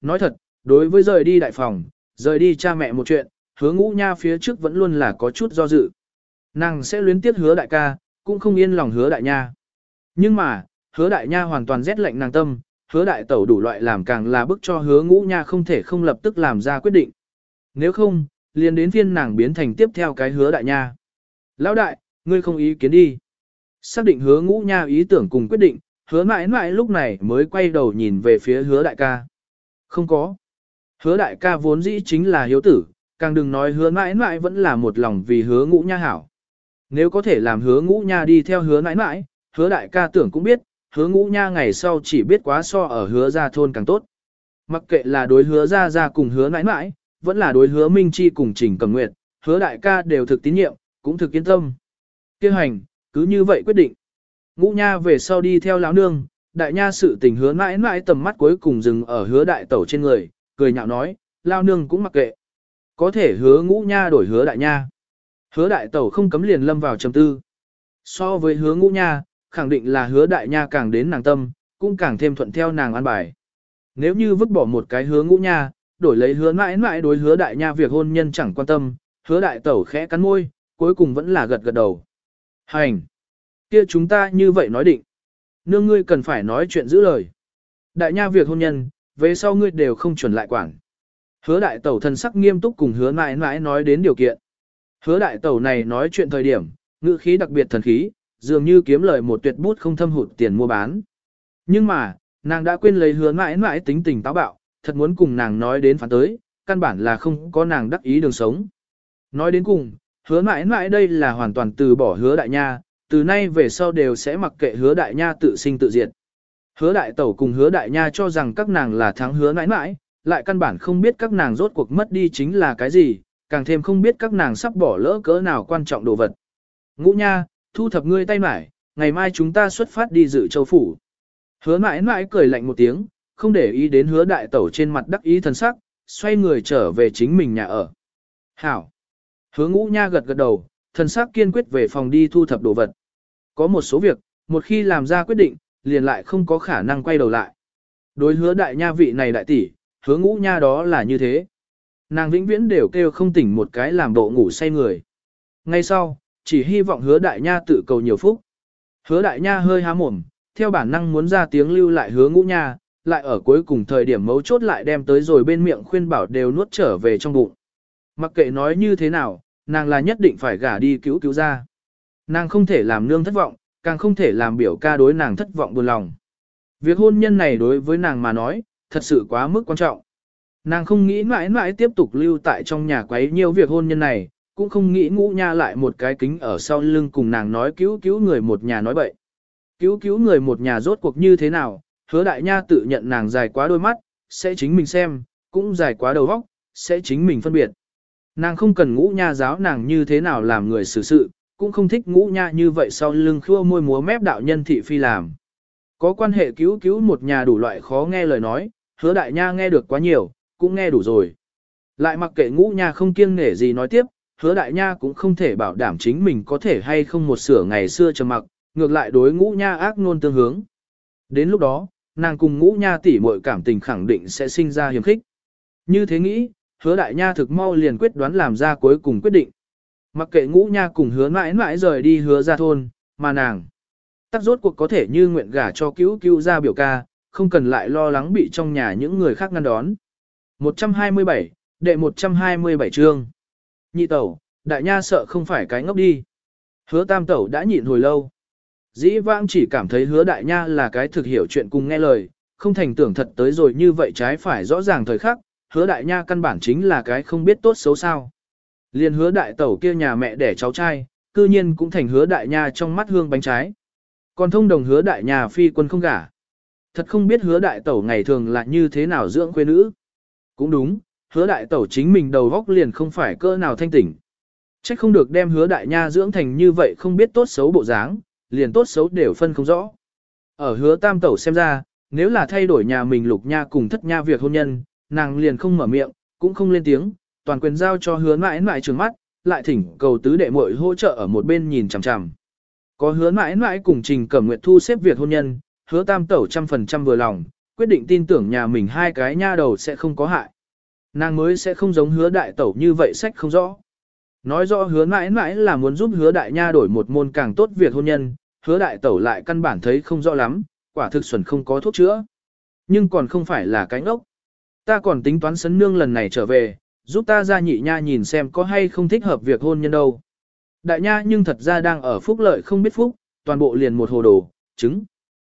nói thật, đối với rời đi đại phòng, rời đi cha mẹ một chuyện, hứa ngũ nha phía trước vẫn luôn là có chút do dự. Nàng sẽ luyến tiếc hứa đại ca, cũng không yên lòng hứa đại nha. Nhưng mà, hứa đại nha hoàn toàn rét lạnh nàng tâm, hứa đại tẩu đủ loại làm càng là bức cho hứa ngũ nha không thể không lập tức làm ra quyết định. Nếu không, liền đến phiên nàng biến thành tiếp theo cái hứa đại nha. Lão đại, ngươi không ý kiến đi. Xác định hứa ngũ nha ý tưởng cùng quyết định, hứa mãi mãi lúc này mới quay đầu nhìn về phía hứa đại ca. Không có. Hứa đại ca vốn dĩ chính là hiếu tử, càng đừng nói hứa mãi mãi vẫn là một lòng vì hứa ngũ nha hảo. Nếu có thể làm hứa ngũ nha đi theo hứa mãi mãi, hứa đại ca tưởng cũng biết, hứa ngũ nha ngày sau chỉ biết quá so ở hứa gia thôn càng tốt. Mặc kệ là đối hứa gia gia cùng hứa mãi mãi, vẫn là đối hứa minh chi cùng trình cầm nguyệt, hứa đại ca đều thực tín nhiệm, cũng thực yên tâm. Kêu hành, cứ như vậy quyết định. Ngũ nha về sau đi theo lão nương, đại nha sự tình hứa mãi mãi tầm mắt cuối cùng dừng ở hứa đại tẩu trên người, cười nhạo nói, lao nương cũng mặc kệ. Có thể hứa ngũ nha đổi hứa đại nha. Hứa đại tẩu không cấm liền lâm vào trầm tư. So với hứa ngũ nha, khẳng định là hứa đại nha càng đến nàng tâm, cũng càng thêm thuận theo nàng an bài. Nếu như vứt bỏ một cái hứa ngũ nha, đổi lấy hứa mãi mãi đối hứa đại nha việc hôn nhân chẳng quan tâm, hứa đại tẩu khẽ cắn môi, cuối cùng vẫn là gật gật đầu. Hành! kia chúng ta như vậy nói định. Nương ngươi cần phải nói chuyện giữ lời. Đại nha việc hôn nhân, về sau ngươi đều không chuẩn lại quản. Hứa đại tẩu thần sắc nghiêm túc cùng hứa mãi mãi nói đến điều kiện. Hứa đại tẩu này nói chuyện thời điểm, ngữ khí đặc biệt thần khí, dường như kiếm lời một tuyệt bút không thâm hụt tiền mua bán. Nhưng mà, nàng đã quên lấy hứa mãi mãi tính tình táo bạo, thật muốn cùng nàng nói đến phản tới, căn bản là không có nàng đắc ý đường sống. Nói đến cùng, hứa mãi mãi đây là hoàn toàn từ bỏ hứa đại nha, từ nay về sau đều sẽ mặc kệ hứa đại nha tự sinh tự diệt. Hứa đại tẩu cùng hứa đại nha cho rằng các nàng là thắng hứa mãi mãi, lại căn bản không biết các nàng rốt cuộc mất đi chính là cái gì, càng thêm không biết các nàng sắp bỏ lỡ cỡ nào quan trọng đồ vật. Ngũ nha, thu thập ngươi tay mải, ngày mai chúng ta xuất phát đi dự châu phủ. Hứa mãi mãi cười lạnh một tiếng, không để ý đến hứa đại tẩu trên mặt đắc ý thần sắc, xoay người trở về chính mình nhà ở. Hảo! Hứa ngũ nha gật gật đầu, thần sắc kiên quyết về phòng đi thu thập đồ vật. Có một số việc, một khi làm ra quyết định, liền lại không có khả năng quay đầu lại. Đối hứa đại nha vị này đại tỷ, hứa ngũ nha đó là như thế. Nàng vĩnh viễn đều kêu không tỉnh một cái làm bộ ngủ say người. Ngay sau, chỉ hy vọng hứa đại nha tự cầu nhiều phúc. Hứa đại nha hơi há mồm, theo bản năng muốn ra tiếng lưu lại hứa ngũ nha, lại ở cuối cùng thời điểm mấu chốt lại đem tới rồi bên miệng khuyên bảo đều nuốt trở về trong bụng. Mặc kệ nói như thế nào, nàng là nhất định phải gả đi cứu cứu ra. Nàng không thể làm nương thất vọng, càng không thể làm biểu ca đối nàng thất vọng buồn lòng. Việc hôn nhân này đối với nàng mà nói, thật sự quá mức quan trọng. Nàng không nghĩ mãi mãi tiếp tục lưu tại trong nhà quấy nhiều việc hôn nhân này, cũng không nghĩ ngũ nha lại một cái kính ở sau lưng cùng nàng nói cứu cứu người một nhà nói bậy. Cứu cứu người một nhà rốt cuộc như thế nào, hứa đại nha tự nhận nàng dài quá đôi mắt, sẽ chính mình xem, cũng dài quá đầu óc, sẽ chính mình phân biệt. Nàng không cần ngũ nha giáo nàng như thế nào làm người xử sự, cũng không thích ngũ nha như vậy sau lưng khua môi múa mép đạo nhân thị phi làm. Có quan hệ cứu cứu một nhà đủ loại khó nghe lời nói, hứa đại nha nghe được quá nhiều, cũng nghe đủ rồi. Lại mặc kệ ngũ nha không kiêng nể gì nói tiếp, hứa đại nha cũng không thể bảo đảm chính mình có thể hay không một sửa ngày xưa trầm mặc, ngược lại đối ngũ nha ác nôn tương hướng. Đến lúc đó, nàng cùng ngũ nha tỷ muội cảm tình khẳng định sẽ sinh ra hiểm khích. Như thế nghĩ, hứa đại nha thực mau liền quyết đoán làm ra cuối cùng quyết định. Mặc kệ ngũ nha cùng hứa mãi mãi rời đi hứa ra thôn, mà nàng. Tắc rốt cuộc có thể như nguyện gả cho cứu cứu ra biểu ca, không cần lại lo lắng bị trong nhà những người khác ngăn đón. 127, đệ 127 chương. Nhị tẩu, đại nha sợ không phải cái ngốc đi. Hứa tam tẩu đã nhịn hồi lâu. Dĩ vãng chỉ cảm thấy hứa đại nha là cái thực hiểu chuyện cùng nghe lời, không thành tưởng thật tới rồi như vậy trái phải rõ ràng thời khắc, hứa đại nha căn bản chính là cái không biết tốt xấu sao. Liên hứa đại tẩu kia nhà mẹ đẻ cháu trai, cư nhiên cũng thành hứa đại nha trong mắt hương bánh trái. Còn thông đồng hứa đại nhà phi quân không gả. Thật không biết hứa đại tẩu ngày thường là như thế nào dưỡng quê nữ. Cũng đúng, hứa đại tẩu chính mình đầu góc liền không phải cơ nào thanh tỉnh. Trách không được đem hứa đại nha dưỡng thành như vậy không biết tốt xấu bộ dáng, liền tốt xấu đều phân không rõ. Ở hứa tam tẩu xem ra, nếu là thay đổi nhà mình lục nha cùng thất nha việc hôn nhân, nàng liền không mở miệng, cũng không lên tiếng, toàn quyền giao cho hứa mãi mãi trường mắt, lại thỉnh cầu tứ đệ muội hỗ trợ ở một bên nhìn chằm chằm. Có hứa mãi mãi cùng trình cẩm nguyện thu xếp việc hôn nhân, hứa tam tẩu trăm phần trăm vừa lòng, quyết định tin tưởng nhà mình hai cái nha đầu sẽ không có hại. Nàng mới sẽ không giống hứa đại tẩu như vậy sách không rõ. Nói rõ hứa mãi mãi là muốn giúp hứa đại nha đổi một môn càng tốt việc hôn nhân, hứa đại tẩu lại căn bản thấy không rõ lắm, quả thực xuẩn không có thuốc chữa. Nhưng còn không phải là cánh ốc. Ta còn tính toán sấn nương lần này trở về, giúp ta ra nhị nha nhìn xem có hay không thích hợp việc hôn nhân đâu. Đại nha nhưng thật ra đang ở phúc lợi không biết phúc, toàn bộ liền một hồ đồ, trứng.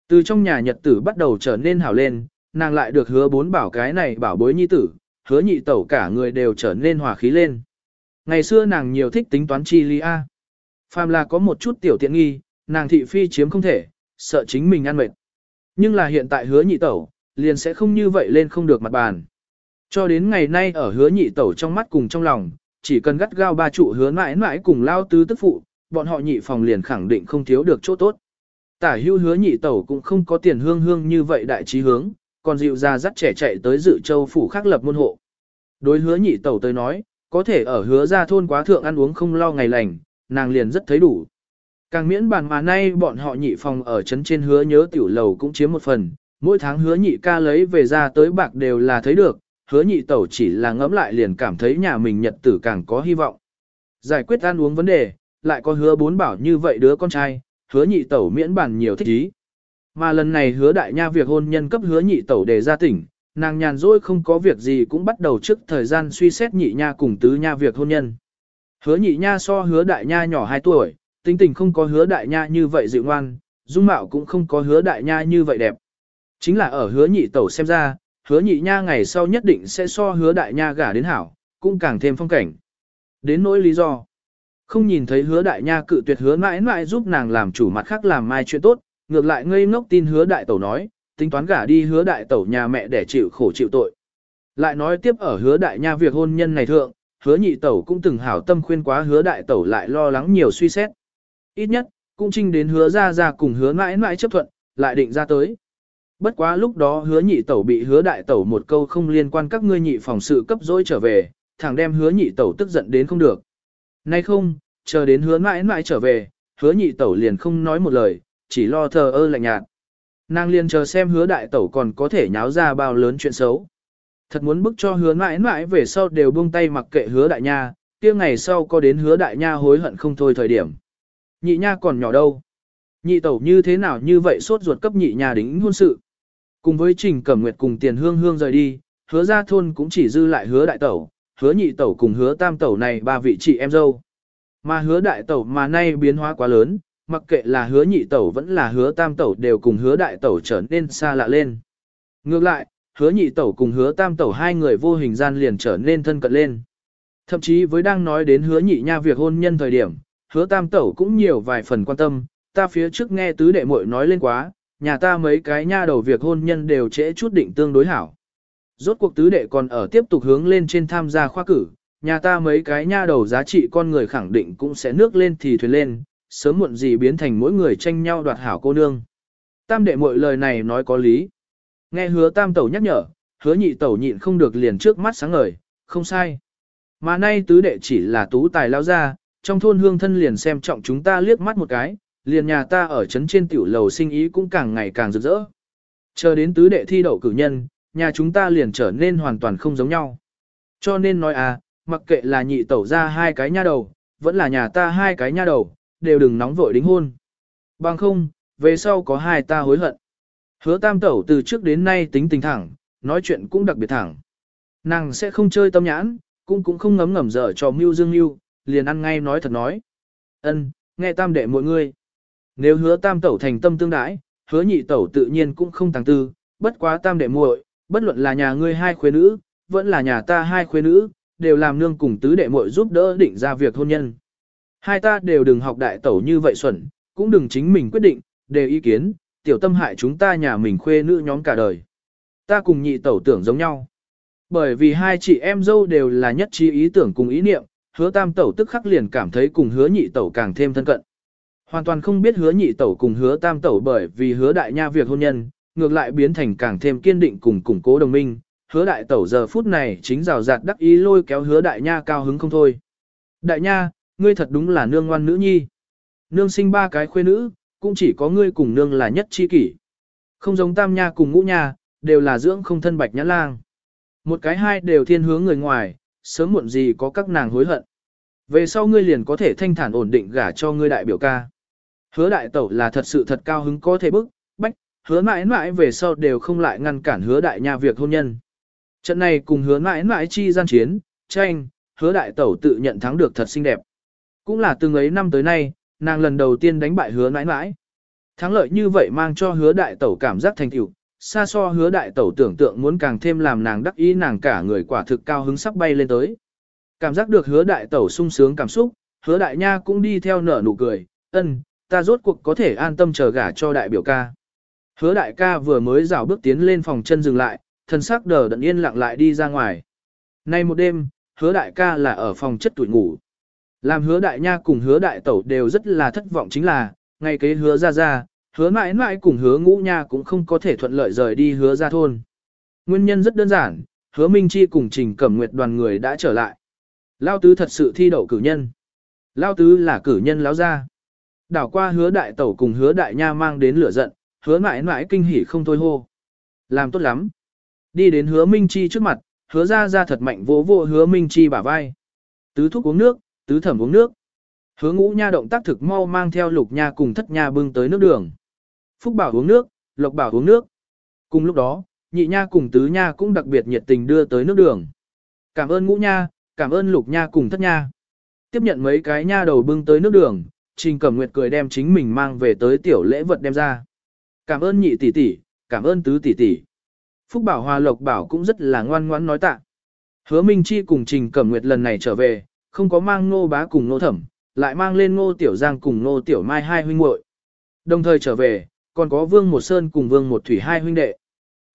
Từ trong nhà nhật tử bắt đầu trở nên hảo lên, nàng lại được hứa bốn bảo cái này bảo bối nhi tử, hứa nhị tẩu cả người đều trở nên hòa khí lên. Ngày xưa nàng nhiều thích tính toán chi lý A. Phàm là có một chút tiểu tiện nghi, nàng thị phi chiếm không thể, sợ chính mình ăn mệt. Nhưng là hiện tại hứa nhị tẩu, liền sẽ không như vậy lên không được mặt bàn. Cho đến ngày nay ở hứa nhị tẩu trong mắt cùng trong lòng, chỉ cần gắt gao ba trụ hứa mãi mãi cùng lao tứ tức phụ, bọn họ nhị phòng liền khẳng định không thiếu được chỗ tốt. Tả hưu hứa nhị tẩu cũng không có tiền hương hương như vậy đại trí hướng, còn dịu ra dắt trẻ chạy tới dự châu phủ khắc lập môn hộ. Đối hứa nhị tẩu tới nói, có thể ở hứa ra thôn quá thượng ăn uống không lo ngày lành, nàng liền rất thấy đủ. Càng miễn bàn mà nay bọn họ nhị phòng ở trấn trên hứa nhớ tiểu lầu cũng chiếm một phần, mỗi tháng hứa nhị ca lấy về ra tới bạc đều là thấy được, hứa nhị tẩu chỉ là ngẫm lại liền cảm thấy nhà mình nhật tử càng có hy vọng. Giải quyết ăn uống vấn đề, lại có hứa bốn bảo như vậy đứa con trai, hứa nhị tẩu miễn bản nhiều thích ý. Mà lần này hứa đại nha việc hôn nhân cấp hứa nhị tẩu đề ra tỉnh, nàng nhàn rỗi không có việc gì cũng bắt đầu trước thời gian suy xét nhị nha cùng tứ nha việc hôn nhân. Hứa nhị nha so hứa đại nha nhỏ 2 tuổi, tính tình không có hứa đại nha như vậy dịu ngoan, dung mạo cũng không có hứa đại nha như vậy đẹp. Chính là ở hứa nhị tẩu xem ra, hứa nhị nha ngày sau nhất định sẽ so hứa đại nha gả đến hảo, cũng càng thêm phong cảnh. Đến nỗi lý do, không nhìn thấy hứa đại nha cự tuyệt hứa mãi mãi giúp nàng làm chủ mặt khác làm mai chuyện tốt, ngược lại ngây ngốc tin hứa đại tẩu nói, tính toán gả đi hứa đại tẩu nhà mẹ để chịu khổ chịu tội. Lại nói tiếp ở hứa đại nha việc hôn nhân này thượng, hứa nhị tẩu cũng từng hảo tâm khuyên quá hứa đại tẩu lại lo lắng nhiều suy xét. Ít nhất, cũng trinh đến hứa ra ra cùng hứa mãi mãi chấp thuận, lại định ra tới. Bất quá lúc đó hứa nhị tẩu bị hứa đại tẩu một câu không liên quan các ngươi nhị phòng sự cấp dối trở về, thẳng đem hứa nhị tẩu tức giận đến không được. Nay không, chờ đến hứa mãi mãi trở về, hứa nhị tẩu liền không nói một lời, chỉ lo thờ ơ lạnh nhạt. Nàng liền chờ xem hứa đại tẩu còn có thể nháo ra bao lớn chuyện xấu. Thật muốn bức cho hứa mãi mãi về sau đều buông tay mặc kệ hứa đại nha, kia ngày sau có đến hứa đại nha hối hận không thôi thời điểm. Nhị nha còn nhỏ đâu. Nhị tẩu như thế nào như vậy sốt ruột cấp nhị nha đính hôn sự. Cùng với Trình Cẩm Nguyệt cùng Tiền Hương Hương rời đi, hứa ra thôn cũng chỉ dư lại hứa đại tẩu, hứa nhị tẩu cùng hứa tam tẩu này ba vị chị em dâu. Mà hứa đại tẩu mà nay biến hóa quá lớn, mặc kệ là hứa nhị tẩu vẫn là hứa tam tẩu đều cùng hứa đại tẩu trở nên xa lạ lên. Ngược lại, hứa nhị tẩu cùng hứa tam tẩu hai người vô hình gian liền trở nên thân cận lên. Thậm chí với đang nói đến hứa nhị nha việc hôn nhân thời điểm, hứa tam tẩu cũng nhiều vài phần quan tâm, ta phía trước nghe tứ đệ muội nói lên quá, nhà ta mấy cái nha đầu việc hôn nhân đều trễ chút định tương đối hảo. Rốt cuộc tứ đệ còn ở tiếp tục hướng lên trên tham gia khoa cử, nhà ta mấy cái nha đầu giá trị con người khẳng định cũng sẽ nước lên thì thuyền lên, sớm muộn gì biến thành mỗi người tranh nhau đoạt hảo cô nương. Tam đệ mọi lời này nói có lý. Nghe hứa tam tẩu nhắc nhở, hứa nhị tẩu nhịn không được liền trước mắt sáng ngời, không sai. Mà nay tứ đệ chỉ là tú tài lao ra, trong thôn hương thân liền xem trọng chúng ta liếc mắt một cái, liền nhà ta ở trấn trên tiểu lầu sinh ý cũng càng ngày càng rực rỡ. Chờ đến tứ đệ thi đậu cử nhân, nhà chúng ta liền trở nên hoàn toàn không giống nhau. Cho nên nói à, mặc kệ là nhị tẩu ra hai cái nha đầu, vẫn là nhà ta hai cái nha đầu, đều đừng nóng vội đính hôn. Bằng không, về sau có hai ta hối hận. Hứa tam tẩu từ trước đến nay tính tình thẳng, nói chuyện cũng đặc biệt thẳng. Nàng sẽ không chơi tâm nhãn, cũng cũng không ngấm ngầm dở cho mưu dương mưu, liền ăn ngay nói thật nói. Ân, nghe tam đệ mọi người. Nếu hứa tam tẩu thành tâm tương đãi, hứa nhị tẩu tự nhiên cũng không thằng tư, bất quá tam đệ muội, bất luận là nhà ngươi hai khuê nữ, vẫn là nhà ta hai khuê nữ, đều làm nương cùng tứ đệ muội giúp đỡ định ra việc hôn nhân. Hai ta đều đừng học đại tẩu như vậy xuẩn, cũng đừng chính mình quyết định, đều ý kiến, tiểu tâm hại chúng ta nhà mình khuê nữ nhóm cả đời. Ta cùng nhị tẩu tưởng giống nhau. Bởi vì hai chị em dâu đều là nhất trí ý tưởng cùng ý niệm, hứa tam tẩu tức khắc liền cảm thấy cùng hứa nhị tẩu càng thêm thân cận. Hoàn toàn không biết hứa nhị tẩu cùng hứa tam tẩu bởi vì hứa đại nha việc hôn nhân, ngược lại biến thành càng thêm kiên định cùng củng cố đồng minh. Hứa đại tẩu giờ phút này chính rào rạt đắc ý lôi kéo hứa đại nha cao hứng không thôi. Đại nha, ngươi thật đúng là nương ngoan nữ nhi. Nương sinh ba cái khuê nữ, cũng chỉ có ngươi cùng nương là nhất chi kỷ. Không giống tam nha cùng ngũ nha, đều là dưỡng không thân bạch nhã lang. Một cái hai đều thiên hướng người ngoài, sớm muộn gì có các nàng hối hận. Về sau ngươi liền có thể thanh thản ổn định gả cho ngươi đại biểu ca. Hứa đại tẩu là thật sự thật cao hứng có thể bức, bách, hứa mãi mãi về sau đều không lại ngăn cản hứa đại nha việc hôn nhân. Trận này cùng hứa mãi mãi chi gian chiến, tranh, hứa đại tẩu tự nhận thắng được thật xinh đẹp. Cũng là từng ấy năm tới nay, nàng lần đầu tiên đánh bại hứa mãi mãi. Thắng lợi như vậy mang cho hứa đại tẩu cảm giác thành tựu, xa so hứa đại tẩu tưởng tượng muốn càng thêm làm nàng đắc ý nàng cả người quả thực cao hứng sắp bay lên tới. Cảm giác được hứa đại tẩu sung sướng cảm xúc, hứa đại nha cũng đi theo nở nụ cười, ân, ta rốt cuộc có thể an tâm chờ gả cho đại biểu ca. Hứa đại ca vừa mới rảo bước tiến lên phòng chân dừng lại, thân sắc đờ đẫn yên lặng lại đi ra ngoài. Nay một đêm, hứa đại ca là ở phòng chất tuổi ngủ. Làm hứa đại nha cùng hứa đại tẩu đều rất là thất vọng chính là, ngay kế hứa ra ra, hứa mãi mãi cùng hứa ngũ nha cũng không có thể thuận lợi rời đi hứa ra thôn. Nguyên nhân rất đơn giản, hứa Minh Chi cùng Trình Cẩm Nguyệt đoàn người đã trở lại. Lao tứ thật sự thi đậu cử nhân. Lao tứ là cử nhân láo ra. Đảo qua hứa đại tẩu cùng hứa đại nha mang đến lửa giận, hứa mãi mãi kinh hỉ không thôi hô. Làm tốt lắm. Đi đến hứa Minh Chi trước mặt, hứa ra ra thật mạnh vỗ vỗ hứa Minh Chi bả vai. Tứ thúc uống nước, tứ thẩm uống nước. Hứa ngũ nha động tác thực mau mang theo lục nha cùng thất nha bưng tới nước đường. Phúc bảo uống nước, lộc bảo uống nước. Cùng lúc đó, nhị nha cùng tứ nha cũng đặc biệt nhiệt tình đưa tới nước đường. Cảm ơn ngũ nha, cảm ơn lục nha cùng thất nha. Tiếp nhận mấy cái nha đầu bưng tới nước đường, Trình Cẩm Nguyệt cười đem chính mình mang về tới tiểu lễ vật đem ra. Cảm ơn nhị tỷ tỷ, cảm ơn tứ tỷ tỷ. Phúc Bảo Hòa Lộc Bảo cũng rất là ngoan ngoãn nói tạ. Hứa Minh Chi cùng Trình Cẩm Nguyệt lần này trở về, không có mang Ngô Bá cùng Ngô Thẩm, lại mang lên Ngô Tiểu Giang cùng Ngô Tiểu Mai hai huynh muội. Đồng thời trở về, còn có Vương Một Sơn cùng Vương Một Thủy hai huynh đệ.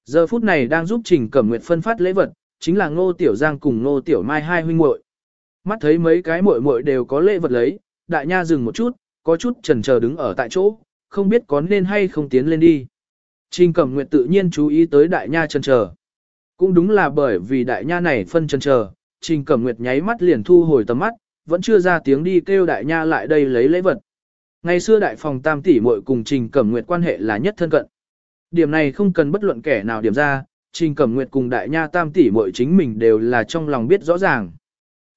Giờ phút này đang giúp Trình Cẩm Nguyệt phân phát lễ vật, chính là Ngô Tiểu Giang cùng Ngô Tiểu Mai hai huynh muội. Mắt thấy mấy cái muội muội đều có lễ vật lấy, đại nha dừng một chút, có chút chần chờ đứng ở tại chỗ, không biết có nên hay không tiến lên đi. Trình Cẩm Nguyệt tự nhiên chú ý tới đại nha chần chờ. Cũng đúng là bởi vì đại nha này phân chần chờ, Trình Cẩm Nguyệt nháy mắt liền thu hồi tầm mắt, vẫn chưa ra tiếng đi kêu đại nha lại đây lấy lễ vật. Ngày xưa đại phòng tam tỷ muội cùng Trình Cẩm Nguyệt quan hệ là nhất thân cận. Điểm này không cần bất luận kẻ nào điểm ra, Trình Cẩm Nguyệt cùng đại nha tam tỷ muội chính mình đều là trong lòng biết rõ ràng.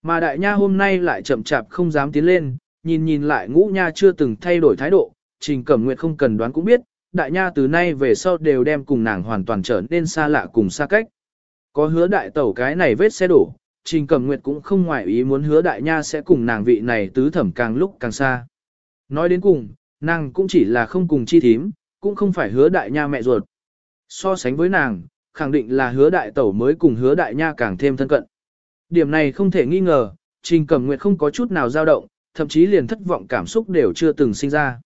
Mà đại nha hôm nay lại chậm chạp không dám tiến lên, nhìn nhìn lại ngũ nha chưa từng thay đổi thái độ, Trình Cẩm Nguyệt không cần đoán cũng biết, đại nha từ nay về sau đều đem cùng nàng hoàn toàn trở nên xa lạ cùng xa cách. Có hứa đại tẩu cái này vết xe đổ, Trình Cẩm Nguyệt cũng không ngoại ý muốn hứa đại nha sẽ cùng nàng vị này tứ thẩm càng lúc càng xa. Nói đến cùng, nàng cũng chỉ là không cùng chi thím, cũng không phải hứa đại nha mẹ ruột. So sánh với nàng, khẳng định là hứa đại tẩu mới cùng hứa đại nha càng thêm thân cận. Điểm này không thể nghi ngờ, Trình Cẩm Nguyệt không có chút nào dao động, thậm chí liền thất vọng cảm xúc đều chưa từng sinh ra.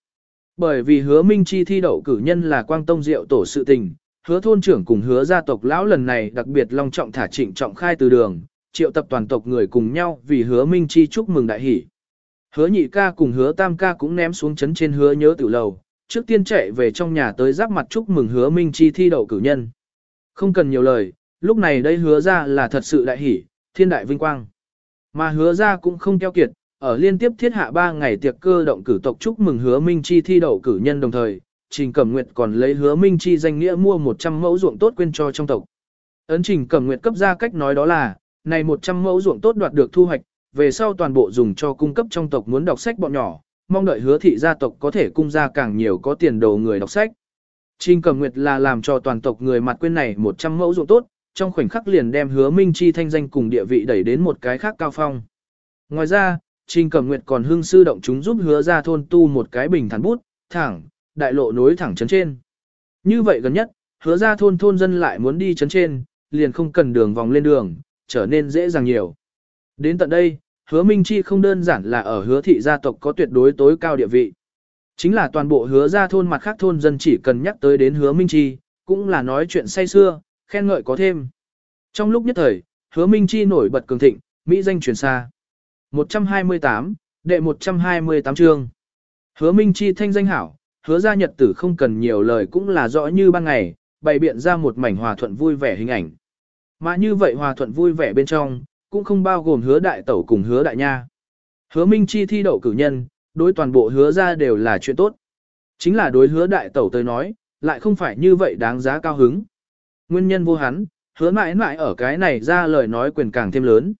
Bởi vì hứa Minh Chi thi đậu cử nhân là quang tông diệu tổ sự tình, hứa thôn trưởng cùng hứa gia tộc lão lần này đặc biệt long trọng thả trịnh trọng khai từ đường, triệu tập toàn tộc người cùng nhau vì hứa Minh Chi chúc mừng đại hỷ. Hứa nhị ca cùng hứa tam ca cũng ném xuống chấn trên hứa nhớ tử lầu, trước tiên chạy về trong nhà tới giáp mặt chúc mừng hứa Minh Chi thi đậu cử nhân. Không cần nhiều lời, lúc này đây hứa ra là thật sự đại hỷ, thiên đại vinh quang. Mà hứa ra cũng không keo kiệt, ở liên tiếp thiết hạ 3 ngày tiệc cơ động cử tộc chúc mừng hứa Minh Chi thi đậu cử nhân đồng thời, Trình Cẩm Nguyệt còn lấy hứa Minh Chi danh nghĩa mua 100 mẫu ruộng tốt quên cho trong tộc. Ấn Trình Cẩm Nguyệt cấp ra cách nói đó là, này 100 mẫu ruộng tốt đoạt được thu hoạch, về sau toàn bộ dùng cho cung cấp trong tộc muốn đọc sách bọn nhỏ, mong đợi hứa thị gia tộc có thể cung ra càng nhiều có tiền đồ người đọc sách. Trình Cẩm Nguyệt là làm cho toàn tộc người mặt quên này 100 mẫu ruộng tốt, trong khoảnh khắc liền đem hứa Minh Chi thanh danh cùng địa vị đẩy đến một cái khác cao phong. Ngoài ra, Trình Cẩm Nguyệt còn hưng sư động chúng giúp hứa ra thôn tu một cái bình thản bút, thẳng, đại lộ nối thẳng chấn trên. Như vậy gần nhất, hứa ra thôn thôn dân lại muốn đi chấn trên, liền không cần đường vòng lên đường, trở nên dễ dàng nhiều. Đến tận đây, hứa Minh Chi không đơn giản là ở hứa thị gia tộc có tuyệt đối tối cao địa vị. Chính là toàn bộ hứa ra thôn mặt khác thôn dân chỉ cần nhắc tới đến hứa Minh Chi, cũng là nói chuyện say xưa, khen ngợi có thêm. Trong lúc nhất thời, hứa Minh Chi nổi bật cường thịnh, Mỹ danh truyền xa. 128, đệ 128 chương. Hứa Minh Chi thanh danh hảo, hứa ra nhật tử không cần nhiều lời cũng là rõ như ban ngày, bày biện ra một mảnh hòa thuận vui vẻ hình ảnh. Mà như vậy hòa thuận vui vẻ bên trong, cũng không bao gồm hứa đại tẩu cùng hứa đại nha. Hứa Minh Chi thi đậu cử nhân, đối toàn bộ hứa ra đều là chuyện tốt. Chính là đối hứa đại tẩu tới nói, lại không phải như vậy đáng giá cao hứng. Nguyên nhân vô hắn, hứa mãi mãi ở cái này ra lời nói quyền càng thêm lớn.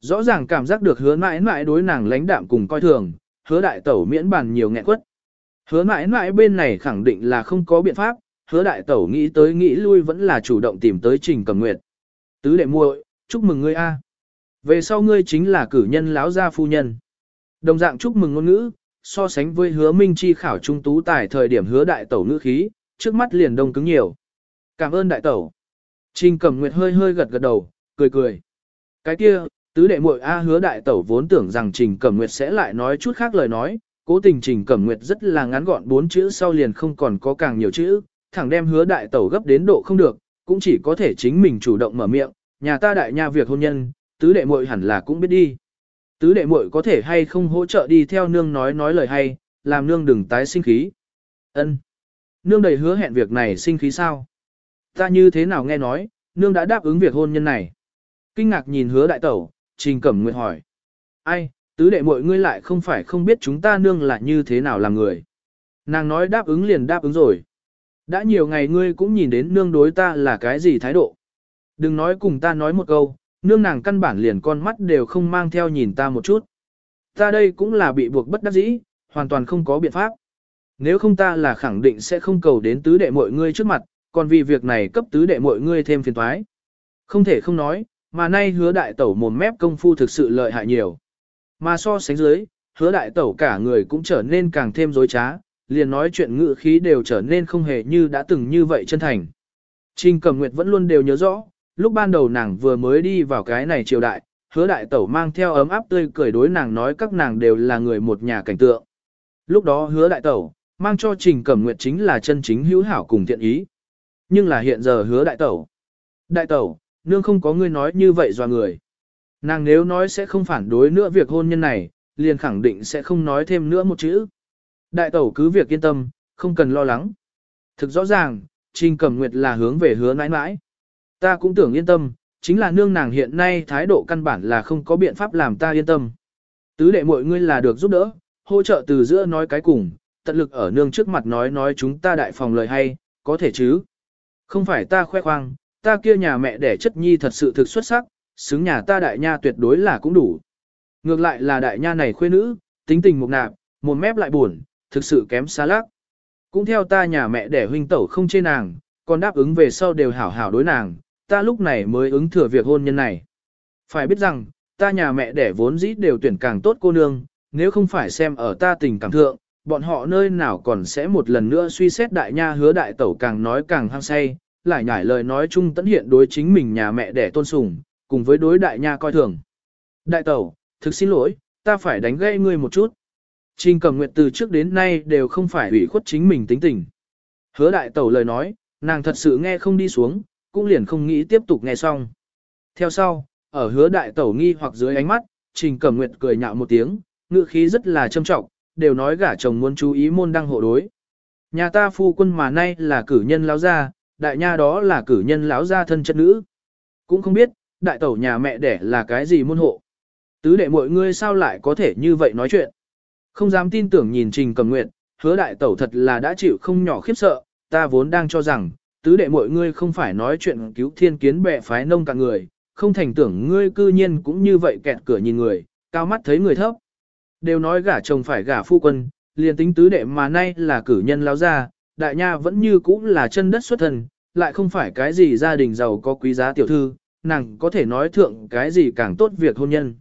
Rõ ràng cảm giác được hứa mãi mãi đối nàng lãnh đạm cùng coi thường, hứa đại tẩu miễn bàn nhiều nghẹn quất. Hứa mãi mãi bên này khẳng định là không có biện pháp, hứa đại tẩu nghĩ tới nghĩ lui vẫn là chủ động tìm tới trình cầm nguyệt. Tứ đệ muội, chúc mừng ngươi a. Về sau ngươi chính là cử nhân lão gia phu nhân. Đồng dạng chúc mừng ngôn ngữ, so sánh với hứa minh chi khảo trung tú tài thời điểm hứa đại tẩu ngữ khí, trước mắt liền đông cứng nhiều. Cảm ơn đại tẩu. Trình cầm nguyệt hơi hơi gật gật đầu, cười cười. Cái kia, tứ đệ muội A hứa đại tẩu vốn tưởng rằng Trình Cẩm Nguyệt sẽ lại nói chút khác lời nói, cố tình Trình Cẩm Nguyệt rất là ngắn gọn bốn chữ sau liền không còn có càng nhiều chữ, thẳng đem hứa đại tẩu gấp đến độ không được, cũng chỉ có thể chính mình chủ động mở miệng, nhà ta đại nha việc hôn nhân, tứ đệ muội hẳn là cũng biết đi. Tứ đệ muội có thể hay không hỗ trợ đi theo nương nói nói lời hay, làm nương đừng tái sinh khí. Ân. Nương đầy hứa hẹn việc này sinh khí sao? Ta như thế nào nghe nói, nương đã đáp ứng việc hôn nhân này. Kinh ngạc nhìn hứa đại tẩu, Trình Cẩm Nguyệt hỏi. Ai, tứ đệ muội ngươi lại không phải không biết chúng ta nương là như thế nào làm người. Nàng nói đáp ứng liền đáp ứng rồi. Đã nhiều ngày ngươi cũng nhìn đến nương đối ta là cái gì thái độ. Đừng nói cùng ta nói một câu, nương nàng căn bản liền con mắt đều không mang theo nhìn ta một chút. Ta đây cũng là bị buộc bất đắc dĩ, hoàn toàn không có biện pháp. Nếu không ta là khẳng định sẽ không cầu đến tứ đệ mọi ngươi trước mặt, còn vì việc này cấp tứ đệ mọi ngươi thêm phiền toái. Không thể không nói, mà nay hứa đại tẩu mồm mép công phu thực sự lợi hại nhiều. Mà so sánh dưới, hứa đại tẩu cả người cũng trở nên càng thêm dối trá, liền nói chuyện ngữ khí đều trở nên không hề như đã từng như vậy chân thành. Trình Cẩm Nguyệt vẫn luôn đều nhớ rõ, lúc ban đầu nàng vừa mới đi vào cái này triều đại, hứa đại tẩu mang theo ấm áp tươi cười đối nàng nói các nàng đều là người một nhà cảnh tượng. Lúc đó hứa đại tẩu, mang cho Trình Cẩm Nguyệt chính là chân chính hữu hảo cùng thiện ý. Nhưng là hiện giờ hứa đại tẩu. Đại tẩu, nương không có ngươi nói như vậy dò người. Nàng nếu nói sẽ không phản đối nữa việc hôn nhân này, liền khẳng định sẽ không nói thêm nữa một chữ. Đại tẩu cứ việc yên tâm, không cần lo lắng. Thực rõ ràng, Trình Cẩm Nguyệt là hướng về hứa nãi nãi. Ta cũng tưởng yên tâm, chính là nương nàng hiện nay thái độ căn bản là không có biện pháp làm ta yên tâm. Tứ đệ mọi ngươi là được giúp đỡ, hỗ trợ từ giữa nói cái cùng, tận lực ở nương trước mặt nói nói chúng ta đại phòng lời hay, có thể chứ. Không phải ta khoe khoang, ta kia nhà mẹ đẻ chất nhi thật sự thực xuất sắc, xứng nhà ta đại nha tuyệt đối là cũng đủ. Ngược lại là đại nha này khuê nữ, tính tình mục nạp, một mép lại buồn, thực sự kém xa lắc. Cũng theo ta nhà mẹ đẻ huynh tẩu không chê nàng, còn đáp ứng về sau đều hảo hảo đối nàng, ta lúc này mới ứng thừa việc hôn nhân này. Phải biết rằng, ta nhà mẹ đẻ vốn dĩ đều tuyển càng tốt cô nương, nếu không phải xem ở ta tình cảm thượng, bọn họ nơi nào còn sẽ một lần nữa suy xét đại nha hứa đại tẩu càng nói càng hăng say, lại nhải lời nói chung tận hiện đối chính mình nhà mẹ đẻ tôn sùng, cùng với đối đại nha coi thường. Đại tẩu, thực xin lỗi, ta phải đánh gây ngươi một chút. Trình cầm nguyệt từ trước đến nay đều không phải ủy khuất chính mình tính tình. Hứa đại tẩu lời nói, nàng thật sự nghe không đi xuống, cũng liền không nghĩ tiếp tục nghe xong. Theo sau, ở hứa đại tẩu nghi hoặc dưới ánh mắt, trình cầm nguyệt cười nhạo một tiếng, ngữ khí rất là trâm trọng, đều nói gả chồng muốn chú ý môn đăng hộ đối. Nhà ta phu quân mà nay là cử nhân lao ra, đại nha đó là cử nhân lão gia thân chất nữ. Cũng không biết, đại tẩu nhà mẹ đẻ là cái gì môn hộ. Tứ đệ mọi ngươi sao lại có thể như vậy nói chuyện. Không dám tin tưởng nhìn Trình Cầm Nguyệt, hứa đại tẩu thật là đã chịu không nhỏ khiếp sợ, ta vốn đang cho rằng, tứ đệ mọi ngươi không phải nói chuyện cứu thiên kiến bệ phái nông cả người, không thành tưởng ngươi cư nhiên cũng như vậy kẹt cửa nhìn người, cao mắt thấy người thấp. Đều nói gả chồng phải gả phu quân, liền tính tứ đệ mà nay là cử nhân lao ra, đại nha vẫn như cũ là chân đất xuất thân, lại không phải cái gì gia đình giàu có quý giá tiểu thư, nàng có thể nói thượng cái gì càng tốt việc hôn nhân.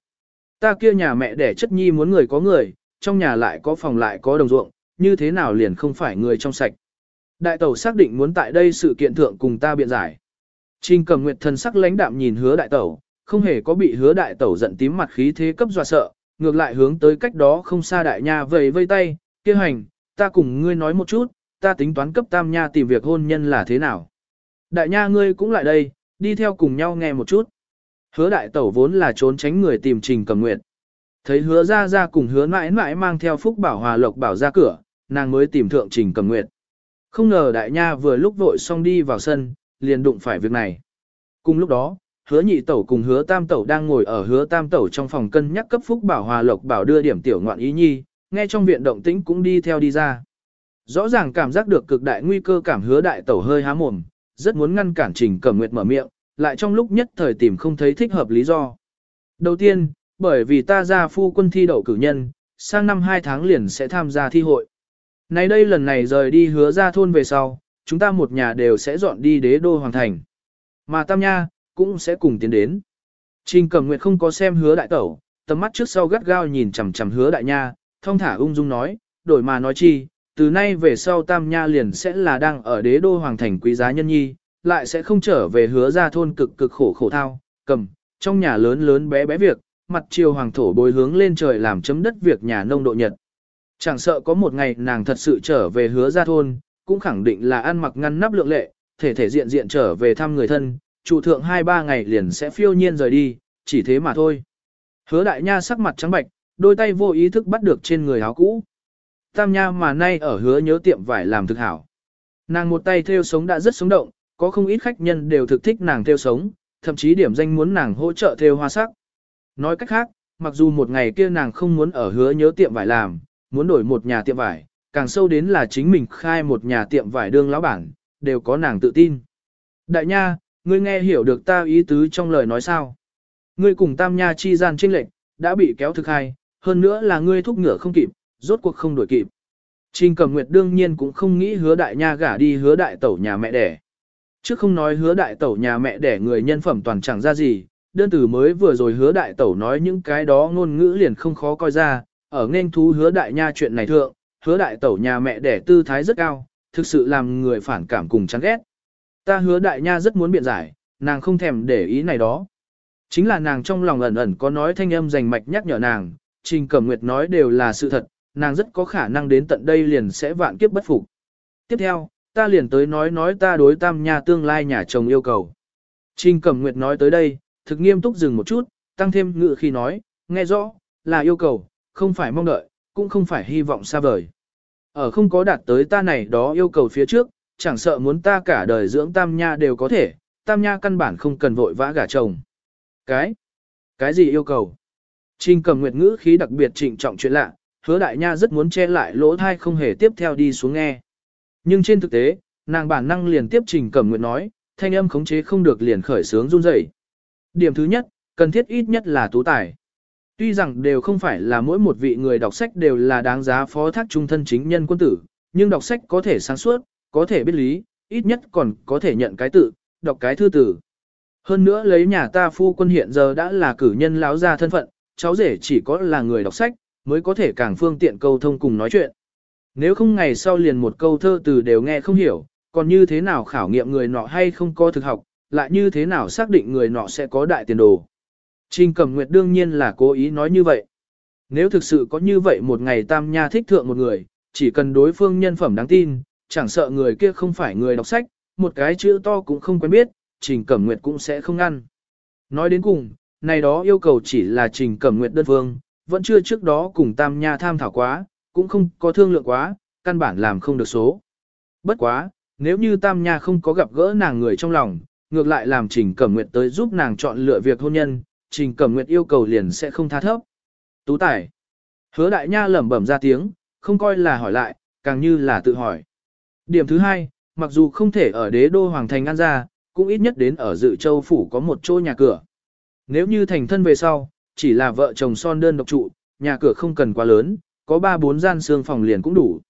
Ta kia nhà mẹ đẻ chất nhi muốn người có người, trong nhà lại có phòng lại có đồng ruộng, như thế nào liền không phải người trong sạch. Đại tẩu xác định muốn tại đây sự kiện thượng cùng ta biện giải. Trình cầm nguyệt thần sắc lãnh đạm nhìn hứa đại tẩu, không hề có bị hứa đại tẩu giận tím mặt khí thế cấp dọa sợ, ngược lại hướng tới cách đó không xa đại nha vầy vây tay, kia hành, ta cùng ngươi nói một chút, ta tính toán cấp tam nha tìm việc hôn nhân là thế nào. Đại nha ngươi cũng lại đây, đi theo cùng nhau nghe một chút. Hứa đại tẩu vốn là trốn tránh người tìm trình cầm nguyệt. Thấy hứa ra ra cùng hứa mãi mãi mang theo phúc bảo hòa lộc bảo ra cửa, nàng mới tìm thượng trình cầm nguyệt. Không ngờ đại nha vừa lúc vội xong đi vào sân, liền đụng phải việc này. Cùng lúc đó, hứa nhị tẩu cùng hứa tam tẩu đang ngồi ở hứa tam tẩu trong phòng cân nhắc cấp phúc bảo hòa lộc bảo đưa điểm tiểu ngoạn ý nhi, nghe trong viện động tĩnh cũng đi theo đi ra. Rõ ràng cảm giác được cực đại nguy cơ cảm hứa đại tẩu hơi há mồm, rất muốn ngăn cản Trình Cẩm Nguyệt mở miệng, lại trong lúc nhất thời tìm không thấy thích hợp lý do. Đầu tiên, bởi vì ta ra phu quân thi đậu cử nhân, sang năm 2 tháng liền sẽ tham gia thi hội. Này đây lần này rời đi hứa ra thôn về sau, chúng ta một nhà đều sẽ dọn đi đế đô hoàng thành. Mà Tam Nha, cũng sẽ cùng tiến đến. Trình Cẩm Nguyệt không có xem hứa đại tẩu, tầm mắt trước sau gắt gao nhìn chằm chằm hứa đại nha, thông thả ung dung nói, đổi mà nói chi, từ nay về sau Tam Nha liền sẽ là đang ở đế đô hoàng thành quý giá nhân nhi, lại sẽ không trở về hứa ra thôn cực cực khổ khổ thao, cầm, trong nhà lớn lớn bé bé việc, mặt chiều hoàng thổ bồi hướng lên trời làm chấm đất việc nhà nông độ nhật. Chẳng sợ có một ngày nàng thật sự trở về hứa ra thôn, cũng khẳng định là ăn mặc ngăn nắp lượng lệ, thể thể diện diện trở về thăm người thân, trụ thượng 2-3 ngày liền sẽ phiêu nhiên rời đi, chỉ thế mà thôi. Hứa đại nha sắc mặt trắng bạch, đôi tay vô ý thức bắt được trên người áo cũ. Tam nha mà nay ở hứa nhớ tiệm vải làm thực hảo. Nàng một tay theo sống đã rất sống động, có không ít khách nhân đều thực thích nàng theo sống, thậm chí điểm danh muốn nàng hỗ trợ theo hoa sắc. Nói cách khác, mặc dù một ngày kia nàng không muốn ở hứa nhớ tiệm vải làm, muốn đổi một nhà tiệm vải, càng sâu đến là chính mình khai một nhà tiệm vải đương lão bản, đều có nàng tự tin. Đại nha, ngươi nghe hiểu được ta ý tứ trong lời nói sao? Ngươi cùng tam nha chi gian trinh lệnh, đã bị kéo thực hai, hơn nữa là ngươi thúc ngựa không kịp, rốt cuộc không đuổi kịp. Trình Cẩm Nguyệt đương nhiên cũng không nghĩ hứa đại nha gả đi hứa đại tẩu nhà mẹ đẻ. Trước không nói hứa đại tẩu nhà mẹ đẻ người nhân phẩm toàn chẳng ra gì, đơn từ mới vừa rồi hứa đại tẩu nói những cái đó ngôn ngữ liền không khó coi ra, ở nên thú hứa đại nha chuyện này thượng, hứa đại tẩu nhà mẹ đẻ tư thái rất cao, thực sự làm người phản cảm cùng chán ghét. Ta hứa đại nha rất muốn biện giải, nàng không thèm để ý này đó. Chính là nàng trong lòng ẩn ẩn có nói thanh âm rành mạch nhắc nhở nàng, Trình Cẩm Nguyệt nói đều là sự thật, nàng rất có khả năng đến tận đây liền sẽ vạn kiếp bất phục. Tiếp theo, ta liền tới nói nói ta đối tam nhà tương lai nhà chồng yêu cầu. Trình Cẩm Nguyệt nói tới đây, thực nghiêm túc dừng một chút, tăng thêm ngự khi nói, nghe rõ, là yêu cầu, không phải mong đợi, cũng không phải hy vọng xa vời. Ở không có đạt tới ta này đó yêu cầu phía trước, chẳng sợ muốn ta cả đời dưỡng tam nha đều có thể, tam nha căn bản không cần vội vã gả chồng. Cái? Cái gì yêu cầu? Trình Cẩm nguyệt ngữ khí đặc biệt trịnh trọng chuyện lạ, hứa đại nha rất muốn che lại lỗ thai không hề tiếp theo đi xuống nghe. Nhưng trên thực tế, nàng bản năng liền tiếp trình cẩm nguyện nói, thanh âm khống chế không được liền khởi sướng run rẩy. Điểm thứ nhất, cần thiết ít nhất là tú tài. Tuy rằng đều không phải là mỗi một vị người đọc sách đều là đáng giá phó thác trung thân chính nhân quân tử, nhưng đọc sách có thể sáng suốt, có thể biết lý, ít nhất còn có thể nhận cái tự, đọc cái thư tử. Hơn nữa lấy nhà ta phu quân hiện giờ đã là cử nhân láo ra thân phận, cháu rể chỉ có là người đọc sách, mới có thể càng phương tiện câu thông cùng nói chuyện. Nếu không ngày sau liền một câu thơ từ đều nghe không hiểu, còn như thế nào khảo nghiệm người nọ hay không có thực học, lại như thế nào xác định người nọ sẽ có đại tiền đồ. Trình Cẩm Nguyệt đương nhiên là cố ý nói như vậy. Nếu thực sự có như vậy một ngày tam nha thích thượng một người, chỉ cần đối phương nhân phẩm đáng tin, chẳng sợ người kia không phải người đọc sách, một cái chữ to cũng không quen biết, Trình Cẩm Nguyệt cũng sẽ không ngăn. Nói đến cùng, này đó yêu cầu chỉ là Trình Cẩm Nguyệt đơn phương, vẫn chưa trước đó cùng tam nha tham thảo quá, cũng không có thương lượng quá, căn bản làm không được số. Bất quá, nếu như tam nha không có gặp gỡ nàng người trong lòng, ngược lại làm Trình Cẩm Nguyệt tới giúp nàng chọn lựa việc hôn nhân, Trình Cẩm Nguyệt yêu cầu liền sẽ không tha thấp. Tú tải. Hứa đại nha lẩm bẩm ra tiếng, không coi là hỏi lại, càng như là tự hỏi. Điểm thứ hai, mặc dù không thể ở đế đô hoàng thành ăn ra, cũng ít nhất đến ở dự châu phủ có một chỗ nhà cửa. Nếu như thành thân về sau, chỉ là vợ chồng son đơn độc trụ, nhà cửa không cần quá lớn, có 3-4 gian xương phòng liền cũng đủ.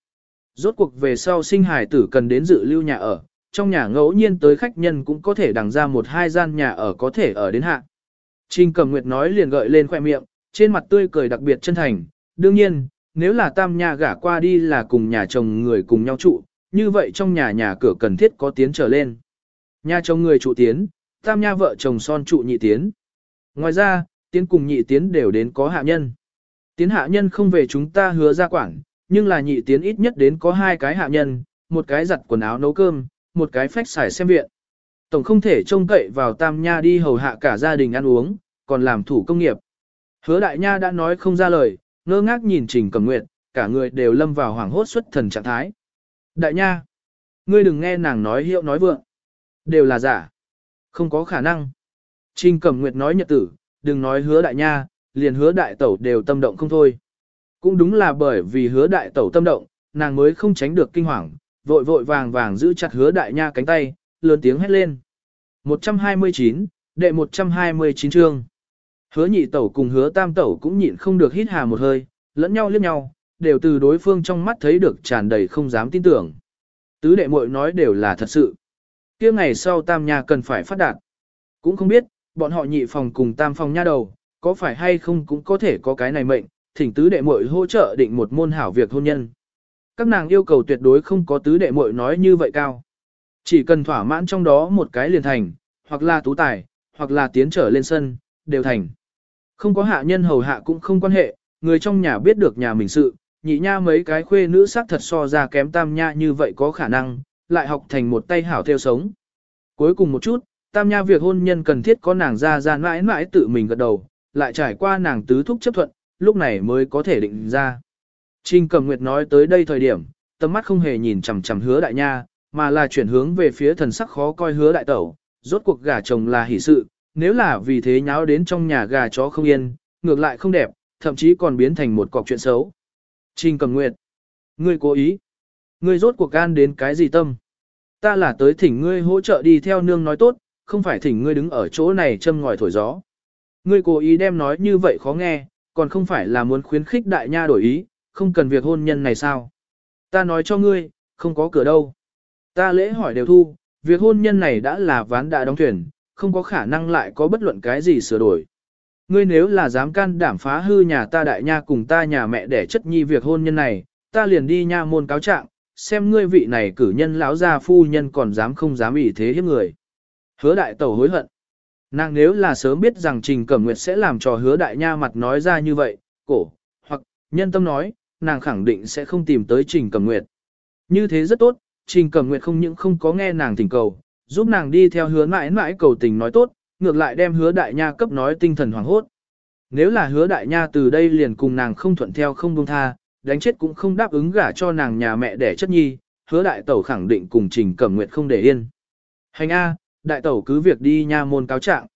Rốt cuộc về sau sinh hài tử cần đến dự lưu nhà ở, trong nhà ngẫu nhiên tới khách nhân cũng có thể đằng ra một hai gian nhà ở có thể ở đến hạ. Trình Cẩm Nguyệt nói liền gợi lên khoẻ miệng, trên mặt tươi cười đặc biệt chân thành, đương nhiên, nếu là tam nhà gả qua đi là cùng nhà chồng người cùng nhau trụ, như vậy trong nhà nhà cửa cần thiết có tiến trở lên. Nhà chồng người trụ tiến, tam nha vợ chồng son trụ nhị tiến. Ngoài ra, tiến cùng nhị tiến đều đến có hạ nhân. Tiến hạ nhân không về chúng ta hứa ra quảng, nhưng là nhị tiến ít nhất đến có hai cái hạ nhân, một cái giặt quần áo nấu cơm, một cái phách xài xem viện. Tổng không thể trông cậy vào tam nha đi hầu hạ cả gia đình ăn uống, còn làm thủ công nghiệp. Hứa đại nha đã nói không ra lời, ngơ ngác nhìn trình cầm nguyệt, cả người đều lâm vào hoảng hốt xuất thần trạng thái. Đại nha, ngươi đừng nghe nàng nói hiệu nói vượng. Đều là giả. Không có khả năng. Trình cầm nguyệt nói nhật tử, đừng nói hứa đại nha, liền hứa đại tẩu đều tâm động không thôi. Cũng đúng là bởi vì hứa đại tẩu tâm động, nàng mới không tránh được kinh hoàng, vội vội vàng vàng giữ chặt hứa đại nha cánh tay, lớn tiếng hét lên. 129, đệ 129 chương. Hứa nhị tẩu cùng hứa tam tẩu cũng nhịn không được hít hà một hơi, lẫn nhau liếc nhau, đều từ đối phương trong mắt thấy được tràn đầy không dám tin tưởng. Tứ đệ muội nói đều là thật sự. kia ngày sau tam nhà cần phải phát đạt. Cũng không biết, bọn họ nhị phòng cùng tam phòng nha đầu, có phải hay không cũng có thể có cái này mệnh, thỉnh tứ đệ muội hỗ trợ định một môn hảo việc hôn nhân. Các nàng yêu cầu tuyệt đối không có tứ đệ muội nói như vậy cao. Chỉ cần thỏa mãn trong đó một cái liền thành, hoặc là tú tài, hoặc là tiến trở lên sân, đều thành. Không có hạ nhân hầu hạ cũng không quan hệ, người trong nhà biết được nhà mình sự, nhị nha mấy cái khuê nữ sắc thật so ra kém tam nha như vậy có khả năng, lại học thành một tay hảo theo sống. Cuối cùng một chút, tam nha việc hôn nhân cần thiết có nàng ra ra mãi mãi tự mình gật đầu, lại trải qua nàng tứ thúc chấp thuận, lúc này mới có thể định ra. Trình Cầm Nguyệt nói tới đây thời điểm, tầm mắt không hề nhìn chằm chằm hứa đại nha, mà là chuyển hướng về phía thần sắc khó coi hứa đại tẩu, rốt cuộc gà chồng là hỷ sự, nếu là vì thế nháo đến trong nhà gà chó không yên, ngược lại không đẹp, thậm chí còn biến thành một cọc chuyện xấu. Trình Cầm Nguyệt, ngươi cố ý, ngươi rốt cuộc gan đến cái gì tâm? Ta là tới thỉnh ngươi hỗ trợ đi theo nương nói tốt, không phải thỉnh ngươi đứng ở chỗ này châm ngòi thổi gió. Ngươi cố ý đem nói như vậy khó nghe, còn không phải là muốn khuyến khích đại nha đổi ý, không cần việc hôn nhân này sao? Ta nói cho ngươi, không có cửa đâu. Ta lễ hỏi đều thu, việc hôn nhân này đã là ván đã đóng thuyền, không có khả năng lại có bất luận cái gì sửa đổi. Ngươi nếu là dám can đảm phá hư nhà ta đại nha cùng ta nhà mẹ để chất nhi việc hôn nhân này, ta liền đi nha môn cáo trạng, xem ngươi vị này cử nhân lão gia phu nhân còn dám không dám ủy thế hiếp người. Hứa đại tẩu hối hận. Nàng nếu là sớm biết rằng Trình Cẩm Nguyệt sẽ làm trò hứa đại nha mặt nói ra như vậy, cổ, hoặc, nhân tâm nói, nàng khẳng định sẽ không tìm tới Trình Cẩm Nguyệt. Như thế rất tốt, Trình Cẩm Nguyệt không những không có nghe nàng thỉnh cầu, giúp nàng đi theo hứa mãi mãi cầu tình nói tốt, ngược lại đem hứa đại nha cấp nói tinh thần hoàng hốt. Nếu là hứa đại nha từ đây liền cùng nàng không thuận theo không buông tha, đánh chết cũng không đáp ứng gả cho nàng nhà mẹ đẻ chất nhi, hứa đại tẩu khẳng định cùng Trình Cẩm Nguyệt không để yên. Hành A, đại tẩu cứ việc đi nha môn cáo trạng.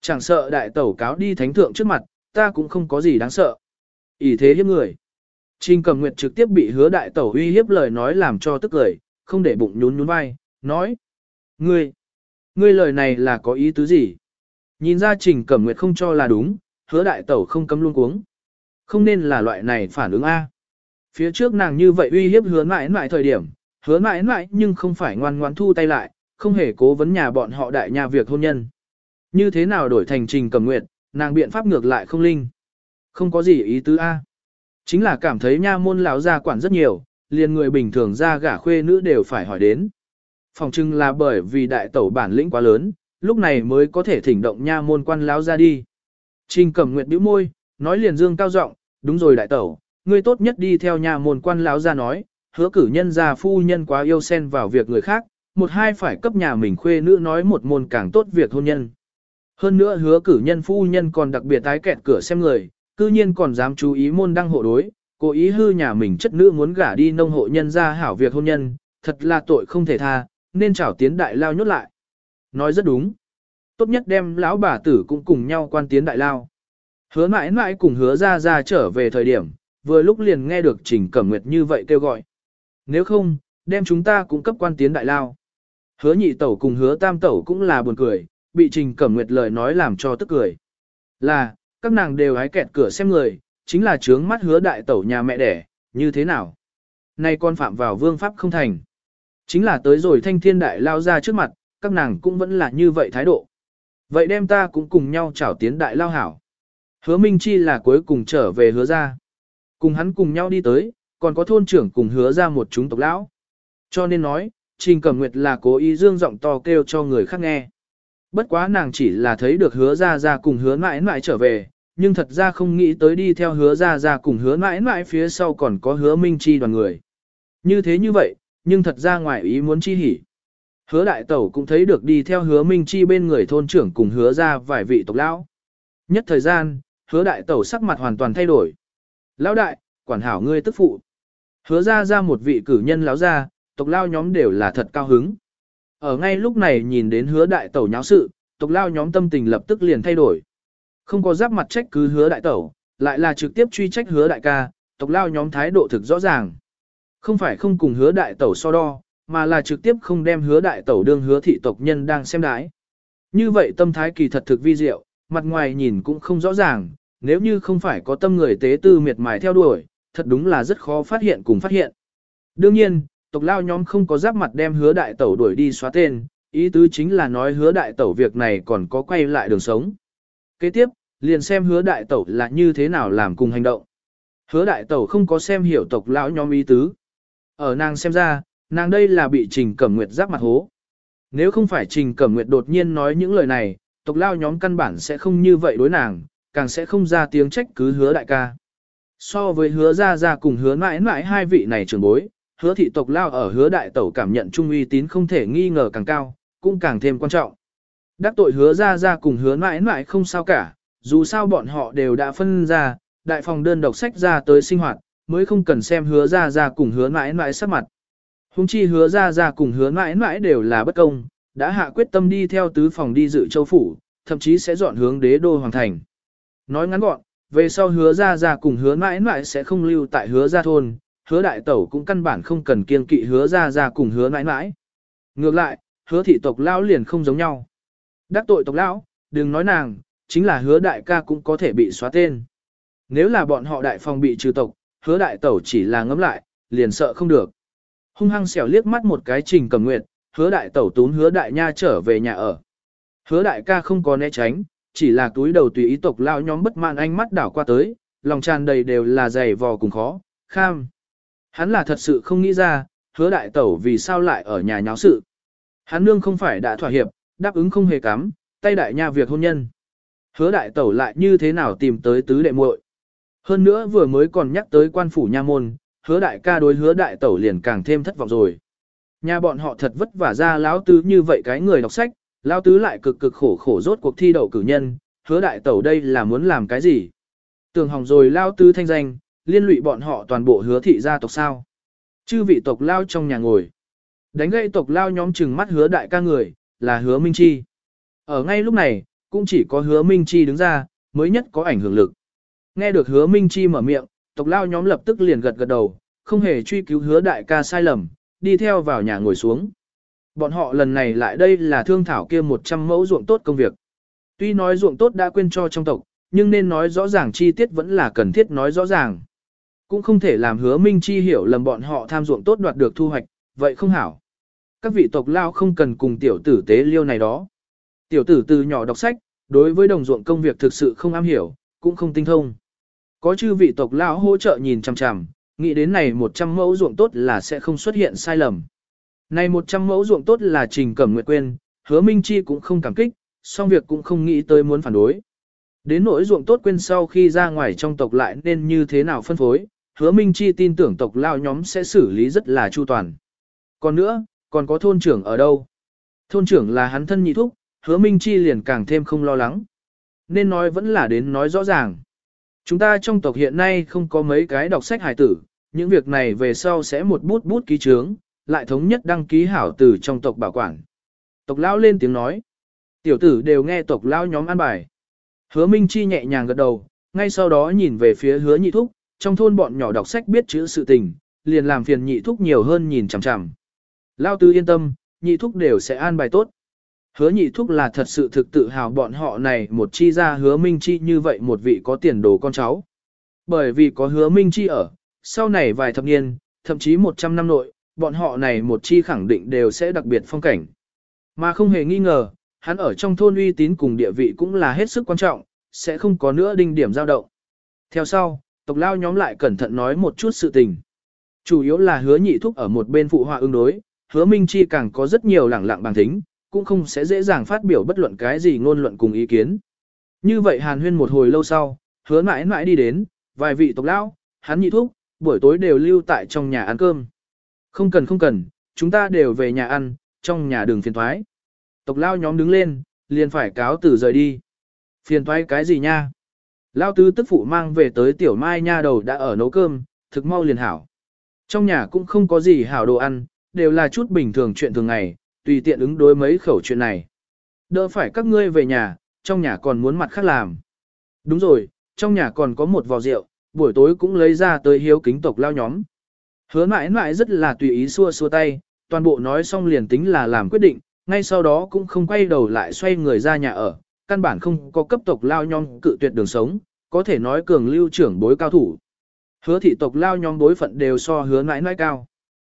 Chẳng sợ đại tẩu cáo đi thánh thượng trước mặt, ta cũng không có gì đáng sợ. ỷ thế hiếp người. Trình cầm nguyệt trực tiếp bị hứa đại tẩu uy hiếp lời nói làm cho tức lời, không để bụng nhún nhún vai, nói. Ngươi, ngươi lời này là có ý tứ gì? Nhìn ra trình cẩm nguyệt không cho là đúng, hứa đại tẩu không cấm luôn cuống. Không nên là loại này phản ứng A. Phía trước nàng như vậy uy hiếp hứa mãi mãi thời điểm, hứa mãi mãi nhưng không phải ngoan ngoan thu tay lại, không hề cố vấn nhà bọn họ đại nhà việc hôn nhân. Như thế nào đổi thành trình cầm nguyện, nàng biện pháp ngược lại không linh. Không có gì ý tứ A. Chính là cảm thấy nha môn lão gia quản rất nhiều, liền người bình thường ra gả khuê nữ đều phải hỏi đến. Phòng trưng là bởi vì đại tẩu bản lĩnh quá lớn, lúc này mới có thể thỉnh động nha môn quan lão ra đi. Trình cầm nguyệt bĩu môi, nói liền dương cao giọng, đúng rồi đại tẩu, ngươi tốt nhất đi theo nha môn quan lão ra nói, hứa cử nhân gia phu nhân quá yêu xen vào việc người khác, một hai phải cấp nhà mình khuê nữ nói một môn càng tốt việc hôn nhân. Hơn nữa hứa cử nhân phu nhân còn đặc biệt tái kẹt cửa xem người, cư nhiên còn dám chú ý môn đăng hộ đối, cố ý hư nhà mình chất nữ muốn gả đi nông hộ nhân ra hảo việc hôn nhân, thật là tội không thể tha, nên trảo tiến đại lao nhốt lại. Nói rất đúng. Tốt nhất đem lão bà tử cũng cùng nhau quan tiến đại lao. Hứa mãi mãi cùng hứa ra ra trở về thời điểm, vừa lúc liền nghe được Trình Cẩm Nguyệt như vậy kêu gọi. Nếu không, đem chúng ta cũng cấp quan tiến đại lao. Hứa nhị tẩu cùng hứa tam tẩu cũng là buồn cười, bị Trình Cẩm Nguyệt lời nói làm cho tức cười. Là, các nàng đều hái kẹt cửa xem người, chính là trướng mắt hứa đại tẩu nhà mẹ đẻ, như thế nào? Nay con phạm vào vương pháp không thành. Chính là tới rồi thanh thiên đại lao ra trước mặt, các nàng cũng vẫn là như vậy thái độ. Vậy đem ta cũng cùng nhau chảo tiến đại lao hảo. Hứa Minh Chi là cuối cùng trở về hứa ra. Cùng hắn cùng nhau đi tới, còn có thôn trưởng cùng hứa ra một chúng tộc lão. Cho nên nói, Trình Cẩm Nguyệt là cố ý dương giọng to kêu cho người khác nghe. Bất quá nàng chỉ là thấy được hứa ra ra cùng hứa mãi mãi trở về, nhưng thật ra không nghĩ tới đi theo hứa ra ra cùng hứa mãi mãi phía sau còn có hứa minh chi đoàn người. Như thế như vậy, nhưng thật ra ngoài ý muốn chi hỉ. Hứa đại tẩu cũng thấy được đi theo hứa minh chi bên người thôn trưởng cùng hứa ra vài vị tộc lão. Nhất thời gian, hứa đại tẩu sắc mặt hoàn toàn thay đổi. Lão đại, quản hảo ngươi tức phụ. Hứa ra ra một vị cử nhân lão ra, tộc lao nhóm đều là thật cao hứng. Ở ngay lúc này nhìn đến hứa đại tẩu nháo sự, tộc lao nhóm tâm tình lập tức liền thay đổi. Không có giáp mặt trách cứ hứa đại tẩu, lại là trực tiếp truy trách hứa đại ca, tộc lao nhóm thái độ thực rõ ràng. Không phải không cùng hứa đại tẩu so đo, mà là trực tiếp không đem hứa đại tẩu đương hứa thị tộc nhân đang xem đái. Như vậy tâm thái kỳ thật thực vi diệu, mặt ngoài nhìn cũng không rõ ràng, nếu như không phải có tâm người tế tư miệt mài theo đuổi, thật đúng là rất khó phát hiện cùng phát hiện. Đương nhiên, tộc lao nhóm không có giáp mặt đem hứa đại tẩu đuổi đi xóa tên, ý tứ chính là nói hứa đại tẩu việc này còn có quay lại đường sống. Kế tiếp, liền xem hứa đại tẩu là như thế nào làm cùng hành động. Hứa đại tẩu không có xem hiểu tộc lão nhóm ý tứ. Ở nàng xem ra, nàng đây là bị Trình Cẩm Nguyệt giáp mặt hố. Nếu không phải Trình Cẩm Nguyệt đột nhiên nói những lời này, tộc lao nhóm căn bản sẽ không như vậy đối nàng, càng sẽ không ra tiếng trách cứ hứa đại ca. So với hứa ra ra cùng hứa mãi mãi hai vị này trưởng bối, hứa thị tộc lao ở hứa đại tẩu cảm nhận trung uy tín không thể nghi ngờ càng cao, cũng càng thêm quan trọng. Đắc tội hứa ra ra cùng hứa mãi mãi không sao cả, dù sao bọn họ đều đã phân ra, đại phòng đơn độc sách ra tới sinh hoạt, mới không cần xem hứa ra ra cùng hứa mãi mãi sắc mặt. Hùng chi hứa ra ra cùng hứa mãi mãi đều là bất công, đã hạ quyết tâm đi theo tứ phòng đi dự châu phủ, thậm chí sẽ dọn hướng đế đô hoàng thành. Nói ngắn gọn, về sau hứa ra ra cùng hứa mãi mãi sẽ không lưu tại hứa ra thôn, hứa đại tẩu cũng căn bản không cần kiên kỵ hứa ra ra cùng hứa mãi mãi. Ngược lại, hứa thị tộc lão liền không giống nhau. Đắc tội tộc lão, đừng nói nàng, chính là hứa đại ca cũng có thể bị xóa tên. Nếu là bọn họ đại phòng bị trừ tộc, hứa đại tẩu chỉ là ngấm lại, liền sợ không được. Hung hăng xẻo liếc mắt một cái trình cầm nguyện, hứa đại tẩu tún hứa đại nha trở về nhà ở. Hứa đại ca không có né tránh, chỉ là túi đầu tùy ý tộc lao nhóm bất mãn ánh mắt đảo qua tới, lòng tràn đầy đều là dày vò cùng khó, kham. Hắn là thật sự không nghĩ ra, hứa đại tẩu vì sao lại ở nhà nháo sự. Hắn nương không phải đã thỏa hiệp, đáp ứng không hề cắm, tay đại nha việc hôn nhân. Hứa đại tẩu lại như thế nào tìm tới tứ đệ muội. Hơn nữa vừa mới còn nhắc tới quan phủ nha môn, hứa đại ca đối hứa đại tẩu liền càng thêm thất vọng rồi. Nhà bọn họ thật vất vả ra lão tứ như vậy cái người đọc sách, lão tứ lại cực cực khổ khổ rốt cuộc thi đậu cử nhân, hứa đại tẩu đây là muốn làm cái gì? Tường hỏng rồi lão tứ thanh danh, liên lụy bọn họ toàn bộ hứa thị gia tộc sao? Chư vị tộc lao trong nhà ngồi. Đánh gây tộc lao nhóm chừng mắt hứa đại ca người, là hứa Minh Chi. Ở ngay lúc này, cũng chỉ có hứa Minh Chi đứng ra, mới nhất có ảnh hưởng lực. Nghe được hứa Minh Chi mở miệng, tộc lao nhóm lập tức liền gật gật đầu, không hề truy cứu hứa đại ca sai lầm, đi theo vào nhà ngồi xuống. Bọn họ lần này lại đây là thương thảo kia 100 mẫu ruộng tốt công việc. Tuy nói ruộng tốt đã quên cho trong tộc, nhưng nên nói rõ ràng chi tiết vẫn là cần thiết nói rõ ràng. Cũng không thể làm hứa Minh Chi hiểu lầm bọn họ tham ruộng tốt đoạt được thu hoạch, vậy không hảo. Các vị tộc lao không cần cùng tiểu tử tế liêu này đó. Tiểu tử từ nhỏ đọc sách, đối với đồng ruộng công việc thực sự không am hiểu, cũng không tinh thông. Có chư vị tộc lao hỗ trợ nhìn chằm chằm, nghĩ đến này 100 mẫu ruộng tốt là sẽ không xuất hiện sai lầm. Này 100 mẫu ruộng tốt là trình cẩm nguyện quên, hứa Minh Chi cũng không cảm kích, song việc cũng không nghĩ tới muốn phản đối. Đến nỗi ruộng tốt quên sau khi ra ngoài trong tộc lại nên như thế nào phân phối, hứa Minh Chi tin tưởng tộc lao nhóm sẽ xử lý rất là chu toàn. Còn nữa, còn có thôn trưởng ở đâu? Thôn trưởng là hắn thân nhị thúc, hứa Minh Chi liền càng thêm không lo lắng. Nên nói vẫn là đến nói rõ ràng. Chúng ta trong tộc hiện nay không có mấy cái đọc sách hài tử, những việc này về sau sẽ một bút bút ký trướng, lại thống nhất đăng ký hảo từ trong tộc bảo quản. Tộc lão lên tiếng nói. Tiểu tử đều nghe tộc lão nhóm ăn bài. Hứa Minh Chi nhẹ nhàng gật đầu, ngay sau đó nhìn về phía hứa nhị thúc, trong thôn bọn nhỏ đọc sách biết chữ sự tình, liền làm phiền nhị thúc nhiều hơn nhìn chằm chằm. Lao tư yên tâm, nhị thúc đều sẽ an bài tốt. Hứa nhị thúc là thật sự thực tự hào bọn họ này một chi ra hứa minh chi như vậy một vị có tiền đồ con cháu. Bởi vì có hứa minh chi ở, sau này vài thập niên, thậm chí 100 năm nội, bọn họ này một chi khẳng định đều sẽ đặc biệt phong cảnh. Mà không hề nghi ngờ, hắn ở trong thôn uy tín cùng địa vị cũng là hết sức quan trọng, sẽ không có nữa đinh điểm dao động. Theo sau, tộc lao nhóm lại cẩn thận nói một chút sự tình. Chủ yếu là hứa nhị thúc ở một bên phụ họa ứng đối, hứa minh chi càng có rất nhiều lẳng lặng bằng thính, cũng không sẽ dễ dàng phát biểu bất luận cái gì ngôn luận cùng ý kiến. Như vậy hàn huyên một hồi lâu sau, hứa mãi mãi đi đến, vài vị tộc lão, hắn nhị thúc, buổi tối đều lưu tại trong nhà ăn cơm. Không cần không cần, chúng ta đều về nhà ăn, trong nhà đường phiền thoái. Tộc lao nhóm đứng lên, liền phải cáo từ rời đi. Phiền thoái cái gì nha? Lao tứ tức phụ mang về tới tiểu mai nha đầu đã ở nấu cơm, thực mau liền hảo. Trong nhà cũng không có gì hảo đồ ăn, đều là chút bình thường chuyện thường ngày, tùy tiện ứng đối mấy khẩu chuyện này. Đỡ phải các ngươi về nhà, trong nhà còn muốn mặt khác làm. Đúng rồi, trong nhà còn có một vò rượu, buổi tối cũng lấy ra tới hiếu kính tộc lao nhóm. Hứa mãi mãi rất là tùy ý xua xua tay, toàn bộ nói xong liền tính là làm quyết định, ngay sau đó cũng không quay đầu lại xoay người ra nhà ở, căn bản không có cấp tộc lao nhong cự tuyệt đường sống, có thể nói cường lưu trưởng bối cao thủ. Hứa thị tộc lao nhong bối phận đều so hứa mãi mãi cao.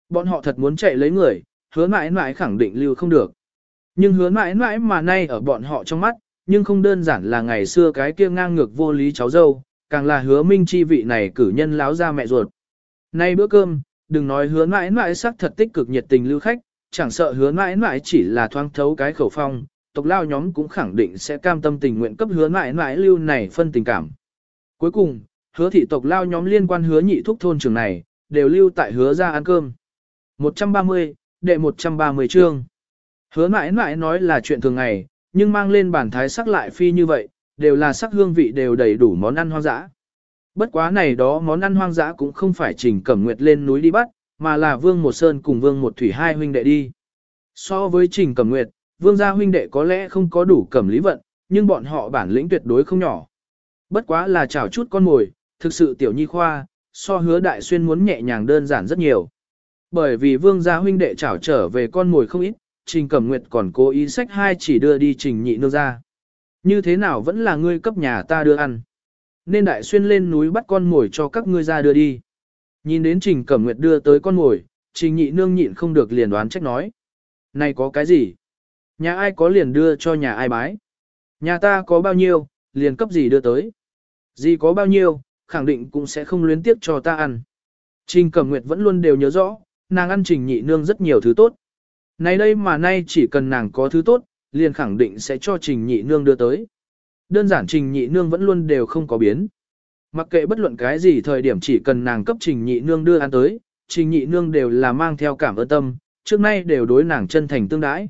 Bọn họ thật muốn chạy lấy người, hứa mãi mãi khẳng định lưu không được. Nhưng hứa mãi mãi mà nay ở bọn họ trong mắt, nhưng không đơn giản là ngày xưa cái kia ngang ngược vô lý cháu dâu, càng là hứa minh chi vị này cử nhân láo ra mẹ ruột. Nay bữa cơm, đừng nói hứa mãi mãi sắc thật tích cực nhiệt tình lưu khách, chẳng sợ hứa mãi mãi chỉ là thoáng thấu cái khẩu phong, tộc lao nhóm cũng khẳng định sẽ cam tâm tình nguyện cấp hứa mãi mãi lưu này phân tình cảm. Cuối cùng, hứa thị tộc lao nhóm liên quan hứa nhị thúc thôn trường này, đều lưu tại hứa ra ăn cơm. 130, đệ 130 chương. Hứa mãi mãi nói là chuyện thường ngày, nhưng mang lên bản thái sắc lại phi như vậy, đều là sắc hương vị đều đầy đủ món ăn hoang dã. Bất quá này đó món ăn hoang dã cũng không phải trình cẩm nguyệt lên núi đi bắt, mà là vương một sơn cùng vương một thủy hai huynh đệ đi. So với trình cẩm nguyệt, vương gia huynh đệ có lẽ không có đủ cẩm lý vận, nhưng bọn họ bản lĩnh tuyệt đối không nhỏ. Bất quá là chảo chút con mồi, thực sự tiểu nhi khoa, so hứa đại xuyên muốn nhẹ nhàng đơn giản rất nhiều. Bởi vì vương gia huynh đệ chảo trở về con mồi không ít, trình cẩm nguyệt còn cố ý sách hai chỉ đưa đi trình nhị nương ra. Như thế nào vẫn là ngươi cấp nhà ta đưa ăn. Nên đại xuyên lên núi bắt con mồi cho các ngươi ra đưa đi. Nhìn đến trình cẩm nguyệt đưa tới con mồi, trình nhị nương nhịn không được liền đoán trách nói. Này có cái gì? Nhà ai có liền đưa cho nhà ai bái? Nhà ta có bao nhiêu, liền cấp gì đưa tới? Gì có bao nhiêu, khẳng định cũng sẽ không luyến tiếc cho ta ăn. Trình Cẩm Nguyệt vẫn luôn đều nhớ rõ, nàng ăn trình nhị nương rất nhiều thứ tốt. Này đây mà nay chỉ cần nàng có thứ tốt, liền khẳng định sẽ cho trình nhị nương đưa tới. Đơn giản trình nhị nương vẫn luôn đều không có biến. Mặc kệ bất luận cái gì thời điểm chỉ cần nàng cấp trình nhị nương đưa ăn tới, trình nhị nương đều là mang theo cảm ơn tâm, trước nay đều đối nàng chân thành tương đãi.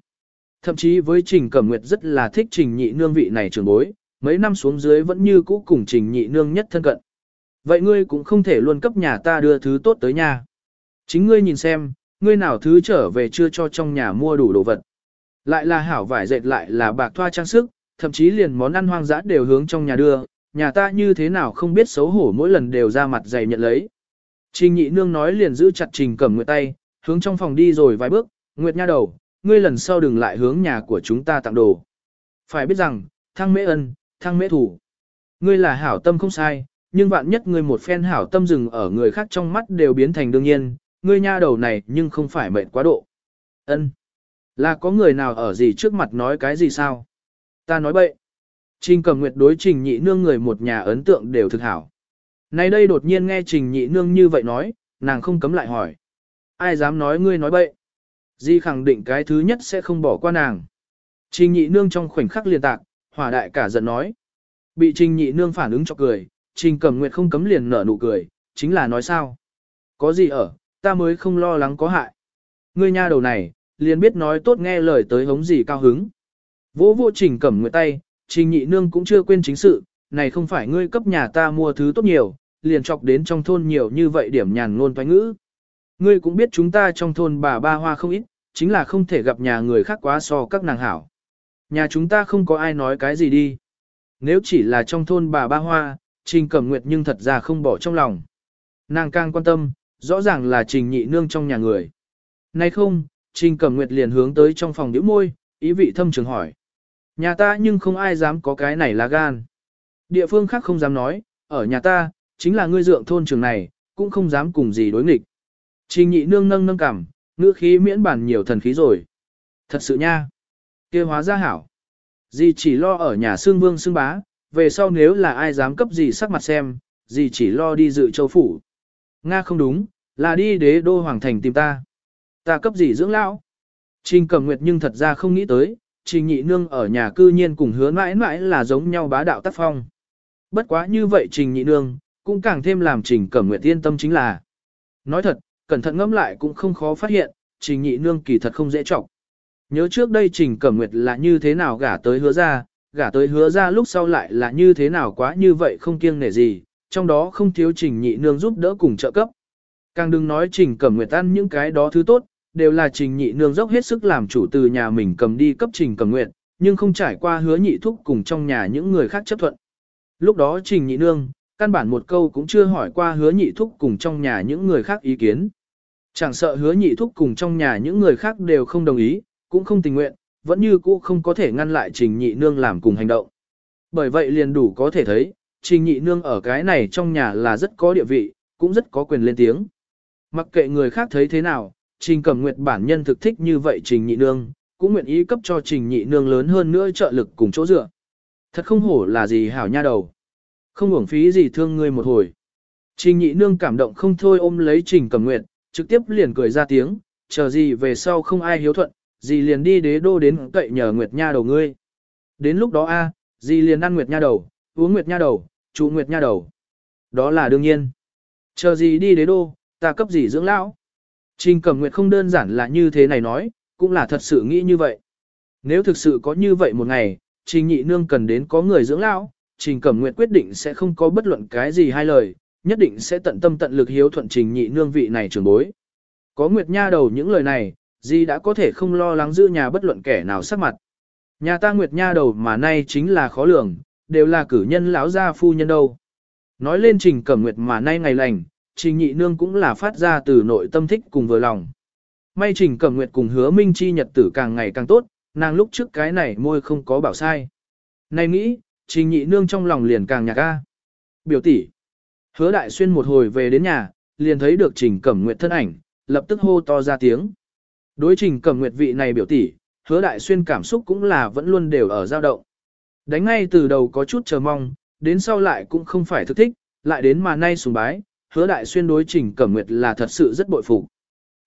Thậm chí với trình cẩm nguyệt rất là thích trình nhị nương vị này trưởng bối, mấy năm xuống dưới vẫn như cũ cùng trình nhị nương nhất thân cận. Vậy ngươi cũng không thể luôn cấp nhà ta đưa thứ tốt tới nhà. Chính ngươi nhìn xem, ngươi nào thứ trở về chưa cho trong nhà mua đủ đồ vật. Lại là hảo vải dệt lại là bạc thoa trang sức, thậm chí liền món ăn hoang dã đều hướng trong nhà đưa, nhà ta như thế nào không biết xấu hổ mỗi lần đều ra mặt dày nhận lấy. Trình nhị nương nói liền giữ chặt trình cẩm nguyệt tay, hướng trong phòng đi rồi vài bước, nguyệt nha đầu, ngươi lần sau đừng lại hướng nhà của chúng ta tặng đồ. Phải biết rằng, thăng mễ ân, thăng mễ thủ. Ngươi là hảo tâm không sai, nhưng vạn nhất ngươi một phen hảo tâm dừng ở người khác trong mắt đều biến thành đương nhiên, ngươi nha đầu này nhưng không phải mệt quá độ. Ân, Là có người nào ở gì trước mặt nói cái gì sao? Ta nói bậy. Trình cầm nguyệt đối trình nhị nương người một nhà ấn tượng đều thực hảo. Nay đây đột nhiên nghe trình nhị nương như vậy nói, nàng không cấm lại hỏi. Ai dám nói ngươi nói bậy? Di khẳng định cái thứ nhất sẽ không bỏ qua nàng. Trình nhị nương trong khoảnh khắc liền tạc, hỏa đại cả giận nói. Bị trình nhị nương phản ứng cho cười, trình cầm nguyệt không cấm liền nở nụ cười, chính là nói sao. Có gì ở, ta mới không lo lắng có hại. Ngươi nha đầu này, liền biết nói tốt nghe lời tới hống gì cao hứng. Vỗ vô trình cầm nguyệt tay, trình nhị nương cũng chưa quên chính sự, này không phải ngươi cấp nhà ta mua thứ tốt nhiều, liền chọc đến trong thôn nhiều như vậy điểm nhàn ngôn toán ngữ. Ngươi cũng biết chúng ta trong thôn bà ba hoa không ít, chính là không thể gặp nhà người khác quá so các nàng hảo. Nhà chúng ta không có ai nói cái gì đi. Nếu chỉ là trong thôn bà ba hoa, Trình Cẩm Nguyệt nhưng thật ra không bỏ trong lòng. Nàng càng quan tâm, rõ ràng là Trình nhị nương trong nhà người. Nay không, Trình Cẩm Nguyệt liền hướng tới trong phòng điếu môi, ý vị thâm trường hỏi. Nhà ta nhưng không ai dám có cái này là gan. Địa phương khác không dám nói, ở nhà ta, chính là ngươi dượng thôn trường này, cũng không dám cùng gì đối nghịch. Trình nhị nương nâng nâng cảm, ngữ khí miễn bản nhiều thần khí rồi. Thật sự nha. kia hóa ra hảo. Dì chỉ lo ở nhà xương vương xương bá, về sau nếu là ai dám cấp gì sắc mặt xem, dì chỉ lo đi dự châu phủ. Nga không đúng, là đi đế đô hoàng thành tìm ta. Ta cấp gì dưỡng lão. Trình cầm nguyệt nhưng thật ra không nghĩ tới, trình nhị nương ở nhà cư nhiên cùng hứa mãi mãi là giống nhau bá đạo tác phong. Bất quá như vậy trình nhị nương, cũng càng thêm làm trình cẩm nguyệt yên tâm chính là. Nói thật, cẩn thận ngẫm lại cũng không khó phát hiện, trình nhị nương kỳ thật không dễ trọng. Nhớ trước đây trình cẩm nguyệt là như thế nào gả tới hứa ra, gả tới hứa ra lúc sau lại là như thế nào quá như vậy không kiêng nể gì, trong đó không thiếu trình nhị nương giúp đỡ cùng trợ cấp. Càng đừng nói trình cẩm nguyệt ăn những cái đó thứ tốt, đều là trình nhị nương dốc hết sức làm chủ từ nhà mình cầm đi cấp trình cẩm nguyệt, nhưng không trải qua hứa nhị thúc cùng trong nhà những người khác chấp thuận. Lúc đó trình nhị nương, căn bản một câu cũng chưa hỏi qua hứa nhị thúc cùng trong nhà những người khác ý kiến. Chẳng sợ hứa nhị thúc cùng trong nhà những người khác đều không đồng ý, cũng không tình nguyện, vẫn như cũ không có thể ngăn lại trình nhị nương làm cùng hành động. Bởi vậy liền đủ có thể thấy, trình nhị nương ở cái này trong nhà là rất có địa vị, cũng rất có quyền lên tiếng. Mặc kệ người khác thấy thế nào, trình cẩm nguyệt bản nhân thực thích như vậy trình nhị nương, cũng nguyện ý cấp cho trình nhị nương lớn hơn nữa trợ lực cùng chỗ dựa. Thật không hổ là gì hảo nha đầu. Không uổng phí gì thương ngươi một hồi. Trình nhị nương cảm động không thôi ôm lấy trình cẩm nguyệt, trực tiếp liền cười ra tiếng, chờ gì về sau không ai hiếu thuận, gì liền đi đế đô đến cậy nhờ nguyệt nha đầu ngươi. Đến lúc đó a, gì liền ăn nguyệt nha đầu, uống nguyệt nha đầu, trụ nguyệt nha đầu. Đó là đương nhiên. Chờ gì đi đế đô, ta cấp gì dưỡng lão. Trình cẩm nguyệt không đơn giản là như thế này nói, cũng là thật sự nghĩ như vậy. Nếu thực sự có như vậy một ngày, trình nhị nương cần đến có người dưỡng lão, trình cẩm nguyệt quyết định sẽ không có bất luận cái gì hai lời, nhất định sẽ tận tâm tận lực hiếu thuận trình nhị nương vị này trưởng bối. Có nguyệt nha đầu những lời này, gì đã có thể không lo lắng giữ nhà bất luận kẻ nào sắc mặt. Nhà ta nguyệt nha đầu mà nay chính là khó lường, đều là cử nhân lão gia phu nhân đâu. Nói lên trình cẩm nguyệt mà nay ngày lành, trình nhị nương cũng là phát ra từ nội tâm thích cùng vừa lòng. May trình cẩm nguyệt cùng hứa minh chi nhật tử càng ngày càng tốt, nàng lúc trước cái này môi không có bảo sai. Này nghĩ, trình nhị nương trong lòng liền càng nhạc ca. Biểu tỷ Hứa đại xuyên một hồi về đến nhà, liền thấy được trình cẩm nguyệt thân ảnh, lập tức hô to ra tiếng. Đối trình cẩm nguyệt vị này biểu tỷ, hứa đại xuyên cảm xúc cũng là vẫn luôn đều ở dao động. Đánh ngay từ đầu có chút chờ mong, đến sau lại cũng không phải thực thích, lại đến mà nay sùng bái, hứa đại xuyên đối trình cẩm nguyệt là thật sự rất bội phục.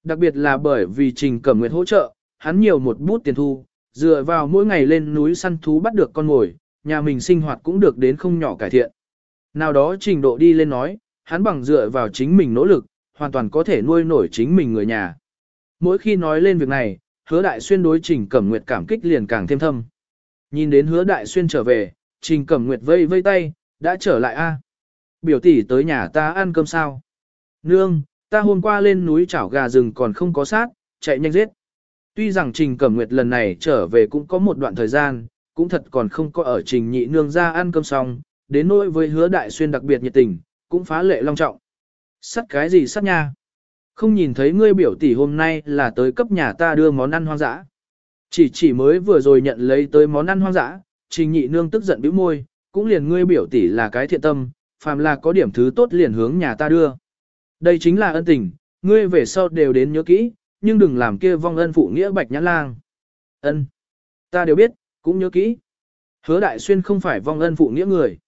Đặc biệt là bởi vì trình cẩm nguyệt hỗ trợ, hắn nhiều một bút tiền thu, dựa vào mỗi ngày lên núi săn thú bắt được con mồi, nhà mình sinh hoạt cũng được đến không nhỏ cải thiện. Nào đó trình độ đi lên nói, hắn bằng dựa vào chính mình nỗ lực, hoàn toàn có thể nuôi nổi chính mình người nhà. Mỗi khi nói lên việc này, hứa đại xuyên đối trình cẩm nguyệt cảm kích liền càng thêm thâm. Nhìn đến hứa đại xuyên trở về, trình cẩm nguyệt vây vây tay, đã trở lại a Biểu tỷ tới nhà ta ăn cơm sao? Nương, ta hôm qua lên núi chảo gà rừng còn không có sát, chạy nhanh giết. Tuy rằng Trình Cẩm Nguyệt lần này trở về cũng có một đoạn thời gian, cũng thật còn không có ở Trình Nhị Nương ra ăn cơm xong, đến nỗi với hứa đại xuyên đặc biệt nhiệt tình, cũng phá lệ long trọng. Sắt cái gì sắt nha? Không nhìn thấy ngươi biểu tỷ hôm nay là tới cấp nhà ta đưa món ăn hoang dã. Chỉ chỉ mới vừa rồi nhận lấy tới món ăn hoang dã, Trình Nhị Nương tức giận bĩu môi, cũng liền ngươi biểu tỷ là cái thiện tâm, phàm là có điểm thứ tốt liền hướng nhà ta đưa. Đây chính là ân tình, ngươi về sau đều đến nhớ kỹ, nhưng đừng làm kia vong ân phụ nghĩa bạch nhãn lang. Ân, ta đều biết, cũng nhớ kỹ. Hứa đại xuyên không phải vong ân phụ nghĩa người.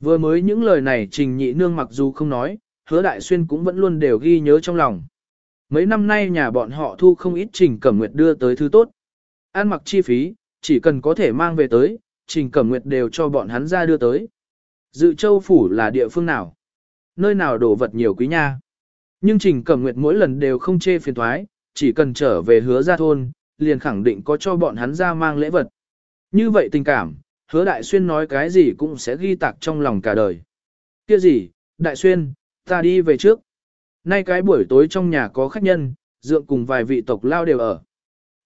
Vừa mới những lời này trình nhị nương mặc dù không nói, hứa đại xuyên cũng vẫn luôn đều ghi nhớ trong lòng. Mấy năm nay nhà bọn họ thu không ít trình cẩm nguyệt đưa tới thứ tốt. Ăn mặc chi phí, chỉ cần có thể mang về tới, trình cẩm nguyệt đều cho bọn hắn ra đưa tới. Dự châu phủ là địa phương nào? Nơi nào đổ vật nhiều quý nha? Nhưng trình cẩm nguyệt mỗi lần đều không chê phiền thoái, chỉ cần trở về hứa ra thôn, liền khẳng định có cho bọn hắn ra mang lễ vật. Như vậy tình cảm, hứa đại xuyên nói cái gì cũng sẽ ghi tạc trong lòng cả đời. Kia gì, đại xuyên, ta đi về trước. Nay cái buổi tối trong nhà có khách nhân, dượng cùng vài vị tộc lao đều ở.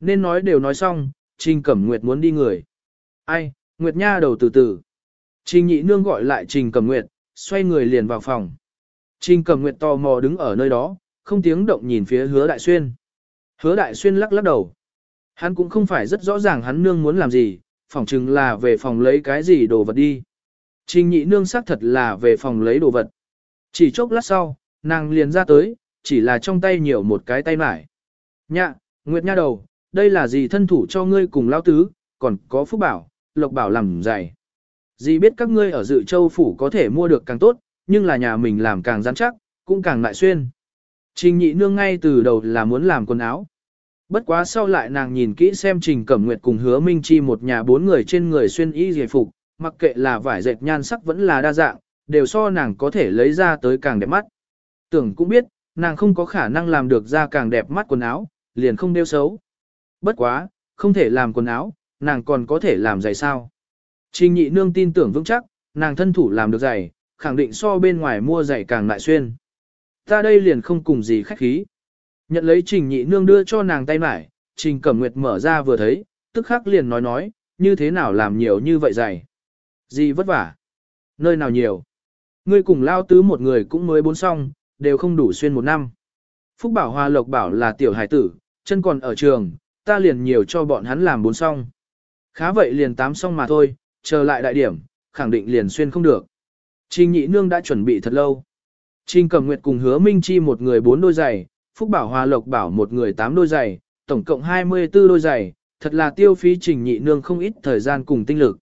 Nên nói đều nói xong, Trình Cẩm Nguyệt muốn đi người. Ai, Nguyệt Nha đầu từ từ. Trình Nhị Nương gọi lại Trình Cẩm Nguyệt, xoay người liền vào phòng. Trình Cẩm Nguyệt tò mò đứng ở nơi đó, không tiếng động nhìn phía hứa đại xuyên. Hứa đại xuyên lắc lắc đầu. Hắn cũng không phải rất rõ ràng hắn nương muốn làm gì, phỏng chừng là về phòng lấy cái gì đồ vật đi. Trình nhị nương xác thật là về phòng lấy đồ vật. Chỉ chốc lát sau, nàng liền ra tới, chỉ là trong tay nhiều một cái tay mải. Nhạ, Nguyệt nha đầu, đây là gì thân thủ cho ngươi cùng lao tứ, còn có phúc bảo, lộc bảo làm dày. Dì biết các ngươi ở dự châu phủ có thể mua được càng tốt, nhưng là nhà mình làm càng rắn chắc, cũng càng lại xuyên. Trình nhị nương ngay từ đầu là muốn làm quần áo. Bất quá sau lại nàng nhìn kỹ xem Trình Cẩm Nguyệt cùng Hứa Minh Chi một nhà bốn người trên người xuyên y giải phục, mặc kệ là vải dệt nhan sắc vẫn là đa dạng, đều so nàng có thể lấy ra tới càng đẹp mắt. Tưởng cũng biết, nàng không có khả năng làm được ra càng đẹp mắt quần áo, liền không đeo xấu. Bất quá, không thể làm quần áo, nàng còn có thể làm giày sao. Trình nhị nương tin tưởng vững chắc, nàng thân thủ làm được giày, khẳng định so bên ngoài mua giày càng lại xuyên. Ta đây liền không cùng gì khách khí. Nhận lấy trình nhị nương đưa cho nàng tay mải, trình cẩm nguyệt mở ra vừa thấy, tức khắc liền nói nói, như thế nào làm nhiều như vậy dày. Gì vất vả. Nơi nào nhiều. Ngươi cùng lao tứ một người cũng mới bốn xong, đều không đủ xuyên một năm. Phúc Bảo Hoa Lộc Bảo là tiểu hải tử, chân còn ở trường, ta liền nhiều cho bọn hắn làm bốn xong. Khá vậy liền tám xong mà thôi, chờ lại đại điểm, khẳng định liền xuyên không được. Trình nhị nương đã chuẩn bị thật lâu. Trình cầm nguyệt cùng hứa Minh Chi một người bốn đôi giày, Phúc Bảo Hòa Lộc Bảo một người tám đôi giày, tổng cộng 24 đôi giày, thật là tiêu phí trình nhị nương không ít thời gian cùng tinh lực.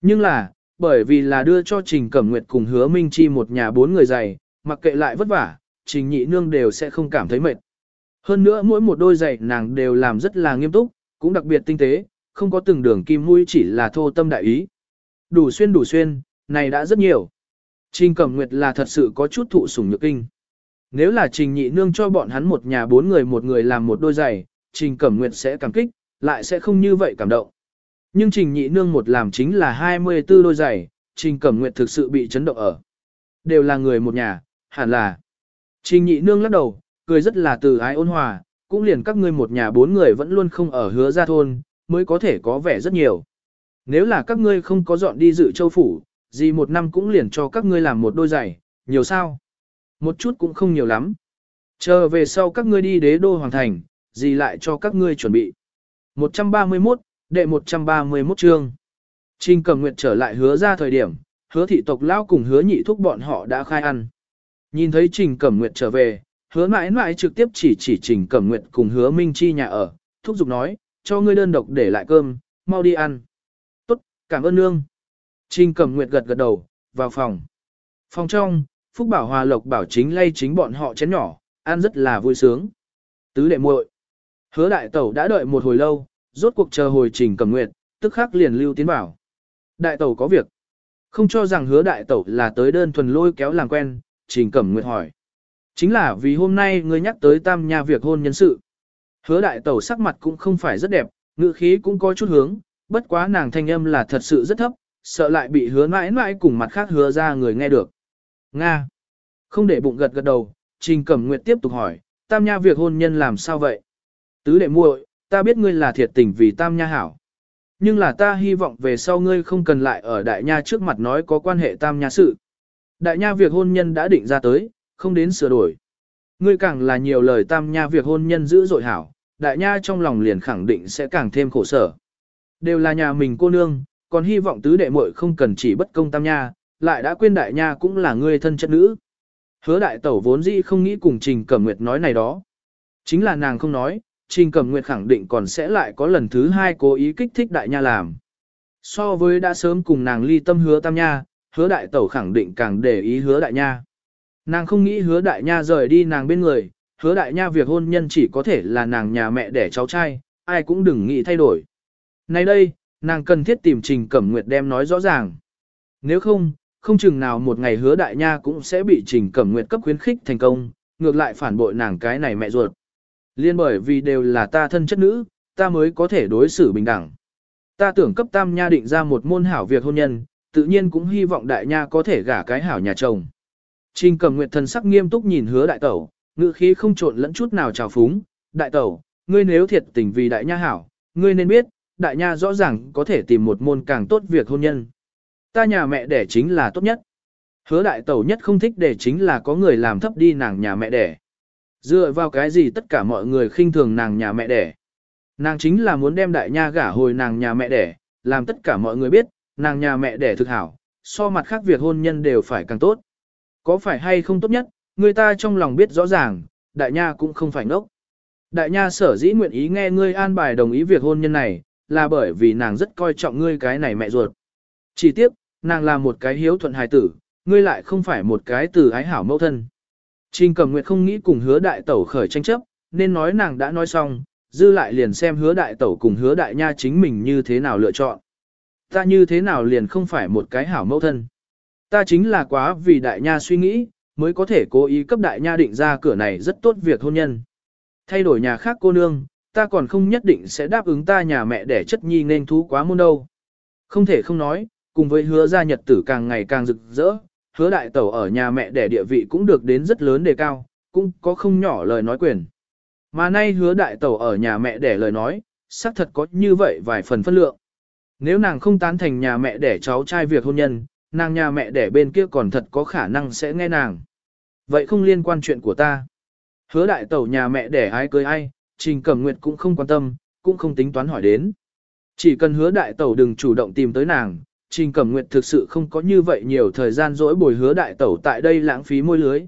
Nhưng là, bởi vì là đưa cho trình cẩm nguyệt cùng hứa Minh Chi một nhà bốn người giày, mặc kệ lại vất vả, trình nhị nương đều sẽ không cảm thấy mệt. Hơn nữa mỗi một đôi giày nàng đều làm rất là nghiêm túc, cũng đặc biệt tinh tế, không có từng đường kim mũi chỉ là thô tâm đại ý. Đủ xuyên đủ xuyên, này đã rất nhiều. Trình Cẩm Nguyệt là thật sự có chút thụ sủng nhược kinh. Nếu là Trình Nhị Nương cho bọn hắn một nhà bốn người một người làm một đôi giày, Trình Cẩm Nguyệt sẽ cảm kích, lại sẽ không như vậy cảm động. Nhưng Trình Nhị Nương một làm chính là 24 đôi giày, Trình Cẩm Nguyệt thực sự bị chấn động ở. Đều là người một nhà, hẳn là. Trình Nhị Nương lắc đầu, cười rất là từ ái ôn hòa, cũng liền các ngươi một nhà bốn người vẫn luôn không ở hứa ra thôn, mới có thể có vẻ rất nhiều. Nếu là các ngươi không có dọn đi dự châu phủ, gì một năm cũng liền cho các ngươi làm một đôi giày, nhiều sao? Một chút cũng không nhiều lắm. Chờ về sau các ngươi đi đế đô hoàng thành, gì lại cho các ngươi chuẩn bị. 131, đệ 131 chương. Trình cầm nguyệt trở lại hứa ra thời điểm, hứa thị tộc lao cùng hứa nhị thúc bọn họ đã khai ăn. Nhìn thấy Trình Cẩm Nguyệt trở về, hứa mãi mãi trực tiếp chỉ chỉ Trình Cẩm Nguyệt cùng hứa Minh Chi nhà ở, thúc giục nói, cho ngươi đơn độc để lại cơm, mau đi ăn. Tốt, cảm ơn nương. Trình Cẩm Nguyệt gật gật đầu, vào phòng. Phòng trong, Phúc Bảo Hòa Lộc Bảo chính lay chính bọn họ chén nhỏ, ăn rất là vui sướng. Tứ đệ muội. Hứa đại tẩu đã đợi một hồi lâu, rốt cuộc chờ hồi Trình Cẩm Nguyệt, tức khắc liền lưu tiến bảo. Đại tẩu có việc. Không cho rằng hứa đại tẩu là tới đơn thuần lôi kéo làm quen, Trình Cẩm Nguyệt hỏi. Chính là vì hôm nay ngươi nhắc tới tam nha việc hôn nhân sự. Hứa đại tẩu sắc mặt cũng không phải rất đẹp, ngữ khí cũng có chút hướng, bất quá nàng thanh âm là thật sự rất thấp, sợ lại bị hứa mãi mãi cùng mặt khác hứa ra người nghe được. Nga. Không để bụng gật gật đầu, Trình Cẩm Nguyệt tiếp tục hỏi, tam nha việc hôn nhân làm sao vậy? Tứ đệ muội, ta biết ngươi là thiệt tình vì tam nha hảo. Nhưng là ta hy vọng về sau ngươi không cần lại ở đại nha trước mặt nói có quan hệ tam nha sự. Đại nha việc hôn nhân đã định ra tới, không đến sửa đổi. Ngươi càng là nhiều lời tam nha việc hôn nhân giữ dội hảo, đại nha trong lòng liền khẳng định sẽ càng thêm khổ sở. Đều là nhà mình cô nương, còn hy vọng tứ đệ muội không cần chỉ bất công tam nha, lại đã quên đại nha cũng là ngươi thân chất nữ. Hứa đại tẩu vốn dĩ không nghĩ cùng Trình Cẩm Nguyệt nói này đó. Chính là nàng không nói, Trình Cẩm Nguyệt khẳng định còn sẽ lại có lần thứ hai cố ý kích thích đại nha làm. So với đã sớm cùng nàng ly tâm hứa tam nha, hứa đại tẩu khẳng định càng để ý hứa đại nha. Nàng không nghĩ hứa đại nha rời đi nàng bên người, hứa đại nha việc hôn nhân chỉ có thể là nàng nhà mẹ đẻ cháu trai, ai cũng đừng nghĩ thay đổi. Nay đây, nàng cần thiết tìm Trình Cẩm Nguyệt đem nói rõ ràng. Nếu không, không chừng nào một ngày hứa đại nha cũng sẽ bị Trình Cẩm Nguyệt cấp khuyến khích thành công, ngược lại phản bội nàng cái này mẹ ruột. Liên bởi vì đều là ta thân chất nữ, ta mới có thể đối xử bình đẳng. Ta tưởng cấp tam nha định ra một môn hảo việc hôn nhân, tự nhiên cũng hy vọng đại nha có thể gả cái hảo nhà chồng. Trình Cẩm Nguyệt thần sắc nghiêm túc nhìn hứa đại tẩu, ngữ khí không trộn lẫn chút nào trào phúng. Đại tẩu, ngươi nếu thiệt tình vì đại nha hảo, ngươi nên biết, đại nha rõ ràng có thể tìm một môn càng tốt việc hôn nhân. Ta nhà mẹ đẻ chính là tốt nhất. Hứa đại tẩu nhất không thích để chính là có người làm thấp đi nàng nhà mẹ đẻ. Dựa vào cái gì tất cả mọi người khinh thường nàng nhà mẹ đẻ. Nàng chính là muốn đem đại nha gả hồi nàng nhà mẹ đẻ, làm tất cả mọi người biết, nàng nhà mẹ đẻ thực hảo, so mặt khác việc hôn nhân đều phải càng tốt. Có phải hay không tốt nhất, người ta trong lòng biết rõ ràng, đại nha cũng không phải ngốc. Đại nha sở dĩ nguyện ý nghe ngươi an bài đồng ý việc hôn nhân này, là bởi vì nàng rất coi trọng ngươi cái này mẹ ruột. Chỉ tiếp, nàng là một cái hiếu thuận hài tử, ngươi lại không phải một cái từ ái hảo mẫu thân. Trình cầm nguyệt không nghĩ cùng hứa đại tẩu khởi tranh chấp, nên nói nàng đã nói xong, dư lại liền xem hứa đại tẩu cùng hứa đại nha chính mình như thế nào lựa chọn. Ta như thế nào liền không phải một cái hảo mẫu thân. Ta chính là quá vì đại nha suy nghĩ, mới có thể cố ý cấp đại nha định ra cửa này rất tốt việc hôn nhân. Thay đổi nhà khác cô nương, ta còn không nhất định sẽ đáp ứng ta nhà mẹ để chất nhi nên thú quá môn đâu. Không thể không nói, cùng với hứa gia nhật tử càng ngày càng rực rỡ, hứa đại tẩu ở nhà mẹ đẻ địa vị cũng được đến rất lớn đề cao, cũng có không nhỏ lời nói quyền. Mà nay hứa đại tẩu ở nhà mẹ đẻ lời nói, xác thật có như vậy vài phần phân lượng. Nếu nàng không tán thành nhà mẹ đẻ cháu trai việc hôn nhân, nàng nhà mẹ đẻ bên kia còn thật có khả năng sẽ nghe nàng. Vậy không liên quan chuyện của ta. Hứa đại tẩu nhà mẹ đẻ ai cưới ai, Trình Cẩm Nguyệt cũng không quan tâm, cũng không tính toán hỏi đến. Chỉ cần hứa đại tẩu đừng chủ động tìm tới nàng, Trình Cẩm Nguyệt thực sự không có như vậy nhiều thời gian dỗi bồi hứa đại tẩu tại đây lãng phí môi lưới.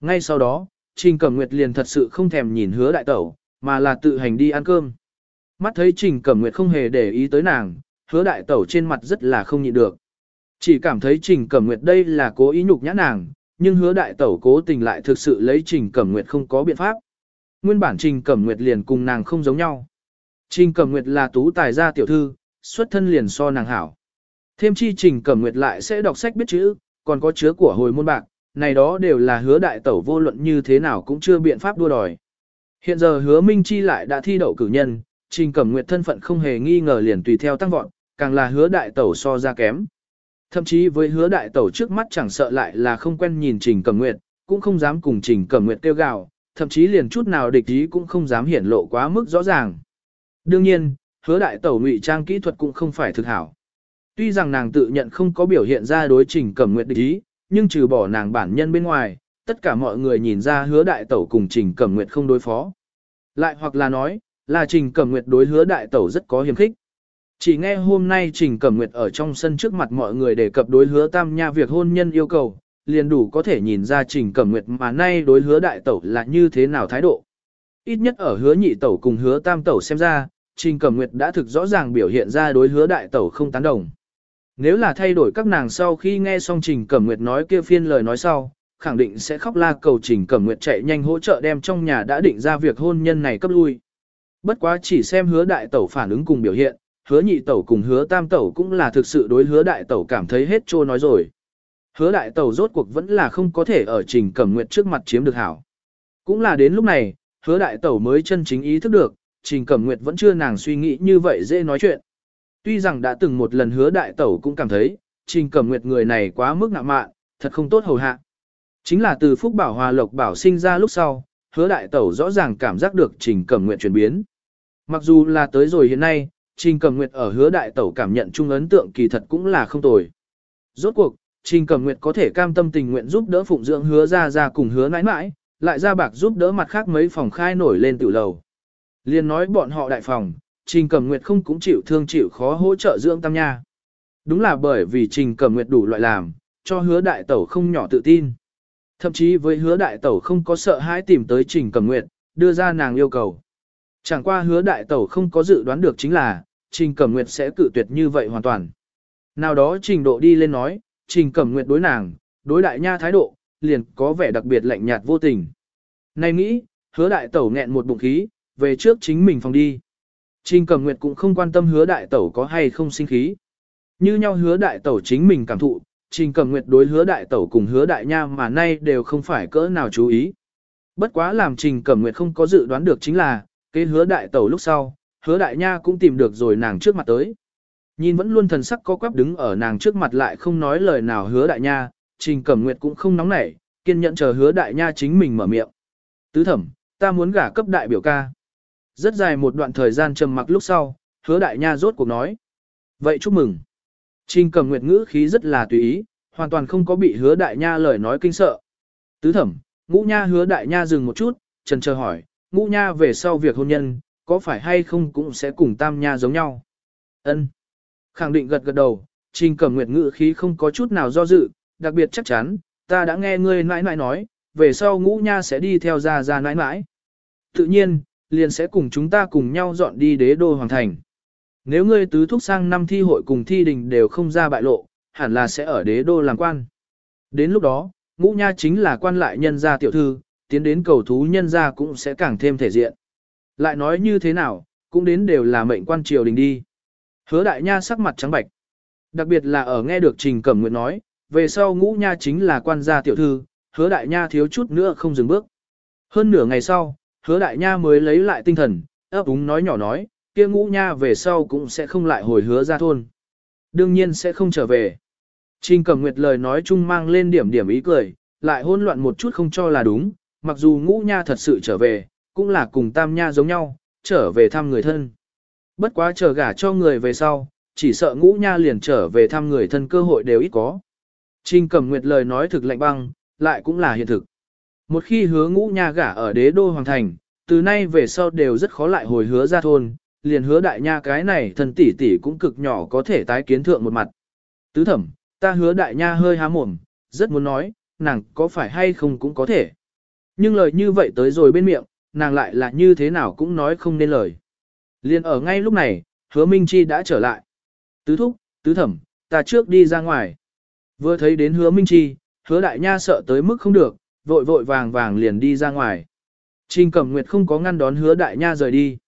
Ngay sau đó, Trình Cẩm Nguyệt liền thật sự không thèm nhìn hứa đại tẩu, mà là tự hành đi ăn cơm. Mắt thấy Trình Cẩm Nguyệt không hề để ý tới nàng, hứa đại tẩu trên mặt rất là không nhịn được. Chỉ cảm thấy Trình Cẩm Nguyệt đây là cố ý nhục nhã nàng, nhưng hứa đại tẩu cố tình lại thực sự lấy Trình Cẩm Nguyệt không có biện pháp. Nguyên bản Trình Cẩm Nguyệt liền cùng nàng không giống nhau. Trình Cẩm Nguyệt là tú tài gia tiểu thư, xuất thân liền so nàng hảo. Thêm chi Trình Cẩm Nguyệt lại sẽ đọc sách biết chữ, còn có chứa của hồi môn bạc, này đó đều là hứa đại tẩu vô luận như thế nào cũng chưa biện pháp đua đòi. Hiện giờ hứa Minh Chi lại đã thi đậu cử nhân, Trình Cẩm Nguyệt thân phận không hề nghi ngờ liền tùy theo tăng vọt, càng là hứa đại tẩu so ra kém. Thậm chí với hứa đại tẩu trước mắt chẳng sợ lại là không quen nhìn Trình Cẩm Nguyệt, cũng không dám cùng Trình Cẩm Nguyệt tiêu gạo, thậm chí liền chút nào địch ý cũng không dám hiển lộ quá mức rõ ràng. Đương nhiên, hứa đại tẩu ngụy trang kỹ thuật cũng không phải thực hảo. Tuy rằng nàng tự nhận không có biểu hiện ra đối Trình Cẩm Nguyệt địch ý, nhưng trừ bỏ nàng bản nhân bên ngoài, tất cả mọi người nhìn ra hứa đại tẩu cùng Trình Cẩm Nguyệt không đối phó. Lại hoặc là nói, là Trình Cẩm Nguyệt đối hứa đại tẩu rất có hiềm khích. Chỉ nghe hôm nay Trình Cẩm Nguyệt ở trong sân trước mặt mọi người đề cập đối hứa tam nha việc hôn nhân yêu cầu, liền đủ có thể nhìn ra Trình Cẩm Nguyệt mà nay đối hứa đại tẩu là như thế nào thái độ. Ít nhất ở hứa nhị tẩu cùng hứa tam tẩu xem ra, Trình Cẩm Nguyệt đã thực rõ ràng biểu hiện ra đối hứa đại tẩu không tán đồng. Nếu là thay đổi các nàng sau khi nghe xong Trình Cẩm Nguyệt nói kia phiên lời nói sau, khẳng định sẽ khóc la cầu Trình Cẩm Nguyệt chạy nhanh hỗ trợ đem trong nhà đã định ra việc hôn nhân này cấp lui. Bất quá chỉ xem hứa đại tẩu phản ứng cùng biểu hiện, hứa nhị tẩu cùng hứa tam tẩu cũng là thực sự đối hứa đại tẩu cảm thấy hết trô nói rồi. Hứa đại tẩu rốt cuộc vẫn là không có thể ở Trình Cẩm Nguyệt trước mặt chiếm được hảo. Cũng là đến lúc này, hứa đại tẩu mới chân chính ý thức được, Trình Cẩm Nguyệt vẫn chưa nàng suy nghĩ như vậy dễ nói chuyện. Tuy rằng đã từng một lần hứa đại tẩu cũng cảm thấy, Trình Cẩm Nguyệt người này quá mức nạ mạn, thật không tốt hầu hạ. Chính là từ Phúc Bảo Hòa Lộc Bảo sinh ra lúc sau, hứa đại tẩu rõ ràng cảm giác được Trình Cẩm Nguyệt chuyển biến. Mặc dù là tới rồi hiện nay, Trình Cẩm Nguyệt ở hứa đại tẩu cảm nhận chung ấn tượng kỳ thật cũng là không tồi. Rốt cuộc, Trình Cẩm Nguyệt có thể cam tâm tình nguyện giúp đỡ phụng dưỡng hứa ra ra cùng hứa nãi nãi, lại ra bạc giúp đỡ mặt khác mấy phòng khai nổi lên tự lầu. Liên nói bọn họ đại phòng, Trình Cẩm Nguyệt không cũng chịu thương chịu khó hỗ trợ dưỡng tam nha. Đúng là bởi vì Trình Cẩm Nguyệt đủ loại làm, cho hứa đại tẩu không nhỏ tự tin. Thậm chí với hứa đại tẩu không có sợ hãi tìm tới Trình Cẩm Nguyệt, đưa ra nàng yêu cầu. Chẳng qua hứa đại tẩu không có dự đoán được chính là, Trình Cẩm Nguyệt sẽ cự tuyệt như vậy hoàn toàn. Nào đó trình độ đi lên nói, Trình Cẩm Nguyệt đối nàng, đối đại nha thái độ, liền có vẻ đặc biệt lạnh nhạt vô tình. Này nghĩ, hứa đại tẩu nghẹn một bụng khí, về trước chính mình phòng đi. Trình Cẩm Nguyệt cũng không quan tâm hứa đại tẩu có hay không sinh khí. Như nhau hứa đại tẩu chính mình cảm thụ, Trình Cẩm Nguyệt đối hứa đại tẩu cùng hứa đại nha mà nay đều không phải cỡ nào chú ý. Bất quá làm Trình Cẩm Nguyệt không có dự đoán được chính là, cái hứa đại tẩu lúc sau, hứa đại nha cũng tìm được rồi nàng trước mặt tới. Nhìn vẫn luôn thần sắc có quắp đứng ở nàng trước mặt lại không nói lời nào hứa đại nha, Trình Cẩm Nguyệt cũng không nóng nảy, kiên nhẫn chờ hứa đại nha chính mình mở miệng. Tứ thẩm, ta muốn gả cấp đại biểu ca. Rất dài một đoạn thời gian trầm mặc lúc sau, hứa đại nha rốt cuộc nói. Vậy chúc mừng. Trình Cẩm Nguyệt ngữ khí rất là tùy ý, hoàn toàn không có bị hứa đại nha lời nói kinh sợ. Tứ thẩm, ngũ nha hứa đại nha dừng một chút, trần chờ hỏi, ngũ nha về sau việc hôn nhân, có phải hay không cũng sẽ cùng tam nha giống nhau. Ân, Khẳng định gật gật đầu, trình cẩm nguyệt ngữ khí không có chút nào do dự, đặc biệt chắc chắn, ta đã nghe ngươi nãi nãi nói, về sau ngũ nha sẽ đi theo ra ra nãi nãi. Tự nhiên, liền sẽ cùng chúng ta cùng nhau dọn đi đế đô hoàng thành. Nếu ngươi tứ thúc sang năm thi hội cùng thi đình đều không ra bại lộ, hẳn là sẽ ở đế đô làm quan. Đến lúc đó, ngũ nha chính là quan lại nhân gia tiểu thư, tiến đến cầu thú nhân gia cũng sẽ càng thêm thể diện. Lại nói như thế nào, cũng đến đều là mệnh quan triều đình đi. Hứa đại nha sắc mặt trắng bạch. Đặc biệt là ở nghe được Trình Cẩm Nguyệt nói, về sau ngũ nha chính là quan gia tiểu thư, hứa đại nha thiếu chút nữa không dừng bước. Hơn nửa ngày sau, hứa đại nha mới lấy lại tinh thần, ấp úng nói nhỏ nói, kia ngũ nha về sau cũng sẽ không lại hồi hứa ra thôn. Đương nhiên sẽ không trở về. Trình Cẩm Nguyệt lời nói chung mang lên điểm điểm ý cười, lại hỗn loạn một chút không cho là đúng, mặc dù ngũ nha thật sự trở về, cũng là cùng tam nha giống nhau, trở về thăm người thân. Bất quá chờ gả cho người về sau, chỉ sợ ngũ nha liền trở về thăm người thân cơ hội đều ít có. Trình Cẩm Nguyệt lời nói thực lạnh băng, lại cũng là hiện thực. Một khi hứa ngũ nha gả ở đế đô hoàng thành, từ nay về sau đều rất khó lại hồi hứa ra thôn, liền hứa đại nha cái này thần tỷ tỷ cũng cực nhỏ có thể tái kiến thượng một mặt. Tứ thẩm, ta hứa đại nha hơi há mồm, rất muốn nói, nàng có phải hay không cũng có thể. Nhưng lời như vậy tới rồi bên miệng, nàng lại là như thế nào cũng nói không nên lời. liền ở ngay lúc này, hứa Minh Chi đã trở lại. Tứ thúc, tứ thẩm, ta trước đi ra ngoài. Vừa thấy đến hứa Minh Chi, hứa đại nha sợ tới mức không được, vội vội vàng vàng liền đi ra ngoài. Trình Cẩm Nguyệt không có ngăn đón hứa đại nha rời đi.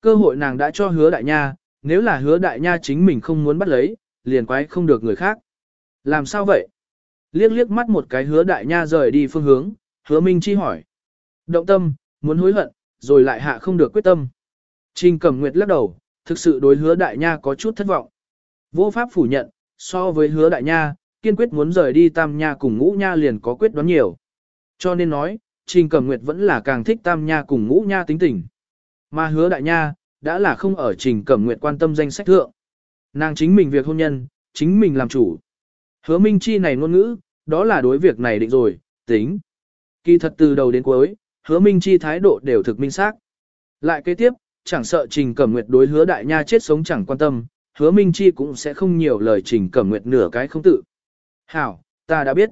Cơ hội nàng đã cho hứa đại nha, nếu là hứa đại nha chính mình không muốn bắt lấy, liền quái không được người khác. Làm sao vậy? Liếc liếc mắt một cái hứa đại nha rời đi phương hướng, hứa Minh Chi hỏi. Động tâm, muốn hối hận, rồi lại hạ không được quyết tâm. Trình Cẩm Nguyệt lắc đầu, thực sự đối hứa đại nha có chút thất vọng. Vô pháp phủ nhận, so với hứa đại nha, kiên quyết muốn rời đi tam nha cùng ngũ nha liền có quyết đoán nhiều. Cho nên nói, Trình Cẩm Nguyệt vẫn là càng thích tam nha cùng ngũ nha tính tình. Mà hứa đại nha, đã là không ở Trình Cẩm Nguyệt quan tâm danh sách thượng. Nàng chính mình việc hôn nhân, chính mình làm chủ. Hứa Minh Chi này ngôn ngữ, đó là đối việc này định rồi, tính. Kỳ thật từ đầu đến cuối, hứa Minh Chi thái độ đều thực minh xác. Lại kế tiếp, chẳng sợ Trình Cẩm Nguyệt đối hứa đại nha chết sống chẳng quan tâm, hứa Minh Chi cũng sẽ không nhiều lời Trình Cẩm Nguyệt nửa cái không tự. Hảo, ta đã biết.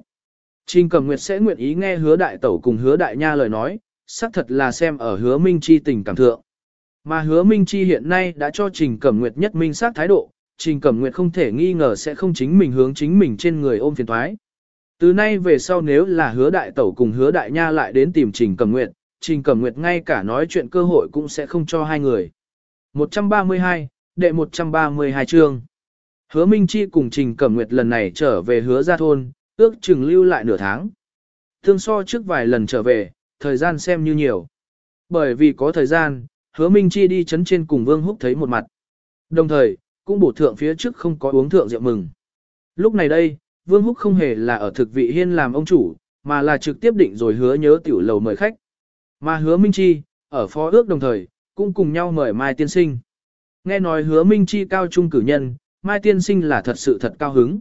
Trình Cẩm Nguyệt sẽ nguyện ý nghe hứa đại tẩu cùng hứa đại nha lời nói, xác thật là xem ở hứa Minh Chi tình cảm thượng. Mà hứa Minh Chi hiện nay đã cho Trình Cẩm Nguyệt nhất minh xác thái độ, Trình Cẩm Nguyệt không thể nghi ngờ sẽ không chính mình hướng chính mình trên người ôm phiền thoái. Từ nay về sau nếu là hứa đại tẩu cùng hứa đại nha lại đến tìm Trình Cẩm Nguyệt, Trình Cẩm Nguyệt ngay cả nói chuyện cơ hội cũng sẽ không cho hai người. 132, đệ 132 chương. Hứa Minh Chi cùng Trình Cẩm Nguyệt lần này trở về hứa gia thôn, ước chừng lưu lại nửa tháng. Thương so trước vài lần trở về, thời gian xem như nhiều. Bởi vì có thời gian, hứa Minh Chi đi chấn trên cùng Vương Húc thấy một mặt. Đồng thời, cũng bổ thượng phía trước không có uống thượng rượu mừng. Lúc này đây, Vương Húc không hề là ở thực vị hiên làm ông chủ, mà là trực tiếp định rồi hứa nhớ tiểu lầu mời khách. Mà hứa Minh Chi, ở phó ước đồng thời, cũng cùng nhau mời Mai Tiên Sinh. Nghe nói hứa Minh Chi cao trung cử nhân, Mai Tiên Sinh là thật sự thật cao hứng.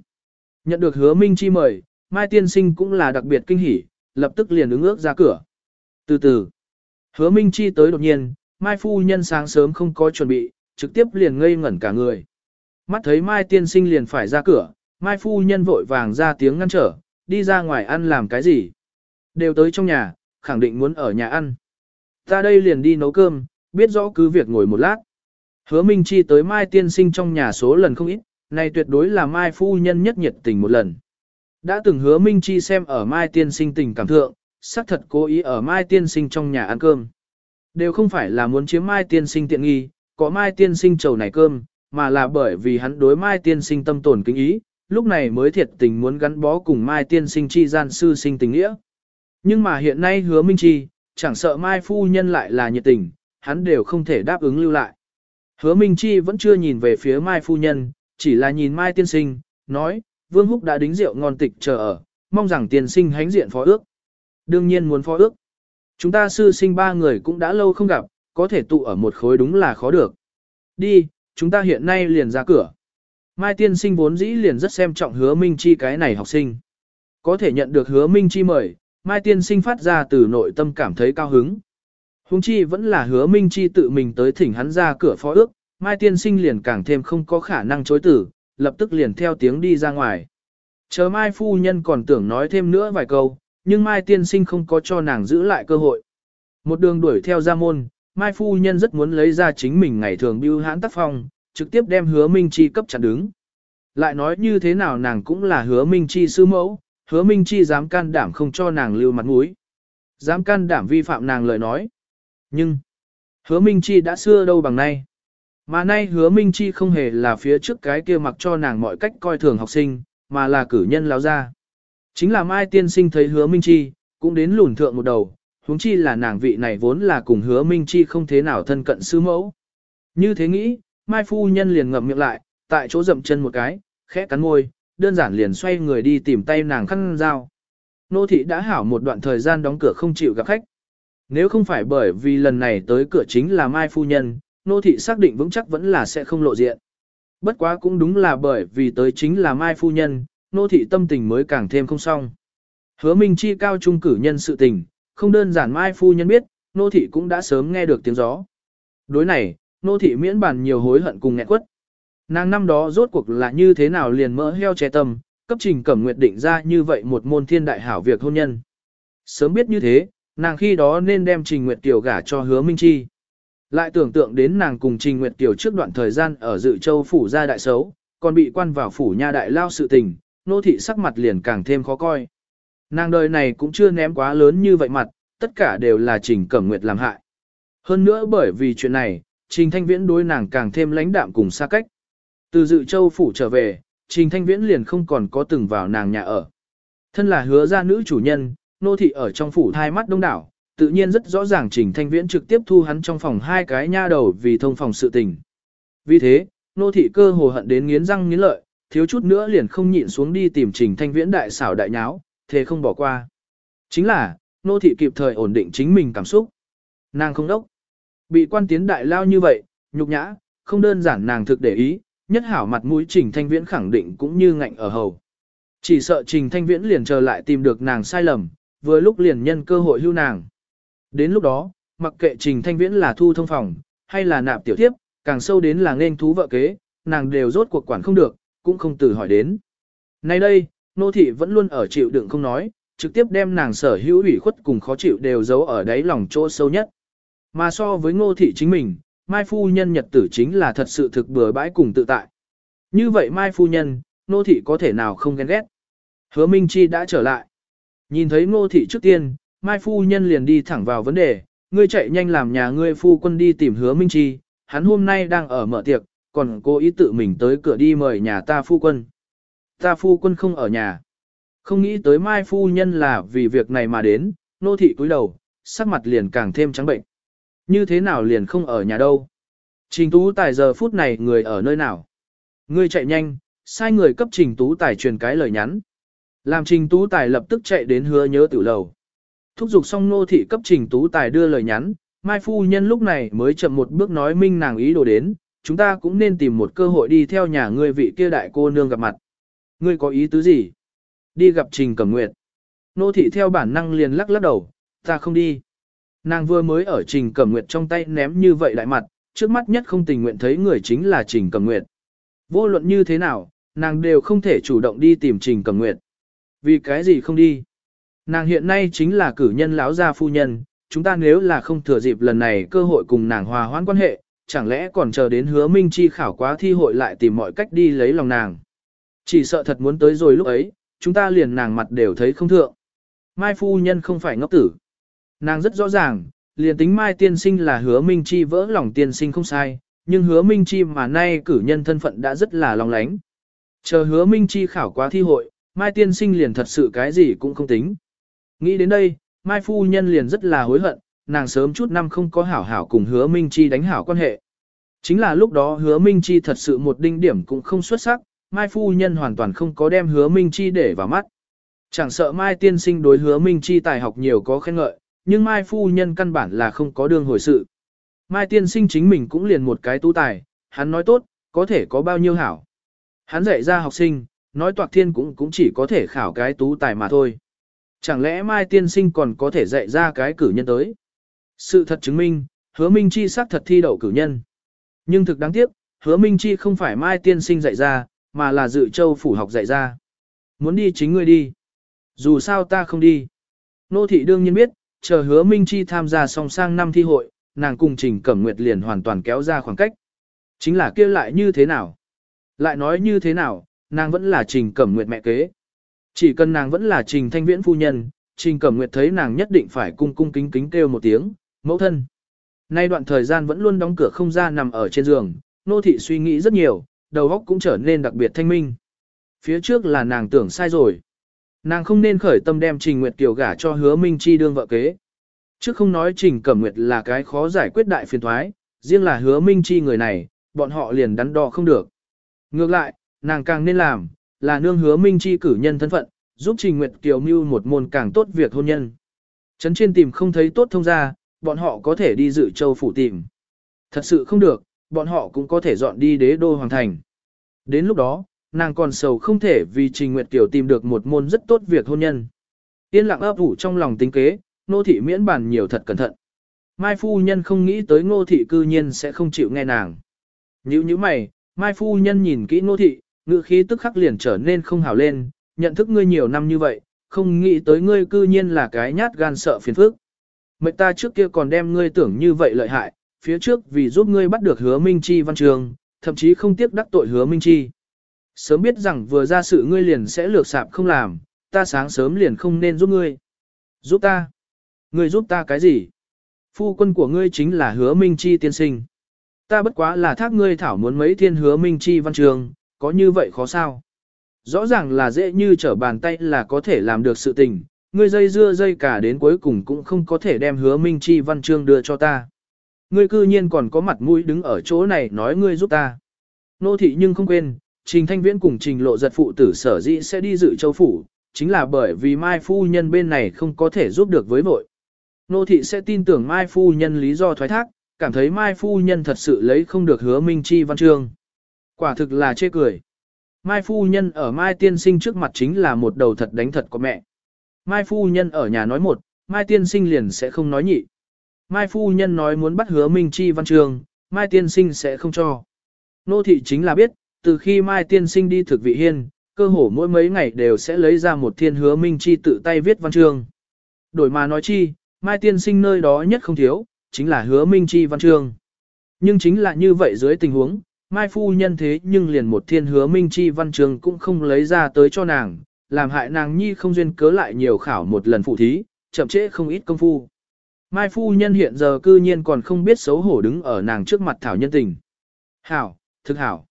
Nhận được hứa Minh Chi mời, Mai Tiên Sinh cũng là đặc biệt kinh hỉ, lập tức liền ứng ước ra cửa. Từ từ, hứa Minh Chi tới đột nhiên, Mai Phu Nhân sáng sớm không có chuẩn bị, trực tiếp liền ngây ngẩn cả người. Mắt thấy Mai Tiên Sinh liền phải ra cửa, Mai Phu Nhân vội vàng ra tiếng ngăn trở, đi ra ngoài ăn làm cái gì. Đều tới trong nhà, khẳng định muốn ở nhà ăn. Ta đây liền đi nấu cơm, biết rõ cứ việc ngồi một lát. Hứa Minh Chi tới Mai Tiên Sinh trong nhà số lần không ít, này tuyệt đối là Mai Phu Nhân nhất nhiệt tình một lần. Đã từng hứa Minh Chi xem ở Mai Tiên Sinh tình cảm thượng, xác thật cố ý ở Mai Tiên Sinh trong nhà ăn cơm. Đều không phải là muốn chiếm Mai Tiên Sinh tiện nghi, có Mai Tiên Sinh trầu này cơm, mà là bởi vì hắn đối Mai Tiên Sinh tâm tổn kính ý, lúc này mới thiệt tình muốn gắn bó cùng Mai Tiên Sinh chi gian sư sinh tình nghĩa. Nhưng mà hiện nay hứa Minh Chi, chẳng sợ Mai Phu Nhân lại là nhiệt tình, hắn đều không thể đáp ứng lưu lại. Hứa Minh Chi vẫn chưa nhìn về phía Mai Phu Nhân, chỉ là nhìn Mai Tiên Sinh, nói, Vương Húc đã đính rượu ngon tịch chờ ở, mong rằng Tiên Sinh hánh diện phó ước. Đương nhiên muốn phó ước. Chúng ta sư sinh ba người cũng đã lâu không gặp, có thể tụ ở một khối đúng là khó được. Đi, chúng ta hiện nay liền ra cửa. Mai tiên sinh vốn dĩ liền rất xem trọng hứa Minh Chi cái này học sinh. Có thể nhận được hứa Minh Chi mời, Mai tiên sinh phát ra từ nội tâm cảm thấy cao hứng. Hùng chi vẫn là hứa Minh Chi tự mình tới thỉnh hắn ra cửa phó ước, Mai tiên sinh liền càng thêm không có khả năng chối tử, lập tức liền theo tiếng đi ra ngoài. Chờ Mai phu nhân còn tưởng nói thêm nữa vài câu, nhưng Mai tiên sinh không có cho nàng giữ lại cơ hội. Một đường đuổi theo ra môn, Mai phu nhân rất muốn lấy ra chính mình ngày thường bưu hãn tác phong, trực tiếp đem hứa Minh Chi cấp chặt đứng. Lại nói như thế nào nàng cũng là hứa Minh Chi sư mẫu, hứa Minh Chi dám can đảm không cho nàng lưu mặt mũi. Dám can đảm vi phạm nàng lời nói. Nhưng, hứa Minh Chi đã xưa đâu bằng nay. Mà nay hứa Minh Chi không hề là phía trước cái kia mặc cho nàng mọi cách coi thường học sinh, mà là cử nhân lão ra. Chính là Mai tiên sinh thấy hứa Minh Chi, cũng đến lùn thượng một đầu, huống chi là nàng vị này vốn là cùng hứa Minh Chi không thế nào thân cận sư mẫu. Như thế nghĩ, Mai phu nhân liền ngậm miệng lại, tại chỗ dậm chân một cái, khẽ cắn môi, đơn giản liền xoay người đi tìm tay nàng khăn dao. Nô thị đã hảo một đoạn thời gian đóng cửa không chịu gặp khách. Nếu không phải bởi vì lần này tới cửa chính là Mai phu nhân, nô thị xác định vững chắc vẫn là sẽ không lộ diện. Bất quá cũng đúng là bởi vì tới chính là Mai phu nhân, nô thị tâm tình mới càng thêm không xong. Hứa Minh Chi cao trung cử nhân sự tình, không đơn giản Mai Phu Nhân biết, nô thị cũng đã sớm nghe được tiếng gió. Đối này, nô thị miễn bàn nhiều hối hận cùng nghẹn quất. Nàng năm đó rốt cuộc là như thế nào liền mỡ heo che tâm, cấp trình cẩm nguyệt định ra như vậy một môn thiên đại hảo việc hôn nhân. Sớm biết như thế, nàng khi đó nên đem trình nguyệt tiểu gả cho hứa Minh Chi. Lại tưởng tượng đến nàng cùng trình nguyệt Kiều trước đoạn thời gian ở dự châu phủ gia đại xấu, còn bị quan vào phủ nha đại lao sự tình, nô thị sắc mặt liền càng thêm khó coi. Nàng đời này cũng chưa ném quá lớn như vậy mặt, tất cả đều là trình cẩm nguyệt làm hại. Hơn nữa bởi vì chuyện này, trình thanh viễn đối nàng càng thêm lãnh đạm cùng xa cách. Từ dự châu phủ trở về, trình thanh viễn liền không còn có từng vào nàng nhà ở. Thân là hứa gia nữ chủ nhân, nô thị ở trong phủ thai mắt đông đảo, tự nhiên rất rõ ràng trình thanh viễn trực tiếp thu hắn trong phòng hai cái nha đầu vì thông phòng sự tình. Vì thế, nô thị cơ hồ hận đến nghiến răng nghiến lợi, thiếu chút nữa liền không nhịn xuống đi tìm trình thanh viễn đại xảo đại nháo, thế không bỏ qua. Chính là, nô thị kịp thời ổn định chính mình cảm xúc. Nàng không đốc. Bị quan tiến đại lao như vậy, nhục nhã, không đơn giản nàng thực để ý, nhất hảo mặt mũi trình thanh viễn khẳng định cũng như ngạnh ở hầu. Chỉ sợ trình thanh viễn liền chờ lại tìm được nàng sai lầm, vừa lúc liền nhân cơ hội hưu nàng. Đến lúc đó, mặc kệ trình thanh viễn là thu thông phòng, hay là nạp tiểu tiếp, càng sâu đến là nên thú vợ kế, nàng đều rốt cuộc quản không được, cũng không từ hỏi đến. Nay đây, nô thị vẫn luôn ở chịu đựng không nói, trực tiếp đem nàng sở hữu ủy khuất cùng khó chịu đều giấu ở đáy lòng chỗ sâu nhất. Mà so với ngô thị chính mình, Mai Phu Nhân nhật tử chính là thật sự thực bừa bãi cùng tự tại. Như vậy Mai Phu Nhân, ngô thị có thể nào không ghen ghét. Hứa Minh Chi đã trở lại. Nhìn thấy ngô thị trước tiên, Mai Phu Nhân liền đi thẳng vào vấn đề, ngươi chạy nhanh làm nhà ngươi phu quân đi tìm hứa Minh Chi, hắn hôm nay đang ở mở tiệc, còn cô ý tự mình tới cửa đi mời nhà ta phu quân. Ta phu quân không ở nhà. Không nghĩ tới Mai Phu Nhân là vì việc này mà đến, nô thị cúi đầu, sắc mặt liền càng thêm trắng bệnh. Như thế nào liền không ở nhà đâu? Trình Tú Tài giờ phút này người ở nơi nào? Ngươi chạy nhanh, sai người cấp Trình Tú Tài truyền cái lời nhắn. Làm Trình Tú Tài lập tức chạy đến hứa nhớ tiểu lầu. Thúc giục xong nô thị cấp Trình Tú Tài đưa lời nhắn, Mai Phu Nhân lúc này mới chậm một bước nói minh nàng ý đồ đến, chúng ta cũng nên tìm một cơ hội đi theo nhà ngươi vị kia đại cô nương gặp mặt. Ngươi có ý tứ gì? Đi gặp Trình Cẩm Nguyệt. Nô thị theo bản năng liền lắc lắc đầu, ta không đi. Nàng vừa mới ở Trình Cẩm Nguyệt trong tay ném như vậy lại mặt, trước mắt nhất không tình nguyện thấy người chính là Trình Cẩm Nguyệt. Vô luận như thế nào, nàng đều không thể chủ động đi tìm Trình Cẩm Nguyệt. Vì cái gì không đi? Nàng hiện nay chính là cử nhân lão gia phu nhân, chúng ta nếu là không thừa dịp lần này cơ hội cùng nàng hòa hoãn quan hệ, chẳng lẽ còn chờ đến hứa minh chi khảo quá thi hội lại tìm mọi cách đi lấy lòng nàng. Chỉ sợ thật muốn tới rồi lúc ấy, chúng ta liền nàng mặt đều thấy không thượng. Mai phu nhân không phải ngốc tử. Nàng rất rõ ràng, liền tính Mai tiên sinh là hứa minh chi vỡ lòng tiên sinh không sai, nhưng hứa minh chi mà nay cử nhân thân phận đã rất là lòng lánh. Chờ hứa minh chi khảo quá thi hội, Mai tiên sinh liền thật sự cái gì cũng không tính. Nghĩ đến đây, Mai phu nhân liền rất là hối hận, nàng sớm chút năm không có hảo hảo cùng hứa minh chi đánh hảo quan hệ. Chính là lúc đó hứa minh chi thật sự một đinh điểm cũng không xuất sắc, Mai phu nhân hoàn toàn không có đem hứa minh chi để vào mắt. Chẳng sợ Mai tiên sinh đối hứa minh chi tài học nhiều có khen ngợi, nhưng Mai phu nhân căn bản là không có đường hồi sự. Mai tiên sinh chính mình cũng liền một cái tu tài, hắn nói tốt, có thể có bao nhiêu hảo. Hắn dạy ra học sinh, nói toạc thiên cũng cũng chỉ có thể khảo cái tú tài mà thôi. Chẳng lẽ Mai tiên sinh còn có thể dạy ra cái cử nhân tới? Sự thật chứng minh, hứa Minh Chi xác thật thi đậu cử nhân. Nhưng thực đáng tiếc, hứa Minh Chi không phải Mai tiên sinh dạy ra, mà là dự châu phủ học dạy ra. Muốn đi chính ngươi đi. Dù sao ta không đi. Nô thị đương nhiên biết, chờ hứa Minh Chi tham gia song sang năm thi hội, nàng cùng Trình Cẩm Nguyệt liền hoàn toàn kéo ra khoảng cách. Chính là kia lại như thế nào? Lại nói như thế nào, nàng vẫn là Trình Cẩm Nguyệt mẹ kế. Chỉ cần nàng vẫn là Trình Thanh Viễn phu nhân, Trình Cẩm Nguyệt thấy nàng nhất định phải cung cung kính kính kêu một tiếng, mẫu thân. Nay đoạn thời gian vẫn luôn đóng cửa không ra nằm ở trên giường, nô thị suy nghĩ rất nhiều, đầu óc cũng trở nên đặc biệt thanh minh. Phía trước là nàng tưởng sai rồi. Nàng không nên khởi tâm đem Trình Nguyệt Kiều gả cho hứa Minh Chi đương vợ kế. Trước không nói Trình Cẩm Nguyệt là cái khó giải quyết đại phiền thoái, riêng là hứa Minh Chi người này, bọn họ liền đắn đo không được. Ngược lại, nàng càng nên làm, là nương hứa Minh Chi cử nhân thân phận, giúp Trình Nguyệt Kiều mưu một môn càng tốt việc hôn nhân. Trấn trên tìm không thấy tốt thông ra, bọn họ có thể đi dự châu phủ tìm. Thật sự không được, bọn họ cũng có thể dọn đi đế đô hoàng thành. Đến lúc đó, nàng còn sầu không thể vì Trình Nguyệt Kiều tìm được một môn rất tốt việc hôn nhân. Yên lặng ấp ủ trong lòng tính kế, nô thị miễn bàn nhiều thật cẩn thận. Mai phu nhân không nghĩ tới ngô thị cư nhiên sẽ không chịu nghe nàng. Như như mày, Mai phu nhân nhìn kỹ ngô thị, ngữ khí tức khắc liền trở nên không hào lên, nhận thức ngươi nhiều năm như vậy, không nghĩ tới ngươi cư nhiên là cái nhát gan sợ phiền phức. Mệnh ta trước kia còn đem ngươi tưởng như vậy lợi hại, phía trước vì giúp ngươi bắt được hứa Minh Chi văn trường, thậm chí không tiếc đắc tội hứa Minh Chi. Sớm biết rằng vừa ra sự ngươi liền sẽ lược sạp không làm, ta sáng sớm liền không nên giúp ngươi. Giúp ta? Ngươi giúp ta cái gì? Phu quân của ngươi chính là hứa Minh Chi tiên sinh. Ta bất quá là thác ngươi thảo muốn mấy thiên hứa Minh Chi văn trường, có như vậy khó sao? Rõ ràng là dễ như trở bàn tay là có thể làm được sự tình, ngươi dây dưa dây cả đến cuối cùng cũng không có thể đem hứa Minh Chi văn chương đưa cho ta. Ngươi cư nhiên còn có mặt mũi đứng ở chỗ này nói ngươi giúp ta. Nô thị nhưng không quên, Trình Thanh Viễn cùng Trình Lộ giật phụ tử sở dĩ sẽ đi dự châu phủ, chính là bởi vì Mai Phu Nhân bên này không có thể giúp được với vội. Nô thị sẽ tin tưởng Mai Phu Nhân lý do thoái thác, cảm thấy Mai Phu Nhân thật sự lấy không được hứa Minh Chi văn chương. Quả thực là chê cười. Mai Phu Nhân ở Mai Tiên Sinh trước mặt chính là một đầu thật đánh thật của mẹ. Mai Phu Nhân ở nhà nói một, Mai Tiên Sinh liền sẽ không nói nhị. Mai Phu Nhân nói muốn bắt hứa Minh Chi văn trường, Mai Tiên Sinh sẽ không cho. Nô thị chính là biết, từ khi Mai Tiên Sinh đi thực vị hiên, cơ hồ mỗi mấy ngày đều sẽ lấy ra một thiên hứa Minh Chi tự tay viết văn chương. Đổi mà nói chi, Mai Tiên Sinh nơi đó nhất không thiếu, chính là hứa Minh Chi văn chương. Nhưng chính là như vậy dưới tình huống, Mai Phu Nhân thế nhưng liền một thiên hứa Minh Chi văn trường cũng không lấy ra tới cho nàng, làm hại nàng nhi không duyên cớ lại nhiều khảo một lần phụ thí, chậm trễ không ít công phu. Mai phu nhân hiện giờ cư nhiên còn không biết xấu hổ đứng ở nàng trước mặt thảo nhân tình. Hảo, thực hảo.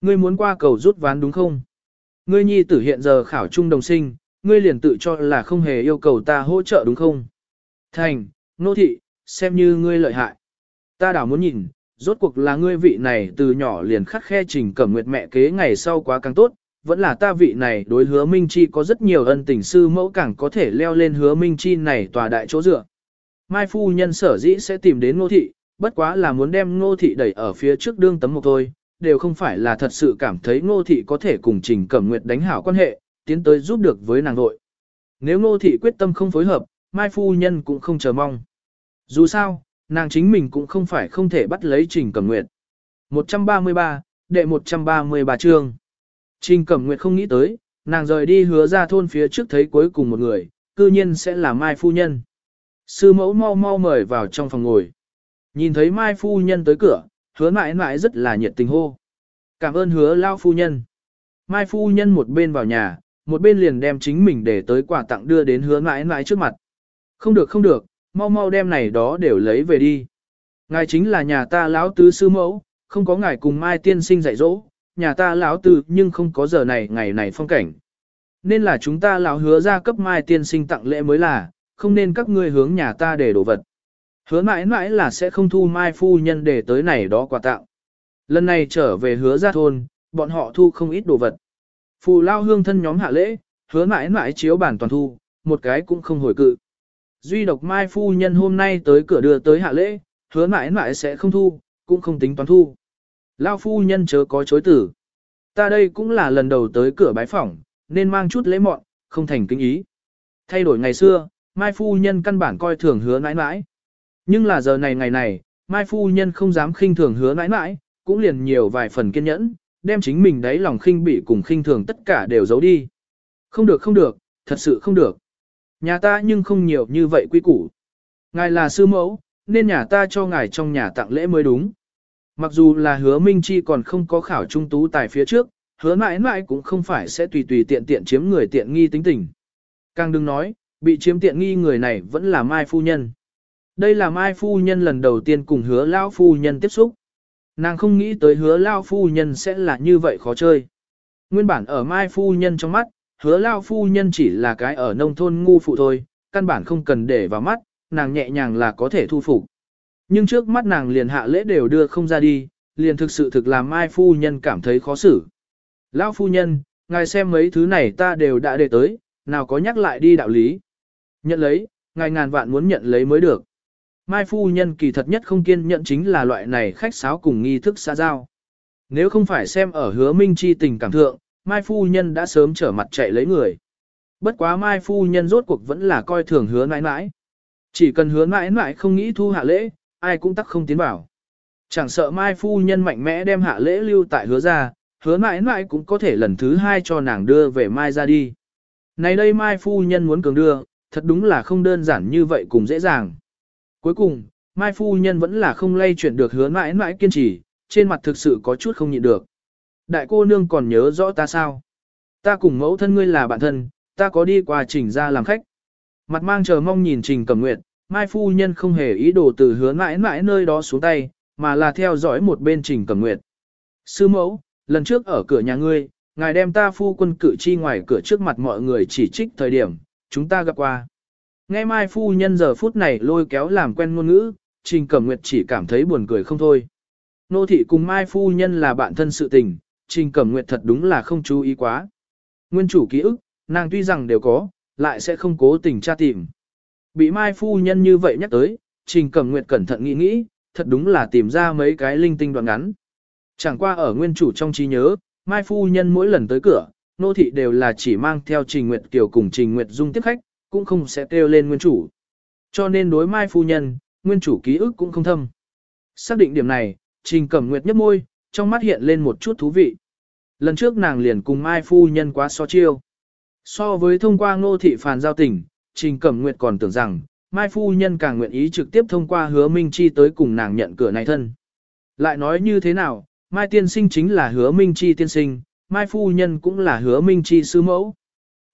Ngươi muốn qua cầu rút ván đúng không? Ngươi nhi tử hiện giờ khảo trung đồng sinh, ngươi liền tự cho là không hề yêu cầu ta hỗ trợ đúng không? Thành, nô thị, xem như ngươi lợi hại. Ta đảo muốn nhìn, rốt cuộc là ngươi vị này từ nhỏ liền khắc khe trình cẩm nguyệt mẹ kế ngày sau quá càng tốt, vẫn là ta vị này đối hứa Minh Chi có rất nhiều ân tình sư mẫu càng có thể leo lên hứa Minh Chi này tòa đại chỗ dựa. Mai phu nhân sở dĩ sẽ tìm đến ngô thị, bất quá là muốn đem ngô thị đẩy ở phía trước đương tấm một thôi, đều không phải là thật sự cảm thấy ngô thị có thể cùng trình cẩm nguyệt đánh hảo quan hệ, tiến tới giúp được với nàng nội. Nếu ngô thị quyết tâm không phối hợp, Mai phu nhân cũng không chờ mong. Dù sao, nàng chính mình cũng không phải không thể bắt lấy trình cẩm nguyệt. 133, đệ 133 chương. Trình Cẩm Nguyệt không nghĩ tới, nàng rời đi hứa ra thôn phía trước thấy cuối cùng một người, cư nhiên sẽ là Mai Phu Nhân. Sư mẫu mau mau mời vào trong phòng ngồi. Nhìn thấy Mai Phu Nhân tới cửa, hứa mãi mãi rất là nhiệt tình hô. Cảm ơn hứa lao phu nhân. Mai Phu Nhân một bên vào nhà, một bên liền đem chính mình để tới quà tặng đưa đến hứa mãi mãi trước mặt. Không được không được, mau mau đem này đó đều lấy về đi. Ngài chính là nhà ta lão tứ sư mẫu, không có ngài cùng Mai tiên sinh dạy dỗ, nhà ta lão tứ nhưng không có giờ này ngày này phong cảnh. Nên là chúng ta lão hứa ra cấp mai tiên sinh tặng lễ mới là, không nên các ngươi hướng nhà ta để đồ vật. Hứa mãi mãi là sẽ không thu mai phu nhân để tới này đó quà tặng. Lần này trở về hứa ra thôn, bọn họ thu không ít đồ vật. Phù lao hương thân nhóm hạ lễ, hứa mãi mãi chiếu bản toàn thu, một cái cũng không hồi cự. Duy độc mai phu nhân hôm nay tới cửa đưa tới hạ lễ, hứa mãi mãi sẽ không thu, cũng không tính toán thu. Lao phu nhân chớ có chối tử. Ta đây cũng là lần đầu tới cửa bái phỏng, nên mang chút lễ mọn, không thành kinh ý. Thay đổi ngày xưa, Mai phu nhân căn bản coi thường hứa mãi mãi. Nhưng là giờ này ngày này, Mai phu nhân không dám khinh thường hứa mãi mãi, cũng liền nhiều vài phần kiên nhẫn, đem chính mình đấy lòng khinh bị cùng khinh thường tất cả đều giấu đi. Không được không được, thật sự không được. Nhà ta nhưng không nhiều như vậy quy củ. Ngài là sư mẫu, nên nhà ta cho ngài trong nhà tặng lễ mới đúng. Mặc dù là hứa Minh Chi còn không có khảo trung tú tài phía trước, hứa mãi mãi cũng không phải sẽ tùy tùy tiện tiện chiếm người tiện nghi tính tình. Càng đừng nói, bị chiếm tiện nghi người này vẫn là Mai Phu Nhân. Đây là Mai Phu Nhân lần đầu tiên cùng hứa Lao Phu Nhân tiếp xúc. Nàng không nghĩ tới hứa Lao Phu Nhân sẽ là như vậy khó chơi. Nguyên bản ở Mai Phu Nhân trong mắt, hứa Lao Phu Nhân chỉ là cái ở nông thôn ngu phụ thôi, căn bản không cần để vào mắt, nàng nhẹ nhàng là có thể thu phục. Nhưng trước mắt nàng liền hạ lễ đều đưa không ra đi, liền thực sự thực làm Mai phu nhân cảm thấy khó xử. Lão phu nhân, ngài xem mấy thứ này ta đều đã để tới, nào có nhắc lại đi đạo lý. Nhận lấy, ngài ngàn vạn muốn nhận lấy mới được. Mai phu nhân kỳ thật nhất không kiên nhận chính là loại này khách sáo cùng nghi thức xã giao. Nếu không phải xem ở hứa minh chi tình cảm thượng, Mai phu nhân đã sớm trở mặt chạy lấy người. Bất quá Mai phu nhân rốt cuộc vẫn là coi thường hứa mãi mãi. Chỉ cần hứa mãi mãi không nghĩ thu hạ lễ, ai cũng tắc không tiến vào. Chẳng sợ mai phu nhân mạnh mẽ đem hạ lễ lưu tại hứa ra, hứa mãi mãi cũng có thể lần thứ hai cho nàng đưa về mai ra đi. Này đây mai phu nhân muốn cường đưa, thật đúng là không đơn giản như vậy cùng dễ dàng. Cuối cùng, mai phu nhân vẫn là không lay chuyển được hứa mãi mãi kiên trì, trên mặt thực sự có chút không nhịn được. Đại cô nương còn nhớ rõ ta sao? Ta cùng mẫu thân ngươi là bạn thân, ta có đi qua trình ra làm khách. Mặt mang chờ mong nhìn trình cẩm nguyệt, mai phu nhân không hề ý đồ từ hứa mãi mãi nơi đó xuống tay, mà là theo dõi một bên trình cẩm nguyệt. Sư mẫu, lần trước ở cửa nhà ngươi, ngài đem ta phu quân cử chi ngoài cửa trước mặt mọi người chỉ trích thời điểm, chúng ta gặp qua. Nghe mai phu nhân giờ phút này lôi kéo làm quen ngôn ngữ, trình cẩm nguyệt chỉ cảm thấy buồn cười không thôi. Nô thị cùng mai phu nhân là bạn thân sự tình, trình cẩm nguyệt thật đúng là không chú ý quá. Nguyên chủ ký ức, nàng tuy rằng đều có, lại sẽ không cố tình tra tìm. Bị mai phu nhân như vậy nhắc tới, trình cẩm nguyệt cẩn thận nghĩ nghĩ, thật đúng là tìm ra mấy cái linh tinh đoạn ngắn. Chẳng qua ở nguyên chủ trong trí nhớ, mai phu nhân mỗi lần tới cửa, nô thị đều là chỉ mang theo trình nguyệt kiều cùng trình nguyệt dung tiếp khách, cũng không sẽ kêu lên nguyên chủ. Cho nên đối mai phu nhân, nguyên chủ ký ức cũng không thâm. Xác định điểm này, trình cẩm nguyệt nhấp môi, trong mắt hiện lên một chút thú vị. Lần trước nàng liền cùng mai phu nhân quá so chiêu. So với thông qua ngô thị phàn giao tình, trình cẩm nguyệt còn tưởng rằng, mai phu nhân càng nguyện ý trực tiếp thông qua hứa minh chi tới cùng nàng nhận cửa này thân. Lại nói như thế nào, mai tiên sinh chính là hứa minh chi tiên sinh, mai phu nhân cũng là hứa minh chi sư mẫu.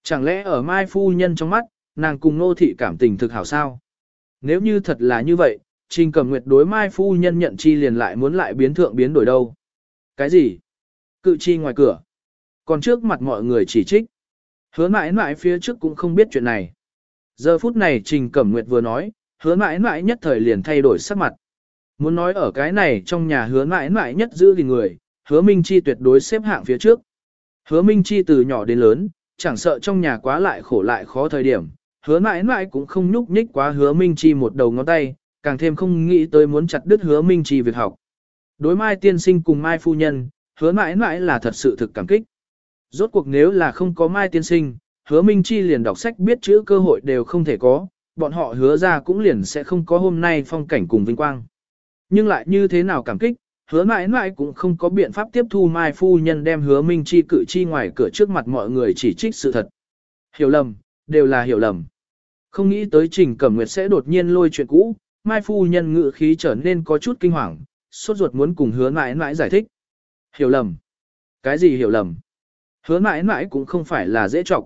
Chẳng lẽ ở mai phu nhân trong mắt, nàng cùng nô thị cảm tình thực hảo sao. Nếu như thật là như vậy, Trình Cẩm Nguyệt đối Mai phu nhân nhận chi liền lại muốn lại biến thượng biến đổi đâu. Cái gì? Cự chi ngoài cửa. Còn trước mặt mọi người chỉ trích. Hứa mãi mãi phía trước cũng không biết chuyện này. Giờ phút này Trình Cẩm Nguyệt vừa nói, hứa mãi mãi nhất thời liền thay đổi sắc mặt. Muốn nói ở cái này trong nhà hứa mãi mãi nhất giữ gìn người, hứa Minh Chi tuyệt đối xếp hạng phía trước. Hứa Minh Chi từ nhỏ đến lớn, chẳng sợ trong nhà quá lại khổ lại khó thời điểm, hứa mãi mãi cũng không nhúc nhích quá hứa Minh Chi một đầu ngón tay, càng thêm không nghĩ tới muốn chặt đứt hứa Minh Chi việc học. Đối mai tiên sinh cùng mai phu nhân, hứa mãi mãi là thật sự thực cảm kích. Rốt cuộc nếu là không có mai tiên sinh, hứa Minh Chi liền đọc sách biết chữ cơ hội đều không thể có, bọn họ hứa ra cũng liền sẽ không có hôm nay phong cảnh cùng vinh quang. Nhưng lại như thế nào cảm kích, hứa mãi mãi cũng không có biện pháp tiếp thu mai phu nhân đem hứa Minh Chi cử chi ngoài cửa trước mặt mọi người chỉ trích sự thật. Hiểu lầm, đều là hiểu lầm. Không nghĩ tới Trình Cẩm Nguyệt sẽ đột nhiên lôi chuyện cũ, Mai Phu Nhân ngự khí trở nên có chút kinh hoàng, sốt ruột muốn cùng hứa mãi mãi giải thích. Hiểu lầm. Cái gì hiểu lầm? Hứa mãi mãi cũng không phải là dễ trọc.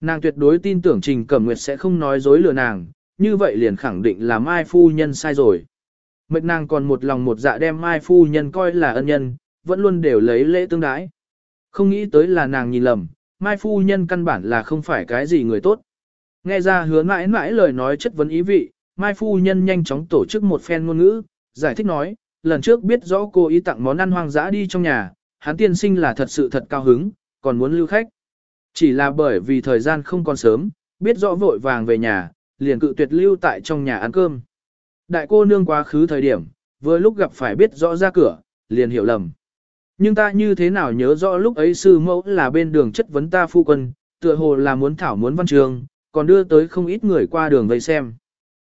Nàng tuyệt đối tin tưởng Trình Cẩm Nguyệt sẽ không nói dối lừa nàng, như vậy liền khẳng định là Mai Phu Nhân sai rồi. Mệnh nàng còn một lòng một dạ đem Mai Phu Nhân coi là ân nhân, vẫn luôn đều lấy lễ tương đái. Không nghĩ tới là nàng nhìn lầm, Mai Phu Nhân căn bản là không phải cái gì người tốt. Nghe ra hứa mãi mãi lời nói chất vấn ý vị, Mai Phu Nhân nhanh chóng tổ chức một phen ngôn ngữ, giải thích nói, lần trước biết rõ cô ý tặng món ăn hoang dã đi trong nhà, hắn tiên sinh là thật sự thật cao hứng, còn muốn lưu khách. Chỉ là bởi vì thời gian không còn sớm, biết rõ vội vàng về nhà, liền cự tuyệt lưu tại trong nhà ăn cơm. Đại cô nương quá khứ thời điểm, vừa lúc gặp phải biết rõ ra cửa, liền hiểu lầm. Nhưng ta như thế nào nhớ rõ lúc ấy sư mẫu là bên đường chất vấn ta phu quân, tựa hồ là muốn thảo muốn văn trường, còn đưa tới không ít người qua đường vây xem.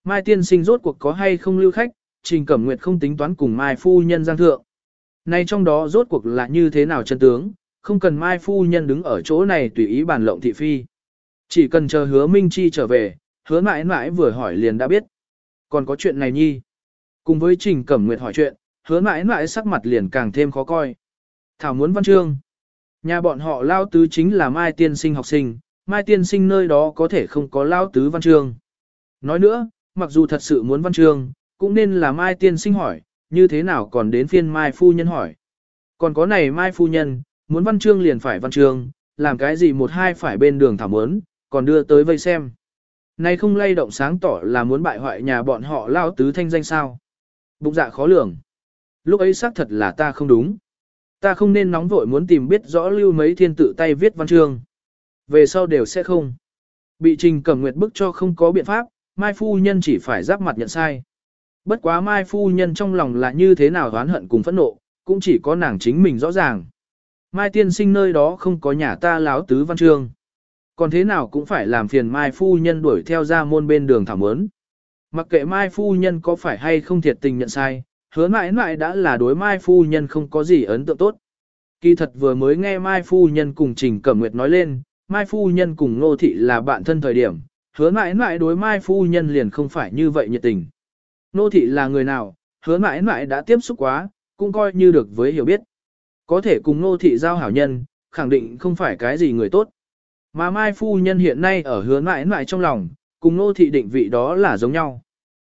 Mai tiên sinh rốt cuộc có hay không lưu khách, Trình Cẩm Nguyệt không tính toán cùng Mai phu nhân giang thượng. Nay trong đó rốt cuộc là như thế nào chân tướng, không cần Mai phu nhân đứng ở chỗ này tùy ý bàn lộng thị phi. Chỉ cần chờ hứa Minh Chi trở về, hứa mãi mãi vừa hỏi liền đã biết. Còn có chuyện này nhi. Cùng với Trình Cẩm Nguyệt hỏi chuyện, hứa mãi mãi sắc mặt liền càng thêm khó coi. Thảo muốn văn chương. Nhà bọn họ lao tứ chính là Mai tiên sinh học sinh, Mai tiên sinh nơi đó có thể không có lao tứ văn chương. Nói nữa, mặc dù thật sự muốn văn chương, cũng nên là Mai tiên sinh hỏi, như thế nào còn đến phiên Mai phu nhân hỏi. Còn có này Mai phu nhân, muốn văn chương liền phải văn chương, làm cái gì một hai phải bên đường thảm ớn, còn đưa tới vây xem. Này không lay động sáng tỏ là muốn bại hoại nhà bọn họ lao tứ thanh danh sao. Bụng dạ khó lường. Lúc ấy xác thật là ta không đúng. Ta không nên nóng vội muốn tìm biết rõ lưu mấy thiên tự tay viết văn chương. Về sau đều sẽ không. Bị Trình Cẩm Nguyệt bức cho không có biện pháp, Mai Phu Nhân chỉ phải giáp mặt nhận sai. Bất quá Mai Phu Nhân trong lòng là như thế nào oán hận cùng phẫn nộ, cũng chỉ có nàng chính mình rõ ràng. Mai Tiên sinh nơi đó không có nhà ta láo tứ văn trương. Còn thế nào cũng phải làm phiền Mai Phu Nhân đuổi theo ra môn bên đường thảm ớn. Mặc kệ Mai Phu Nhân có phải hay không thiệt tình nhận sai, hứa mãi mãi đã là đối Mai Phu Nhân không có gì ấn tượng tốt. Kỳ thật vừa mới nghe Mai Phu Nhân cùng Trình Cẩm Nguyệt nói lên, Mai Phu Nhân cùng Ngô Thị là bạn thân thời điểm, hứa mãi mãi đối Mai Phu Nhân liền không phải như vậy nhiệt tình. Nô Thị là người nào, hứa mãi mãi đã tiếp xúc quá, cũng coi như được với hiểu biết. Có thể cùng Nô Thị giao hảo nhân, khẳng định không phải cái gì người tốt. Mà Mai Phu Nhân hiện nay ở hứa mãi mãi trong lòng, cùng Nô Thị định vị đó là giống nhau.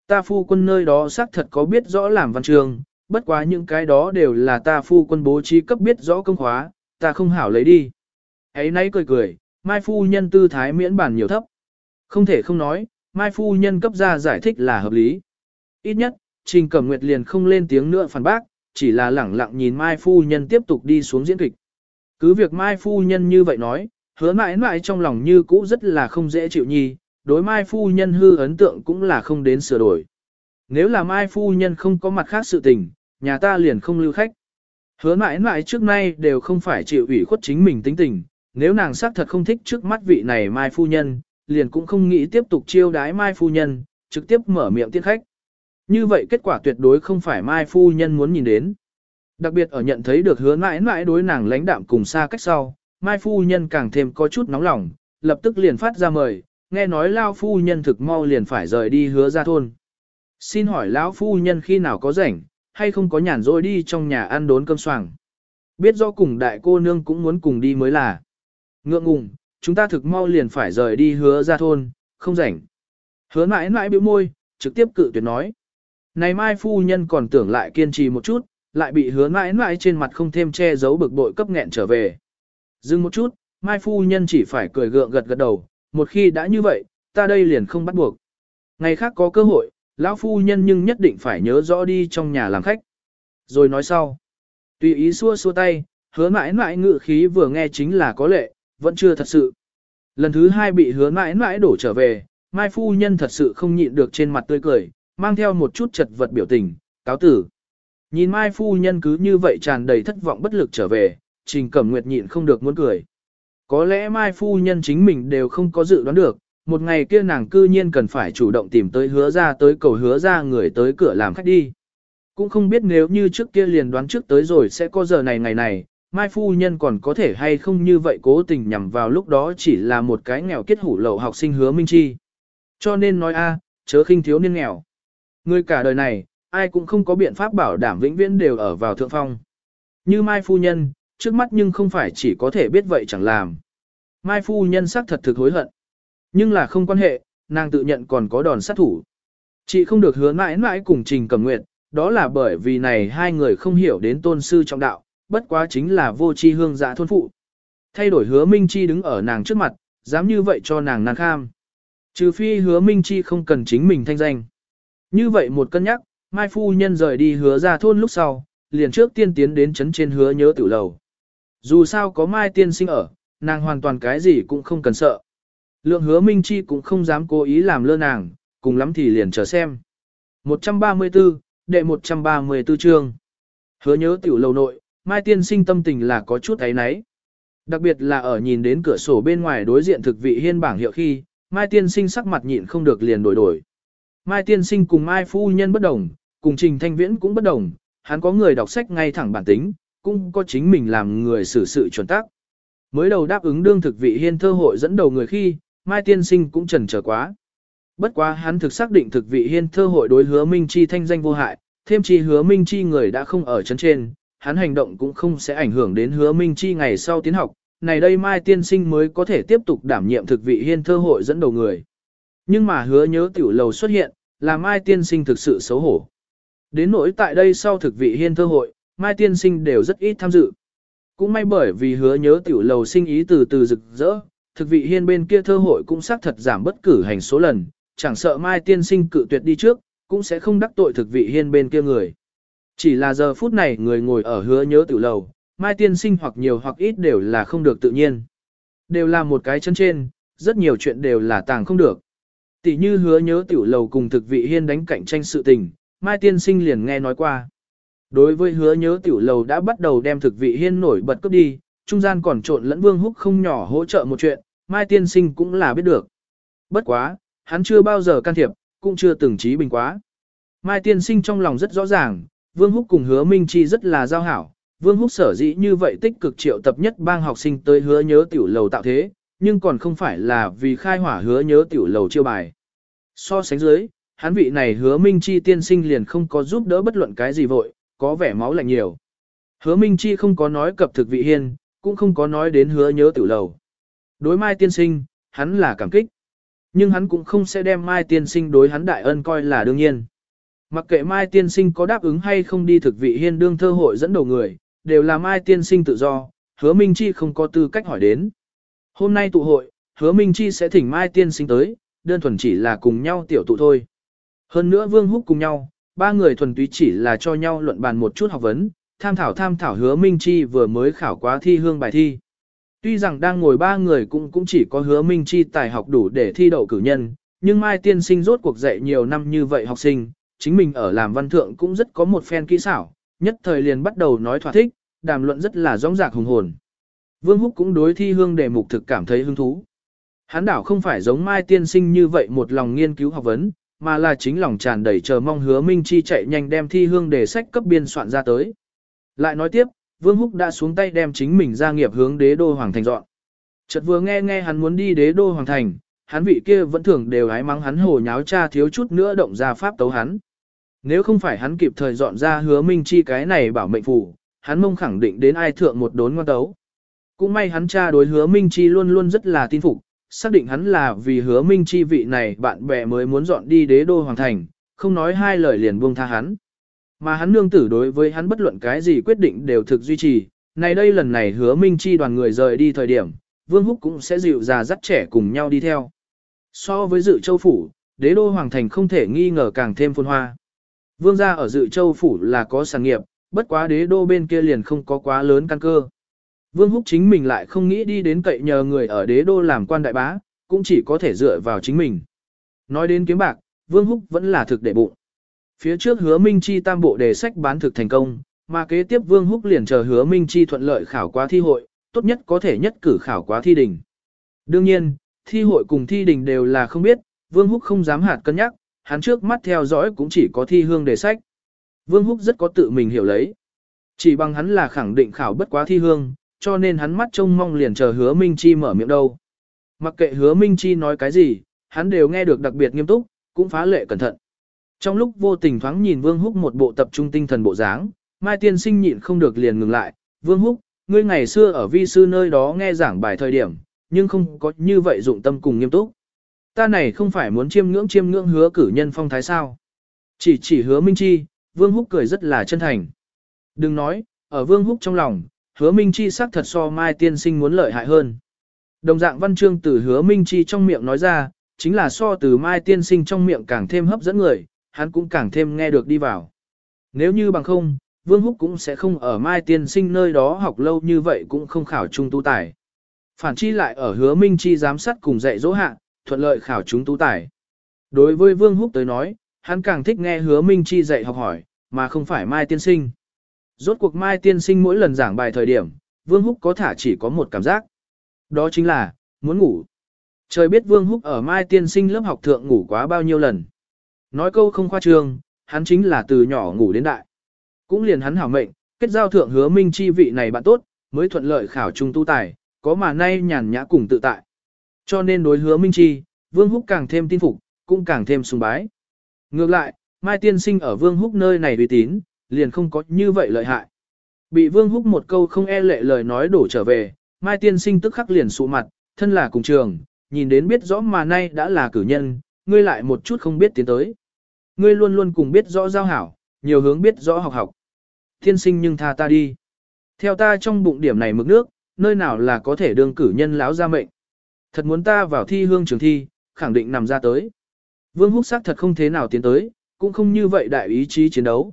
Ta phu quân nơi đó xác thật có biết rõ làm văn trường, bất quá những cái đó đều là ta phu quân bố trí cấp biết rõ công khóa, ta không hảo lấy đi. Ấy nay cười cười, Mai Phu Nhân tư thái miễn bản nhiều thấp. Không thể không nói, Mai Phu Nhân cấp ra giải thích là hợp lý. Ít nhất, Trình Cẩm Nguyệt liền không lên tiếng nữa phản bác, chỉ là lẳng lặng nhìn Mai Phu Nhân tiếp tục đi xuống diễn kịch. Cứ việc Mai Phu Nhân như vậy nói, hứa mãi mãi trong lòng như cũ rất là không dễ chịu nhi, đối Mai Phu Nhân hư ấn tượng cũng là không đến sửa đổi. Nếu là Mai Phu Nhân không có mặt khác sự tình, nhà ta liền không lưu khách. Hứa mãi mãi trước nay đều không phải chịu ủy khuất chính mình tính tình, nếu nàng xác thật không thích trước mắt vị này Mai Phu Nhân, liền cũng không nghĩ tiếp tục chiêu đái Mai Phu Nhân, trực tiếp mở miệng tiên khách. Như vậy kết quả tuyệt đối không phải Mai Phu Nhân muốn nhìn đến. Đặc biệt ở nhận thấy được hứa mãi mãi đối nàng lãnh đạm cùng xa cách sau, Mai Phu Nhân càng thêm có chút nóng lòng, lập tức liền phát ra mời, nghe nói Lao Phu Nhân thực mau liền phải rời đi hứa ra thôn. Xin hỏi lão Phu Nhân khi nào có rảnh, hay không có nhàn rỗi đi trong nhà ăn đốn cơm soảng. Biết do cùng đại cô nương cũng muốn cùng đi mới là. Ngượng ngùng, chúng ta thực mau liền phải rời đi hứa ra thôn, không rảnh. Hứa mãi mãi biểu môi, trực tiếp cự tuyệt nói. Này mai phu nhân còn tưởng lại kiên trì một chút, lại bị hứa mãi mãi trên mặt không thêm che giấu bực bội cấp nghẹn trở về. Dừng một chút, mai phu nhân chỉ phải cười gượng gật gật đầu, một khi đã như vậy, ta đây liền không bắt buộc. Ngày khác có cơ hội, lão phu nhân nhưng nhất định phải nhớ rõ đi trong nhà làm khách. Rồi nói sau. Tùy ý xua xua tay, hứa mãi mãi ngự khí vừa nghe chính là có lệ, vẫn chưa thật sự. Lần thứ hai bị hứa mãi mãi đổ trở về, mai phu nhân thật sự không nhịn được trên mặt tươi cười, mang theo một chút chật vật biểu tình, cáo tử. Nhìn mai phu nhân cứ như vậy tràn đầy thất vọng bất lực trở về, trình cẩm nguyệt nhịn không được muốn cười. Có lẽ mai phu nhân chính mình đều không có dự đoán được, một ngày kia nàng cư nhiên cần phải chủ động tìm tới hứa ra tới cầu hứa ra người tới cửa làm khách đi. Cũng không biết nếu như trước kia liền đoán trước tới rồi sẽ có giờ này ngày này, Mai Phu Nhân còn có thể hay không như vậy cố tình nhằm vào lúc đó chỉ là một cái nghèo kết hủ lậu học sinh hứa Minh Chi. Cho nên nói a, chớ khinh thiếu niên nghèo. Người cả đời này, ai cũng không có biện pháp bảo đảm vĩnh viễn đều ở vào thượng phong. Như Mai Phu Nhân, trước mắt nhưng không phải chỉ có thể biết vậy chẳng làm. Mai Phu Nhân xác thật thực hối hận. Nhưng là không quan hệ, nàng tự nhận còn có đòn sát thủ. Chị không được hứa mãi mãi cùng Trình Cẩm Nguyệt, đó là bởi vì này hai người không hiểu đến tôn sư trọng đạo, bất quá chính là vô tri hương dạ thôn phụ. Thay đổi hứa Minh Chi đứng ở nàng trước mặt, dám như vậy cho nàng nàng kham. Trừ phi hứa Minh Chi không cần chính mình thanh danh. Như vậy một cân nhắc, Mai Phu Nhân rời đi hứa ra thôn lúc sau, liền trước tiên tiến đến chấn trên hứa nhớ tử lầu. Dù sao có Mai tiên sinh ở, nàng hoàn toàn cái gì cũng không cần sợ. Lượng hứa Minh Chi cũng không dám cố ý làm lơ nàng, cùng lắm thì liền chờ xem. 134, đệ 134 chương. Hứa nhớ tiểu lầu nội, Mai tiên sinh tâm tình là có chút ấy nấy. Đặc biệt là ở nhìn đến cửa sổ bên ngoài đối diện thực vị hiên bảng hiệu khi, Mai tiên sinh sắc mặt nhịn không được liền đổi đổi. Mai tiên sinh cùng Mai phu nhân bất đồng, cùng Trình Thanh Viễn cũng bất đồng, hắn có người đọc sách ngay thẳng bản tính, cũng có chính mình làm người xử sự chuẩn tắc. Mới đầu đáp ứng đương thực vị hiên thơ hội dẫn đầu người khi, Mai tiên sinh cũng trần trở quá. Bất quá hắn thực xác định thực vị hiên thơ hội đối hứa Minh Chi thanh danh vô hại, thêm chi hứa Minh Chi người đã không ở chấn trên, hắn hành động cũng không sẽ ảnh hưởng đến hứa Minh Chi ngày sau tiến học, này đây Mai tiên sinh mới có thể tiếp tục đảm nhiệm thực vị hiên thơ hội dẫn đầu người. Nhưng mà hứa nhớ tiểu lầu xuất hiện, là Mai tiên sinh thực sự xấu hổ. Đến nỗi tại đây sau thực vị hiên thơ hội, Mai tiên sinh đều rất ít tham dự. Cũng may bởi vì hứa nhớ tiểu lầu sinh ý từ từ rực rỡ, thực vị hiên bên kia thơ hội cũng xác thật giảm bất cử hành số lần, chẳng sợ Mai tiên sinh cự tuyệt đi trước, cũng sẽ không đắc tội thực vị hiên bên kia người. Chỉ là giờ phút này người ngồi ở hứa nhớ tiểu lầu, Mai tiên sinh hoặc nhiều hoặc ít đều là không được tự nhiên. Đều là một cái chân trên, rất nhiều chuyện đều là tàng không được. Tỷ như hứa nhớ tiểu lầu cùng thực vị hiên đánh cạnh tranh sự tình, Mai tiên sinh liền nghe nói qua. Đối với hứa nhớ tiểu lầu đã bắt đầu đem thực vị hiên nổi bật cấp đi, trung gian còn trộn lẫn vương húc không nhỏ hỗ trợ một chuyện, Mai tiên sinh cũng là biết được. Bất quá, hắn chưa bao giờ can thiệp, cũng chưa từng trí bình quá. Mai tiên sinh trong lòng rất rõ ràng, Vương Húc cùng hứa Minh Chi rất là giao hảo. Vương Húc sở dĩ như vậy tích cực triệu tập nhất bang học sinh tới hứa nhớ tiểu lầu tạo thế, nhưng còn không phải là vì khai hỏa hứa nhớ tiểu lầu chiêu bài. So sánh dưới, hắn vị này hứa Minh Chi tiên sinh liền không có giúp đỡ bất luận cái gì vội, có vẻ máu lạnh nhiều. Hứa Minh Chi không có nói cập thực vị hiên, cũng không có nói đến hứa nhớ tiểu lầu. Đối mai tiên sinh, hắn là cảm kích. Nhưng hắn cũng không sẽ đem mai tiên sinh đối hắn đại ân coi là đương nhiên. Mặc kệ mai tiên sinh có đáp ứng hay không đi thực vị hiên đương thơ hội dẫn đầu người, đều là mai tiên sinh tự do, hứa Minh Chi không có tư cách hỏi đến. Hôm nay tụ hội, hứa Minh Chi sẽ thỉnh mai tiên sinh tới, đơn thuần chỉ là cùng nhau tiểu tụ thôi. Hơn nữa Vương Húc cùng nhau, ba người thuần túy chỉ là cho nhau luận bàn một chút học vấn, tham thảo tham thảo hứa Minh Chi vừa mới khảo quá thi hương bài thi. Tuy rằng đang ngồi ba người cũng cũng chỉ có hứa Minh Chi tài học đủ để thi đậu cử nhân, nhưng Mai tiên sinh rốt cuộc dạy nhiều năm như vậy học sinh, chính mình ở làm văn thượng cũng rất có một phen kỹ xảo, nhất thời liền bắt đầu nói thỏa thích, đàm luận rất là rõ rạc hùng hồn. Vương Húc cũng đối thi hương đề mục thực cảm thấy hứng thú. Hán đảo không phải giống Mai tiên sinh như vậy một lòng nghiên cứu học vấn, mà là chính lòng tràn đầy chờ mong hứa Minh Chi chạy nhanh đem thi hương đề sách cấp biên soạn ra tới. Lại nói tiếp, Vương Húc đã xuống tay đem chính mình ra nghiệp hướng đế đô hoàng thành dọn. Chợt vừa nghe nghe hắn muốn đi đế đô hoàng thành, hắn vị kia vẫn thường đều hái mắng hắn hồ nháo cha thiếu chút nữa động ra pháp tấu hắn. Nếu không phải hắn kịp thời dọn ra hứa Minh Chi cái này bảo mệnh phủ, hắn mông khẳng định đến ai thượng một đốn ngoan tấu. Cũng may hắn cha đối hứa Minh Chi luôn luôn rất là tin phục, xác định hắn là vì hứa Minh Chi vị này bạn bè mới muốn dọn đi đế đô hoàng thành, không nói hai lời liền buông tha hắn. Mà hắn nương tử đối với hắn bất luận cái gì quyết định đều thực duy trì, này đây lần này hứa Minh Chi đoàn người rời đi thời điểm, Vương Húc cũng sẽ dịu già dắt trẻ cùng nhau đi theo. So với dự châu phủ, đế đô hoàng thành không thể nghi ngờ càng thêm phồn hoa. Vương gia ở dự châu phủ là có sản nghiệp, bất quá đế đô bên kia liền không có quá lớn căn cơ. Vương Húc chính mình lại không nghĩ đi đến cậy nhờ người ở đế đô làm quan đại bá, cũng chỉ có thể dựa vào chính mình. Nói đến kiếm bạc, Vương Húc vẫn là thực để bụng. Phía trước hứa Minh Chi tam bộ đề sách bán thực thành công, mà kế tiếp Vương Húc liền chờ hứa Minh Chi thuận lợi khảo quá thi hội, tốt nhất có thể nhất cử khảo quá thi đình. Đương nhiên, thi hội cùng thi đình đều là không biết, Vương Húc không dám hạt cân nhắc, hắn trước mắt theo dõi cũng chỉ có thi hương đề sách. Vương Húc rất có tự mình hiểu lấy. Chỉ bằng hắn là khẳng định khảo bất quá thi hương, cho nên hắn mắt trông mong liền chờ hứa Minh Chi mở miệng đâu. Mặc kệ hứa Minh Chi nói cái gì, hắn đều nghe được đặc biệt nghiêm túc, cũng phá lệ cẩn thận. Trong lúc vô tình thoáng nhìn Vương Húc một bộ tập trung tinh thần bộ dáng, Mai Tiên Sinh nhịn không được liền ngừng lại, Vương Húc, ngươi ngày xưa ở vi sư nơi đó nghe giảng bài thời điểm, nhưng không có như vậy dụng tâm cùng nghiêm túc. Ta này không phải muốn chiêm ngưỡng chiêm ngưỡng hứa cử nhân phong thái sao. Chỉ chỉ hứa Minh Chi, Vương Húc cười rất là chân thành. Đừng nói, ở Vương Húc trong lòng, hứa Minh Chi xác thật so Mai Tiên Sinh muốn lợi hại hơn. Đồng dạng văn chương từ hứa Minh Chi trong miệng nói ra, chính là so từ Mai Tiên Sinh trong miệng càng thêm hấp dẫn người, hắn cũng càng thêm nghe được đi vào. Nếu như bằng không, Vương Húc cũng sẽ không ở Mai Tiên Sinh nơi đó học lâu như vậy cũng không khảo trung tu tài. Phản chi lại ở hứa Minh Chi giám sát cùng dạy dỗ hạ, thuận lợi khảo chúng tu tài. Đối với Vương Húc tới nói, hắn càng thích nghe hứa Minh Chi dạy học hỏi, mà không phải Mai Tiên Sinh. Rốt cuộc Mai Tiên Sinh mỗi lần giảng bài thời điểm, Vương Húc có thả chỉ có một cảm giác. Đó chính là, muốn ngủ. Trời biết Vương Húc ở Mai Tiên Sinh lớp học thượng ngủ quá bao nhiêu lần. Nói câu không khoa trương, hắn chính là từ nhỏ ngủ đến đại. Cũng liền hắn hảo mệnh, kết giao thượng hứa minh chi vị này bạn tốt, mới thuận lợi khảo trung tu tài, có mà nay nhàn nhã cùng tự tại. Cho nên đối hứa minh chi, Vương Húc càng thêm tin phục, cũng càng thêm sùng bái. Ngược lại, Mai Tiên Sinh ở Vương Húc nơi này uy tín, liền không có như vậy lợi hại. Bị Vương Húc một câu không e lệ lời nói đổ trở về, Mai Tiên Sinh tức khắc liền sụ mặt, thân là cùng trường, nhìn đến biết rõ mà nay đã là cử nhân, ngươi lại một chút không biết tiến tới. Ngươi luôn luôn cùng biết rõ giao hảo, nhiều hướng biết rõ học học. Tiên sinh nhưng tha ta đi. Theo ta trong bụng điểm này mực nước, nơi nào là có thể đương cử nhân láo ra mệnh. Thật muốn ta vào thi hương trường thi, khẳng định nằm ra tới. Vương Húc sắc thật không thế nào tiến tới, cũng không như vậy đại ý chí chiến đấu.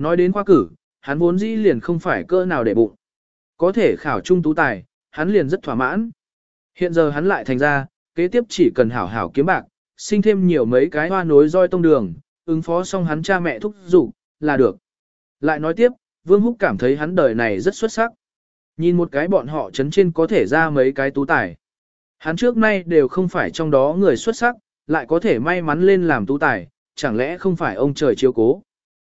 Nói đến khoa cử, hắn vốn dĩ liền không phải cơ nào để bụng. Có thể khảo trung tú tài, hắn liền rất thỏa mãn. Hiện giờ hắn lại thành ra, kế tiếp chỉ cần hảo hảo kiếm bạc, sinh thêm nhiều mấy cái hoa nối roi tông đường, ứng phó xong hắn cha mẹ thúc giục, là được. Lại nói tiếp, Vương Húc cảm thấy hắn đời này rất xuất sắc. Nhìn một cái bọn họ chấn trên có thể ra mấy cái tú tài. Hắn trước nay đều không phải trong đó người xuất sắc, lại có thể may mắn lên làm tú tài, chẳng lẽ không phải ông trời chiếu cố.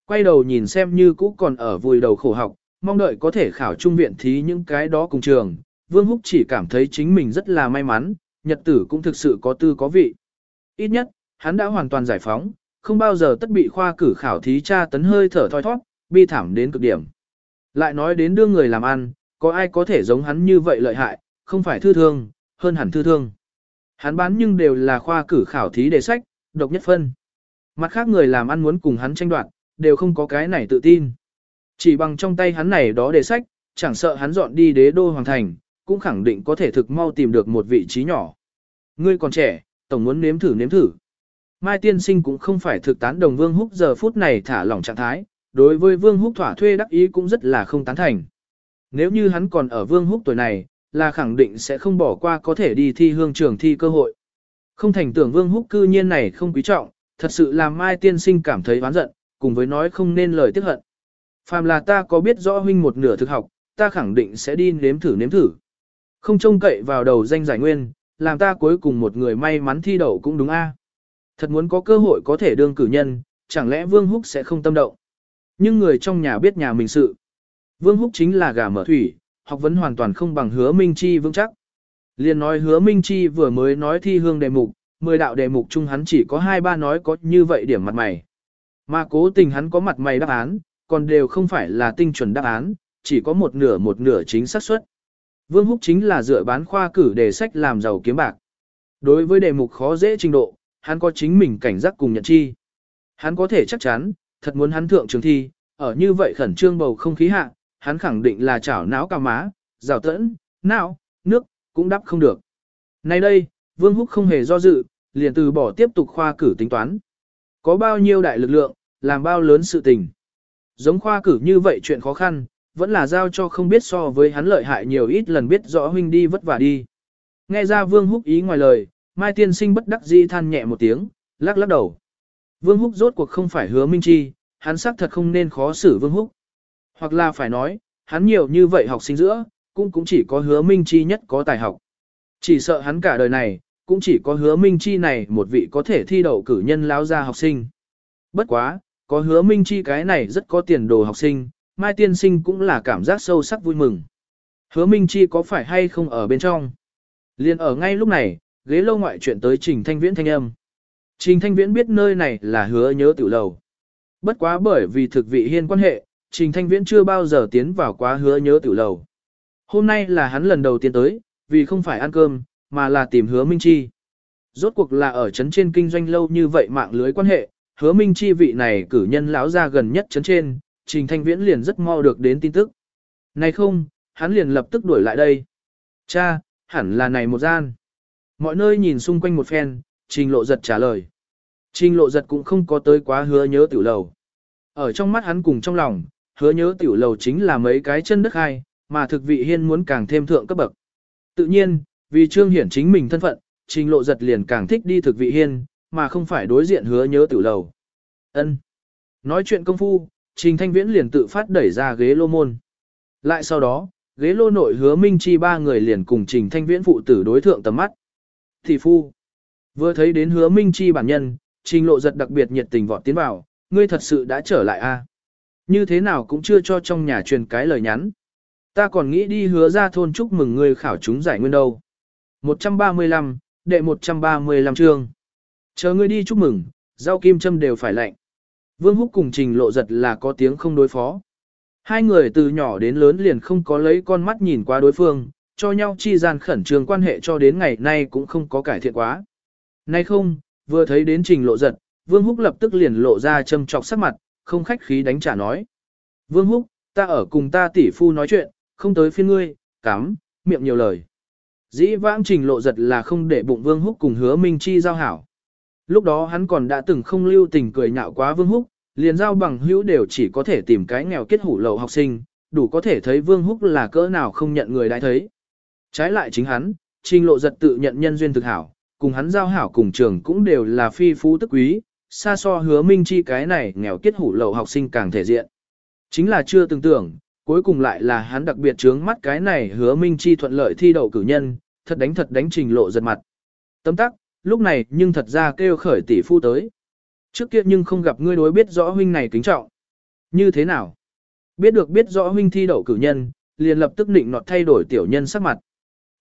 Quay đầu nhìn xem như cũ còn ở vùi đầu khổ học, mong đợi có thể khảo trung viện thí những cái đó cùng trường, Vương Húc chỉ cảm thấy chính mình rất là may mắn, nhật tử cũng thực sự có tư có vị. Ít nhất, hắn đã hoàn toàn giải phóng, không bao giờ tất bị khoa cử khảo thí tra tấn hơi thở thoi thoát, bi thảm đến cực điểm. Lại nói đến đưa người làm ăn, có ai có thể giống hắn như vậy lợi hại, không phải thư thương, hơn hẳn thư thương. Hắn bán nhưng đều là khoa cử khảo thí đề sách, độc nhất phân. Mặt khác người làm ăn muốn cùng hắn tranh đoạt, đều không có cái này tự tin. Chỉ bằng trong tay hắn này đó đề sách, chẳng sợ hắn dọn đi đế đô hoàng thành, cũng khẳng định có thể thực mau tìm được một vị trí nhỏ. Ngươi còn trẻ, tổng muốn nếm thử nếm thử. Mai tiên sinh cũng không phải thực tán đồng Vương Húc giờ phút này thả lỏng trạng thái, đối với Vương Húc thỏa thuê đắc ý cũng rất là không tán thành. Nếu như hắn còn ở Vương Húc tuổi này, là khẳng định sẽ không bỏ qua có thể đi thi hương trường thi cơ hội. Không thành tưởng Vương Húc cư nhiên này không quý trọng, thật sự làm Mai tiên sinh cảm thấy oán giận, cùng với nói không nên lời tiếc hận. Phàm là ta có biết rõ huynh một nửa thực học, ta khẳng định sẽ đi nếm thử nếm thử. Không trông cậy vào đầu danh giải nguyên, làm ta cuối cùng một người may mắn thi đậu cũng đúng a. À? Thật muốn có cơ hội có thể đương cử nhân, chẳng lẽ Vương Húc sẽ không tâm động. Nhưng người trong nhà biết nhà mình sự. Vương Húc chính là gà mở thủy, học vấn hoàn toàn không bằng hứa Minh Chi vững chắc. Liên nói hứa Minh Chi vừa mới nói thi hương đề mục, mười đạo đề mục chung hắn chỉ có hai ba nói có như vậy điểm mặt mày. Mà cố tình hắn có mặt mày đáp án, còn đều không phải là tinh chuẩn đáp án, chỉ có một nửa một nửa chính xác suất. Vương Húc chính là dựa bán khoa cử đề sách làm giàu kiếm bạc. Đối với đề mục khó dễ trình độ, hắn có chính mình cảnh giác cùng nhận chi. Hắn có thể chắc chắn, thật muốn hắn thượng trường thi, ở như vậy khẩn trương bầu không khí hạ, hắn khẳng định là chảo não cao má, rào tẫn, não, nước, cũng đắp không được. Nay đây, Vương Húc không hề do dự, liền từ bỏ tiếp tục khoa cử tính toán. Có bao nhiêu đại lực lượng, làm bao lớn sự tình. Giống khoa cử như vậy chuyện khó khăn, vẫn là giao cho không biết so với hắn lợi hại nhiều ít lần biết rõ huynh đi vất vả đi. Nghe ra Vương Húc ý ngoài lời, Mai Tiên Sinh bất đắc dĩ than nhẹ một tiếng, lắc lắc đầu. Vương Húc rốt cuộc không phải hứa Minh Chi, hắn xác thật không nên khó xử Vương Húc. Hoặc là phải nói, hắn nhiều như vậy học sinh giữa, cũng cũng chỉ có hứa Minh Chi nhất có tài học. Chỉ sợ hắn cả đời này, cũng chỉ có hứa Minh Chi này một vị có thể thi đậu cử nhân lao ra học sinh. Bất quá, có hứa Minh Chi cái này rất có tiền đồ học sinh, Mai Tiên Sinh cũng là cảm giác sâu sắc vui mừng. Hứa Minh Chi có phải hay không ở bên trong? Liên ở ngay lúc này, ghế lâu ngoại chuyện tới Trình Thanh Viễn thanh âm. Trình Thanh Viễn biết nơi này là hứa nhớ tiểu lầu. Bất quá bởi vì thực vị hiên quan hệ, Trình Thanh Viễn chưa bao giờ tiến vào quá hứa nhớ tiểu lầu. Hôm nay là hắn lần đầu tiên tới, vì không phải ăn cơm, mà là tìm hứa Minh Chi. Rốt cuộc là ở chấn trên kinh doanh lâu như vậy mạng lưới quan hệ, hứa Minh Chi vị này cử nhân lão ra gần nhất chấn trên, Trình Thanh Viễn liền rất mau được đến tin tức. Này không, hắn liền lập tức đuổi lại đây. Cha, hẳn là này một gian. Mọi nơi nhìn xung quanh một phen, Trình Lộ Giật trả lời. Trình Lộ Giật cũng không có tới quá hứa nhớ tiểu lầu. Ở trong mắt hắn cùng trong lòng, hứa nhớ tiểu lầu chính là mấy cái chân đất hai, mà thực vị hiên muốn càng thêm thượng cấp bậc. Tự nhiên, vì trương hiển chính mình thân phận, Trình Lộ Giật liền càng thích đi thực vị hiên, mà không phải đối diện hứa nhớ tiểu lầu. Ân. Nói chuyện công phu, Trình Thanh Viễn liền tự phát đẩy ra ghế lô môn. Lại sau đó, ghế lô nội hứa Minh Chi ba người liền cùng Trình Thanh Viễn phụ tử đối thượng tầm mắt. Thị phu. Vừa thấy đến hứa Minh Chi bản nhân, Trình lộ giật đặc biệt nhiệt tình vọt tiến vào, ngươi thật sự đã trở lại a? À? Như thế nào cũng chưa cho trong nhà truyền cái lời nhắn. Ta còn nghĩ đi hứa ra thôn chúc mừng ngươi khảo chúng giải nguyên đâu. 135, đệ 135 chương. Chờ ngươi đi chúc mừng, rau kim châm đều phải lạnh. Vương Húc cùng Trình Lộ Giật là có tiếng không đối phó. Hai người từ nhỏ đến lớn liền không có lấy con mắt nhìn qua đối phương, cho nhau chi gian khẩn trương quan hệ cho đến ngày nay cũng không có cải thiện quá. Nay không, vừa thấy đến Trình Lộ Giật, Vương Húc lập tức liền lộ ra châm trọc sắc mặt, không khách khí đánh trả nói. Vương Húc, ta ở cùng ta tỷ phu nói chuyện, không tới phiên ngươi, cắm, miệng nhiều lời. Dĩ vãng Trình Lộ Giật là không để bụng Vương Húc cùng hứa Minh Chi giao hảo. Lúc đó hắn còn đã từng không lưu tình cười nhạo quá Vương Húc, liền giao bằng hữu đều chỉ có thể tìm cái nghèo kết hủ lậu học sinh, đủ có thể thấy Vương Húc là cỡ nào không nhận người đã thấy. Trái lại chính hắn, trình lộ giật tự nhận nhân duyên thực hảo, cùng hắn giao hảo cùng trường cũng đều là phi phú tức quý, xa so hứa minh chi cái này nghèo kết hủ lậu học sinh càng thể diện. Chính là chưa từng tưởng, cuối cùng lại là hắn đặc biệt trướng mắt cái này hứa minh chi thuận lợi thi đậu cử nhân, thật đánh thật đánh trình lộ giật mặt. Tấm tắc, lúc này nhưng thật ra kêu khởi tỷ phu tới. Trước kia nhưng không gặp ngươi đối biết rõ huynh này kính trọng. Như thế nào? Biết được biết rõ huynh thi đậu cử nhân, liền lập tức định nọt thay đổi tiểu nhân sắc mặt.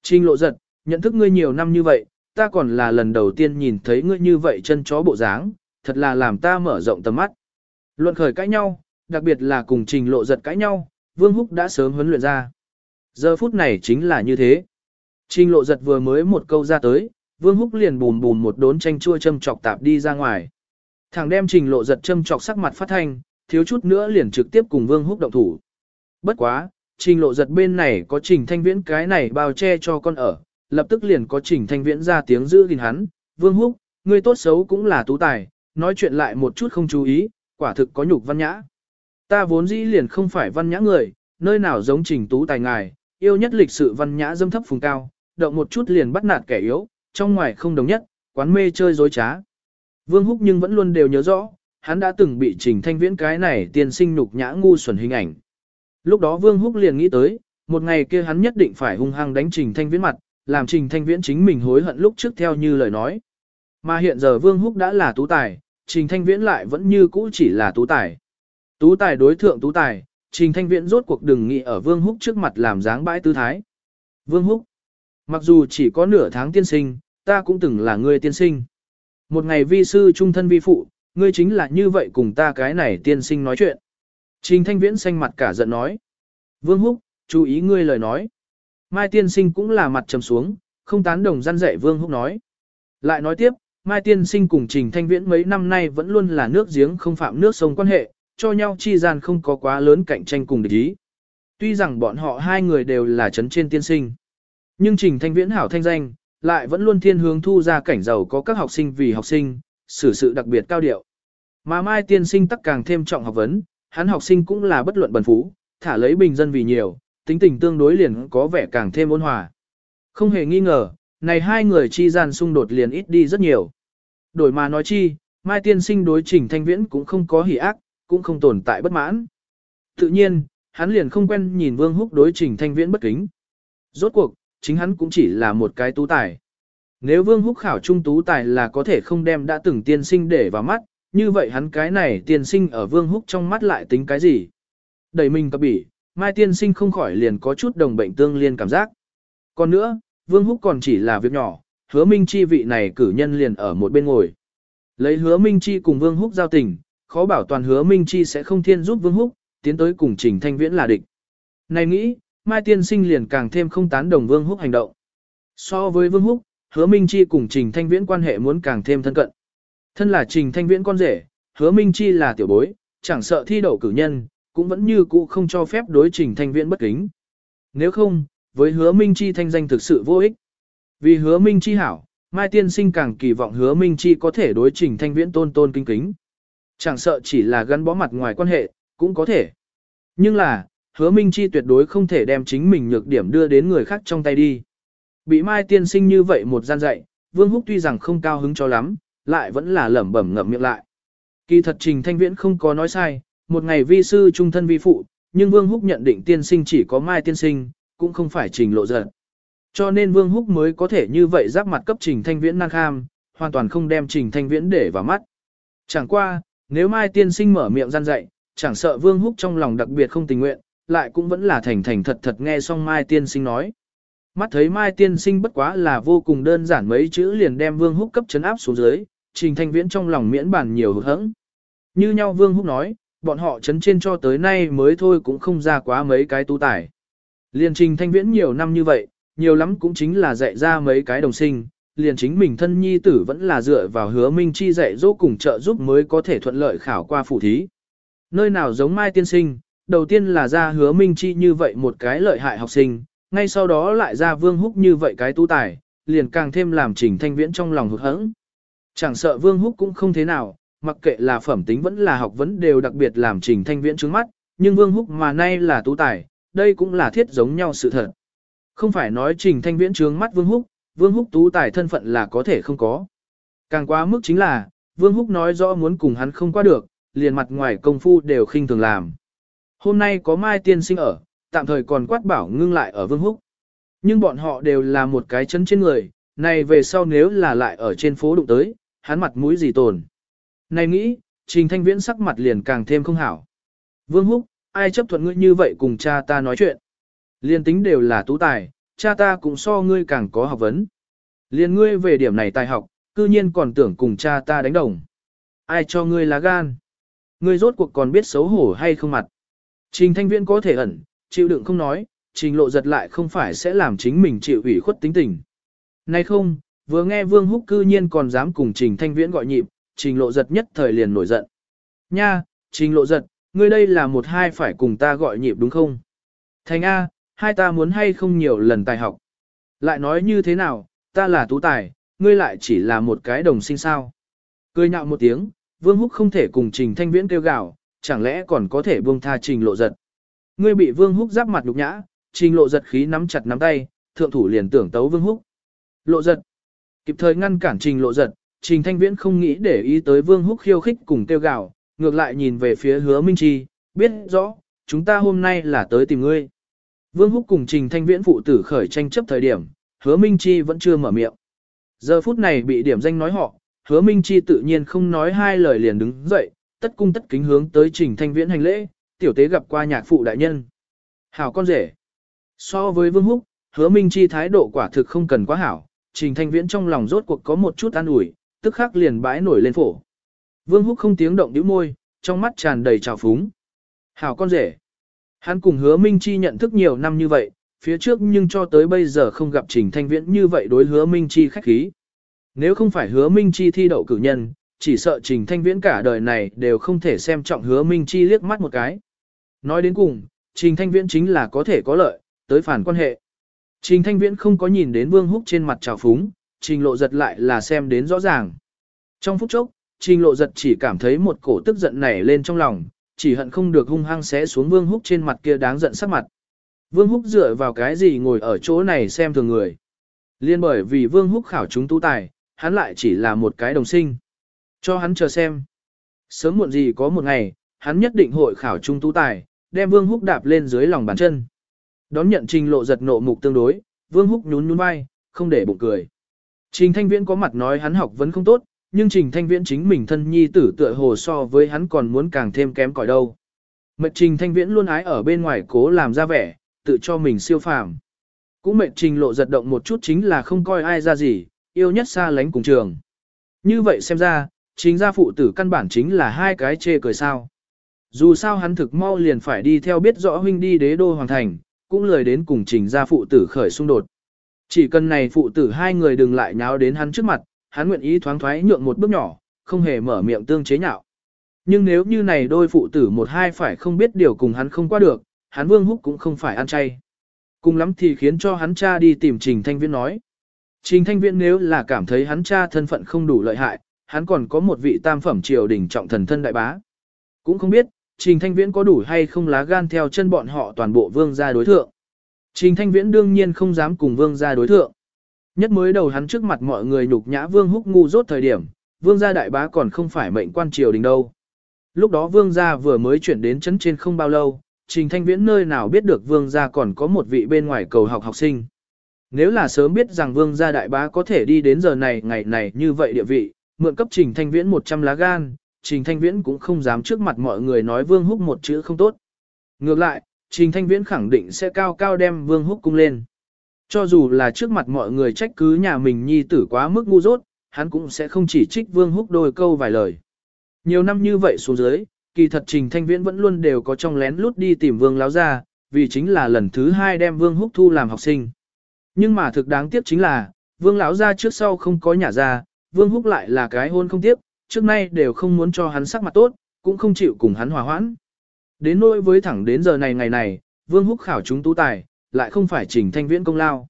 Trình lộ giật, nhận thức ngươi nhiều năm như vậy, ta còn là lần đầu tiên nhìn thấy ngươi như vậy chân chó bộ dáng, thật là làm ta mở rộng tầm mắt. Luận khởi cãi nhau, đặc biệt là cùng trình lộ giật cãi nhau, Vương Húc đã sớm huấn luyện ra. Giờ phút này chính là như thế. Trình lộ giật vừa mới một câu ra tới, Vương Húc liền bùm bùm một đốn chanh chua châm chọc tạp đi ra ngoài. Thằng đem trình lộ giật châm chọc sắc mặt phát thanh, thiếu chút nữa liền trực tiếp cùng Vương Húc động thủ. Bất quá, trình lộ giật bên này có trình thanh viễn cái này bao che cho con ở, lập tức liền có trình thanh viễn ra tiếng giữ gìn hắn. Vương Húc, ngươi tốt xấu cũng là tú tài, nói chuyện lại một chút không chú ý, quả thực có nhục văn nhã. Ta vốn dĩ liền không phải văn nhã người, nơi nào giống trình tú tài ngài, yêu nhất lịch sự văn nhã dâm thấp phùng cao, động một chút liền bắt nạt kẻ yếu, trong ngoài không đồng nhất, quán mê chơi dối trá. Vương Húc nhưng vẫn luôn đều nhớ rõ, hắn đã từng bị Trình Thanh Viễn cái này tiên sinh nhục nhã ngu xuẩn hình ảnh. Lúc đó Vương Húc liền nghĩ tới, một ngày kia hắn nhất định phải hung hăng đánh Trình Thanh Viễn mặt, làm Trình Thanh Viễn chính mình hối hận lúc trước theo như lời nói. Mà hiện giờ Vương Húc đã là tú tài, Trình Thanh Viễn lại vẫn như cũ chỉ là tú tài. Tú tài đối thượng tú tài, Trình Thanh Viễn rốt cuộc đừng nghĩ ở Vương Húc trước mặt làm dáng bãi tư thái. Vương Húc, mặc dù chỉ có nửa tháng tiên sinh, ta cũng từng là người tiên sinh. Một ngày vi sư trung thân vi phụ, ngươi chính là như vậy cùng ta cái này tiên sinh nói chuyện. Trình Thanh Viễn xanh mặt cả giận nói. Vương Húc, chú ý ngươi lời nói. Mai tiên sinh cũng là mặt trầm xuống, không tán đồng gian dạy Vương Húc nói. Lại nói tiếp, Mai tiên sinh cùng Trình Thanh Viễn mấy năm nay vẫn luôn là nước giếng không phạm nước sông quan hệ, cho nhau chi gian không có quá lớn cạnh tranh cùng địch ý. Tuy rằng bọn họ hai người đều là chấn trên tiên sinh, nhưng Trình Thanh Viễn hảo thanh danh, lại vẫn luôn thiên hướng thu ra cảnh giàu có các học sinh vì học sinh, xử sự đặc biệt cao điệu. Mà Mai tiên sinh tắc càng thêm trọng học vấn, hắn học sinh cũng là bất luận bần phú, thả lấy bình dân vì nhiều, tính tình tương đối liền có vẻ càng thêm ôn hòa. Không hề nghi ngờ, này hai người chi gian xung đột liền ít đi rất nhiều. Đổi mà nói chi, Mai tiên sinh đối trình thanh viễn cũng không có hỉ ác, cũng không tồn tại bất mãn. Tự nhiên, hắn liền không quen nhìn Vương Húc đối trình thanh viễn bất kính. Rốt cuộc, chính hắn cũng chỉ là một cái tú tài. Nếu Vương Húc khảo trung tú tài là có thể không đem đã từng tiên sinh để vào mắt, như vậy hắn cái này tiên sinh ở Vương Húc trong mắt lại tính cái gì? Đẩy mình cập bỉ, Mai tiên sinh không khỏi liền có chút đồng bệnh tương liên cảm giác. Còn nữa, Vương Húc còn chỉ là việc nhỏ, hứa Minh Chi vị này cử nhân liền ở một bên ngồi. Lấy hứa Minh Chi cùng Vương Húc giao tình, khó bảo toàn hứa Minh Chi sẽ không thiên giúp Vương Húc, tiến tới cùng Trình Thanh Viễn là địch. Này nghĩ, Mai tiên sinh liền càng thêm không tán đồng Vương Húc hành động. So với Vương Húc, hứa Minh Chi cùng Trình Thanh Viễn quan hệ muốn càng thêm thân cận. Thân là Trình Thanh Viễn con rể, hứa Minh Chi là tiểu bối, chẳng sợ thi đậu cử nhân, cũng vẫn như cũ không cho phép đối Trình Thanh Viễn bất kính. Nếu không, với hứa Minh Chi thanh danh thực sự vô ích. Vì hứa Minh Chi hảo, Mai Tiên Sinh càng kỳ vọng hứa Minh Chi có thể đối Trình Thanh Viễn tôn tôn kinh kính. Chẳng sợ chỉ là gắn bó mặt ngoài quan hệ, cũng có thể. Nhưng là, hứa Minh Chi tuyệt đối không thể đem chính mình nhược điểm đưa đến người khác trong tay đi. Bị Mai Tiên Sinh như vậy một gian dạy, Vương Húc tuy rằng không cao hứng cho lắm, lại vẫn là lẩm bẩm ngậm miệng lại. Kỳ thật Trình Thanh Viễn không có nói sai, một ngày vi sư trung thân vi phụ, nhưng Vương Húc nhận định tiên sinh chỉ có Mai tiên sinh, cũng không phải Trình lộ giận. Cho nên Vương Húc mới có thể như vậy giáp mặt cấp Trình Thanh Viễn nan kham, hoàn toàn không đem Trình Thanh Viễn để vào mắt. Chẳng qua, nếu Mai tiên sinh mở miệng gian dạy, chẳng sợ Vương Húc trong lòng đặc biệt không tình nguyện, lại cũng vẫn là thành thành thật thật nghe xong Mai tiên sinh nói. Mắt thấy Mai tiên sinh bất quá là vô cùng đơn giản mấy chữ liền đem Vương Húc cấp chấn áp xuống dưới, Trình Thanh Viễn trong lòng miễn bản nhiều hữu hẫng. Như nhau Vương Húc nói, bọn họ chấn trên cho tới nay mới thôi cũng không ra quá mấy cái tu tải. Liền Trình Thanh Viễn nhiều năm như vậy, nhiều lắm cũng chính là dạy ra mấy cái đồng sinh, liền chính mình thân nhi tử vẫn là dựa vào hứa minh chi dạy dỗ cùng trợ giúp mới có thể thuận lợi khảo qua phủ thí. Nơi nào giống Mai tiên sinh, đầu tiên là ra hứa minh chi như vậy một cái lợi hại học sinh, ngay sau đó lại ra vương húc như vậy cái tu tài, liền càng thêm làm trình thanh viễn trong lòng hụt hẫng. Chẳng sợ Vương Húc cũng không thế nào, mặc kệ là phẩm tính vẫn là học vấn đều đặc biệt làm Trình Thanh Viễn trướng mắt, nhưng Vương Húc mà nay là tu tài, đây cũng là thiết giống nhau sự thật. Không phải nói Trình Thanh Viễn trướng mắt Vương Húc, Vương Húc tú tài thân phận là có thể không có. Càng quá mức chính là, Vương Húc nói rõ muốn cùng hắn không qua được, liền mặt ngoài công phu đều khinh thường làm. Hôm nay có Mai Tiên Sinh ở, tạm thời còn quát bảo ngưng lại ở Vương Húc. Nhưng bọn họ đều là một cái chân trên người, Này về sau nếu là lại ở trên phố đụng tới, hắn mặt mũi gì tồn. Này nghĩ, Trình Thanh Viễn sắc mặt liền càng thêm không hảo. Vương Húc, ai chấp thuận ngươi như vậy cùng cha ta nói chuyện. Liên tính đều là tú tài, cha ta cũng so ngươi càng có học vấn. Liên ngươi về điểm này tài học, cư nhiên còn tưởng cùng cha ta đánh đồng. Ai cho ngươi lá gan? Ngươi rốt cuộc còn biết xấu hổ hay không mặt? Trình Thanh Viễn có thể ẩn, chịu đựng không nói, trình lộ giật lại không phải sẽ làm chính mình chịu ủy khuất tính tình. Nay không, vừa nghe Vương Húc cư nhiên còn dám cùng Trình Thanh Viễn gọi nhịp, trình lộ giật nhất thời liền nổi giận. Nha, trình lộ giật, ngươi đây là một hai phải cùng ta gọi nhịp đúng không? Thành A, hai ta muốn hay không nhiều lần tài học. Lại nói như thế nào, ta là tú tài, ngươi lại chỉ là một cái đồng sinh sao. Cười nhạo một tiếng, Vương Húc không thể cùng Trình Thanh Viễn kêu gào, chẳng lẽ còn có thể buông tha Trình lộ giật. Ngươi bị Vương Húc giáp mặt nhục nhã, Trình lộ giật khí nắm chặt nắm tay, thượng thủ liền tưởng tấu Vương Húc. Lộ giật. Kịp thời ngăn cản Trình lộ giật, Trình Thanh Viễn không nghĩ để ý tới Vương Húc khiêu khích cùng kêu gào, ngược lại nhìn về phía hứa Minh Chi, biết rõ, chúng ta hôm nay là tới tìm ngươi. Vương Húc cùng Trình Thanh Viễn phụ tử khởi tranh chấp thời điểm, hứa Minh Chi vẫn chưa mở miệng. Giờ phút này bị điểm danh nói họ, hứa Minh Chi tự nhiên không nói hai lời liền đứng dậy, tất cung tất kính hướng tới Trình Thanh Viễn hành lễ, tiểu tế gặp qua nhạc phụ đại nhân. Hảo con rể. So với Vương Húc, hứa Minh Chi thái độ quả thực không cần quá hảo, Trình Thanh Viễn trong lòng rốt cuộc có một chút an ủi, tức khắc liền bãi nổi lên phổ. Vương Húc không tiếng động nhíu môi, trong mắt tràn đầy trào phúng. Hảo con rể. Hắn cùng hứa Minh Chi nhận thức nhiều năm như vậy, phía trước nhưng cho tới bây giờ không gặp Trình Thanh Viễn như vậy đối hứa Minh Chi khách khí. Nếu không phải hứa Minh Chi thi đậu cử nhân, chỉ sợ Trình Thanh Viễn cả đời này đều không thể xem trọng hứa Minh Chi liếc mắt một cái. Nói đến cùng, Trình Thanh Viễn chính là có thể có lợi, tới phản quan hệ. Trình Thanh Viễn không có nhìn đến Vương Húc trên mặt trào phúng, Trình Lộ Giật lại là xem đến rõ ràng. Trong phút chốc, Trình Lộ Giật chỉ cảm thấy một cổ tức giận nảy lên trong lòng, chỉ hận không được hung hăng xé xuống Vương Húc trên mặt kia đáng giận sắc mặt. Vương Húc dựa vào cái gì ngồi ở chỗ này xem thường người. Liên bởi vì Vương Húc khảo chúng tú tài, hắn lại chỉ là một cái đồng sinh. Cho hắn chờ xem. Sớm muộn gì có một ngày, hắn nhất định hội khảo trung tú tài, đem Vương Húc đạp lên dưới lòng bàn chân. Đón nhận trình lộ giật nộ mục tương đối, Vương Húc nhún nhún vai, không để bụng cười. Trình Thanh Viễn có mặt nói hắn học vẫn không tốt, nhưng Trình Thanh Viễn chính mình thân nhi tử tựa hồ so với hắn còn muốn càng thêm kém cỏi đâu. Mệnh Trình Thanh Viễn luôn ái ở bên ngoài cố làm ra vẻ, tự cho mình siêu phàm. Cũng mệnh Trình lộ giật động một chút chính là không coi ai ra gì, yêu nhất xa lánh cùng trường. Như vậy xem ra, chính gia phụ tử căn bản chính là hai cái chê cười sao. Dù sao hắn thực mau liền phải đi theo biết rõ huynh đi đế đô hoàng thành, cũng lời đến cùng trình gia phụ tử khởi xung đột. Chỉ cần này phụ tử hai người đừng lại nháo đến hắn trước mặt, hắn nguyện ý thoáng thoái nhượng một bước nhỏ, không hề mở miệng tương chế nhạo. Nhưng nếu như này đôi phụ tử một hai phải không biết điều cùng hắn không qua được, hắn vương húc cũng không phải ăn chay. Cùng lắm thì khiến cho hắn cha đi tìm Trình Thanh Viễn nói. Trình Thanh Viễn nếu là cảm thấy hắn cha thân phận không đủ lợi hại, hắn còn có một vị tam phẩm triều đình trọng thần thân đại bá. Cũng không biết, Trình Thanh Viễn có đủ hay không lá gan theo chân bọn họ toàn bộ vương gia đối thượng. Trình Thanh Viễn đương nhiên không dám cùng vương gia đối thượng. Nhất mới đầu hắn trước mặt mọi người nhục nhã vương húc ngu rốt thời điểm, vương gia đại bá còn không phải mệnh quan triều đình đâu. Lúc đó vương gia vừa mới chuyển đến chấn trên không bao lâu, Trình Thanh Viễn nơi nào biết được vương gia còn có một vị bên ngoài cầu học học sinh. Nếu là sớm biết rằng vương gia đại bá có thể đi đến giờ này ngày này như vậy địa vị, mượn cấp Trình Thanh Viễn 100 lá gan, Trình Thanh Viễn cũng không dám trước mặt mọi người nói Vương Húc một chữ không tốt. Ngược lại, Trình Thanh Viễn khẳng định sẽ cao cao đem Vương Húc cung lên. Cho dù là trước mặt mọi người trách cứ nhà mình nhi tử quá mức ngu dốt, hắn cũng sẽ không chỉ trích Vương Húc đôi câu vài lời. Nhiều năm như vậy xuống dưới, kỳ thật Trình Thanh Viễn vẫn luôn đều có trong lén lút đi tìm Vương Láo ra, vì chính là lần thứ hai đem Vương Húc thu làm học sinh. Nhưng mà thực đáng tiếc chính là, Vương Lão ra trước sau không có nhà ra, Vương Húc lại là cái hôn không tiếp, trước nay đều không muốn cho hắn sắc mặt tốt, cũng không chịu cùng hắn hòa hoãn. Đến nỗi với thẳng đến giờ này ngày này, Vương Húc khảo chúng tú tài, lại không phải Trình Thanh Viễn công lao.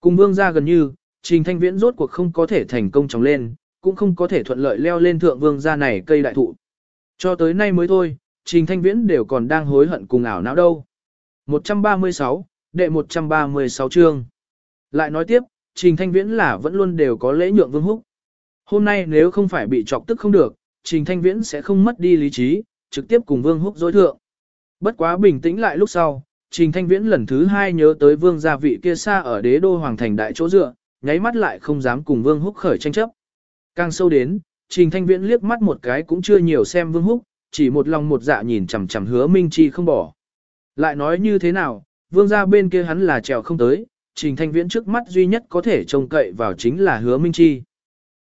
Cùng Vương gia gần như, Trình Thanh Viễn rốt cuộc không có thể thành công trồng lên, cũng không có thể thuận lợi leo lên thượng Vương gia này cây đại thụ. Cho tới nay mới thôi, Trình Thanh Viễn đều còn đang hối hận cùng ảo não đâu. 136, đệ 136 chương. Lại nói tiếp, Trình Thanh Viễn là vẫn luôn đều có lễ nhượng Vương Húc. Hôm nay nếu không phải bị chọc tức không được, Trình Thanh Viễn sẽ không mất đi lý trí, trực tiếp cùng Vương Húc dối thượng. Bất quá bình tĩnh lại lúc sau, Trình Thanh Viễn lần thứ hai nhớ tới Vương gia vị kia xa ở đế đô hoàng thành đại chỗ dựa, nháy mắt lại không dám cùng Vương Húc khởi tranh chấp. Càng sâu đến, Trình Thanh Viễn liếc mắt một cái cũng chưa nhiều xem Vương Húc, chỉ một lòng một dạ nhìn chằm chằm hứa Minh Chi không bỏ. Lại nói như thế nào, Vương gia bên kia hắn là trèo không tới, Trình Thanh Viễn trước mắt duy nhất có thể trông cậy vào chính là hứa Minh Chi.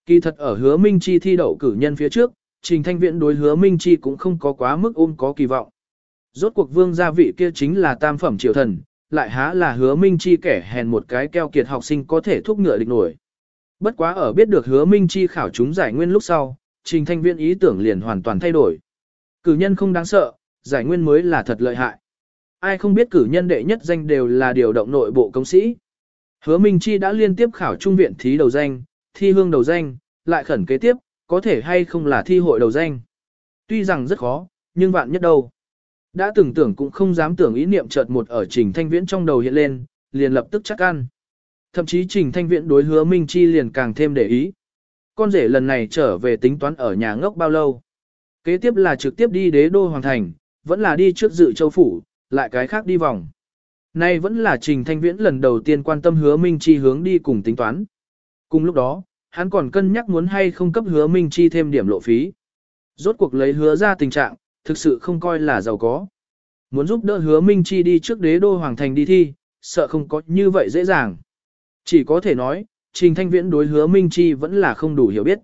Kỳ thật ở hứa Minh Chi thi đậu cử nhân phía trước, Trình Thanh Viễn đối hứa Minh Chi cũng không có quá mức ôm có kỳ vọng. Rốt cuộc vương gia vị kia chính là tam phẩm triều thần, lại há là hứa Minh Chi kẻ hèn một cái keo kiệt học sinh có thể thúc ngựa địch nổi. Bất quá ở biết được hứa Minh Chi khảo chúng giải nguyên lúc sau, Trình Thanh viên ý tưởng liền hoàn toàn thay đổi. Cử nhân không đáng sợ, giải nguyên mới là thật lợi hại. Ai không biết cử nhân đệ nhất danh đều là điều động nội bộ công sĩ. Hứa Minh Chi đã liên tiếp khảo trung viện thí đầu danh, thi hương đầu danh, lại khẩn kế tiếp, có thể hay không là thi hội đầu danh. Tuy rằng rất khó, nhưng vạn nhất đâu. Đã từng tưởng cũng không dám tưởng ý niệm chợt một ở Trình Thanh Viễn trong đầu hiện lên, liền lập tức chắc ăn. Thậm chí Trình Thanh Viễn đối hứa Minh Chi liền càng thêm để ý. Con rể lần này trở về tính toán ở nhà ngốc bao lâu. Kế tiếp là trực tiếp đi đế đô hoàng thành, vẫn là đi trước dự châu phủ, lại cái khác đi vòng. Nay vẫn là Trình Thanh Viễn lần đầu tiên quan tâm hứa Minh Chi hướng đi cùng tính toán. Cùng lúc đó, hắn còn cân nhắc muốn hay không cấp hứa Minh Chi thêm điểm lộ phí. Rốt cuộc lấy hứa ra tình trạng, thực sự không coi là giàu có. Muốn giúp đỡ hứa Minh Chi đi trước đế đô hoàng thành đi thi, sợ không có như vậy dễ dàng. Chỉ có thể nói, Trình Thanh Viễn đối hứa Minh Chi vẫn là không đủ hiểu biết.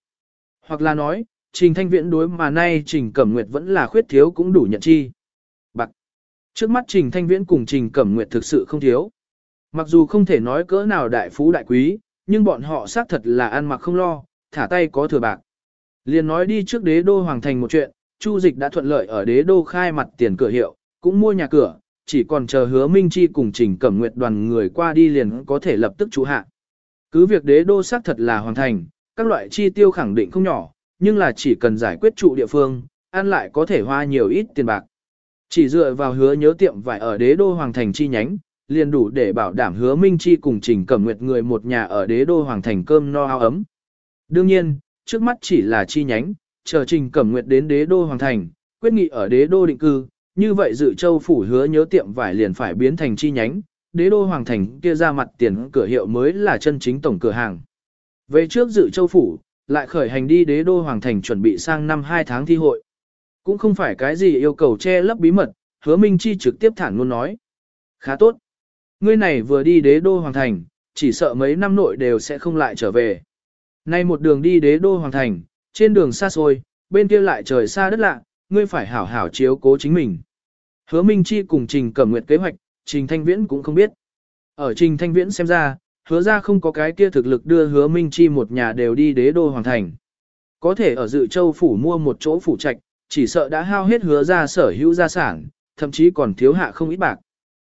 Hoặc là nói, Trình Thanh Viễn đối mà nay Trình Cẩm Nguyệt vẫn là khuyết thiếu cũng đủ nhận chi. Bạc. Trước mắt Trình Thanh Viễn cùng Trình Cẩm Nguyệt thực sự không thiếu. Mặc dù không thể nói cỡ nào đại phú đại quý, nhưng bọn họ xác thật là ăn mặc không lo, thả tay có thừa bạc. Liền nói đi trước đế đô hoàng thành một chuyện, Chu Dịch đã thuận lợi ở đế đô khai mặt tiền cửa hiệu, cũng mua nhà cửa, chỉ còn chờ hứa Minh Chi cùng Trình Cẩm Nguyệt đoàn người qua đi liền có thể lập tức chủ hạ. Cứ việc đế đô xác thật là hoàn thành, các loại chi tiêu khẳng định không nhỏ, nhưng là chỉ cần giải quyết trụ địa phương, ăn lại có thể hoa nhiều ít tiền bạc. Chỉ dựa vào hứa nhớ tiệm vải ở đế đô hoàng thành chi nhánh, liền đủ để bảo đảm hứa Minh Chi cùng Trình Cẩm Nguyệt người một nhà ở đế đô hoàng thành cơm no áo ấm. Đương nhiên, trước mắt chỉ là chi nhánh, chờ Trình Cẩm Nguyệt đến đế đô hoàng thành, quyết nghị ở đế đô định cư, như vậy dự châu phủ hứa nhớ tiệm vải liền phải biến thành chi nhánh, đế đô hoàng thành kia ra mặt tiền cửa hiệu mới là chân chính tổng cửa hàng. Về trước dự châu phủ, lại khởi hành đi đế đô hoàng thành chuẩn bị sang năm 2 tháng thi hội. Cũng không phải cái gì yêu cầu che lấp bí mật, hứa Minh Chi trực tiếp thản luôn nói. Khá tốt. Ngươi này vừa đi đế đô hoàng thành, chỉ sợ mấy năm nội đều sẽ không lại trở về. Nay một đường đi đế đô hoàng thành, trên đường xa xôi, bên kia lại trời xa đất lạ, ngươi phải hảo hảo chiếu cố chính mình. Hứa Minh Chi cùng Trình Cẩm Nguyệt kế hoạch, Trình Thanh Viễn cũng không biết. Ở Trình Thanh Viễn xem ra, hứa ra không có cái kia thực lực đưa hứa Minh Chi một nhà đều đi đế đô hoàng thành. Có thể ở dự châu phủ mua một chỗ phủ trạch, chỉ sợ đã hao hết hứa ra sở hữu gia sản, thậm chí còn thiếu hạ không ít bạc.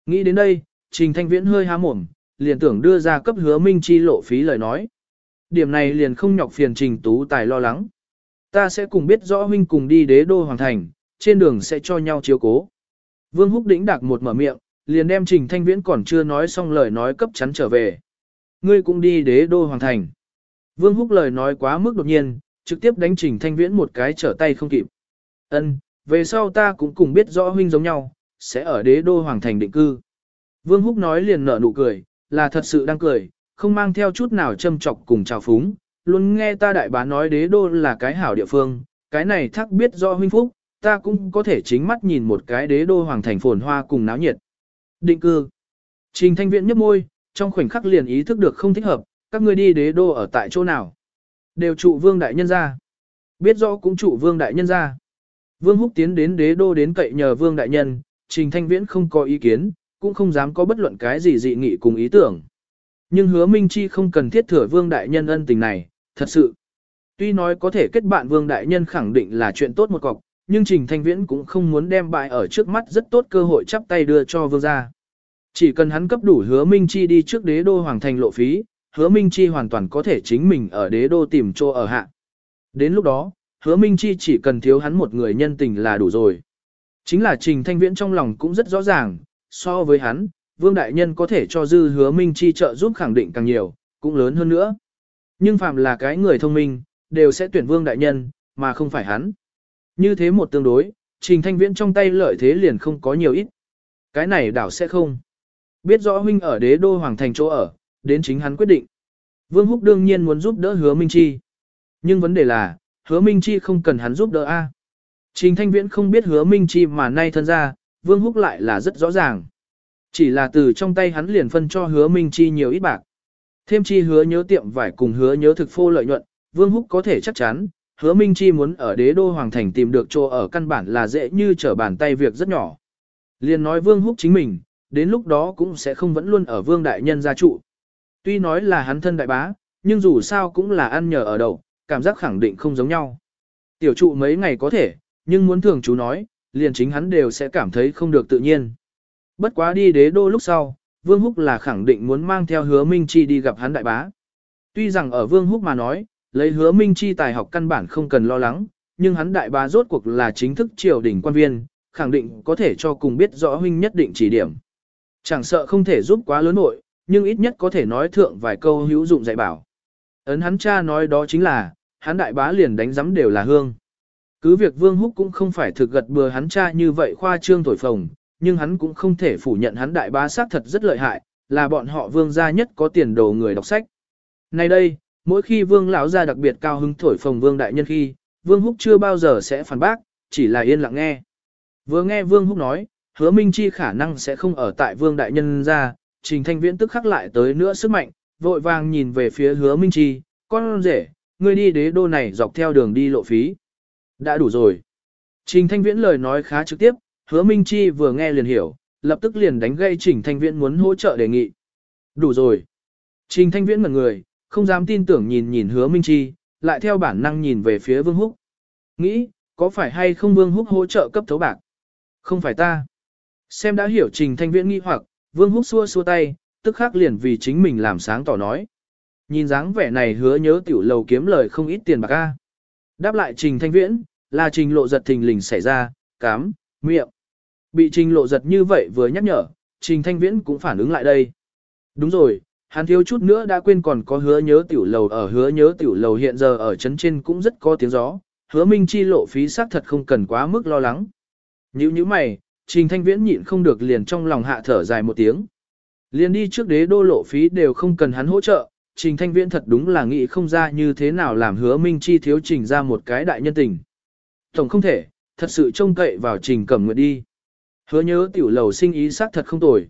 Nghĩ đến đây, Trình Thanh Viễn hơi há mồm, liền tưởng đưa ra cấp hứa Minh Chi lộ phí lời nói. Điểm này liền không nhọc phiền Trình Tú Tài lo lắng. Ta sẽ cùng biết rõ huynh cùng đi đế đô hoàng thành, trên đường sẽ cho nhau chiếu cố. Vương Húc đĩnh đạc một mở miệng, liền đem Trình Thanh Viễn còn chưa nói xong lời nói cấp chắn trở về. Ngươi cũng đi đế đô hoàng thành. Vương Húc lời nói quá mức đột nhiên, trực tiếp đánh Trình Thanh Viễn một cái trở tay không kịp. Ân, về sau ta cũng cùng biết rõ huynh giống nhau, sẽ ở đế đô hoàng thành định cư. Vương Húc nói liền nở nụ cười, là thật sự đang cười, không mang theo chút nào châm chọc cùng trào phúng, luôn nghe ta đại bá nói đế đô là cái hảo địa phương, cái này thắc biết do huynh phúc, ta cũng có thể chính mắt nhìn một cái đế đô hoàng thành phồn hoa cùng náo nhiệt. Định cư. Trình thanh viện nhấp môi, trong khoảnh khắc liền ý thức được không thích hợp, các ngươi đi đế đô ở tại chỗ nào. Đều trụ vương đại nhân ra. Biết rõ cũng trụ vương đại nhân ra. Vương húc tiến đến đế đô đến cậy nhờ vương đại nhân, trình thanh viễn không có ý kiến, cũng không dám có bất luận cái gì dị nghị cùng ý tưởng. Nhưng hứa Minh Chi không cần thiết thừa vương đại nhân ân tình này, thật sự. Tuy nói có thể kết bạn vương đại nhân khẳng định là chuyện tốt một cọc, nhưng Trình Thanh Viễn cũng không muốn đem bại ở trước mắt rất tốt cơ hội chắp tay đưa cho vương gia. Chỉ cần hắn cấp đủ hứa Minh Chi đi trước đế đô hoàng thành lộ phí, hứa Minh Chi hoàn toàn có thể chính mình ở đế đô tìm chỗ ở hạ. Đến lúc đó, hứa Minh Chi chỉ cần thiếu hắn một người nhân tình là đủ rồi. Chính là Trình Thanh Viễn trong lòng cũng rất rõ ràng, so với hắn, Vương Đại Nhân có thể cho dư hứa Minh Chi trợ giúp khẳng định càng nhiều, cũng lớn hơn nữa. Nhưng phạm là cái người thông minh, đều sẽ tuyển Vương Đại Nhân, mà không phải hắn. Như thế một tương đối, Trình Thanh Viễn trong tay lợi thế liền không có nhiều ít. Cái này đảo sẽ không. Biết rõ huynh ở đế đô hoàng thành chỗ ở, đến chính hắn quyết định. Vương Húc đương nhiên muốn giúp đỡ hứa Minh Chi. Nhưng vấn đề là, hứa Minh Chi không cần hắn giúp đỡ a. Trình Thanh Viễn không biết hứa Minh Chi mà nay thân ra, Vương Húc lại là rất rõ ràng. Chỉ là từ trong tay hắn liền phân cho hứa Minh Chi nhiều ít bạc. Thêm chi hứa nhớ tiệm vải cùng hứa nhớ thực phô lợi nhuận, Vương Húc có thể chắc chắn, hứa Minh Chi muốn ở đế đô hoàng thành tìm được chỗ ở căn bản là dễ như trở bàn tay việc rất nhỏ. Liền nói Vương Húc chính mình, đến lúc đó cũng sẽ không vẫn luôn ở Vương Đại Nhân gia trụ. Tuy nói là hắn thân đại bá, nhưng dù sao cũng là ăn nhờ ở đậu, cảm giác khẳng định không giống nhau. Tiểu trụ mấy ngày có thể, nhưng muốn thường chú nói, liền chính hắn đều sẽ cảm thấy không được tự nhiên. Bất quá đi đế đô lúc sau, Vương Húc là khẳng định muốn mang theo hứa Minh Chi đi gặp hắn đại bá. Tuy rằng ở Vương Húc mà nói, lấy hứa Minh Chi tài học căn bản không cần lo lắng, nhưng hắn đại bá rốt cuộc là chính thức triều đình quan viên, khẳng định có thể cho cùng biết rõ huynh nhất định chỉ điểm. Chẳng sợ không thể giúp quá lớn nội, nhưng ít nhất có thể nói thượng vài câu hữu dụng dạy bảo. Ấn hắn cha nói đó chính là, hắn đại bá liền đánh giấm đều là hương. Cứ việc Vương Húc cũng không phải thực gật bừa hắn cha như vậy khoa trương thổi phồng, nhưng hắn cũng không thể phủ nhận hắn đại bá sát thật rất lợi hại, là bọn họ vương gia nhất có tiền đồ người đọc sách. Nay đây, mỗi khi vương lão gia đặc biệt cao hứng thổi phồng vương đại nhân khi, vương húc chưa bao giờ sẽ phản bác, chỉ là yên lặng nghe. Vừa nghe vương húc nói, hứa minh chi khả năng sẽ không ở tại vương đại nhân ra, trình thanh viễn tức khắc lại tới nữa sức mạnh, vội vàng nhìn về phía hứa minh chi, con rể, ngươi đi đế đô này dọc theo đường đi lộ phí. Đã đủ rồi. Trình thanh viễn lời nói khá trực tiếp, hứa minh chi vừa nghe liền hiểu, lập tức liền đánh gây trình thanh viễn muốn hỗ trợ đề nghị. Đủ rồi. Trình thanh viễn ngẩn người, không dám tin tưởng nhìn nhìn hứa minh chi, lại theo bản năng nhìn về phía vương húc. Nghĩ, có phải hay không vương húc hỗ trợ cấp thấu bạc? Không phải ta. Xem đã hiểu trình thanh viễn nghi hoặc, vương húc xua xua tay, tức khắc liền vì chính mình làm sáng tỏ nói. Nhìn dáng vẻ này hứa nhớ tiểu lầu kiếm lời không ít tiền bạc a. Đáp lại trình thanh viễn, là trình lộ giật thình lình xảy ra, cám, miệng. Bị trình lộ giật như vậy vừa nhắc nhở, trình thanh viễn cũng phản ứng lại đây. Đúng rồi, hắn thiếu chút nữa đã quên còn có hứa nhớ tiểu lầu ở hứa nhớ tiểu lầu hiện giờ ở trấn trên cũng rất có tiếng gió, hứa minh chi lộ phí xác thật không cần quá mức lo lắng. Như như mày, trình thanh viễn nhịn không được liền trong lòng hạ thở dài một tiếng. Liền đi trước đế đô lộ phí đều không cần hắn hỗ trợ, trình thanh viễn thật đúng là nghĩ không ra như thế nào làm hứa minh chi thiếu trình ra một cái đại nhân tình. Tổng không thể, thật sự trông cậy vào trình cẩm nguyện đi. Hứa nhớ tiểu lầu sinh ý xác thật không tồi.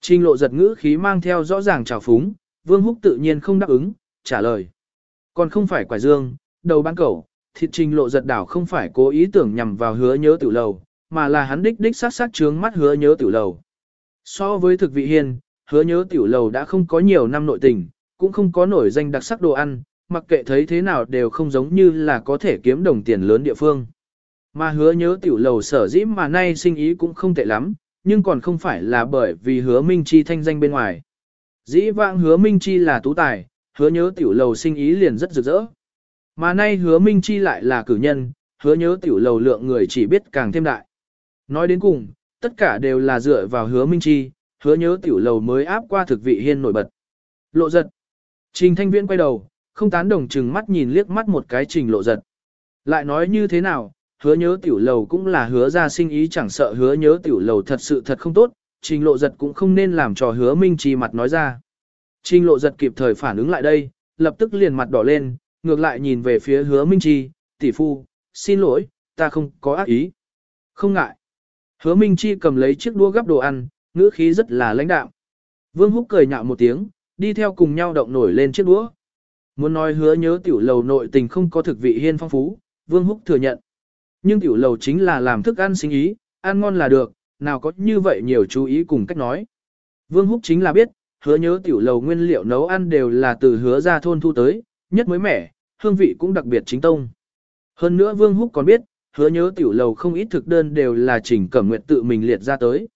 Trình lộ giật ngữ khí mang theo rõ ràng trào phúng, vương húc tự nhiên không đáp ứng, trả lời. Còn không phải quả dương, đầu bán cầu, thịt trình lộ giật đảo không phải cố ý tưởng nhằm vào hứa nhớ tiểu lầu, mà là hắn đích đích sát sát trướng mắt hứa nhớ tiểu lầu. So với thực vị hiền, hứa nhớ tiểu lầu đã không có nhiều năm nội tình, cũng không có nổi danh đặc sắc đồ ăn, mặc kệ thấy thế nào đều không giống như là có thể kiếm đồng tiền lớn địa phương. Mà hứa nhớ tiểu lầu sở dĩ mà nay sinh ý cũng không tệ lắm, nhưng còn không phải là bởi vì hứa Minh Chi thanh danh bên ngoài. Dĩ vãng hứa Minh Chi là tú tài, hứa nhớ tiểu lầu sinh ý liền rất rực rỡ. Mà nay hứa Minh Chi lại là cử nhân, hứa nhớ tiểu lầu lượng người chỉ biết càng thêm đại. Nói đến cùng, tất cả đều là dựa vào hứa Minh Chi, hứa nhớ tiểu lầu mới áp qua thực vị hiên nổi bật. Lộ giật. Trình thanh viễn quay đầu, không tán đồng chừng mắt nhìn liếc mắt một cái trình lộ giật. Lại nói như thế nào, hứa nhớ tiểu lầu cũng là hứa ra sinh ý chẳng sợ hứa nhớ tiểu lầu thật sự thật không tốt, trình lộ giật cũng không nên làm trò hứa minh trì mặt nói ra. Trình lộ giật kịp thời phản ứng lại đây, lập tức liền mặt đỏ lên, ngược lại nhìn về phía hứa minh trì, tỷ phu, xin lỗi, ta không có ác ý. Không ngại. Hứa minh chi cầm lấy chiếc đũa gắp đồ ăn, ngữ khí rất là lãnh đạm. Vương Húc cười nhạo một tiếng, đi theo cùng nhau động nổi lên chiếc đũa. Muốn nói hứa nhớ tiểu lầu nội tình không có thực vị hiên phong phú, Vương Húc thừa nhận. Nhưng tiểu lầu chính là làm thức ăn sinh ý, ăn ngon là được, nào có như vậy nhiều chú ý cùng cách nói. Vương Húc chính là biết, hứa nhớ tiểu lầu nguyên liệu nấu ăn đều là từ hứa ra thôn thu tới, nhất mới mẻ, hương vị cũng đặc biệt chính tông. Hơn nữa Vương Húc còn biết, hứa nhớ tiểu lầu không ít thực đơn đều là trình cẩm nguyện tự mình liệt ra tới.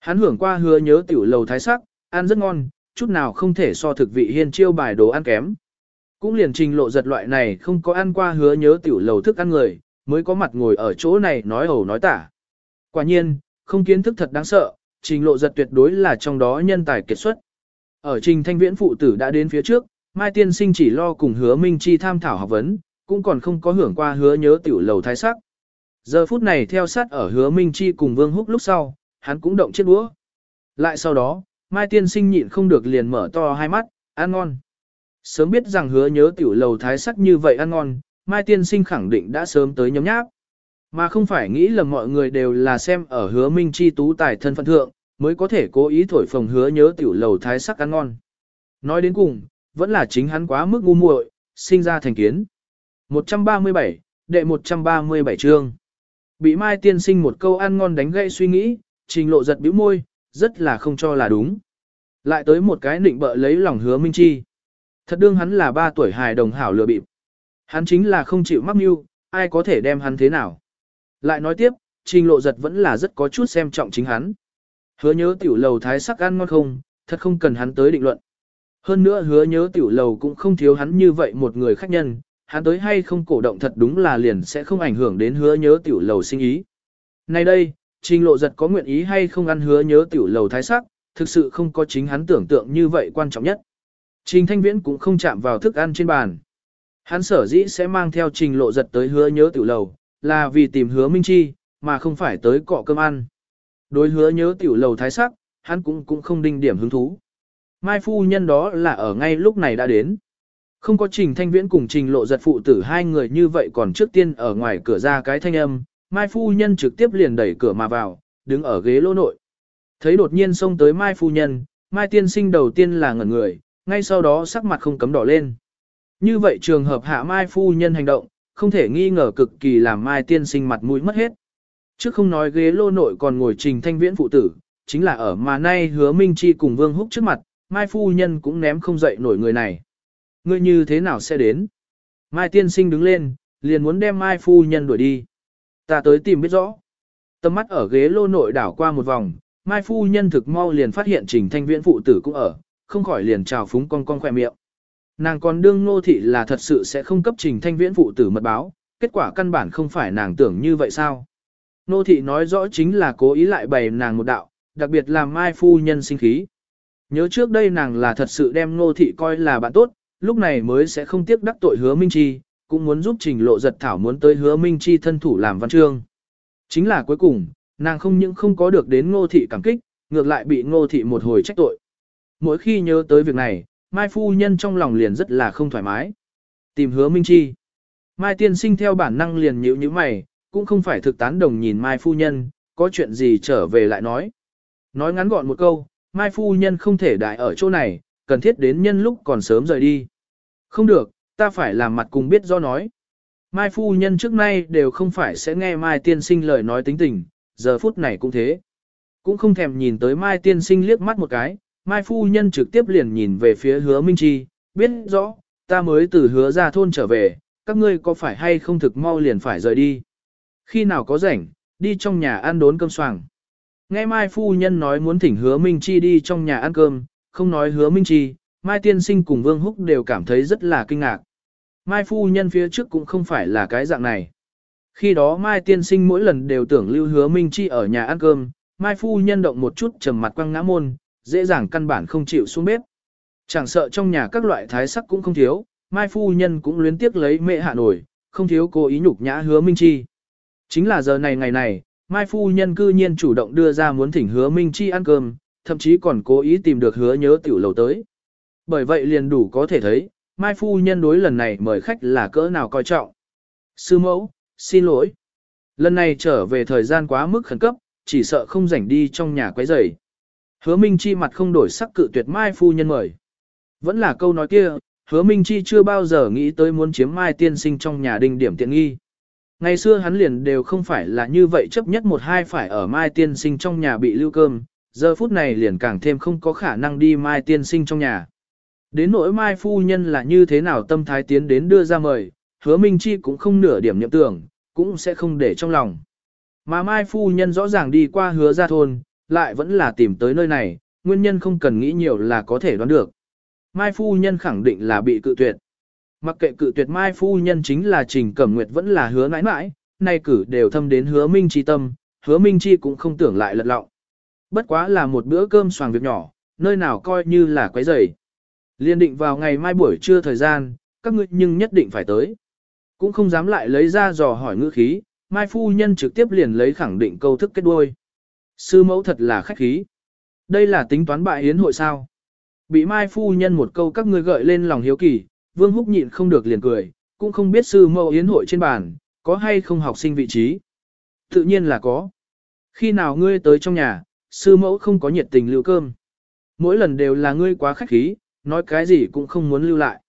Hắn hưởng qua hứa nhớ tiểu lầu thái sắc, ăn rất ngon, chút nào không thể so thực vị hiên chiêu bài đồ ăn kém. Cũng liền trình lộ giật loại này không có ăn qua hứa nhớ tiểu lầu thức ăn người, mới có mặt ngồi ở chỗ này nói ẩu nói tả. Quả nhiên, không kiến thức thật đáng sợ, trình lộ giật tuyệt đối là trong đó nhân tài kiệt xuất. Ở trình thanh viễn phụ tử đã đến phía trước, Mai Tiên Sinh chỉ lo cùng hứa Minh Chi tham thảo học vấn, cũng còn không có hưởng qua hứa nhớ tiểu lầu thái sắc. Giờ phút này theo sát ở hứa Minh Chi cùng Vương Húc lúc sau, hắn cũng động chiếc đũa. Lại sau đó, Mai Tiên Sinh nhịn không được liền mở to hai mắt, ăn ngon. Sớm biết rằng hứa nhớ tiểu lầu thái sắc như vậy ăn ngon, Mai tiên sinh khẳng định đã sớm tới nhóm nháp. Mà không phải nghĩ là mọi người đều là xem ở hứa minh chi tú tài thân phận thượng, mới có thể cố ý thổi phồng hứa nhớ tiểu lầu thái sắc ăn ngon. Nói đến cùng, vẫn là chính hắn quá mức ngu muội, sinh ra thành kiến. 137, đệ 137 chương. Bị Mai tiên sinh một câu ăn ngon đánh gãy suy nghĩ, trình lộ giật bĩu môi, rất là không cho là đúng. Lại tới một cái định bợ lấy lòng hứa minh chi. Thật đương hắn là ba tuổi hài đồng hảo lừa bịp. Hắn chính là không chịu mắc mưu, ai có thể đem hắn thế nào. Lại nói tiếp, trình lộ giật vẫn là rất có chút xem trọng chính hắn. Hứa nhớ tiểu lầu thái sắc ăn ngon không, thật không cần hắn tới định luận. Hơn nữa hứa nhớ tiểu lầu cũng không thiếu hắn như vậy một người khách nhân, hắn tới hay không cổ động thật đúng là liền sẽ không ảnh hưởng đến hứa nhớ tiểu lầu sinh ý. Nay đây, trình lộ giật có nguyện ý hay không ăn hứa nhớ tiểu lầu thái sắc, thực sự không có chính hắn tưởng tượng như vậy quan trọng nhất. Trình thanh viễn cũng không chạm vào thức ăn trên bàn. Hắn sở dĩ sẽ mang theo trình lộ giật tới hứa nhớ tiểu lầu, là vì tìm hứa minh chi, mà không phải tới cọ cơm ăn. Đối hứa nhớ tiểu lầu thái sắc, hắn cũng cũng không đinh điểm hứng thú. Mai phu nhân đó là ở ngay lúc này đã đến. Không có trình thanh viễn cùng trình lộ giật phụ tử hai người như vậy còn trước tiên ở ngoài cửa ra cái thanh âm, Mai phu nhân trực tiếp liền đẩy cửa mà vào, đứng ở ghế lô nội. Thấy đột nhiên xông tới Mai phu nhân, Mai tiên sinh đầu tiên là ngẩn người, ngay sau đó sắc mặt không cấm đỏ lên. Như vậy trường hợp hạ Mai phu nhân hành động, không thể nghi ngờ cực kỳ làm Mai tiên sinh mặt mũi mất hết. Trước không nói ghế lô nội còn ngồi trình thanh viễn phụ tử, chính là ở mà nay hứa Minh Chi cùng Vương Húc trước mặt, Mai phu nhân cũng ném không dậy nổi người này. Ngươi như thế nào sẽ đến? Mai tiên sinh đứng lên, liền muốn đem Mai phu nhân đuổi đi. Ta tới tìm biết rõ. Tầm mắt ở ghế lô nội đảo qua một vòng, Mai phu nhân thực mau liền phát hiện trình thanh viễn phụ tử cũng ở, không khỏi liền trào phúng con con khỏe miệng. Nàng còn đương nô thị là thật sự sẽ không cấp trình thanh viễn phụ tử mật báo, kết quả căn bản không phải nàng tưởng như vậy sao. Nô thị nói rõ chính là cố ý lại bày nàng một đạo, đặc biệt làm mai phu nhân sinh khí. Nhớ trước đây nàng là thật sự đem nô thị coi là bạn tốt, lúc này mới sẽ không tiếc đắc tội hứa Minh Chi, cũng muốn giúp trình lộ giật thảo muốn tới hứa Minh Chi thân thủ làm văn chương. Chính là cuối cùng, nàng không những không có được đến ngô thị cảm kích, ngược lại bị ngô thị một hồi trách tội. Mỗi khi nhớ tới việc này, Mai Phu Nhân trong lòng liền rất là không thoải mái. Tìm hứa Minh Chi. Mai Tiên Sinh theo bản năng liền nhíu như mày, cũng không phải thực tán đồng nhìn Mai Phu Nhân, có chuyện gì trở về lại nói. Nói ngắn gọn một câu, Mai Phu Nhân không thể đại ở chỗ này, cần thiết đến nhân lúc còn sớm rời đi. Không được, ta phải làm mặt cùng biết do nói. Mai Phu Nhân trước nay đều không phải sẽ nghe Mai Tiên Sinh lời nói tính tình, giờ phút này cũng thế. Cũng không thèm nhìn tới Mai Tiên Sinh liếc mắt một cái, Mai Phu Nhân trực tiếp liền nhìn về phía hứa Minh Chi, biết rõ, ta mới từ hứa ra thôn trở về, các ngươi có phải hay không thực mau liền phải rời đi. Khi nào có rảnh, đi trong nhà ăn đốn cơm soảng. Nghe Mai Phu Nhân nói muốn thỉnh hứa Minh Chi đi trong nhà ăn cơm, không nói hứa Minh Chi, Mai Tiên Sinh cùng Vương Húc đều cảm thấy rất là kinh ngạc. Mai Phu Nhân phía trước cũng không phải là cái dạng này. Khi đó Mai Tiên Sinh mỗi lần đều tưởng lưu hứa Minh Chi ở nhà ăn cơm, Mai Phu Nhân động một chút trầm mặt quăng ngã môn, dễ dàng căn bản không chịu xuống bếp. Chẳng sợ trong nhà các loại thái sắc cũng không thiếu, Mai Phu Nhân cũng luyến tiếc lấy mẹ hạ nổi, không thiếu cố ý nhục nhã hứa Minh Chi. Chính là giờ này ngày này, Mai Phu Nhân cư nhiên chủ động đưa ra muốn thỉnh hứa Minh Chi ăn cơm, thậm chí còn cố ý tìm được hứa nhớ tiểu lầu tới. Bởi vậy liền đủ có thể thấy, Mai Phu Nhân đối lần này mời khách là cỡ nào coi trọng. Sư mẫu, xin lỗi. Lần này trở về thời gian quá mức khẩn cấp, chỉ sợ không rảnh đi trong nhà quấy rầy. Hứa Minh Chi mặt không đổi sắc cự tuyệt Mai Phu Nhân mời. Vẫn là câu nói kia, hứa Minh Chi chưa bao giờ nghĩ tới muốn chiếm Mai tiên sinh trong nhà đình điểm tiện nghi. Ngày xưa hắn liền đều không phải là như vậy chấp nhất một hai phải ở Mai tiên sinh trong nhà bị lưu cơm, giờ phút này liền càng thêm không có khả năng đi Mai tiên sinh trong nhà. Đến nỗi Mai Phu Nhân là như thế nào tâm thái tiến đến đưa ra mời, hứa Minh Chi cũng không nửa điểm nhậm tưởng, cũng sẽ không để trong lòng. Mà Mai Phu Nhân rõ ràng đi qua hứa ra thôn, lại vẫn là tìm tới nơi này, nguyên nhân không cần nghĩ nhiều là có thể đoán được. Mai Phu Nhân khẳng định là bị cự tuyệt. Mặc kệ cự tuyệt Mai Phu Nhân chính là Trình Cẩm Nguyệt vẫn là hứa nãi nãi, nay cử đều thâm đến hứa Minh Chi tâm, hứa Minh Chi cũng không tưởng lại lật lọng. Bất quá là một bữa cơm xoàng việc nhỏ, nơi nào coi như là quấy rầy. Liên định vào ngày mai buổi trưa thời gian, các ngươi nhưng nhất định phải tới. Cũng không dám lại lấy ra dò hỏi ngữ khí, Mai Phu Nhân trực tiếp liền lấy khẳng định câu thức kết đuôi. Sư mẫu thật là khách khí. Đây là tính toán bại hiến hội sao. bị Mai Phu Nhân một câu các ngươi gợi lên lòng hiếu kỳ, Vương Húc nhịn không được liền cười, cũng không biết sư mẫu yến hội trên bàn, có hay không học sinh vị trí. Tự nhiên là có. Khi nào ngươi tới trong nhà, sư mẫu không có nhiệt tình lưu cơm. Mỗi lần đều là ngươi quá khách khí, nói cái gì cũng không muốn lưu lại.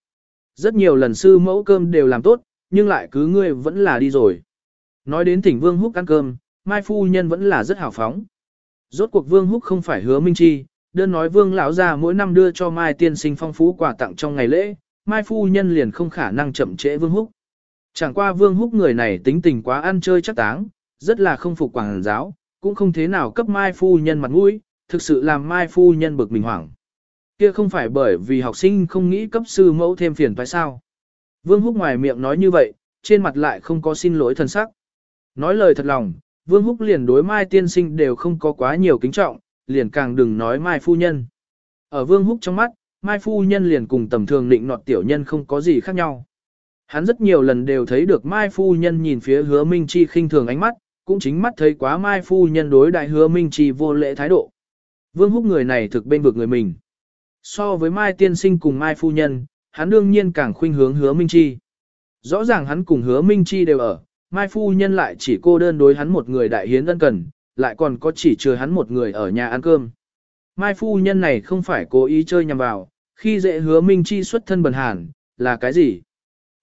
Rất nhiều lần sư mẫu cơm đều làm tốt, nhưng lại cứ ngươi vẫn là đi rồi. Nói đến thỉnh Vương Húc ăn cơm, Mai Phu Nhân vẫn là rất hào phóng. Rốt cuộc Vương Húc không phải hứa Minh Chi, đơn nói Vương lão gia mỗi năm đưa cho Mai tiên sinh phong phú quà tặng trong ngày lễ, Mai Phu Nhân liền không khả năng chậm trễ Vương Húc. Chẳng qua Vương Húc người này tính tình quá ăn chơi chắc táng, rất là không phục quảng giáo, cũng không thế nào cấp Mai Phu Nhân mặt mũi, thực sự làm Mai Phu Nhân bực mình hoảng. Kia không phải bởi vì học sinh không nghĩ cấp sư mẫu thêm phiền phải sao. Vương Húc ngoài miệng nói như vậy, trên mặt lại không có xin lỗi thân sắc. Nói lời thật lòng, Vương Húc liền đối Mai tiên sinh đều không có quá nhiều kính trọng, liền càng đừng nói Mai phu nhân. Ở Vương Húc trong mắt, Mai phu nhân liền cùng tầm thường định nọt tiểu nhân không có gì khác nhau. Hắn rất nhiều lần đều thấy được Mai phu nhân nhìn phía hứa Minh Chi khinh thường ánh mắt, cũng chính mắt thấy quá Mai phu nhân đối đại hứa Minh Chi vô lễ thái độ. Vương Húc người này thực bên vực người mình. So với Mai tiên sinh cùng Mai phu nhân, hắn đương nhiên càng khuynh hướng hứa Minh Chi. Rõ ràng hắn cùng hứa Minh Chi đều ở, Mai phu nhân lại chỉ cô đơn đối hắn một người đại hiến ân cần, lại còn có chỉ chừa hắn một người ở nhà ăn cơm. Mai phu nhân này không phải cố ý chơi nhằm vào, khi dễ hứa Minh Chi xuất thân bần hàn, là cái gì?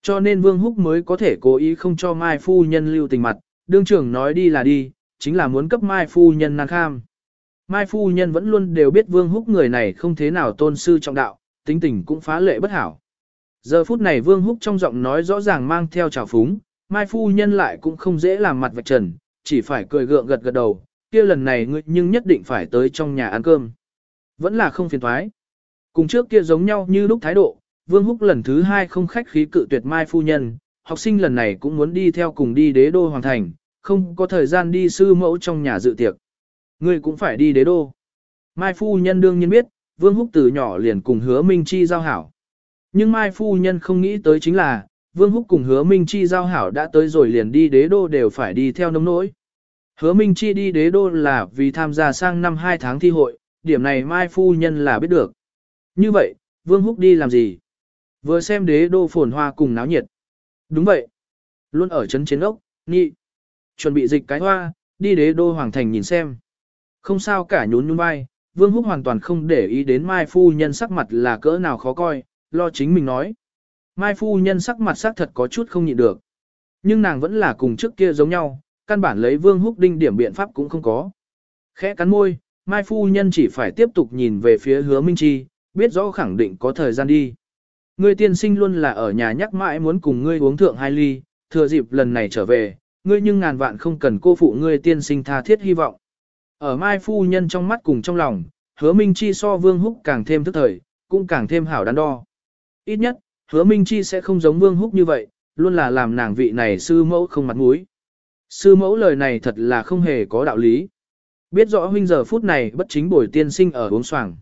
Cho nên Vương Húc mới có thể cố ý không cho Mai phu nhân lưu tình mặt, đương trưởng nói đi là đi, chính là muốn cấp Mai phu nhân năng kham. Mai phu nhân vẫn luôn đều biết Vương Húc người này không thế nào tôn sư trọng đạo, tính tình cũng phá lệ bất hảo. Giờ phút này Vương Húc trong giọng nói rõ ràng mang theo trào phúng, Mai phu nhân lại cũng không dễ làm mặt vạch trần, chỉ phải cười gượng gật gật đầu, kia lần này ngươi nhưng nhất định phải tới trong nhà ăn cơm. Vẫn là không phiền thoái. Cùng trước kia giống nhau như lúc thái độ, Vương Húc lần thứ hai không khách khí cự tuyệt Mai phu nhân, học sinh lần này cũng muốn đi theo cùng đi đế đô hoàng thành, không có thời gian đi sư mẫu trong nhà dự tiệc. Ngươi cũng phải đi đế đô. Mai phu nhân đương nhiên biết, Vương Húc từ nhỏ liền cùng hứa Minh Chi giao hảo. Nhưng Mai phu nhân không nghĩ tới chính là, Vương Húc cùng hứa Minh Chi giao hảo đã tới rồi liền đi đế đô đều phải đi theo nông nỗi. Hứa Minh Chi đi đế đô là vì tham gia sang năm 2 tháng thi hội, điểm này Mai Phu Nhân là biết được. Như vậy, Vương Húc đi làm gì? Vừa xem đế đô phồn hoa cùng náo nhiệt. Đúng vậy. Luôn ở chấn chiến ốc, nhị. Chuẩn bị dịch cái hoa, đi đế đô hoàng thành nhìn xem. Không sao cả nhún nhún vai, Vương Húc hoàn toàn không để ý đến Mai Phu Nhân sắc mặt là cỡ nào khó coi, lo chính mình nói. Mai Phu Nhân sắc mặt sắc thật có chút không nhịn được. Nhưng nàng vẫn là cùng trước kia giống nhau, căn bản lấy Vương Húc Đinh điểm biện pháp cũng không có. Khẽ cắn môi, Mai Phu Nhân chỉ phải tiếp tục nhìn về phía hứa Minh Chi, biết rõ khẳng định có thời gian đi. Ngươi tiên sinh luôn là ở nhà nhắc mãi muốn cùng ngươi uống thượng hai ly, thừa dịp lần này trở về, ngươi nhưng ngàn vạn không cần cô phụ ngươi tiên sinh tha thiết hy vọng. Ở Mai Phu Nhân trong mắt cùng trong lòng, hứa Minh Chi so Vương Húc càng thêm thức thời, cũng càng thêm hảo đắn đo. Ít nhất, hứa Minh Chi sẽ không giống Vương Húc như vậy, luôn là làm nàng vị này sư mẫu không mặt mũi. Sư mẫu lời này thật là không hề có đạo lý. Biết rõ huynh giờ phút này bất chính bồi tiên sinh ở uống xoàng.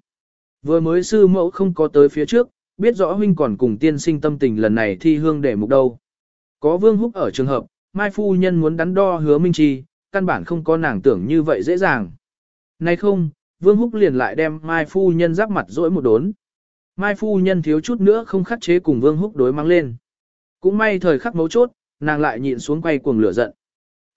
Vừa mới sư mẫu không có tới phía trước, biết rõ huynh còn cùng tiên sinh tâm tình lần này thi hương để mục đâu. Có vương húc ở trường hợp, Mai Phu Nhân muốn đắn đo hứa minh chi, căn bản không có nàng tưởng như vậy dễ dàng. Nay không, vương húc liền lại đem Mai Phu Nhân giáp mặt dỗi một đốn. Mai Phu Nhân thiếu chút nữa không khắc chế cùng vương húc đối mang lên. Cũng may thời khắc mấu chốt, nàng lại nhịn xuống quay cuồng lửa giận.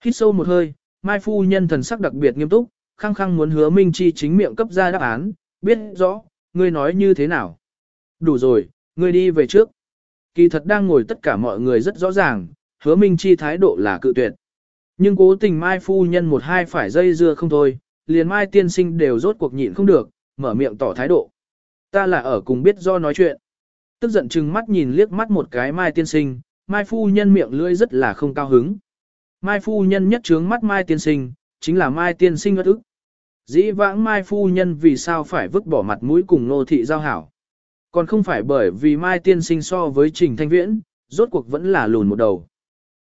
Hít sâu một hơi, Mai Phu Nhân thần sắc đặc biệt nghiêm túc, khăng khăng muốn hứa Minh Chi chính miệng cấp ra đáp án, biết rõ, ngươi nói như thế nào. Đủ rồi, ngươi đi về trước. Kỳ thật đang ngồi tất cả mọi người rất rõ ràng, hứa Minh Chi thái độ là cự tuyệt. Nhưng cố tình Mai Phu Nhân một hai phải dây dưa không thôi, liền Mai tiên sinh đều rốt cuộc nhịn không được, mở miệng tỏ thái độ. Ta là ở cùng biết do nói chuyện. Tức giận chừng mắt nhìn liếc mắt một cái Mai tiên sinh, Mai Phu Nhân miệng lưỡi rất là không cao hứng. Mai phu nhân nhất trướng mắt Mai tiên sinh, chính là Mai tiên sinh ngất ức. Dĩ vãng Mai phu nhân vì sao phải vứt bỏ mặt mũi cùng nô thị giao hảo. Còn không phải bởi vì Mai tiên sinh so với Trình Thanh Viễn, rốt cuộc vẫn là lùn một đầu.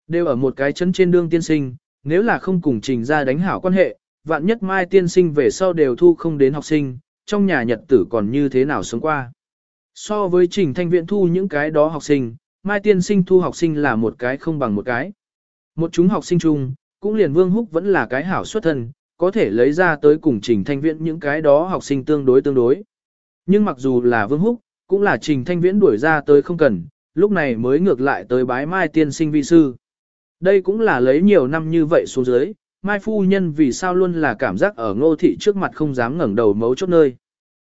Đều ở một cái chân trên đương tiên sinh, nếu là không cùng Trình ra đánh hảo quan hệ, vạn nhất Mai tiên sinh về sau đều thu không đến học sinh, trong nhà nhật tử còn như thế nào sống qua. So với Trình Thanh viện thu những cái đó học sinh, Mai tiên sinh thu học sinh là một cái không bằng một cái. Một chúng học sinh chung, cũng liền Vương Húc vẫn là cái hảo xuất thân, có thể lấy ra tới cùng trình thanh viện những cái đó học sinh tương đối tương đối. Nhưng mặc dù là Vương Húc, cũng là Trình Thanh Viễn đuổi ra tới không cần, lúc này mới ngược lại tới bái Mai tiên sinh vi sư. Đây cũng là lấy nhiều năm như vậy xuống dưới, Mai phu nhân vì sao luôn là cảm giác ở ngô thị trước mặt không dám ngẩng đầu mấu chốt nơi.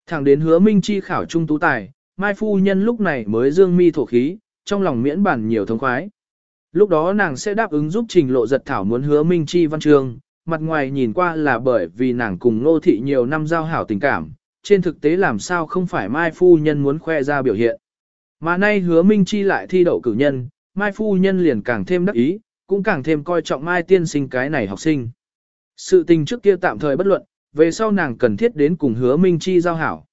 Thẳng đến hứa minh chi khảo trung tú tài, Mai phu nhân lúc này mới dương mi thổ khí, trong lòng miễn bản nhiều thống khoái. Lúc đó nàng sẽ đáp ứng giúp trình lộ giật thảo muốn hứa minh chi văn trường, mặt ngoài nhìn qua là bởi vì nàng cùng ngô thị nhiều năm giao hảo tình cảm, trên thực tế làm sao không phải Mai phu nhân muốn khoe ra biểu hiện. Mà nay hứa minh chi lại thi đậu cử nhân, Mai phu nhân liền càng thêm đắc ý, cũng càng thêm coi trọng Mai tiên sinh cái này học sinh. Sự tình trước kia tạm thời bất luận, về sau nàng cần thiết đến cùng hứa Minh Chi giao hảo.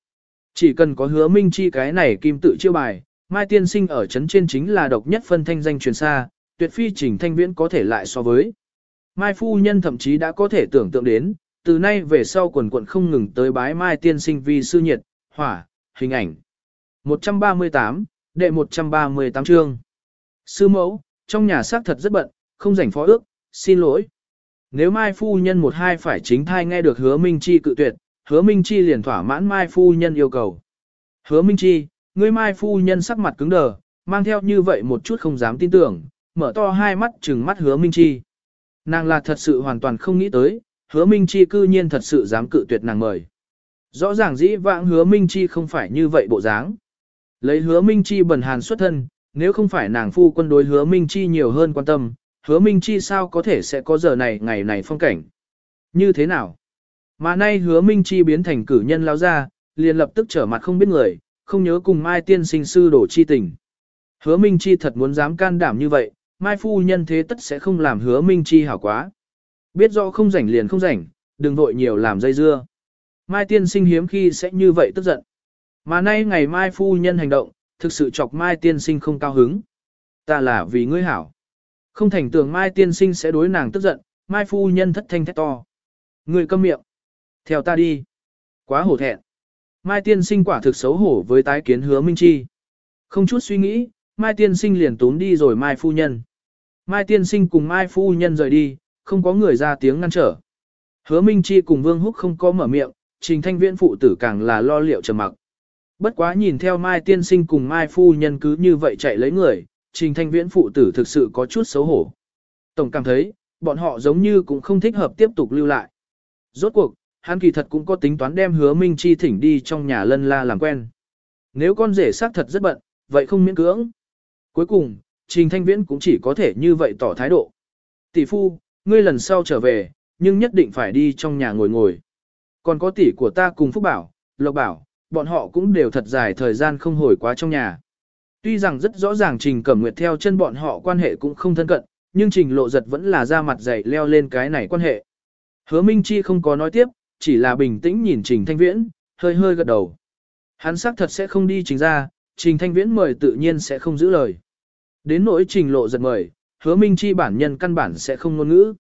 Chỉ cần có hứa Minh Chi cái này kim tự chiêu bài, Mai tiên sinh ở chấn trên chính là độc nhất phân thanh danh truyền xa, tuyệt phi trình thanh viễn có thể lại so với. Mai phu nhân thậm chí đã có thể tưởng tượng đến, từ nay về sau quần quận không ngừng tới bái Mai tiên sinh vì sư nhiệt, hỏa, hình ảnh. 138, đệ 138 chương. Sư mẫu, trong nhà xác thật rất bận, không rảnh phó ước, xin lỗi. Nếu Mai Phu Nhân một hai phải chính thai nghe được hứa Minh Chi cự tuyệt, hứa Minh Chi liền thỏa mãn Mai Phu Nhân yêu cầu. Hứa Minh Chi, ngươi Mai Phu Nhân sắc mặt cứng đờ, mang theo như vậy một chút không dám tin tưởng, mở to hai mắt trừng mắt hứa Minh Chi. Nàng là thật sự hoàn toàn không nghĩ tới, hứa Minh Chi cư nhiên thật sự dám cự tuyệt nàng mời. Rõ ràng dĩ vãng hứa Minh Chi không phải như vậy bộ dáng. Lấy hứa Minh Chi bần hàn xuất thân, nếu không phải nàng phu quân đối hứa Minh Chi nhiều hơn quan tâm, hứa Minh Chi sao có thể sẽ có giờ này ngày này phong cảnh. Như thế nào? Mà nay hứa Minh Chi biến thành cử nhân lao ra, liền lập tức trở mặt không biết người, không nhớ cùng Mai tiên sinh sư đổ chi tình. Hứa Minh Chi thật muốn dám can đảm như vậy, Mai phu nhân thế tất sẽ không làm hứa Minh Chi hảo quá. Biết rõ không rảnh liền không rảnh, đừng vội nhiều làm dây dưa. Mai tiên sinh hiếm khi sẽ như vậy tức giận. Mà nay ngày Mai phu nhân hành động, thực sự chọc Mai tiên sinh không cao hứng. Ta là vì ngươi hảo. Không thành tưởng Mai tiên sinh sẽ đối nàng tức giận, Mai phu nhân thất thanh thét to. người câm miệng. Theo ta đi. Quá hổ thẹn. Mai tiên sinh quả thực xấu hổ với tái kiến hứa Minh Chi. Không chút suy nghĩ, Mai tiên sinh liền tốn đi rồi Mai phu nhân. Mai tiên sinh cùng Mai phu nhân rời đi, không có người ra tiếng ngăn trở. Hứa Minh Chi cùng Vương Húc không có mở miệng, Trình Thanh Viễn phụ tử càng là lo liệu trầm mặc. Bất quá nhìn theo Mai tiên sinh cùng Mai phu nhân cứ như vậy chạy lấy người, Trình Thanh Viễn phụ tử thực sự có chút xấu hổ. Tổng cảm thấy, bọn họ giống như cũng không thích hợp tiếp tục lưu lại. Rốt cuộc, hắn kỳ thật cũng có tính toán đem hứa Minh Chi thỉnh đi trong nhà lân la làm quen. Nếu con rể xác thật rất bận, vậy không miễn cưỡng. Cuối cùng, Trình Thanh Viễn cũng chỉ có thể như vậy tỏ thái độ. Tỷ phu, ngươi lần sau trở về, nhưng nhất định phải đi trong nhà ngồi ngồi. Còn có tỷ của ta cùng Phúc Bảo, Lộc Bảo, bọn họ cũng đều thật dài thời gian không hồi quá trong nhà. Tuy rằng rất rõ ràng Trình Cẩm Nguyệt theo chân bọn họ quan hệ cũng không thân cận, nhưng Trình Lộ Giật vẫn là ra mặt dày leo lên cái này quan hệ. Hứa Minh Chi không có nói tiếp, chỉ là bình tĩnh nhìn Trình Thanh Viễn, hơi hơi gật đầu. Hắn xác thật sẽ không đi trình ra, Trình Thanh Viễn mời tự nhiên sẽ không giữ lời. Đến nỗi Trình Lộ Giật mời, Hứa Minh Chi bản nhân căn bản sẽ không ngôn ngữ.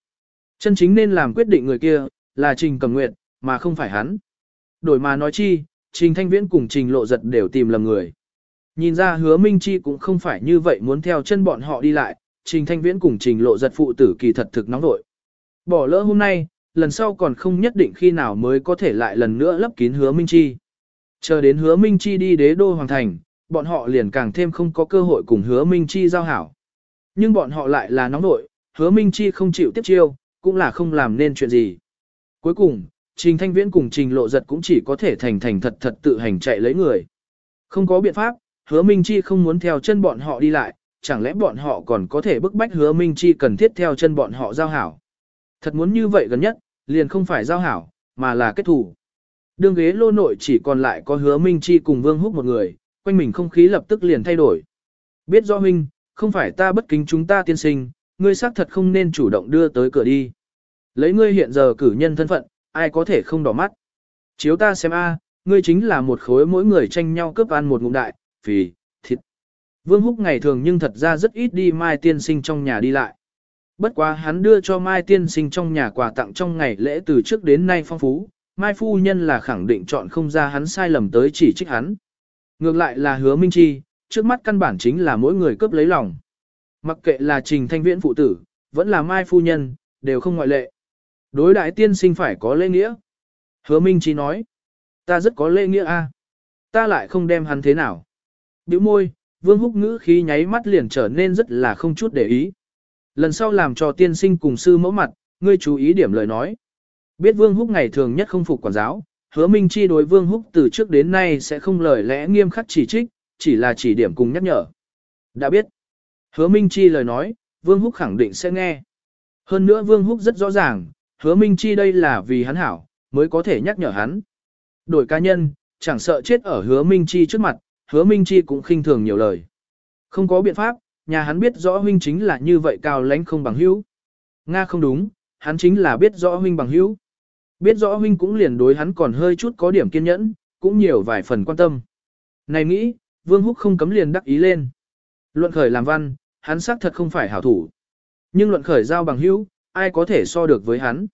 Chân chính nên làm quyết định người kia, là Trình Cẩm Nguyệt, mà không phải hắn. Đổi mà nói chi, Trình Thanh Viễn cùng Trình Lộ Giật đều tìm lầm người. Nhìn ra hứa Minh Chi cũng không phải như vậy muốn theo chân bọn họ đi lại, Trình Thanh Viễn cùng Trình Lộ Giật phụ tử kỳ thật thực nóng vội. Bỏ lỡ hôm nay, lần sau còn không nhất định khi nào mới có thể lại lần nữa lấp kín hứa Minh Chi. Chờ đến hứa Minh Chi đi đế đô hoàng thành, bọn họ liền càng thêm không có cơ hội cùng hứa Minh Chi giao hảo. Nhưng bọn họ lại là nóng nội, hứa Minh Chi không chịu tiếp chiêu, cũng là không làm nên chuyện gì. Cuối cùng, Trình Thanh Viễn cùng Trình Lộ Giật cũng chỉ có thể thành thành thật thật tự hành chạy lấy người. Không có biện pháp, hứa Minh Chi không muốn theo chân bọn họ đi lại, chẳng lẽ bọn họ còn có thể bức bách hứa Minh Chi cần thiết theo chân bọn họ giao hảo. Thật muốn như vậy gần nhất, liền không phải giao hảo, mà là kết thủ. Đường ghế lô nội chỉ còn lại có hứa Minh Chi cùng Vương Húc một người, quanh mình không khí lập tức liền thay đổi. Biết do huynh, không phải ta bất kính chúng ta tiên sinh, ngươi xác thật không nên chủ động đưa tới cửa đi. Lấy ngươi hiện giờ cử nhân thân phận, ai có thể không đỏ mắt. Chiếu ta xem a, ngươi chính là một khối mỗi người tranh nhau cướp ăn một ngụm đại, phì, thịt. Vương Húc ngày thường nhưng thật ra rất ít đi Mai Tiên Sinh trong nhà đi lại. Bất quá hắn đưa cho Mai Tiên Sinh trong nhà quà tặng trong ngày lễ từ trước đến nay phong phú, Mai Phu Nhân là khẳng định chọn không ra hắn sai lầm tới chỉ trích hắn. Ngược lại là hứa Minh Chi, trước mắt căn bản chính là mỗi người cướp lấy lòng. Mặc kệ là Trình Thanh Viễn phụ tử, vẫn là Mai Phu Nhân, đều không ngoại lệ. Đối đại tiên sinh phải có lễ nghĩa. Hứa Minh Chi nói, ta rất có lễ nghĩa a. Ta lại không đem hắn thế nào bĩu môi, vương húc ngữ khí nháy mắt liền trở nên rất là không chút để ý. Lần sau làm cho tiên sinh cùng sư mẫu mặt, ngươi chú ý điểm lời nói. Biết vương húc ngày thường nhất không phục quản giáo, hứa minh chi đối vương húc từ trước đến nay sẽ không lời lẽ nghiêm khắc chỉ trích, chỉ là chỉ điểm cùng nhắc nhở. Đã biết. Hứa minh chi lời nói, vương húc khẳng định sẽ nghe. Hơn nữa vương húc rất rõ ràng, hứa minh chi đây là vì hắn hảo, mới có thể nhắc nhở hắn. Đổi cá nhân, chẳng sợ chết ở hứa minh chi trước mặt, hứa minh chi cũng khinh thường nhiều lời. Không có biện pháp, nhà hắn biết rõ huynh chính là như vậy cao lãnh không bằng hữu. Nga không đúng, hắn chính là biết rõ huynh bằng hữu. Biết rõ huynh cũng liền đối hắn còn hơi chút có điểm kiên nhẫn, cũng nhiều vài phần quan tâm. Này nghĩ, Vương Húc không cấm liền đắc ý lên. Luận khởi làm văn, hắn xác thật không phải hảo thủ. Nhưng luận khởi giao bằng hữu, ai có thể so được với hắn.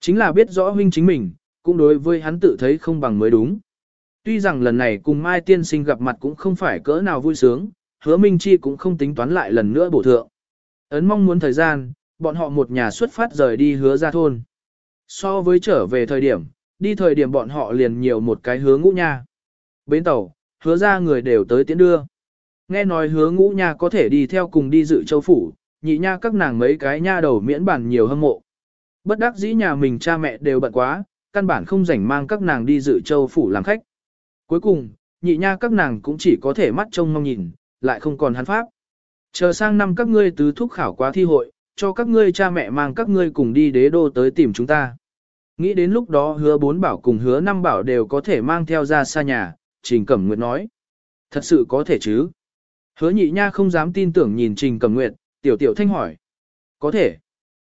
Chính là biết rõ huynh chính mình, cũng đối với hắn tự thấy không bằng mới đúng. Tuy rằng lần này cùng Mai Tiên Sinh gặp mặt cũng không phải cỡ nào vui sướng, hứa Minh Chi cũng không tính toán lại lần nữa bổ thượng. Ấn mong muốn thời gian, bọn họ một nhà xuất phát rời đi hứa ra thôn. So với trở về thời điểm, đi thời điểm bọn họ liền nhiều một cái hứa ngũ nha. Bến tàu, hứa ra người đều tới tiễn đưa. Nghe nói hứa ngũ nha có thể đi theo cùng đi dự châu phủ, nhị nha các nàng mấy cái nha đầu miễn bản nhiều hâm mộ. Bất đắc dĩ nhà mình cha mẹ đều bận quá, căn bản không rảnh mang các nàng đi dự châu phủ làm khách. Cuối cùng, nhị nha các nàng cũng chỉ có thể mắt trông mong nhìn, lại không còn hắn pháp. Chờ sang năm các ngươi tứ thúc khảo quá thi hội, cho các ngươi cha mẹ mang các ngươi cùng đi đế đô tới tìm chúng ta. Nghĩ đến lúc đó hứa bốn bảo cùng hứa năm bảo đều có thể mang theo ra xa nhà, Trình Cẩm Nguyệt nói. Thật sự có thể chứ? Hứa nhị nha không dám tin tưởng nhìn Trình Cẩm Nguyệt, tiểu tiểu thanh hỏi. Có thể.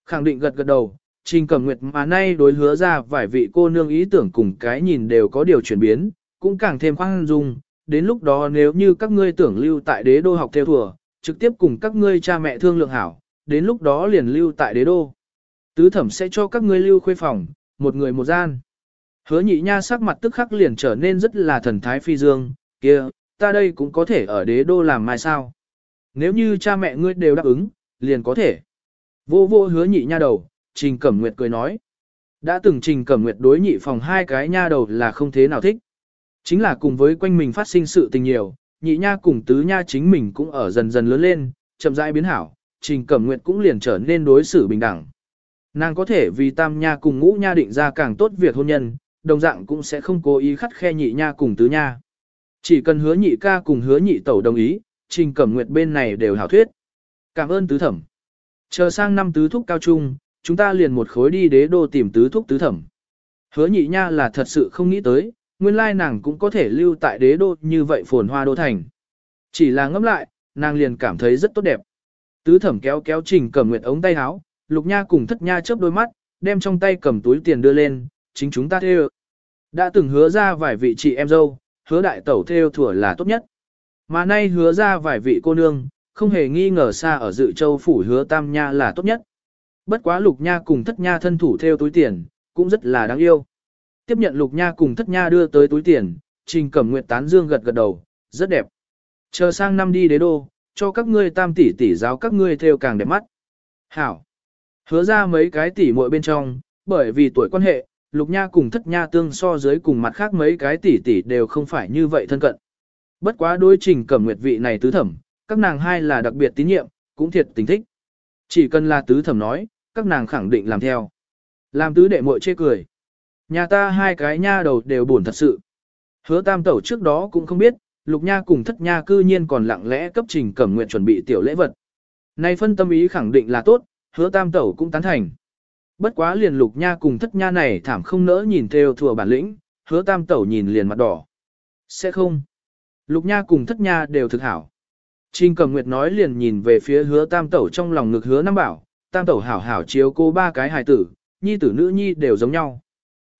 Khẳng định gật gật đầu, Trình Cẩm Nguyệt mà nay đối hứa ra vài vị cô nương ý tưởng cùng cái nhìn đều có điều chuyển biến, cũng càng thêm khoan dung. Đến lúc đó nếu như các ngươi tưởng lưu tại đế đô học theo thùa, trực tiếp cùng các ngươi cha mẹ thương lượng hảo, đến lúc đó liền lưu tại đế đô. Tứ thẩm sẽ cho các ngươi lưu khuê phòng, một người một gian. Hứa nhị nha sắc mặt tức khắc liền trở nên rất là thần thái phi dương, kia, ta đây cũng có thể ở đế đô làm mai sao. Nếu như cha mẹ ngươi đều đáp ứng, liền có thể. Vô vô hứa nhị nha đầu, Trình Cẩm Nguyệt cười nói. Đã từng Trình Cẩm Nguyệt đối nhị phòng hai cái nha đầu là không thế nào thích. Chính là cùng với quanh mình phát sinh sự tình nhiều, nhị nha cùng tứ nha chính mình cũng ở dần dần lớn lên, chậm rãi biến hảo, Trình Cẩm Nguyệt cũng liền trở nên đối xử bình đẳng. Nàng có thể vì tam nha cùng ngũ nha định ra càng tốt việc hôn nhân, đồng dạng cũng sẽ không cố ý khắt khe nhị nha cùng tứ nha. Chỉ cần hứa nhị ca cùng hứa nhị tẩu đồng ý, Trình Cẩm Nguyệt bên này đều hảo thuyết. Cảm ơn tứ thẩm. Chờ sang năm tứ thúc cao trung, chúng ta liền một khối đi đế đô tìm tứ thúc tứ thẩm. Hứa nhị nha là thật sự không nghĩ tới, nguyên lai nàng cũng có thể lưu tại đế đô như vậy phồn hoa đô thành. Chỉ là ngẫm lại, nàng liền cảm thấy rất tốt đẹp. Tứ thẩm kéo kéo trình cầm nguyện ống tay áo, lục nha cùng thất nha chớp đôi mắt, đem trong tay cầm túi tiền đưa lên, chính chúng ta theo. Đã từng hứa ra vài vị chị em dâu, hứa đại tẩu theo thừa là tốt nhất. Mà nay hứa ra vài vị cô nương, không hề nghi ngờ xa ở dự châu phủ hứa tam nha là tốt nhất. Bất quá lục nha cùng thất nha thân thủ theo túi tiền, cũng rất là đáng yêu. Tiếp nhận lục nha cùng thất nha đưa tới túi tiền, trình cẩm nguyệt tán dương gật gật đầu, rất đẹp. Chờ sang năm đi đế đô, cho các ngươi tam tỷ tỷ giáo các ngươi theo càng đẹp mắt. Hảo. Hứa ra mấy cái tỷ muội bên trong, bởi vì tuổi quan hệ, lục nha cùng thất nha tương so dưới cùng mặt khác mấy cái tỷ tỷ đều không phải như vậy thân cận. Bất quá đối trình cẩm nguyệt vị này tứ thẩm, các nàng hai là đặc biệt tín nhiệm, cũng thiệt tình thích. Chỉ cần là tứ thẩm nói, các nàng khẳng định làm theo. Làm tứ đệ muội chê cười. Nhà ta hai cái nha đầu đều buồn thật sự. Hứa tam tẩu trước đó cũng không biết, lục nha cùng thất nha cư nhiên còn lặng lẽ cấp trình cẩm nguyện chuẩn bị tiểu lễ vật. Nay phân tâm ý khẳng định là tốt, hứa tam tẩu cũng tán thành. Bất quá liền lục nha cùng thất nha này thảm không nỡ nhìn theo thừa bản lĩnh, hứa tam tẩu nhìn liền mặt đỏ. Sẽ không. Lục nha cùng thất nha đều thực hảo. Trình cầm nguyệt nói liền nhìn về phía hứa tam tẩu trong lòng ngực hứa năm bảo, tam tẩu hảo hảo chiếu cô ba cái hài tử, nhi tử nữ nhi đều giống nhau.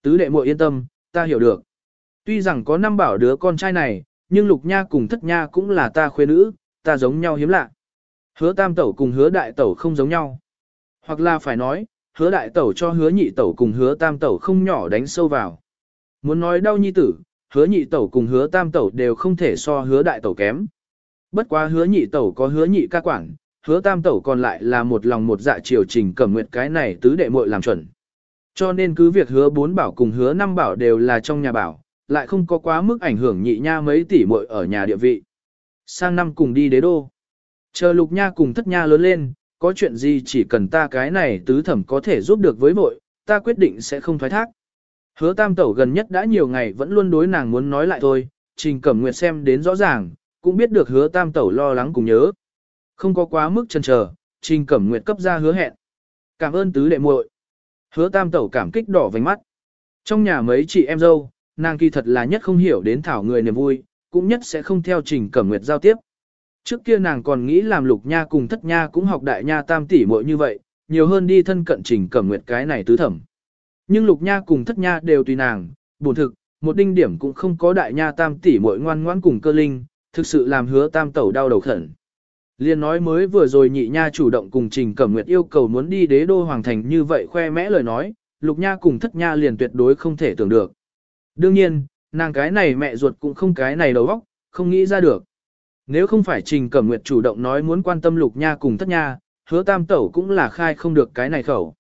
Tứ đệ muội yên tâm, ta hiểu được. Tuy rằng có năm bảo đứa con trai này, nhưng lục nha cùng thất nha cũng là ta khuê nữ, ta giống nhau hiếm lạ. Hứa tam tẩu cùng hứa đại tẩu không giống nhau. Hoặc là phải nói, hứa đại tẩu cho hứa nhị tẩu cùng hứa tam tẩu không nhỏ đánh sâu vào. Muốn nói đau nhi tử, hứa nhị tẩu cùng hứa tam tẩu đều không thể so hứa đại tẩu kém. Bất quá hứa nhị tẩu có hứa nhị ca quản, hứa tam tẩu còn lại là một lòng một dạ chiều trình cẩm nguyện cái này tứ đệ muội làm chuẩn. Cho nên cứ việc hứa bốn bảo cùng hứa năm bảo đều là trong nhà bảo, lại không có quá mức ảnh hưởng nhị nha mấy tỷ muội ở nhà địa vị. Sang năm cùng đi đế đô. Chờ lục nha cùng thất nha lớn lên, có chuyện gì chỉ cần ta cái này tứ thẩm có thể giúp được với vội, ta quyết định sẽ không thoái thác. Hứa tam tẩu gần nhất đã nhiều ngày vẫn luôn đối nàng muốn nói lại thôi, trình cẩm nguyệt xem đến rõ ràng, cũng biết được hứa tam tẩu lo lắng cùng nhớ. Không có quá mức chần chờ, trình cẩm nguyệt cấp ra hứa hẹn. Cảm ơn tứ đệ muội. Hứa tam tẩu cảm kích đỏ vành mắt. Trong nhà mấy chị em dâu, nàng kỳ thật là nhất không hiểu đến thảo người niềm vui, cũng nhất sẽ không theo trình cẩm nguyệt giao tiếp. Trước kia nàng còn nghĩ làm lục nha cùng thất nha cũng học đại nha tam tỷ muội như vậy, nhiều hơn đi thân cận trình cẩm nguyệt cái này tứ thẩm. Nhưng lục nha cùng thất nha đều tùy nàng, buồn thực, một đinh điểm cũng không có đại nha tam tỷ muội ngoan ngoãn cùng cơ linh, thực sự làm hứa tam tẩu đau đầu khẩn. Liên nói mới vừa rồi nhị nha chủ động cùng Trình Cẩm Nguyệt yêu cầu muốn đi đế đô hoàng thành như vậy khoe mẽ lời nói, lục nha cùng thất nha liền tuyệt đối không thể tưởng được. Đương nhiên, nàng cái này mẹ ruột cũng không cái này đầu óc, không nghĩ ra được. Nếu không phải Trình Cẩm Nguyệt chủ động nói muốn quan tâm lục nha cùng thất nha, hứa tam tẩu cũng là khai không được cái này khẩu.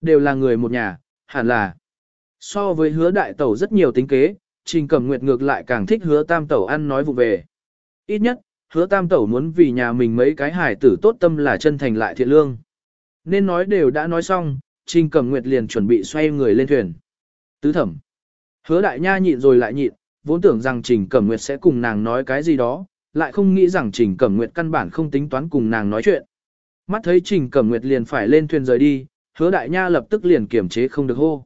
Đều là người một nhà, hẳn là. So với hứa đại tẩu rất nhiều tính kế, Trình Cẩm Nguyệt ngược lại càng thích hứa tam tẩu ăn nói vụ về. Ít nhất, hứa tam tẩu muốn vì nhà mình mấy cái hải tử tốt tâm là chân thành lại thiện lương. Nên nói đều đã nói xong, Trình Cẩm Nguyệt liền chuẩn bị xoay người lên thuyền. Tứ thẩm. Hứa đại nha nhịn rồi lại nhịn, vốn tưởng rằng Trình Cẩm Nguyệt sẽ cùng nàng nói cái gì đó, lại không nghĩ rằng Trình Cẩm Nguyệt căn bản không tính toán cùng nàng nói chuyện. Mắt thấy Trình Cẩm Nguyệt liền phải lên thuyền rời đi, hứa đại nha lập tức liền kiểm chế không được hô.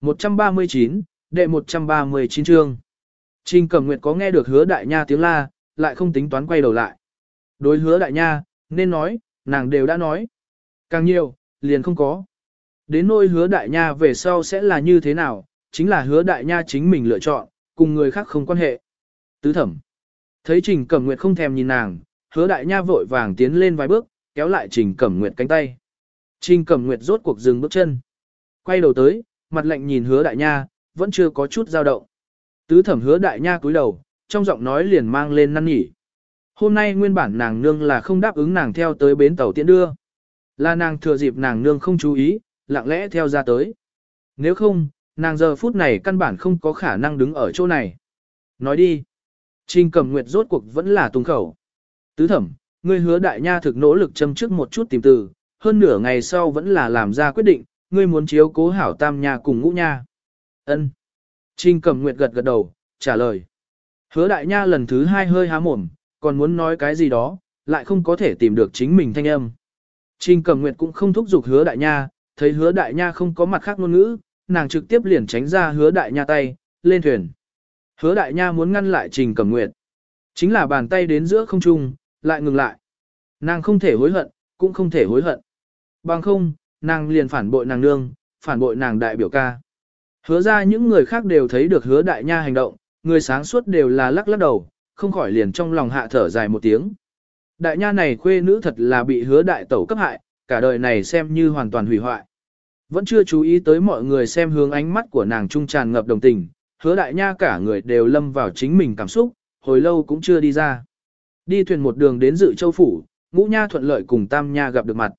139, đệ 139 chương. Trình Cẩm Nguyệt có nghe được hứa đại nha tiếng la, lại không tính toán quay đầu lại. Đối hứa đại nha, nên nói, nàng đều đã nói. Càng nhiều, liền không có. Đến nỗi hứa đại nha về sau sẽ là như thế nào, chính là hứa đại nha chính mình lựa chọn, cùng người khác không quan hệ. Tứ thẩm. Thấy Trình Cẩm Nguyệt không thèm nhìn nàng, hứa đại nha vội vàng tiến lên vài bước, kéo lại Trình Cẩm Nguyệt cánh tay. Trình Cẩm Nguyệt rốt cuộc dừng bước chân. Quay đầu tới, mặt lạnh nhìn hứa đại nha, vẫn chưa có chút dao động. Tứ thẩm hứa đại nha cúi đầu, trong giọng nói liền mang lên năn nhỉ. Hôm nay nguyên bản nàng nương là không đáp ứng nàng theo tới bến tàu tiễn đưa. Là nàng thừa dịp nàng nương không chú ý, lặng lẽ theo ra tới. Nếu không, nàng giờ phút này căn bản không có khả năng đứng ở chỗ này. Nói đi. Trình cầm nguyệt rốt cuộc vẫn là tung khẩu. Tứ thẩm, ngươi hứa đại nha thực nỗ lực châm trước một chút tìm từ, hơn nửa ngày sau vẫn là làm ra quyết định, ngươi muốn chiếu cố hảo tam nha cùng ngũ nha. Ân. Trình cầm nguyệt gật gật đầu, trả lời. Hứa đại nha lần thứ hai hơi há mồm, còn muốn nói cái gì đó, lại không có thể tìm được chính mình thanh âm. Trình cầm nguyệt cũng không thúc giục hứa đại nha, thấy hứa đại nha không có mặt khác ngôn ngữ, nàng trực tiếp liền tránh ra hứa đại nha tay, lên thuyền. Hứa đại nha muốn ngăn lại trình cầm nguyệt. Chính là bàn tay đến giữa không trung, lại ngừng lại. Nàng không thể hối hận, cũng không thể hối hận. Bằng không, nàng liền phản bội nàng nương, phản bội nàng đại biểu ca. Hứa ra những người khác đều thấy được hứa đại nha hành động, người sáng suốt đều là lắc lắc đầu, không khỏi liền trong lòng hạ thở dài một tiếng. Đại nha này khuê nữ thật là bị hứa đại tẩu cấp hại, cả đời này xem như hoàn toàn hủy hoại. Vẫn chưa chú ý tới mọi người xem hướng ánh mắt của nàng trung tràn ngập đồng tình, hứa đại nha cả người đều lâm vào chính mình cảm xúc, hồi lâu cũng chưa đi ra. Đi thuyền một đường đến dự châu phủ, ngũ nha thuận lợi cùng tam nha gặp được mặt.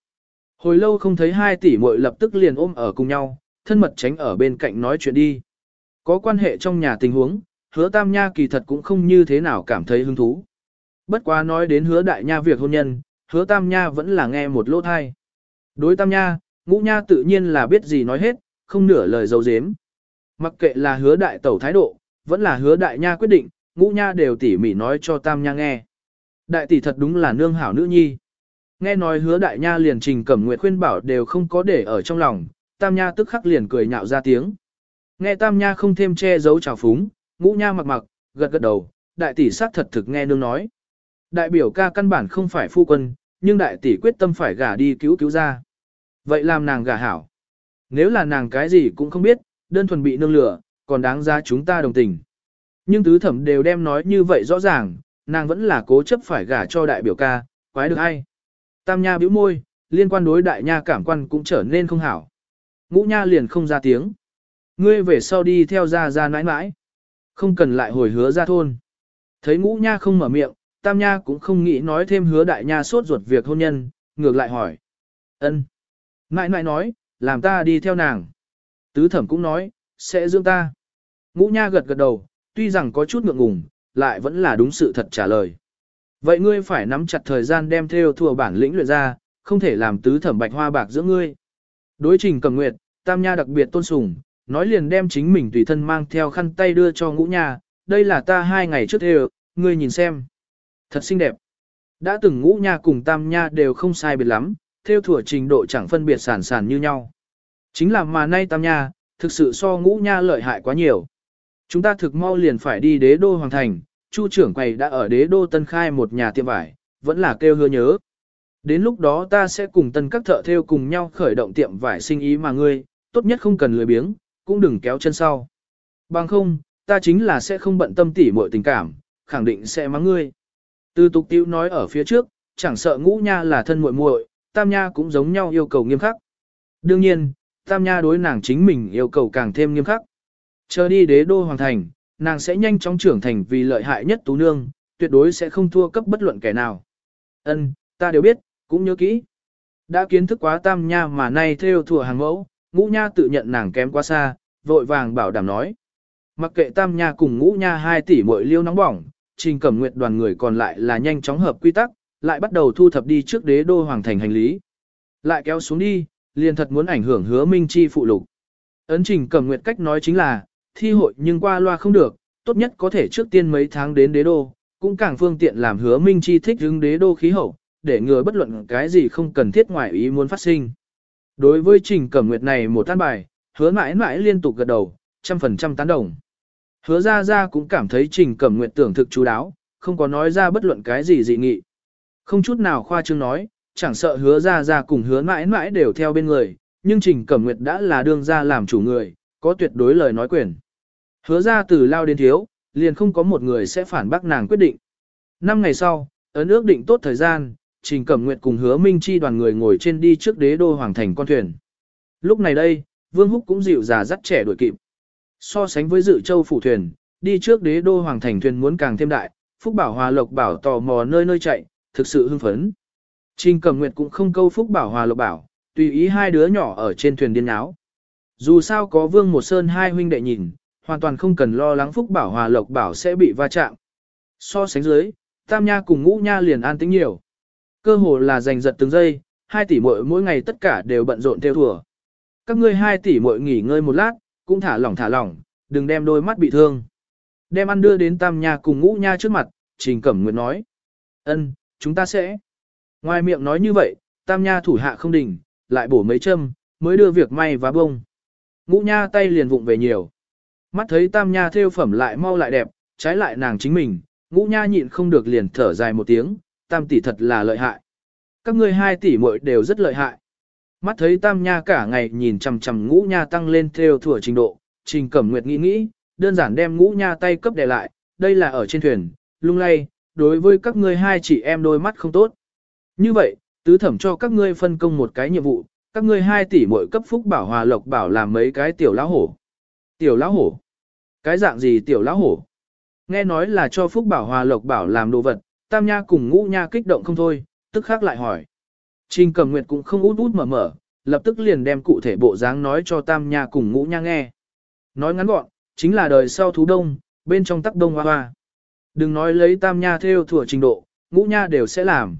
Hồi lâu không thấy hai tỷ muội lập tức liền ôm ở cùng nhau, thân mật tránh ở bên cạnh nói chuyện đi. Có quan hệ trong nhà tình huống, hứa tam nha kỳ thật cũng không như thế nào cảm thấy hứng thú. Bất quá nói đến hứa đại nha việc hôn nhân, hứa tam nha vẫn là nghe một lỗ thai. Đối tam nha, ngũ nha tự nhiên là biết gì nói hết, không nửa lời dấu dếm. Mặc kệ là hứa đại tẩu thái độ, vẫn là hứa đại nha quyết định, ngũ nha đều tỉ mỉ nói cho tam nha nghe. Đại tỷ thật đúng là nương hảo nữ nhi. Nghe nói hứa đại nha liền trình cẩm nguyệt khuyên bảo đều không có để ở trong lòng, tam nha tức khắc liền cười nhạo ra tiếng. Nghe tam nha không thêm che giấu trào phúng, ngũ nha mặc mặc, gật gật đầu, đại tỷ xác thật thực nghe nương nói. Đại biểu ca căn bản không phải phu quân, nhưng đại tỷ quyết tâm phải gả đi cứu cứu ra. Vậy làm nàng gả hảo. Nếu là nàng cái gì cũng không biết, đơn thuần bị nương lửa, còn đáng ra chúng ta đồng tình. Nhưng tứ thẩm đều đem nói như vậy rõ ràng, nàng vẫn là cố chấp phải gả cho đại biểu ca, quái được hay. Tam nha bĩu môi, liên quan đối đại nha cảm quan cũng trở nên không hảo. Ngũ nha liền không ra tiếng. Ngươi về sau đi theo ra ra nãi nãi. Không cần lại hồi hứa ra thôn. Thấy ngũ nha không mở miệng, tam nha cũng không nghĩ nói thêm hứa đại nha sốt ruột việc hôn nhân, ngược lại hỏi. ân Nãi nãi nói, làm ta đi theo nàng. Tứ thẩm cũng nói, sẽ dưỡng ta. Ngũ nha gật gật đầu, tuy rằng có chút ngượng ngùng, lại vẫn là đúng sự thật trả lời. Vậy ngươi phải nắm chặt thời gian đem theo thua bản lĩnh luyện ra, không thể làm tứ thẩm bạch hoa bạc giữa ngươi. Đối trình cầm nguyệt, tam nha đặc biệt tôn sùng, nói liền đem chính mình tùy thân mang theo khăn tay đưa cho ngũ nha, đây là ta hai ngày trước thề, ngươi nhìn xem. Thật xinh đẹp. Đã từng ngũ nha cùng tam nha đều không sai biệt lắm, theo thủa trình độ chẳng phân biệt sản sản như nhau. Chính là mà nay tam nha, thực sự so ngũ nha lợi hại quá nhiều. Chúng ta thực mau liền phải đi đế đô hoàng thành, chu trưởng quầy đã ở đế đô tân khai một nhà tiệm vải, vẫn là kêu hứa nhớ. Đến lúc đó ta sẽ cùng tân các thợ theo cùng nhau khởi động tiệm vải sinh ý mà ngươi, tốt nhất không cần lười biếng, cũng đừng kéo chân sau. Bằng không, ta chính là sẽ không bận tâm tỉ muội tình cảm, khẳng định sẽ mắng ngươi. Từ tục tiêu nói ở phía trước, chẳng sợ ngũ nha là thân muội muội, tam nha cũng giống nhau yêu cầu nghiêm khắc. Đương nhiên, tam nha đối nàng chính mình yêu cầu càng thêm nghiêm khắc. Chờ đi đế đô hoàng thành, nàng sẽ nhanh chóng trưởng thành vì lợi hại nhất tú nương, tuyệt đối sẽ không thua cấp bất luận kẻ nào. Ân, ta đều biết, cũng nhớ kỹ. Đã kiến thức quá tam nha mà nay theo thừa hàng mẫu, ngũ nha tự nhận nàng kém quá xa, vội vàng bảo đảm nói. Mặc kệ tam nha cùng ngũ nha hai tỷ muội liêu nóng bỏng, trình cẩm nguyệt đoàn người còn lại là nhanh chóng hợp quy tắc, lại bắt đầu thu thập đi trước đế đô hoàng thành hành lý. Lại kéo xuống đi, liền thật muốn ảnh hưởng hứa minh chi phụ lục. Ấn trình cẩm nguyệt cách nói chính là, thi hội nhưng qua loa không được, tốt nhất có thể trước tiên mấy tháng đến đế đô, cũng càng phương tiện làm hứa minh chi thích hứng đế đô khí hậu, để ngừa bất luận cái gì không cần thiết ngoài ý muốn phát sinh. Đối với trình cẩm nguyệt này một tan bài, hứa mãi mãi liên tục gật đầu, trăm phần trăm tán đồng. Hứa ra ra cũng cảm thấy trình cẩm nguyệt tưởng thực chú đáo, không có nói ra bất luận cái gì dị nghị. Không chút nào khoa trương nói, chẳng sợ hứa ra ra cùng hứa mãi mãi đều theo bên người, nhưng trình cẩm nguyệt đã là đương ra làm chủ người, có tuyệt đối lời nói quyền. Hứa ra từ lao đến thiếu, liền không có một người sẽ phản bác nàng quyết định. Năm ngày sau, ấn ước định tốt thời gian, Trình Cẩm Nguyệt cùng hứa Minh Chi đoàn người ngồi trên đi trước đế đô hoàng thành con thuyền. Lúc này đây, Vương Húc cũng dịu già dắt trẻ đuổi kịp. So sánh với dự châu phủ thuyền, đi trước đế đô hoàng thành thuyền muốn càng thêm đại, Phúc Bảo Hòa Lộc Bảo tò mò nơi nơi chạy, thực sự hưng phấn. Trình Cẩm Nguyệt cũng không câu Phúc Bảo Hòa Lộc Bảo, tùy ý hai đứa nhỏ ở trên thuyền điên áo. Dù sao có Vương Một Sơn hai huynh đệ nhìn, hoàn toàn không cần lo lắng Phúc Bảo Hòa Lộc Bảo sẽ bị va chạm. So sánh dưới, Tam Nha cùng Ngũ Nha liền an tĩnh nhiều. Cơ hồ là giành giật từng giây, hai tỷ muội mỗi ngày tất cả đều bận rộn theo thùa. Các ngươi hai tỷ muội nghỉ ngơi một lát, cũng thả lỏng thả lỏng, đừng đem đôi mắt bị thương. Đem ăn đưa đến Tam Nha cùng Ngũ Nha trước mặt, Trình Cẩm Nguyệt nói. ân, chúng ta sẽ. Ngoài miệng nói như vậy, Tam Nha thủ hạ không đình, lại bổ mấy châm, mới đưa việc may và bông. Ngũ Nha tay liền vụng về nhiều. Mắt thấy Tam Nha theo phẩm lại mau lại đẹp, trái lại nàng chính mình, Ngũ Nha nhịn không được liền thở dài một tiếng, Tam tỷ thật là lợi hại. Các ngươi hai tỷ muội đều rất lợi hại. Mắt thấy Tam Nha cả ngày nhìn chằm chằm Ngũ Nha tăng lên theo thừa trình độ, Trình Cẩm Nguyệt nghĩ nghĩ, đơn giản đem Ngũ Nha tay cấp đè lại, đây là ở trên thuyền, lung lay, đối với các ngươi hai chị em đôi mắt không tốt. Như vậy, tứ thẩm cho các ngươi phân công một cái nhiệm vụ, các ngươi hai tỷ muội cấp phúc bảo hòa lộc bảo làm mấy cái tiểu lão hổ. Tiểu lão hổ? Cái dạng gì tiểu lão hổ? Nghe nói là cho phúc bảo hòa lộc bảo làm đồ vật, tam nha cùng ngũ nha kích động không thôi, tức khắc lại hỏi. Trình Cẩm nguyệt cũng không út út mở mở, lập tức liền đem cụ thể bộ dáng nói cho tam nha cùng ngũ nha nghe. Nói ngắn gọn, chính là đời sau thú đông, bên trong tắc đông hoa hoa. Đừng nói lấy tam nha theo thừa trình độ, ngũ nha đều sẽ làm.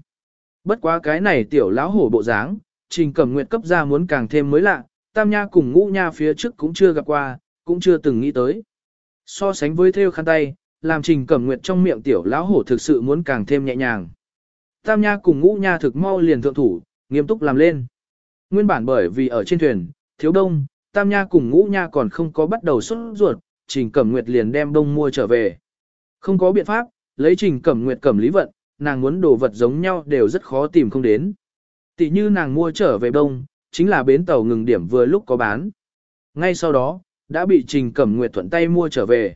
Bất quá cái này tiểu lão hổ bộ dáng, trình Cẩm nguyệt cấp ra muốn càng thêm mới lạ, tam nha cùng ngũ nha phía trước cũng chưa gặp qua, cũng chưa từng nghĩ tới. So sánh với theo khăn tay, làm trình cẩm nguyệt trong miệng tiểu lão hổ thực sự muốn càng thêm nhẹ nhàng. Tam nha cùng ngũ nha thực mau liền thượng thủ, nghiêm túc làm lên. Nguyên bản bởi vì ở trên thuyền, thiếu đông, tam nha cùng ngũ nha còn không có bắt đầu xuất ruột, trình cẩm nguyệt liền đem đông mua trở về. Không có biện pháp, lấy trình cẩm nguyệt cẩm lý vận, nàng muốn đồ vật giống nhau đều rất khó tìm không đến. Tỷ như nàng mua trở về đông, chính là bến tàu ngừng điểm vừa lúc có bán. Ngay sau đó, đã bị Trình Cẩm Nguyệt thuận tay mua trở về.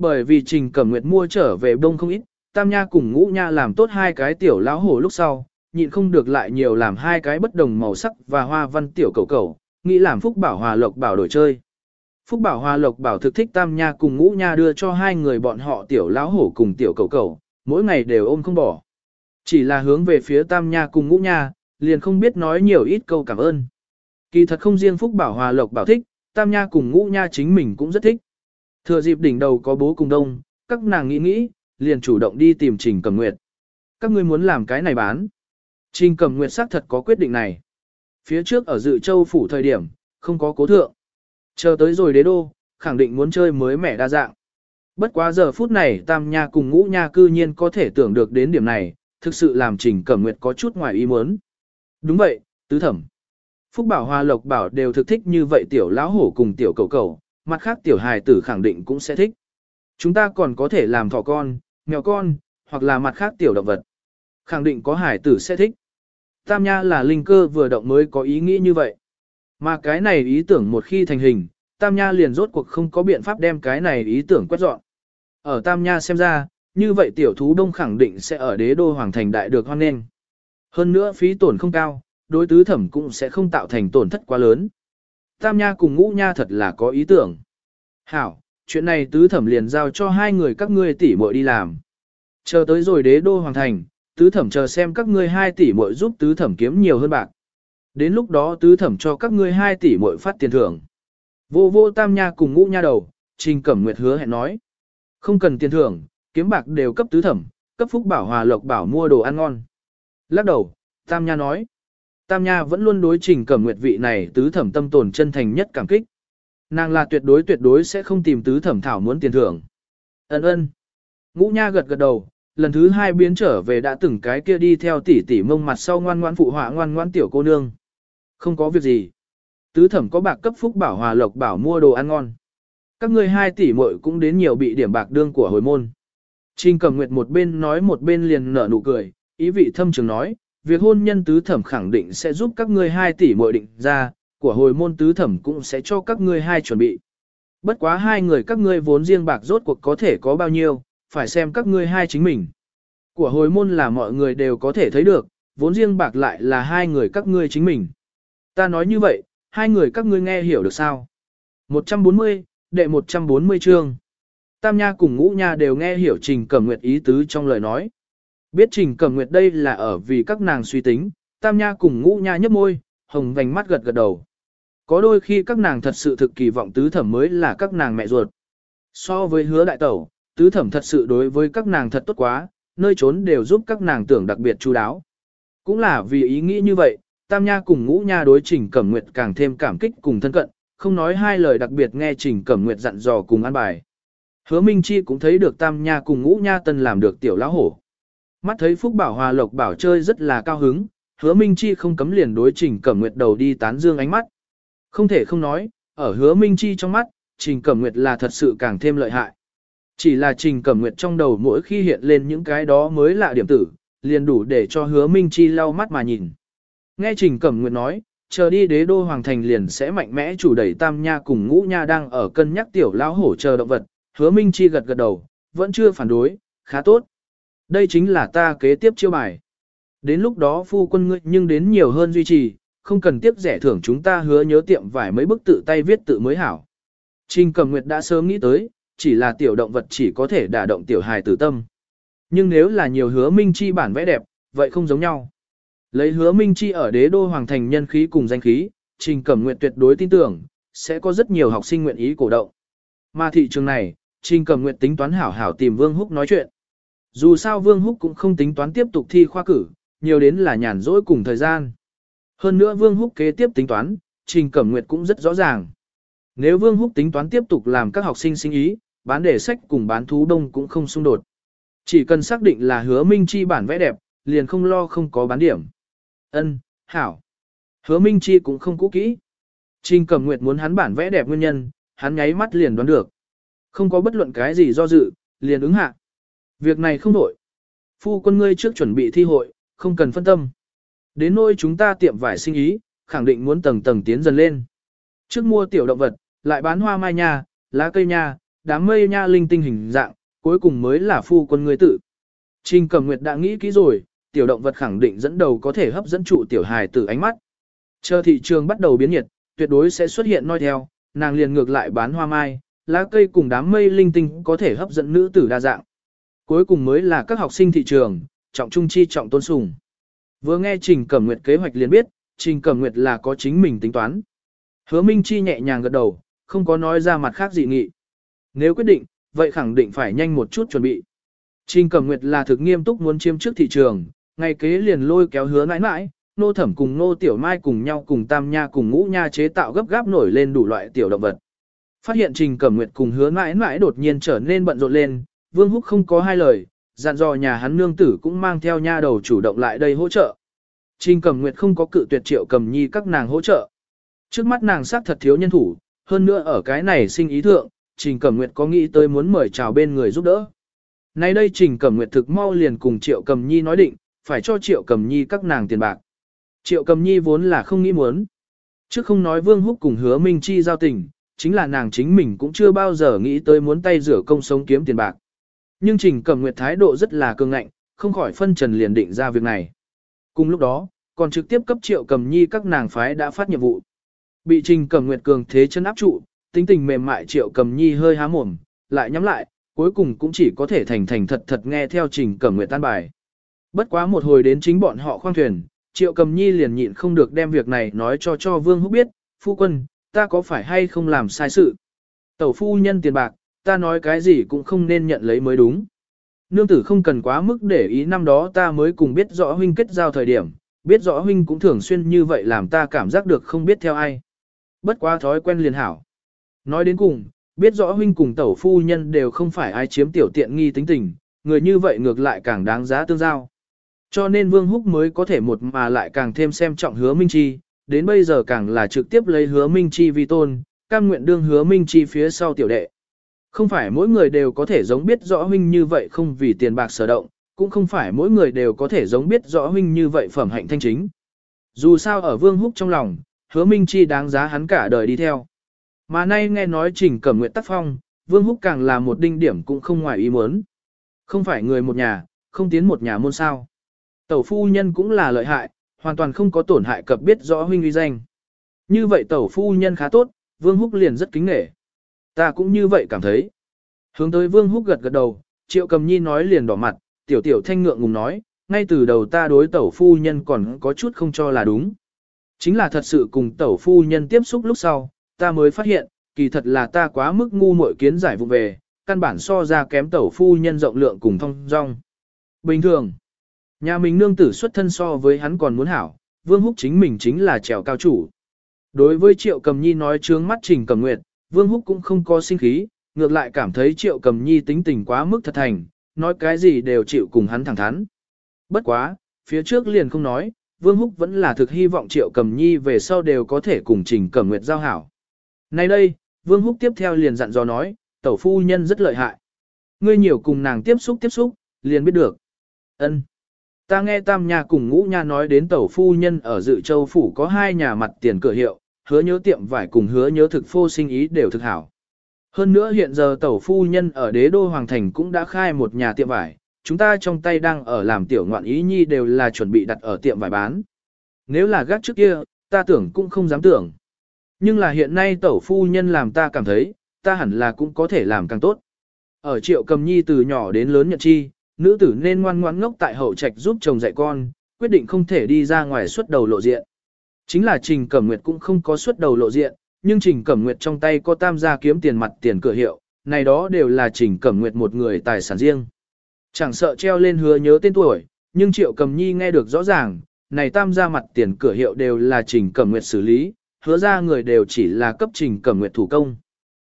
Bởi vì Trình Cẩm Nguyệt mua trở về đông không ít, Tam Nha cùng Ngũ Nha làm tốt hai cái tiểu lão hổ lúc sau, nhịn không được lại nhiều làm hai cái bất đồng màu sắc và hoa văn tiểu cầu cầu, nghĩ làm Phúc Bảo Hòa Lộc Bảo đổi chơi. Phúc Bảo Hòa Lộc Bảo thực thích Tam Nha cùng Ngũ Nha đưa cho hai người bọn họ tiểu lão hổ cùng tiểu cầu cầu, mỗi ngày đều ôm không bỏ. Chỉ là hướng về phía Tam Nha cùng Ngũ Nha, liền không biết nói nhiều ít câu cảm ơn. Kỳ thật không riêng Phúc Bảo Hòa Lộc Bảo thích, Tam Nha cùng Ngũ Nha chính mình cũng rất thích. Thừa dịp đỉnh đầu có bố cùng đông, các nàng nghĩ nghĩ, liền chủ động đi tìm Trình Cẩm Nguyệt. Các ngươi muốn làm cái này bán. Trình Cẩm Nguyệt xác thật có quyết định này. Phía trước ở dự châu phủ thời điểm, không có cố thượng. Chờ tới rồi đế đô, khẳng định muốn chơi mới mẻ đa dạng. Bất quá giờ phút này Tam Nha cùng Ngũ Nha cư nhiên có thể tưởng được đến điểm này, thực sự làm Trình Cẩm Nguyệt có chút ngoài ý muốn. Đúng vậy, tứ thẩm. Phúc Bảo Hoa Lộc Bảo đều thực thích như vậy tiểu lão hổ cùng tiểu cầu cầu, mặt khác tiểu hài tử khẳng định cũng sẽ thích. Chúng ta còn có thể làm thỏ con, mèo con, hoặc là mặt khác tiểu động vật. Khẳng định có hài tử sẽ thích. Tam Nha là linh cơ vừa động mới có ý nghĩ như vậy. Mà cái này ý tưởng một khi thành hình, Tam Nha liền rốt cuộc không có biện pháp đem cái này ý tưởng quét dọn. Ở Tam Nha xem ra, như vậy tiểu thú đông khẳng định sẽ ở đế đô hoàng thành đại được hoan nghênh. Hơn nữa phí tổn không cao, đối tứ thẩm cũng sẽ không tạo thành tổn thất quá lớn. Tam Nha cùng Ngũ Nha thật là có ý tưởng. Hảo, chuyện này tứ thẩm liền giao cho hai người các ngươi tỷ muội đi làm. Chờ tới rồi đế đô hoàng thành, tứ thẩm chờ xem các ngươi hai tỷ muội giúp tứ thẩm kiếm nhiều hơn bạc. Đến lúc đó tứ thẩm cho các ngươi hai tỷ muội phát tiền thưởng. Vô vô tam nha cùng ngũ nha đầu, trình cẩm nguyệt hứa hẹn nói. Không cần tiền thưởng, kiếm bạc đều cấp tứ thẩm, cấp phúc bảo hòa lộc bảo mua đồ ăn ngon. Lắc đầu, tam nha nói. Tam nha vẫn luôn đối trình cẩm nguyệt vị này tứ thẩm tâm tồn chân thành nhất cảm kích. Nàng là tuyệt đối tuyệt đối sẽ không tìm tứ thẩm thảo muốn tiền thưởng. Ấn ơn. Ngũ nha gật gật đầu, lần thứ hai biến trở về đã từng cái kia đi theo tỷ tỷ mông mặt sau ngoan ngoan phụ họa ngoan ngoan tiểu cô nương. Không có việc gì. Tứ thẩm có bạc cấp phúc bảo hòa lộc bảo mua đồ ăn ngon. Các ngươi hai tỷ muội cũng đến nhiều bị điểm bạc đương của hồi môn. Trình cầm nguyệt một bên nói một bên liền nở nụ cười, ý vị thâm trường nói, việc hôn nhân tứ thẩm khẳng định sẽ giúp các ngươi hai tỷ muội định ra, của hồi môn tứ thẩm cũng sẽ cho các ngươi hai chuẩn bị. Bất quá hai người các ngươi vốn riêng bạc rốt cuộc có thể có bao nhiêu, phải xem các ngươi hai chính mình. Của hồi môn là mọi người đều có thể thấy được, vốn riêng bạc lại là hai người các ngươi chính mình. Ta nói như vậy, hai người các ngươi nghe hiểu được sao? 140, đệ 140 chương. Tam Nha cùng Ngũ Nha đều nghe hiểu Trình Cẩm Nguyệt ý tứ trong lời nói. Biết Trình Cẩm Nguyệt đây là ở vì các nàng suy tính, Tam Nha cùng Ngũ Nha nhấp môi, hồng vành mắt gật gật đầu. Có đôi khi các nàng thật sự thực kỳ vọng tứ thẩm mới là các nàng mẹ ruột. So với hứa đại tẩu, tứ thẩm thật sự đối với các nàng thật tốt quá, nơi trốn đều giúp các nàng tưởng đặc biệt chú đáo. Cũng là vì ý nghĩ như vậy, Tam Nha cùng Ngũ Nha đối Trình Cẩm Nguyệt càng thêm cảm kích cùng thân cận, không nói hai lời đặc biệt nghe Trình Cẩm Nguyệt dặn dò cùng an bài. Hứa Minh Chi cũng thấy được Tam Nha cùng Ngũ Nha tân làm được tiểu lão hổ. Mắt thấy Phúc Bảo Hòa Lộc Bảo chơi rất là cao hứng, Hứa Minh Chi không cấm liền đối Trình Cẩm Nguyệt đầu đi tán dương ánh mắt. Không thể không nói, ở Hứa Minh Chi trong mắt, Trình Cẩm Nguyệt là thật sự càng thêm lợi hại. Chỉ là Trình Cẩm Nguyệt trong đầu mỗi khi hiện lên những cái đó mới là điểm tử, liền đủ để cho Hứa Minh Chi lau mắt mà nhìn. Nghe Trình Cẩm Nguyệt nói, chờ đi đế đô hoàng thành liền sẽ mạnh mẽ chủ đẩy tam nha cùng ngũ nha đang ở cân nhắc tiểu lão hổ chờ động vật, hứa Minh Chi gật gật đầu, vẫn chưa phản đối, khá tốt. Đây chính là ta kế tiếp chiêu bài. Đến lúc đó phu quân ngươi nhưng đến nhiều hơn duy trì, không cần tiếp rẻ thưởng chúng ta hứa nhớ tiệm vải mấy bức tự tay viết tự mới hảo. Trình Cẩm Nguyệt đã sớm nghĩ tới, chỉ là tiểu động vật chỉ có thể đả động tiểu hài tử tâm. Nhưng nếu là nhiều hứa Minh Chi bản vẽ đẹp, vậy không giống nhau. Lấy hứa Minh Chi ở đế đô hoàng thành nhân khí cùng danh khí, Trình Cẩm Nguyệt tuyệt đối tin tưởng, sẽ có rất nhiều học sinh nguyện ý cổ động. Mà thị trường này, Trình Cẩm Nguyệt tính toán hảo hảo tìm Vương Húc nói chuyện. Dù sao Vương Húc cũng không tính toán tiếp tục thi khoa cử, nhiều đến là nhàn rỗi cùng thời gian. Hơn nữa Vương Húc kế tiếp tính toán, Trình Cẩm Nguyệt cũng rất rõ ràng. Nếu Vương Húc tính toán tiếp tục làm các học sinh sinh ý, bán đề sách cùng bán thú đông cũng không xung đột. Chỉ cần xác định là hứa Minh Chi bản vẽ đẹp, liền không lo không có bán điểm. Ân, hảo. Hứa Minh Chi cũng không cũ kỹ. Trình Cẩm Nguyệt muốn hắn bản vẽ đẹp nguyên nhân, hắn nháy mắt liền đoán được. Không có bất luận cái gì do dự, liền ứng hạ. Việc này không đổi. Phu quân ngươi trước chuẩn bị thi hội, không cần phân tâm. Đến nỗi chúng ta tiệm vải sinh ý, khẳng định muốn tầng tầng tiến dần lên. Trước mua tiểu động vật, lại bán hoa mai nha, lá cây nha, đám mây nha linh tinh hình dạng, cuối cùng mới là phu quân ngươi tự. Trình Cẩm Nguyệt đã nghĩ kỹ rồi, tiểu động vật khẳng định dẫn đầu có thể hấp dẫn trụ tiểu hài từ ánh mắt. Chờ thị trường bắt đầu biến nhiệt, tuyệt đối sẽ xuất hiện noi theo, nàng liền ngược lại bán hoa mai, lá cây cùng đám mây linh tinh có thể hấp dẫn nữ tử đa dạng. Cuối cùng mới là các học sinh thị trường, trọng trung chi trọng tôn sùng. Vừa nghe Trình Cẩm Nguyệt kế hoạch liền biết, Trình Cẩm Nguyệt là có chính mình tính toán. Hứa Minh Chi nhẹ nhàng gật đầu, không có nói ra mặt khác dị nghị. Nếu quyết định, vậy khẳng định phải nhanh một chút chuẩn bị. Trình Cẩm Nguyệt là thực nghiêm túc muốn chiếm trước thị trường, ngay kế liền lôi kéo hứa mãi mãi, nô thẩm cùng nô tiểu mai cùng nhau cùng tam nha cùng ngũ nha chế tạo gấp gáp nổi lên đủ loại tiểu động vật. Phát hiện Trình Cẩm Nguyệt cùng hứa mãi mãi đột nhiên trở nên bận rộn lên, Vương Húc không có hai lời, dặn dò nhà hắn nương tử cũng mang theo nha đầu chủ động lại đây hỗ trợ. Trình Cẩm Nguyệt không có cự tuyệt triệu Cẩm nhi các nàng hỗ trợ. Trước mắt nàng xác thật thiếu nhân thủ, hơn nữa ở cái này sinh ý thượng, Trình Cẩm Nguyệt có nghĩ tới muốn mời chào bên người giúp đỡ. Nay đây Trình Cẩm Nguyệt thực mau liền cùng Triệu Cẩm Nhi nói định, phải cho Triệu Cẩm Nhi các nàng tiền bạc. Triệu Cẩm Nhi vốn là không nghĩ muốn. Trước không nói Vương Húc cùng hứa Minh Chi giao tình, chính là nàng chính mình cũng chưa bao giờ nghĩ tới muốn tay rửa công sống kiếm tiền bạc. Nhưng Trình Cẩm Nguyệt thái độ rất là cường ngạnh, không khỏi phân trần liền định ra việc này. Cùng lúc đó, còn trực tiếp cấp Triệu Cầm Nhi các nàng phái đã phát nhiệm vụ. Bị Trình Cẩm Nguyệt cường thế chân áp trụ, tính tình mềm mại Triệu Cầm Nhi hơi há mồm, lại nhắm lại, cuối cùng cũng chỉ có thể thành thành thật thật nghe theo Trình Cẩm Nguyệt tan bài. Bất quá một hồi đến chính bọn họ khoang thuyền, Triệu Cầm Nhi liền nhịn không được đem việc này nói cho cho Vương Húc biết, phu quân, ta có phải hay không làm sai sự. Tẩu phu nhân tiền bạc, ta nói cái gì cũng không nên nhận lấy mới đúng. Nương tử không cần quá mức để ý năm đó ta mới cùng biết rõ huynh kết giao thời điểm, biết rõ huynh cũng thường xuyên như vậy làm ta cảm giác được không biết theo ai. Bất quá thói quen liền hảo. Nói đến cùng, biết rõ huynh cùng tẩu phu nhân đều không phải ai chiếm tiểu tiện nghi tính tình, người như vậy ngược lại càng đáng giá tương giao. Cho nên Vương Húc mới có thể một mà lại càng thêm xem trọng hứa Minh Chi, đến bây giờ càng là trực tiếp lấy hứa Minh Chi vi tôn, cam nguyện đương hứa Minh Chi phía sau tiểu đệ. Không phải mỗi người đều có thể giống biết rõ huynh như vậy không vì tiền bạc sở động, cũng không phải mỗi người đều có thể giống biết rõ huynh như vậy phẩm hạnh thanh chính. Dù sao ở Vương Húc trong lòng, hứa Minh Chi đáng giá hắn cả đời đi theo. Mà nay nghe nói trình cẩm nguyện tác phong, Vương Húc càng là một đinh điểm cũng không ngoài ý muốn. Không phải người một nhà, không tiến một nhà môn sao. Tẩu phu nhân cũng là lợi hại, hoàn toàn không có tổn hại cập biết rõ huynh uy danh. Như vậy tẩu phu nhân khá tốt, Vương Húc liền rất kính nể. Ta cũng như vậy cảm thấy. Hướng tới Vương Húc gật gật đầu, Triệu Cầm Nhi nói liền đỏ mặt, tiểu tiểu thanh ngượng ngùng nói, ngay từ đầu ta đối tẩu phu nhân còn có chút không cho là đúng. Chính là thật sự cùng tẩu phu nhân tiếp xúc lúc sau, ta mới phát hiện, kỳ thật là ta quá mức ngu muội kiến giải vụ về, căn bản so ra kém tẩu phu nhân rộng lượng cùng thông dong. Bình thường, nhà mình nương tử xuất thân so với hắn còn muốn hảo, Vương Húc chính mình chính là trèo cao chủ. Đối với Triệu Cầm Nhi nói trướng mắt Trình Cầm Nguyệt, Vương Húc cũng không có sinh khí, ngược lại cảm thấy Triệu Cầm Nhi tính tình quá mức thật thành, nói cái gì đều chịu cùng hắn thẳng thắn. Bất quá, phía trước liền không nói, Vương Húc vẫn là thực hy vọng Triệu Cầm Nhi về sau đều có thể cùng Trình Cẩm Nguyệt giao hảo. Nay đây, Vương Húc tiếp theo liền dặn dò nói, tẩu phu nhân rất lợi hại. Ngươi nhiều cùng nàng tiếp xúc tiếp xúc, liền biết được. Ân. Ta nghe Tam Nha cùng Ngũ Nha nói đến tẩu phu nhân ở Dự Châu Phủ có hai nhà mặt tiền cửa hiệu, hứa nhớ tiệm vải cùng hứa nhớ thực phô sinh ý đều thực hảo. Hơn nữa hiện giờ tẩu phu nhân ở đế đô Hoàng Thành cũng đã khai một nhà tiệm vải, chúng ta trong tay đang ở làm tiểu ngoạn ý nhi đều là chuẩn bị đặt ở tiệm vải bán. Nếu là gác trước kia, ta tưởng cũng không dám tưởng. Nhưng là hiện nay tẩu phu nhân làm ta cảm thấy, ta hẳn là cũng có thể làm càng tốt. Ở triệu cầm nhi từ nhỏ đến lớn nhận chi, nữ tử nên ngoan ngoãn ngốc tại hậu trạch giúp chồng dạy con, quyết định không thể đi ra ngoài xuất đầu lộ diện. Chính là Trình Cẩm Nguyệt cũng không có xuất đầu lộ diện, nhưng Trình Cẩm Nguyệt trong tay có tam gia kiếm tiền mặt tiền cửa hiệu, này đó đều là Trình Cẩm Nguyệt một người tài sản riêng. Chẳng sợ treo lên hứa nhớ tên tuổi, nhưng Triệu Cầm Nhi nghe được rõ ràng, này tam gia mặt tiền cửa hiệu đều là Trình Cẩm Nguyệt xử lý, hứa ra người đều chỉ là cấp trình cẩm nguyệt thủ công.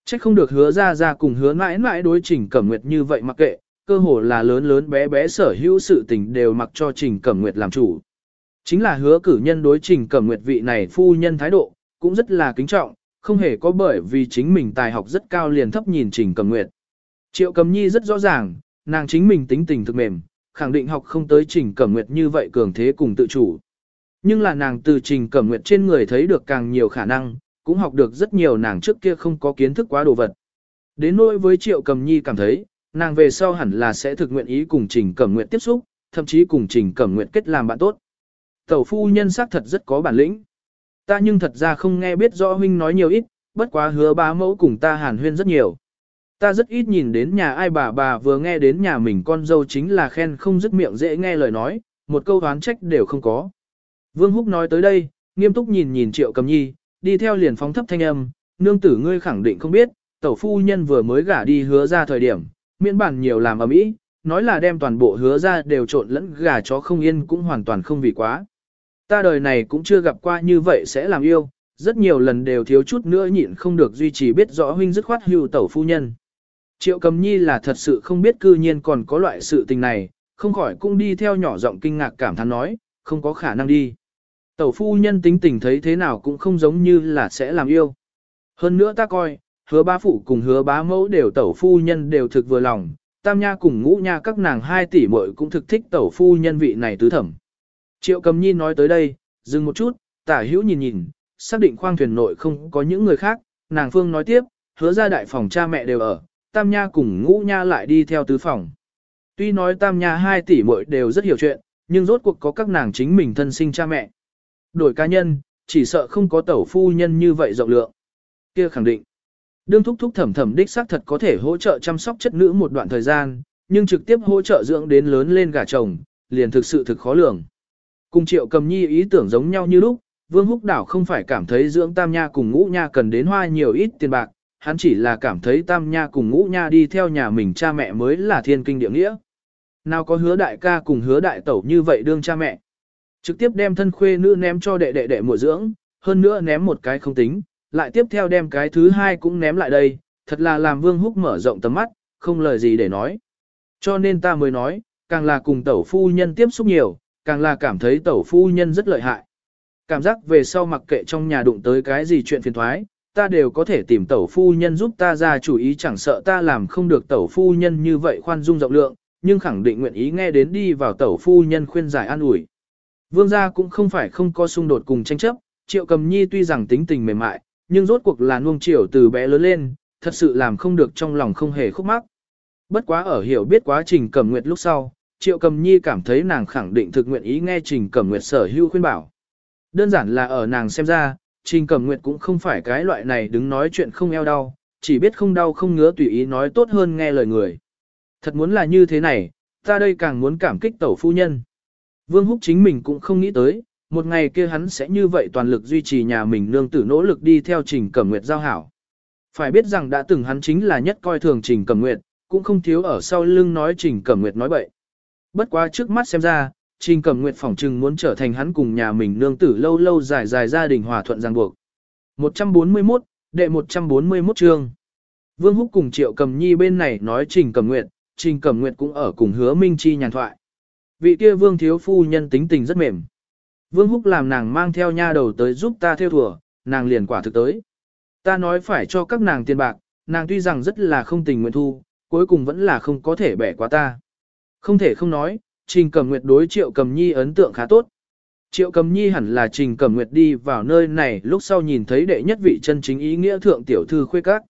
Chắc không được hứa ra ra cùng hứa mãi mãi đối trình cẩm nguyệt như vậy mặc kệ, cơ hồ là lớn lớn bé bé sở hữu sự tình đều mặc cho trình cẩm nguyệt làm chủ. Chính là hứa cử nhân đối trình cẩm nguyệt vị này phu nhân thái độ, cũng rất là kính trọng, không hề có bởi vì chính mình tài học rất cao liền thấp nhìn trình cẩm nguyệt. Triệu cầm nhi rất rõ ràng, nàng chính mình tính tình thực mềm, khẳng định học không tới trình cẩm nguyệt như vậy cường thế cùng tự chủ. Nhưng là nàng từ trình cẩm nguyệt trên người thấy được càng nhiều khả năng, cũng học được rất nhiều nàng trước kia không có kiến thức quá đồ vật. Đến nỗi với triệu cầm nhi cảm thấy, nàng về sau hẳn là sẽ thực nguyện ý cùng trình cẩm nguyệt tiếp xúc, thậm chí cùng trình cẩm nguyệt kết làm bạn tốt. Tẩu phu nhân xác thật rất có bản lĩnh. Ta nhưng thật ra không nghe biết rõ huynh nói nhiều ít, bất quá hứa bá mẫu cùng ta hàn huyên rất nhiều. Ta rất ít nhìn đến nhà ai bà bà vừa nghe đến nhà mình con dâu chính là khen không dứt miệng dễ nghe lời nói, một câu oán trách đều không có. Vương Húc nói tới đây, nghiêm túc nhìn nhìn Triệu Cầm Nhi, đi theo liền phóng thấp thanh âm, nương tử ngươi khẳng định không biết, tẩu phu nhân vừa mới gả đi hứa ra thời điểm, miễn bản nhiều làm ở mỹ, nói là đem toàn bộ hứa ra đều trộn lẫn gà chó không yên cũng hoàn toàn không vì quá. Ta đời này cũng chưa gặp qua như vậy sẽ làm yêu, rất nhiều lần đều thiếu chút nữa nhịn không được duy trì biết rõ huynh dứt khoát hưu tẩu phu nhân. Triệu cầm nhi là thật sự không biết cư nhiên còn có loại sự tình này, không khỏi cũng đi theo nhỏ giọng kinh ngạc cảm thán nói, không có khả năng đi. Tẩu phu nhân tính tình thấy thế nào cũng không giống như là sẽ làm yêu. Hơn nữa ta coi, hứa bá phụ cùng hứa bá mẫu đều tẩu phu nhân đều thực vừa lòng, tam nha cùng ngũ nha các nàng hai tỷ muội cũng thực thích tẩu phu nhân vị này tứ thẩm. Triệu cầm nhi nói tới đây, dừng một chút, tả hữu nhìn nhìn, xác định khoang thuyền nội không có những người khác, nàng phương nói tiếp, hứa ra đại phòng cha mẹ đều ở, tam nha cùng ngũ nha lại đi theo tứ phòng. Tuy nói tam nha hai tỷ muội đều rất hiểu chuyện, nhưng rốt cuộc có các nàng chính mình thân sinh cha mẹ. Đổi cá nhân, chỉ sợ không có tẩu phu nhân như vậy rộng lượng. Kia khẳng định. Đương thúc thúc thẩm thẩm đích xác thật có thể hỗ trợ chăm sóc chất nữ một đoạn thời gian, nhưng trực tiếp hỗ trợ dưỡng đến lớn lên gà chồng, liền thực sự thực khó lường. Cùng triệu cầm nhi ý tưởng giống nhau như lúc, Vương Húc Đảo không phải cảm thấy dưỡng tam nha cùng ngũ nha cần đến hoa nhiều ít tiền bạc, hắn chỉ là cảm thấy tam nha cùng ngũ nha đi theo nhà mình cha mẹ mới là thiên kinh địa nghĩa. Nào có hứa đại ca cùng hứa đại tẩu như vậy đương cha mẹ. Trực tiếp đem thân khuê nữ ném cho đệ đệ đệ mùa dưỡng, hơn nữa ném một cái không tính, lại tiếp theo đem cái thứ hai cũng ném lại đây, thật là làm Vương Húc mở rộng tầm mắt, không lời gì để nói. Cho nên ta mới nói, càng là cùng tẩu phu nhân tiếp xúc nhiều, càng là cảm thấy tẩu phu nhân rất lợi hại. Cảm giác về sau mặc kệ trong nhà đụng tới cái gì chuyện phiền thoái, ta đều có thể tìm tẩu phu nhân giúp ta ra chủ ý chẳng sợ ta làm không được tẩu phu nhân như vậy khoan dung rộng lượng, nhưng khẳng định nguyện ý nghe đến đi vào tẩu phu nhân khuyên giải an ủi. Vương gia cũng không phải không có xung đột cùng tranh chấp, triệu cầm nhi tuy rằng tính tình mềm mại, nhưng rốt cuộc là nuông chiều từ bé lớn lên, thật sự làm không được trong lòng không hề khúc mắc. Bất quá ở hiểu biết quá trình cầm nguyệt lúc sau, triệu cầm nhi cảm thấy nàng khẳng định thực nguyện ý nghe trình Cẩm nguyệt sở hữu khuyên bảo. Đơn giản là ở nàng xem ra, Trình Cẩm Nguyệt cũng không phải cái loại này đứng nói chuyện không eo đau, chỉ biết không đau không ngứa tùy ý nói tốt hơn nghe lời người. Thật muốn là như thế này, ta đây càng muốn cảm kích tẩu phu nhân. Vương Húc chính mình cũng không nghĩ tới, một ngày kia hắn sẽ như vậy toàn lực duy trì nhà mình nương tử nỗ lực đi theo Trình Cẩm Nguyệt giao hảo. Phải biết rằng đã từng hắn chính là nhất coi thường Trình Cẩm Nguyệt, cũng không thiếu ở sau lưng nói Trình Cẩm Nguyệt nói bậy. Bất quá trước mắt xem ra, Trình Cẩm Nguyệt phỏng trừng muốn trở thành hắn cùng nhà mình nương tử lâu lâu dài dài gia đình hòa thuận ràng buộc. 141, đệ 141 chương. Vương Húc cùng Triệu Cầm Nhi bên này nói Trình Cẩm Nguyệt, Trình Cẩm Nguyệt cũng ở cùng hứa Minh Chi nhàn thoại. Vị kia Vương Thiếu Phu nhân tính tình rất mềm. Vương Húc làm nàng mang theo nha đầu tới giúp ta theo thùa, nàng liền quả thực tới. Ta nói phải cho các nàng tiền bạc, nàng tuy rằng rất là không tình nguyện thu, cuối cùng vẫn là không có thể bẻ quá ta. Không thể không nói, Trình Cẩm Nguyệt đối Triệu Cầm Nhi ấn tượng khá tốt. Triệu Cầm Nhi hẳn là Trình Cẩm Nguyệt đi vào nơi này lúc sau nhìn thấy đệ nhất vị chân chính ý nghĩa thượng tiểu thư khuê các.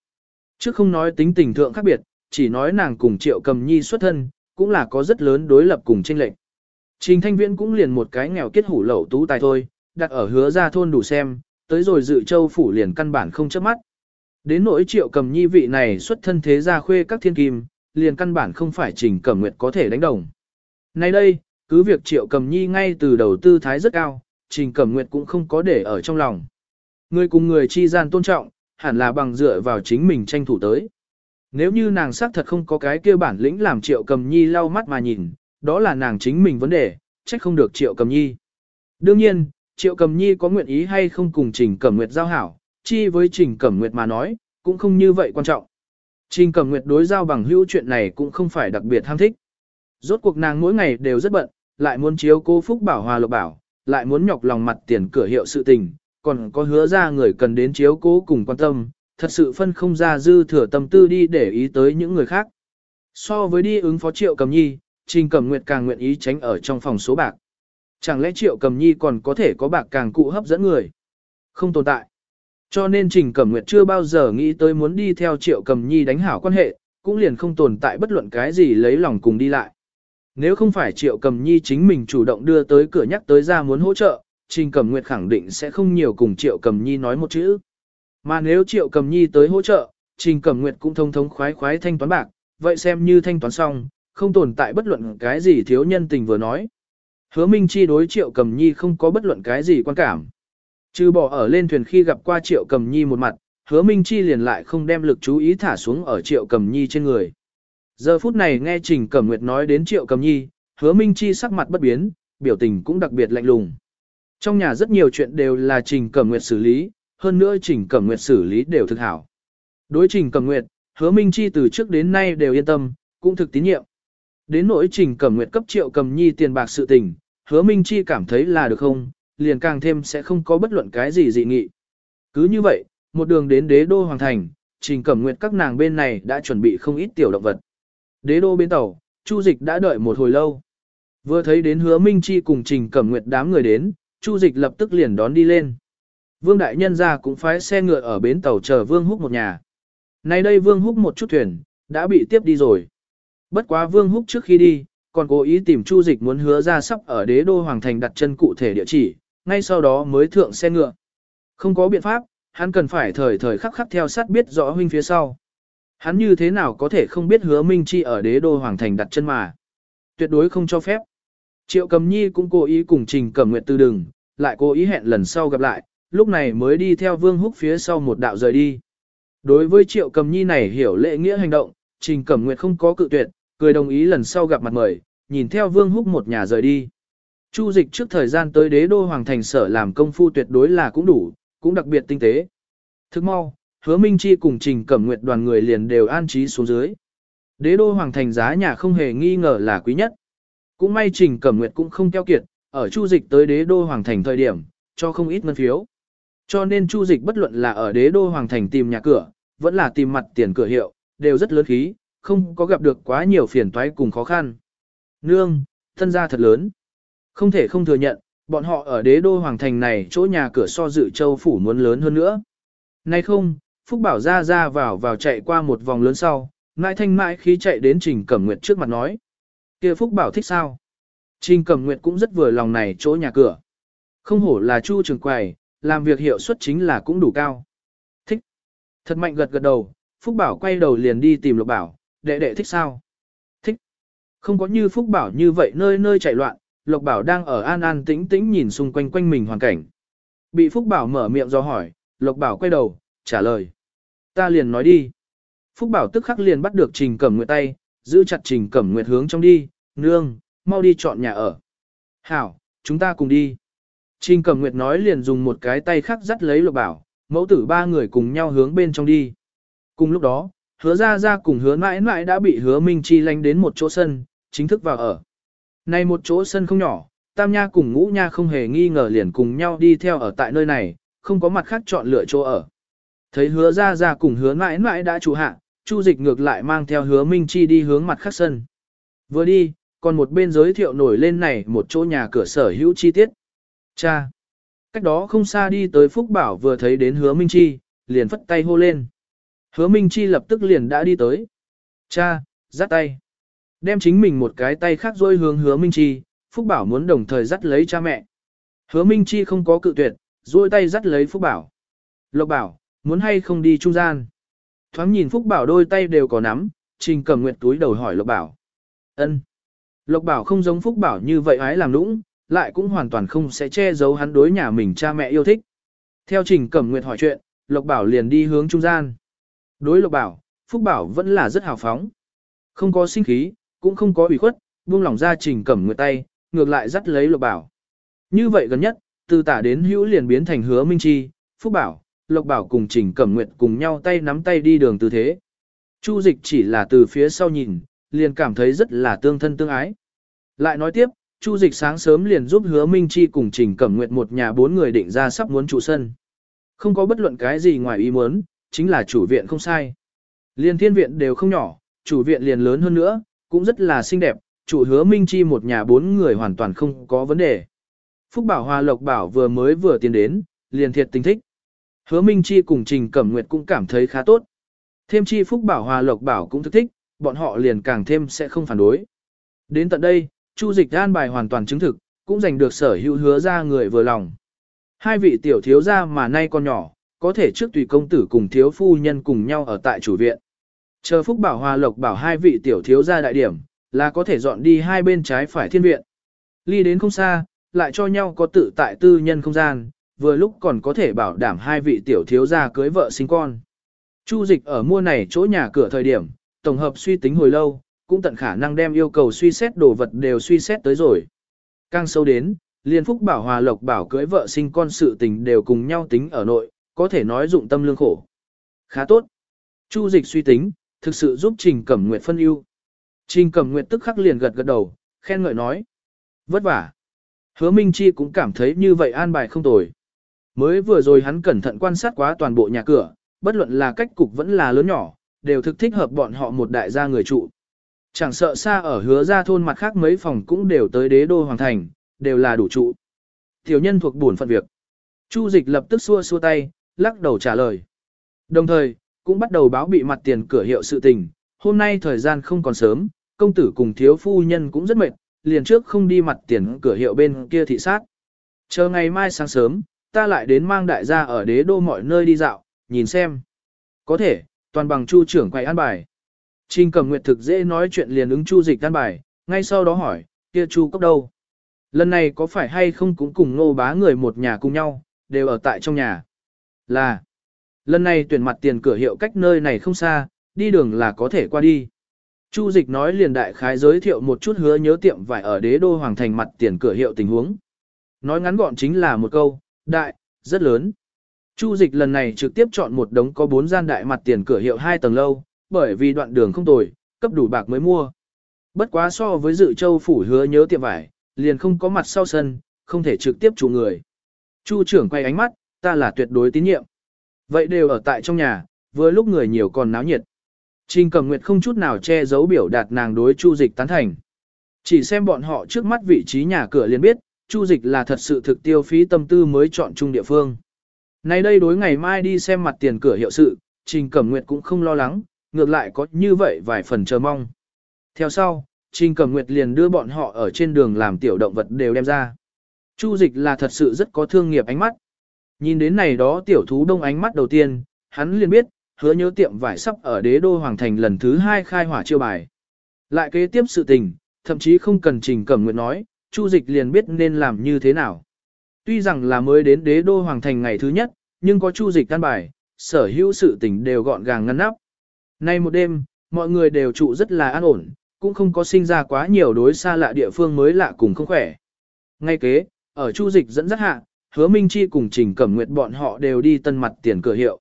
Chứ không nói tính tình thượng khác biệt, chỉ nói nàng cùng Triệu Cầm Nhi xuất thân, cũng là có rất lớn đối lập cùng chênh lệch. Trình Thanh Viễn cũng liền một cái nghèo kết hủ lậu tú tài thôi, đặt ở hứa ra thôn đủ xem, tới rồi dự châu phủ liền căn bản không chớp mắt. Đến nỗi Triệu Cầm Nhi vị này xuất thân thế gia khuê các thiên kim, liền căn bản không phải Trình Cẩm Nguyệt có thể đánh đồng. Nay đây, cứ việc triệu cầm nhi ngay từ đầu tư thái rất cao, trình cẩm nguyệt cũng không có để ở trong lòng. Người cùng người chi gian tôn trọng, hẳn là bằng dựa vào chính mình tranh thủ tới. Nếu như nàng xác thật không có cái kia bản lĩnh làm triệu cầm nhi lau mắt mà nhìn, đó là nàng chính mình vấn đề, trách không được triệu cầm nhi. Đương nhiên, triệu cầm nhi có nguyện ý hay không cùng trình cẩm nguyệt giao hảo, chi với trình cẩm nguyệt mà nói, cũng không như vậy quan trọng. Trình cẩm nguyệt đối giao bằng hữu chuyện này cũng không phải đặc biệt tham thích. Rốt cuộc nàng mỗi ngày đều rất bận, lại muốn chiếu cô Phúc Bảo Hòa Lộc Bảo, lại muốn nhọc lòng mặt tiền cửa hiệu sự tình, còn có hứa ra người cần đến chiếu cố cùng quan tâm, thật sự phân không ra dư thừa tâm tư đi để ý tới những người khác. So với đi ứng phó Triệu Cầm Nhi, Trình Cầm Nguyệt càng nguyện ý tránh ở trong phòng số bạc. Chẳng lẽ Triệu Cầm Nhi còn có thể có bạc càng cụ hấp dẫn người? Không tồn tại. Cho nên Trình Cẩm Nguyệt chưa bao giờ nghĩ tới muốn đi theo Triệu Cầm Nhi đánh hảo quan hệ, cũng liền không tồn tại bất luận cái gì lấy lòng cùng đi lại. Nếu không phải Triệu Cầm Nhi chính mình chủ động đưa tới cửa nhắc tới ra muốn hỗ trợ, Trình cẩm Nguyệt khẳng định sẽ không nhiều cùng Triệu Cầm Nhi nói một chữ. Mà nếu Triệu Cầm Nhi tới hỗ trợ, Trình cẩm Nguyệt cũng thông thống khoái khoái thanh toán bạc, vậy xem như thanh toán xong, không tồn tại bất luận cái gì thiếu nhân tình vừa nói. Hứa Minh Chi đối Triệu Cầm Nhi không có bất luận cái gì quan cảm. Trừ bỏ ở lên thuyền khi gặp qua Triệu Cầm Nhi một mặt, hứa Minh Chi liền lại không đem lực chú ý thả xuống ở triệu cầm nhi trên người. Giờ phút này nghe Trình Cẩm Nguyệt nói đến triệu cầm nhi, hứa Minh Chi sắc mặt bất biến, biểu tình cũng đặc biệt lạnh lùng. Trong nhà rất nhiều chuyện đều là Trình Cẩm Nguyệt xử lý, hơn nữa Trình Cẩm Nguyệt xử lý đều thực hảo. Đối Trình Cẩm Nguyệt, hứa Minh Chi từ trước đến nay đều yên tâm, cũng thực tín nhiệm. Đến nỗi Trình Cẩm Nguyệt cấp triệu cầm nhi tiền bạc sự tình, hứa Minh Chi cảm thấy là được không, liền càng thêm sẽ không có bất luận cái gì dị nghị. Cứ như vậy, một đường đến đế đô hoàng thành, Trình Cẩm Nguyệt các nàng bên này đã chuẩn bị không ít tiểu động vật. Đế đô bên tàu, Chu Dịch đã đợi một hồi lâu. Vừa thấy đến hứa Minh Chi cùng Trình Cẩm Nguyệt đám người đến, Chu Dịch lập tức liền đón đi lên. Vương Đại Nhân ra cũng phái xe ngựa ở bến tàu chờ Vương Húc một nhà. Nay đây Vương Húc một chút thuyền, đã bị tiếp đi rồi. Bất quá Vương Húc trước khi đi, còn cố ý tìm Chu Dịch muốn hứa ra sắp ở đế đô Hoàng Thành đặt chân cụ thể địa chỉ, ngay sau đó mới thượng xe ngựa. Không có biện pháp, hắn cần phải thời thời khắc khắc theo sát biết rõ huynh phía sau. Hắn như thế nào có thể không biết hứa Minh Chi ở đế đô Hoàng Thành đặt chân mà. Tuyệt đối không cho phép. Triệu Cầm Nhi cũng cố ý cùng Trình Cẩm Nguyệt tư đừng, lại cố ý hẹn lần sau gặp lại, lúc này mới đi theo Vương Húc phía sau một đạo rời đi. Đối với Triệu Cầm Nhi này hiểu lệ nghĩa hành động, Trình Cẩm Nguyệt không có cự tuyệt, cười đồng ý lần sau gặp mặt mời, nhìn theo Vương Húc một nhà rời đi. Chu dịch trước thời gian tới đế đô hoàng thành sở làm công phu tuyệt đối là cũng đủ, cũng đặc biệt tinh tế. Thức mau, hứa Minh Chi cùng Trình Cẩm Nguyệt đoàn người liền đều an trí xuống dưới. Đế đô hoàng thành giá nhà không hề nghi ngờ là quý nhất. Cũng may Trình Cẩm Nguyệt cũng không keo kiệt, ở chu dịch tới đế đô hoàng thành thời điểm, cho không ít ngân phiếu. Cho nên chu dịch bất luận là ở đế đô hoàng thành tìm nhà cửa, vẫn là tìm mặt tiền cửa hiệu, đều rất lớn khí, không có gặp được quá nhiều phiền toái cùng khó khăn. Nương, thân gia thật lớn. Không thể không thừa nhận, bọn họ ở đế đô hoàng thành này chỗ nhà cửa so dự châu phủ muốn lớn hơn nữa. Nay không, Phúc Bảo ra ra vào vào chạy qua một vòng lớn sau, mãi thanh mãi khi chạy đến Trình Cẩm Nguyệt trước mặt nói. kia Phúc Bảo thích sao? Trình Cẩm Nguyệt cũng rất vừa lòng này chỗ nhà cửa. Không hổ là chu trường quầy, làm việc hiệu suất chính là cũng đủ cao. Thích. Thật mạnh gật gật đầu, Phúc Bảo quay đầu liền đi tìm Lục Bảo, đệ đệ thích sao? Thích. Không có như Phúc Bảo như vậy nơi nơi chạy loạn, Lộc Bảo đang ở an an tĩnh tĩnh nhìn xung quanh quanh mình hoàn cảnh. Bị Phúc Bảo mở miệng do hỏi, Lộc Bảo quay đầu, trả lời. Ta liền nói đi. Phúc Bảo tức khắc liền bắt được Trình Cẩm Nguyệt tay, giữ chặt Trình Cẩm Nguyệt hướng trong đi, nương, mau đi chọn nhà ở. Hảo, chúng ta cùng đi. Trình Cẩm Nguyệt nói liền dùng một cái tay khác dắt lấy Lộc Bảo, mẫu tử ba người cùng nhau hướng bên trong đi. Cùng lúc đó, hứa ra ra cùng hứa mãi mãi đã bị hứa Minh Chi lánh đến một chỗ sân, chính thức vào ở. Này một chỗ sân không nhỏ, Tam Nha cùng Ngũ Nha không hề nghi ngờ liền cùng nhau đi theo ở tại nơi này, không có mặt khác chọn lựa chỗ ở. Thấy hứa ra ra cùng hứa mãi mãi đã chủ hạ, Chu Dịch ngược lại mang theo hứa Minh Chi đi hướng mặt khác sân. Vừa đi, còn một bên giới thiệu nổi lên này một chỗ nhà cửa sở hữu chi tiết. Cha! Cách đó không xa đi tới Phúc Bảo vừa thấy đến hứa Minh Chi, liền phất tay hô lên. Hứa Minh Chi lập tức liền đã đi tới. Cha, dắt tay. Đem chính mình một cái tay khác dôi hướng hứa Minh Chi, Phúc Bảo muốn đồng thời dắt lấy cha mẹ. Hứa Minh Chi không có cự tuyệt, dôi tay dắt lấy Phúc Bảo. Lộc Bảo, muốn hay không đi trung gian. Thoáng nhìn Phúc Bảo đôi tay đều có nắm, Trình cầm nguyệt túi đầu hỏi Lộc Bảo. ân. Lộc Bảo không giống Phúc Bảo như vậy ái làm nũng, lại cũng hoàn toàn không sẽ che giấu hắn đối nhà mình cha mẹ yêu thích. Theo Trình Cẩm Nguyệt hỏi chuyện, Lộc Bảo liền đi hướng trung gian. Đối Lộc Bảo, Phúc Bảo vẫn là rất hào phóng. Không có sinh khí, cũng không có ủy khuất, buông lỏng ra Trình Cẩm Nguyệt tay, ngược lại dắt lấy Lộc Bảo. Như vậy gần nhất, từ tả đến hữu liền biến thành hứa Minh Chi, Phúc Bảo, Lộc Bảo cùng Trình Cẩm Nguyệt cùng nhau tay nắm tay đi đường tư thế. Chu dịch chỉ là từ phía sau nhìn, liền cảm thấy rất là tương thân tương ái. Lại nói tiếp, Chu dịch sáng sớm liền giúp hứa Minh Chi cùng Trình Cẩm Nguyệt một nhà bốn người định ra sắp muốn trụ sân. Không có bất luận cái gì ngoài ý muốn, chính là chủ viện không sai. Liên thiên viện đều không nhỏ, chủ viện liền lớn hơn nữa, cũng rất là xinh đẹp, chủ hứa Minh Chi một nhà bốn người hoàn toàn không có vấn đề. Phúc Bảo Hòa Lộc Bảo vừa mới vừa tiến đến, liền thiệt tình thích. Hứa Minh Chi cùng Trình Cẩm Nguyệt cũng cảm thấy khá tốt. Thêm chi Phúc Bảo Hòa Lộc Bảo cũng thức thích, bọn họ liền càng thêm sẽ không phản đối. Đến tận đây, Chu Dịch an bài hoàn toàn chứng thực, cũng giành được sở hữu hứa ra người vừa lòng. Hai vị tiểu thiếu gia mà nay còn nhỏ, có thể trước tùy công tử cùng thiếu phu nhân cùng nhau ở tại chủ viện. Chờ Phúc Bảo Hòa Lộc bảo hai vị tiểu thiếu gia đại điểm, là có thể dọn đi hai bên trái phải thiên viện. Ly đến không xa, lại cho nhau có tự tại tư nhân không gian, vừa lúc còn có thể bảo đảm hai vị tiểu thiếu gia cưới vợ sinh con. Chu dịch ở mua này chỗ nhà cửa thời điểm, tổng hợp suy tính hồi lâu, cũng tận khả năng đem yêu cầu suy xét đồ vật đều suy xét tới rồi. Càng sâu đến, liên phúc bảo hòa lộc bảo cưới vợ sinh con sự tình đều cùng nhau tính ở nội, có thể nói dụng tâm lương khổ. Khá tốt. Chu dịch suy tính, thực sự giúp Trình Cẩm Nguyệt phân ưu. Trình Cẩm Nguyệt tức khắc liền gật gật đầu, khen ngợi nói. Vất vả. Hứa Minh Chi cũng cảm thấy như vậy an bài không tồi. Mới vừa rồi hắn cẩn thận quan sát quá toàn bộ nhà cửa, bất luận là cách cục vẫn là lớn nhỏ, đều thực thích hợp bọn họ một đại gia người trụ. Chẳng sợ xa ở hứa ra thôn mặt khác mấy phòng cũng đều tới đế đô hoàng thành, đều là đủ trụ. Tiểu nhân thuộc buồn phận việc. Chu dịch lập tức xua xua tay, lắc đầu trả lời. Đồng thời, cũng bắt đầu báo bị mặt tiền cửa hiệu sự tình. Hôm nay thời gian không còn sớm, công tử cùng thiếu phu nhân cũng rất mệt, liền trước không đi mặt tiền cửa hiệu bên kia thị sát. Chờ ngày mai sáng sớm, ta lại đến mang đại gia ở đế đô mọi nơi đi dạo, nhìn xem. Có thể, toàn bằng chu trưởng quay an bài. Trình cầm nguyệt thực dễ nói chuyện liền ứng chu dịch an bài, ngay sau đó hỏi, kia chu cốc đâu? Lần này có phải hay không cũng cùng nô bá người một nhà cùng nhau, đều ở tại trong nhà? Là, lần này tuyển mặt tiền cửa hiệu cách nơi này không xa, đi đường là có thể qua đi. Chu dịch nói liền đại khái giới thiệu một chút hứa nhớ tiệm vải ở đế đô hoàng thành mặt tiền cửa hiệu tình huống. Nói ngắn gọn chính là một câu, đại, rất lớn. Chu dịch lần này trực tiếp chọn một đống có bốn gian đại mặt tiền cửa hiệu hai tầng lâu, bởi vì đoạn đường không tồi, cấp đủ bạc mới mua. Bất quá so với dự châu phủ hứa nhớ tiệm vải, liền không có mặt sau sân, không thể trực tiếp chủ người. Chu trưởng quay ánh mắt, ta là tuyệt đối tín nhiệm. Vậy đều ở tại trong nhà, vừa lúc người nhiều còn náo nhiệt. Trình Cẩm Nguyệt không chút nào che giấu biểu đạt nàng đối Chu Dịch tán thành. Chỉ xem bọn họ trước mắt vị trí nhà cửa liền biết, Chu Dịch là thật sự thực tiêu phí tâm tư mới chọn chung địa phương. Nay đây đối ngày mai đi xem mặt tiền cửa hiệu sự, Trình Cẩm Nguyệt cũng không lo lắng, ngược lại có như vậy vài phần chờ mong. Theo sau, Trình Cẩm Nguyệt liền đưa bọn họ ở trên đường làm tiểu động vật đều đem ra. Chu Dịch là thật sự rất có thương nghiệp ánh mắt. Nhìn đến này đó tiểu thú đông ánh mắt đầu tiên, hắn liền biết, hứa nhớ tiệm vải sắp ở đế đô hoàng thành lần thứ hai khai hỏa chiêu bài. Lại kế tiếp sự tình, thậm chí không cần Trình Cẩm nguyện nói, Chu Dịch liền biết nên làm như thế nào. Tuy rằng là mới đến đế đô hoàng thành ngày thứ nhất, nhưng có Chu Dịch căn bài, sở hữu sự tình đều gọn gàng ngăn nắp. Nay một đêm, mọi người đều trụ rất là an ổn, cũng không có sinh ra quá nhiều đối xa lạ địa phương mới lạ cùng không khỏe. Ngay kế, ở Chu Dịch dẫn dắt hạ, Hứa Minh Chi cùng Trình Cẩm Nguyệt bọn họ đều đi tân mặt tiền cửa hiệu.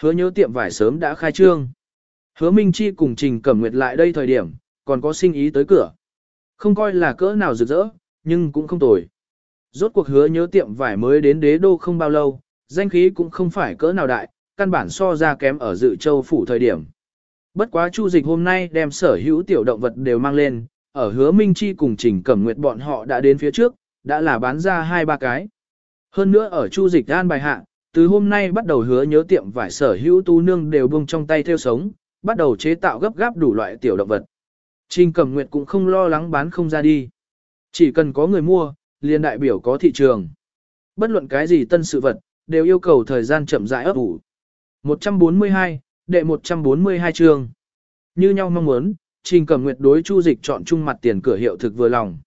Hứa nhớ tiệm vải sớm đã khai trương. Hứa Minh Chi cùng Trình Cẩm Nguyệt lại đây thời điểm, còn có sinh ý tới cửa. Không coi là cỡ nào rực rỡ, nhưng cũng không tồi. Rốt cuộc hứa nhớ tiệm vải mới đến đế đô không bao lâu, danh khí cũng không phải cỡ nào đại, căn bản so ra kém ở dự châu phủ thời điểm. Bất quá chu dịch hôm nay đem sở hữu tiểu động vật đều mang lên, ở hứa Minh Chi cùng Trình Cẩm Nguyệt bọn họ đã đến phía trước, đã là bán ra hai ba cái. Hơn nữa ở chu dịch an bài hạ, từ hôm nay bắt đầu hứa nhớ tiệm vải sở hữu tu nương đều buông trong tay theo sống, bắt đầu chế tạo gấp gáp đủ loại tiểu động vật. Trình Cẩm Nguyệt cũng không lo lắng bán không ra đi. Chỉ cần có người mua, liền đại biểu có thị trường. Bất luận cái gì tân sự vật, đều yêu cầu thời gian chậm rãi ấp ủ. 142, đệ 142 chương. Như nhau mong muốn, Trình Cẩm Nguyệt đối Chu Dịch chọn chung mặt tiền cửa hiệu thực vừa lòng.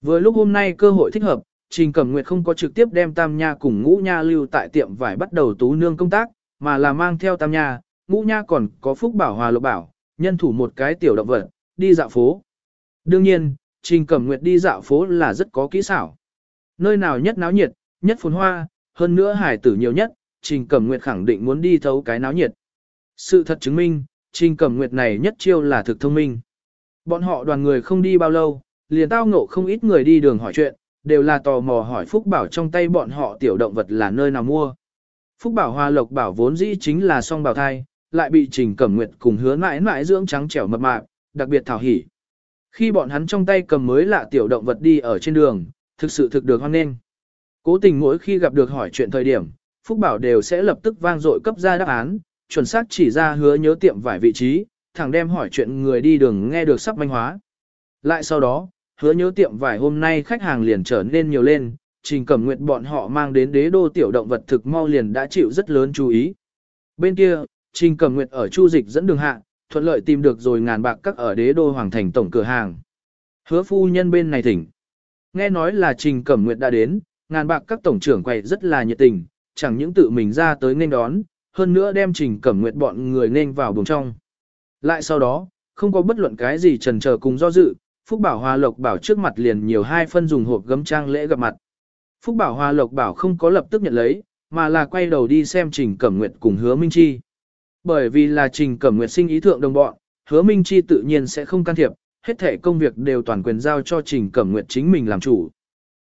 Vừa lúc hôm nay cơ hội thích hợp, Trình Cẩm Nguyệt không có trực tiếp đem Tam Nha cùng Ngũ Nha lưu tại tiệm vải bắt đầu tú nương công tác, mà là mang theo Tam Nha, Ngũ Nha còn có Phúc Bảo Hòa Lộc Bảo, nhân thủ một cái tiểu động vật, đi dạo phố. Đương nhiên, Trình Cẩm Nguyệt đi dạo phố là rất có kỹ xảo. Nơi nào nhất náo nhiệt, nhất phồn hoa, hơn nữa hải tử nhiều nhất, Trình Cẩm Nguyệt khẳng định muốn đi thấu cái náo nhiệt. Sự thật chứng minh, Trình Cẩm Nguyệt này nhất chiêu là thực thông minh. Bọn họ đoàn người không đi bao lâu, liền tao ngộ không ít người đi đường hỏi chuyện, đều là tò mò hỏi Phúc Bảo trong tay bọn họ tiểu động vật là nơi nào mua. Phúc Bảo Hoa Lộc Bảo vốn dĩ chính là song bào thai, lại bị Trình Cẩm Nguyệt cùng hứa mãi mãi dưỡng trắng trẻo mập mạp, đặc biệt thảo hỉ. Khi bọn hắn trong tay cầm mới lạ tiểu động vật đi ở trên đường, thực sự thực được hoan nghênh. Cố tình mỗi khi gặp được hỏi chuyện thời điểm, Phúc Bảo đều sẽ lập tức vang dội cấp ra đáp án, chuẩn xác chỉ ra hứa nhớ tiệm vài vị trí, thẳng đem hỏi chuyện người đi đường nghe được sắp manh hóa. Lại sau đó, hứa nhớ tiệm vải hôm nay khách hàng liền trở nên nhiều lên, trình cẩm nguyện bọn họ mang đến đế đô tiểu động vật thực mau liền đã chịu rất lớn chú ý. Bên kia, trình cẩm nguyện ở chu dịch dẫn đường hạ, thuận lợi tìm được rồi ngàn bạc các ở đế đô hoàng thành tổng cửa hàng. Hứa phu nhân bên này thỉnh. Nghe nói là trình cẩm nguyện đã đến, ngàn bạc các tổng trưởng quầy rất là nhiệt tình, chẳng những tự mình ra tới nên đón, hơn nữa đem trình cẩm nguyệt bọn người nên vào buồng trong. Lại sau đó, không có bất luận cái gì trần chờ cùng do dự, Phúc Bảo Hòa Lộc Bảo trước mặt liền nhiều hai phân dùng hộp gấm trang lễ gặp mặt. Phúc Bảo Hòa Lộc Bảo không có lập tức nhận lấy, mà là quay đầu đi xem Trình Cẩm Nguyệt cùng Hứa Minh Chi. Bởi vì là Trình Cẩm Nguyệt sinh ý thượng đồng bọn, Hứa Minh Chi tự nhiên sẽ không can thiệp, hết thể công việc đều toàn quyền giao cho Trình Cẩm Nguyệt chính mình làm chủ.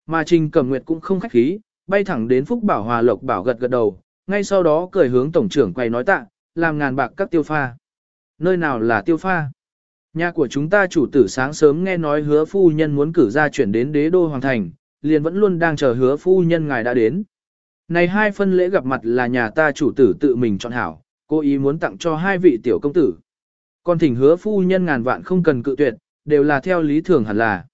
Mà Trình Cẩm Nguyệt cũng không khách khí, bay thẳng đến Phúc Bảo Hòa Lộc Bảo gật gật đầu, ngay sau đó cười hướng tổng trưởng quay nói tạ, làm ngàn bạc các tiêu pha. Nơi nào là tiêu pha? Nhà của chúng ta chủ tử sáng sớm nghe nói hứa phu nhân muốn cử ra chuyển đến đế đô hoàng thành, liền vẫn luôn đang chờ hứa phu nhân ngài đã đến. Này hai phân lễ gặp mặt là nhà ta chủ tử tự mình chọn hảo, cố ý muốn tặng cho hai vị tiểu công tử. Còn thỉnh hứa phu nhân ngàn vạn không cần cự tuyệt, đều là theo lý thường hẳn là.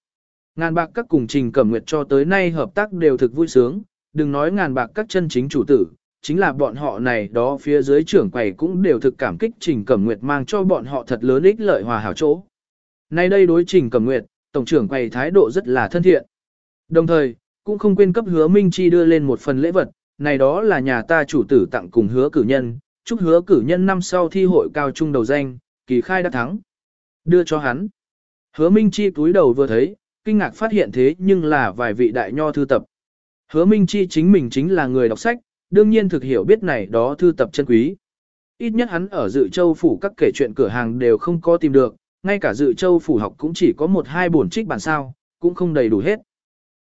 Ngàn bạc các cùng trình cẩm nguyệt cho tới nay hợp tác đều thực vui sướng, đừng nói ngàn bạc các chân chính chủ tử, chính là bọn họ này đó phía dưới trưởng quầy cũng đều thực cảm kích Trình Cẩm Nguyệt mang cho bọn họ thật lớn ích lợi hòa hảo chỗ. Nay đây đối Trình Cẩm Nguyệt, tổng trưởng quầy thái độ rất là thân thiện. Đồng thời, cũng không quên cấp hứa Minh Chi đưa lên một phần lễ vật, này đó là nhà ta chủ tử tặng cùng hứa cử nhân, chúc hứa cử nhân năm sau thi hội cao trung đầu danh, kỳ khai đã thắng. Đưa cho hắn. Hứa Minh Chi túi đầu vừa thấy, kinh ngạc phát hiện thế nhưng là vài vị đại nho thư tập. Hứa Minh Chi chính mình chính là người đọc sách, đương nhiên thực hiểu biết này đó thư tập chân quý. Ít nhất hắn ở dự châu phủ các kể chuyện cửa hàng đều không có tìm được, ngay cả dự châu phủ học cũng chỉ có một hai bổn trích bản sao, cũng không đầy đủ hết.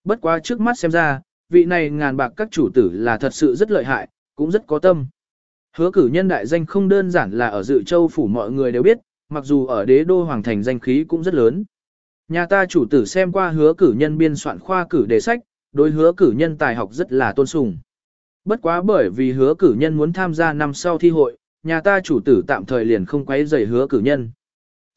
Bất quá trước mắt xem ra, vị này ngàn bạc các chủ tử là thật sự rất lợi hại, cũng rất có tâm. Hứa cử nhân đại danh không đơn giản là ở dự châu phủ mọi người đều biết, mặc dù ở đế đô hoàng thành danh khí cũng rất lớn. Nhà ta chủ tử xem qua hứa cử nhân biên soạn khoa cử đề sách, đối hứa cử nhân tài học rất là tôn sùng. Bất quá bởi vì hứa cử nhân muốn tham gia năm sau thi hội, nhà ta chủ tử tạm thời liền không quấy rầy hứa cử nhân.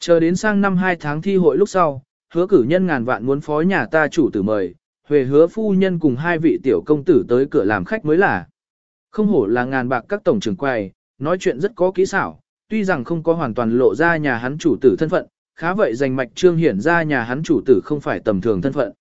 Chờ đến sang năm 2 tháng thi hội lúc sau, hứa cử nhân ngàn vạn muốn phó nhà ta chủ tử mời, huề hứa phu nhân cùng hai vị tiểu công tử tới cửa làm khách mới là. Không hổ là ngàn bạc các tổng trưởng quầy, nói chuyện rất có kỹ xảo, tuy rằng không có hoàn toàn lộ ra nhà hắn chủ tử thân phận, khá vậy dành mạch trương hiển ra nhà hắn chủ tử không phải tầm thường thân phận.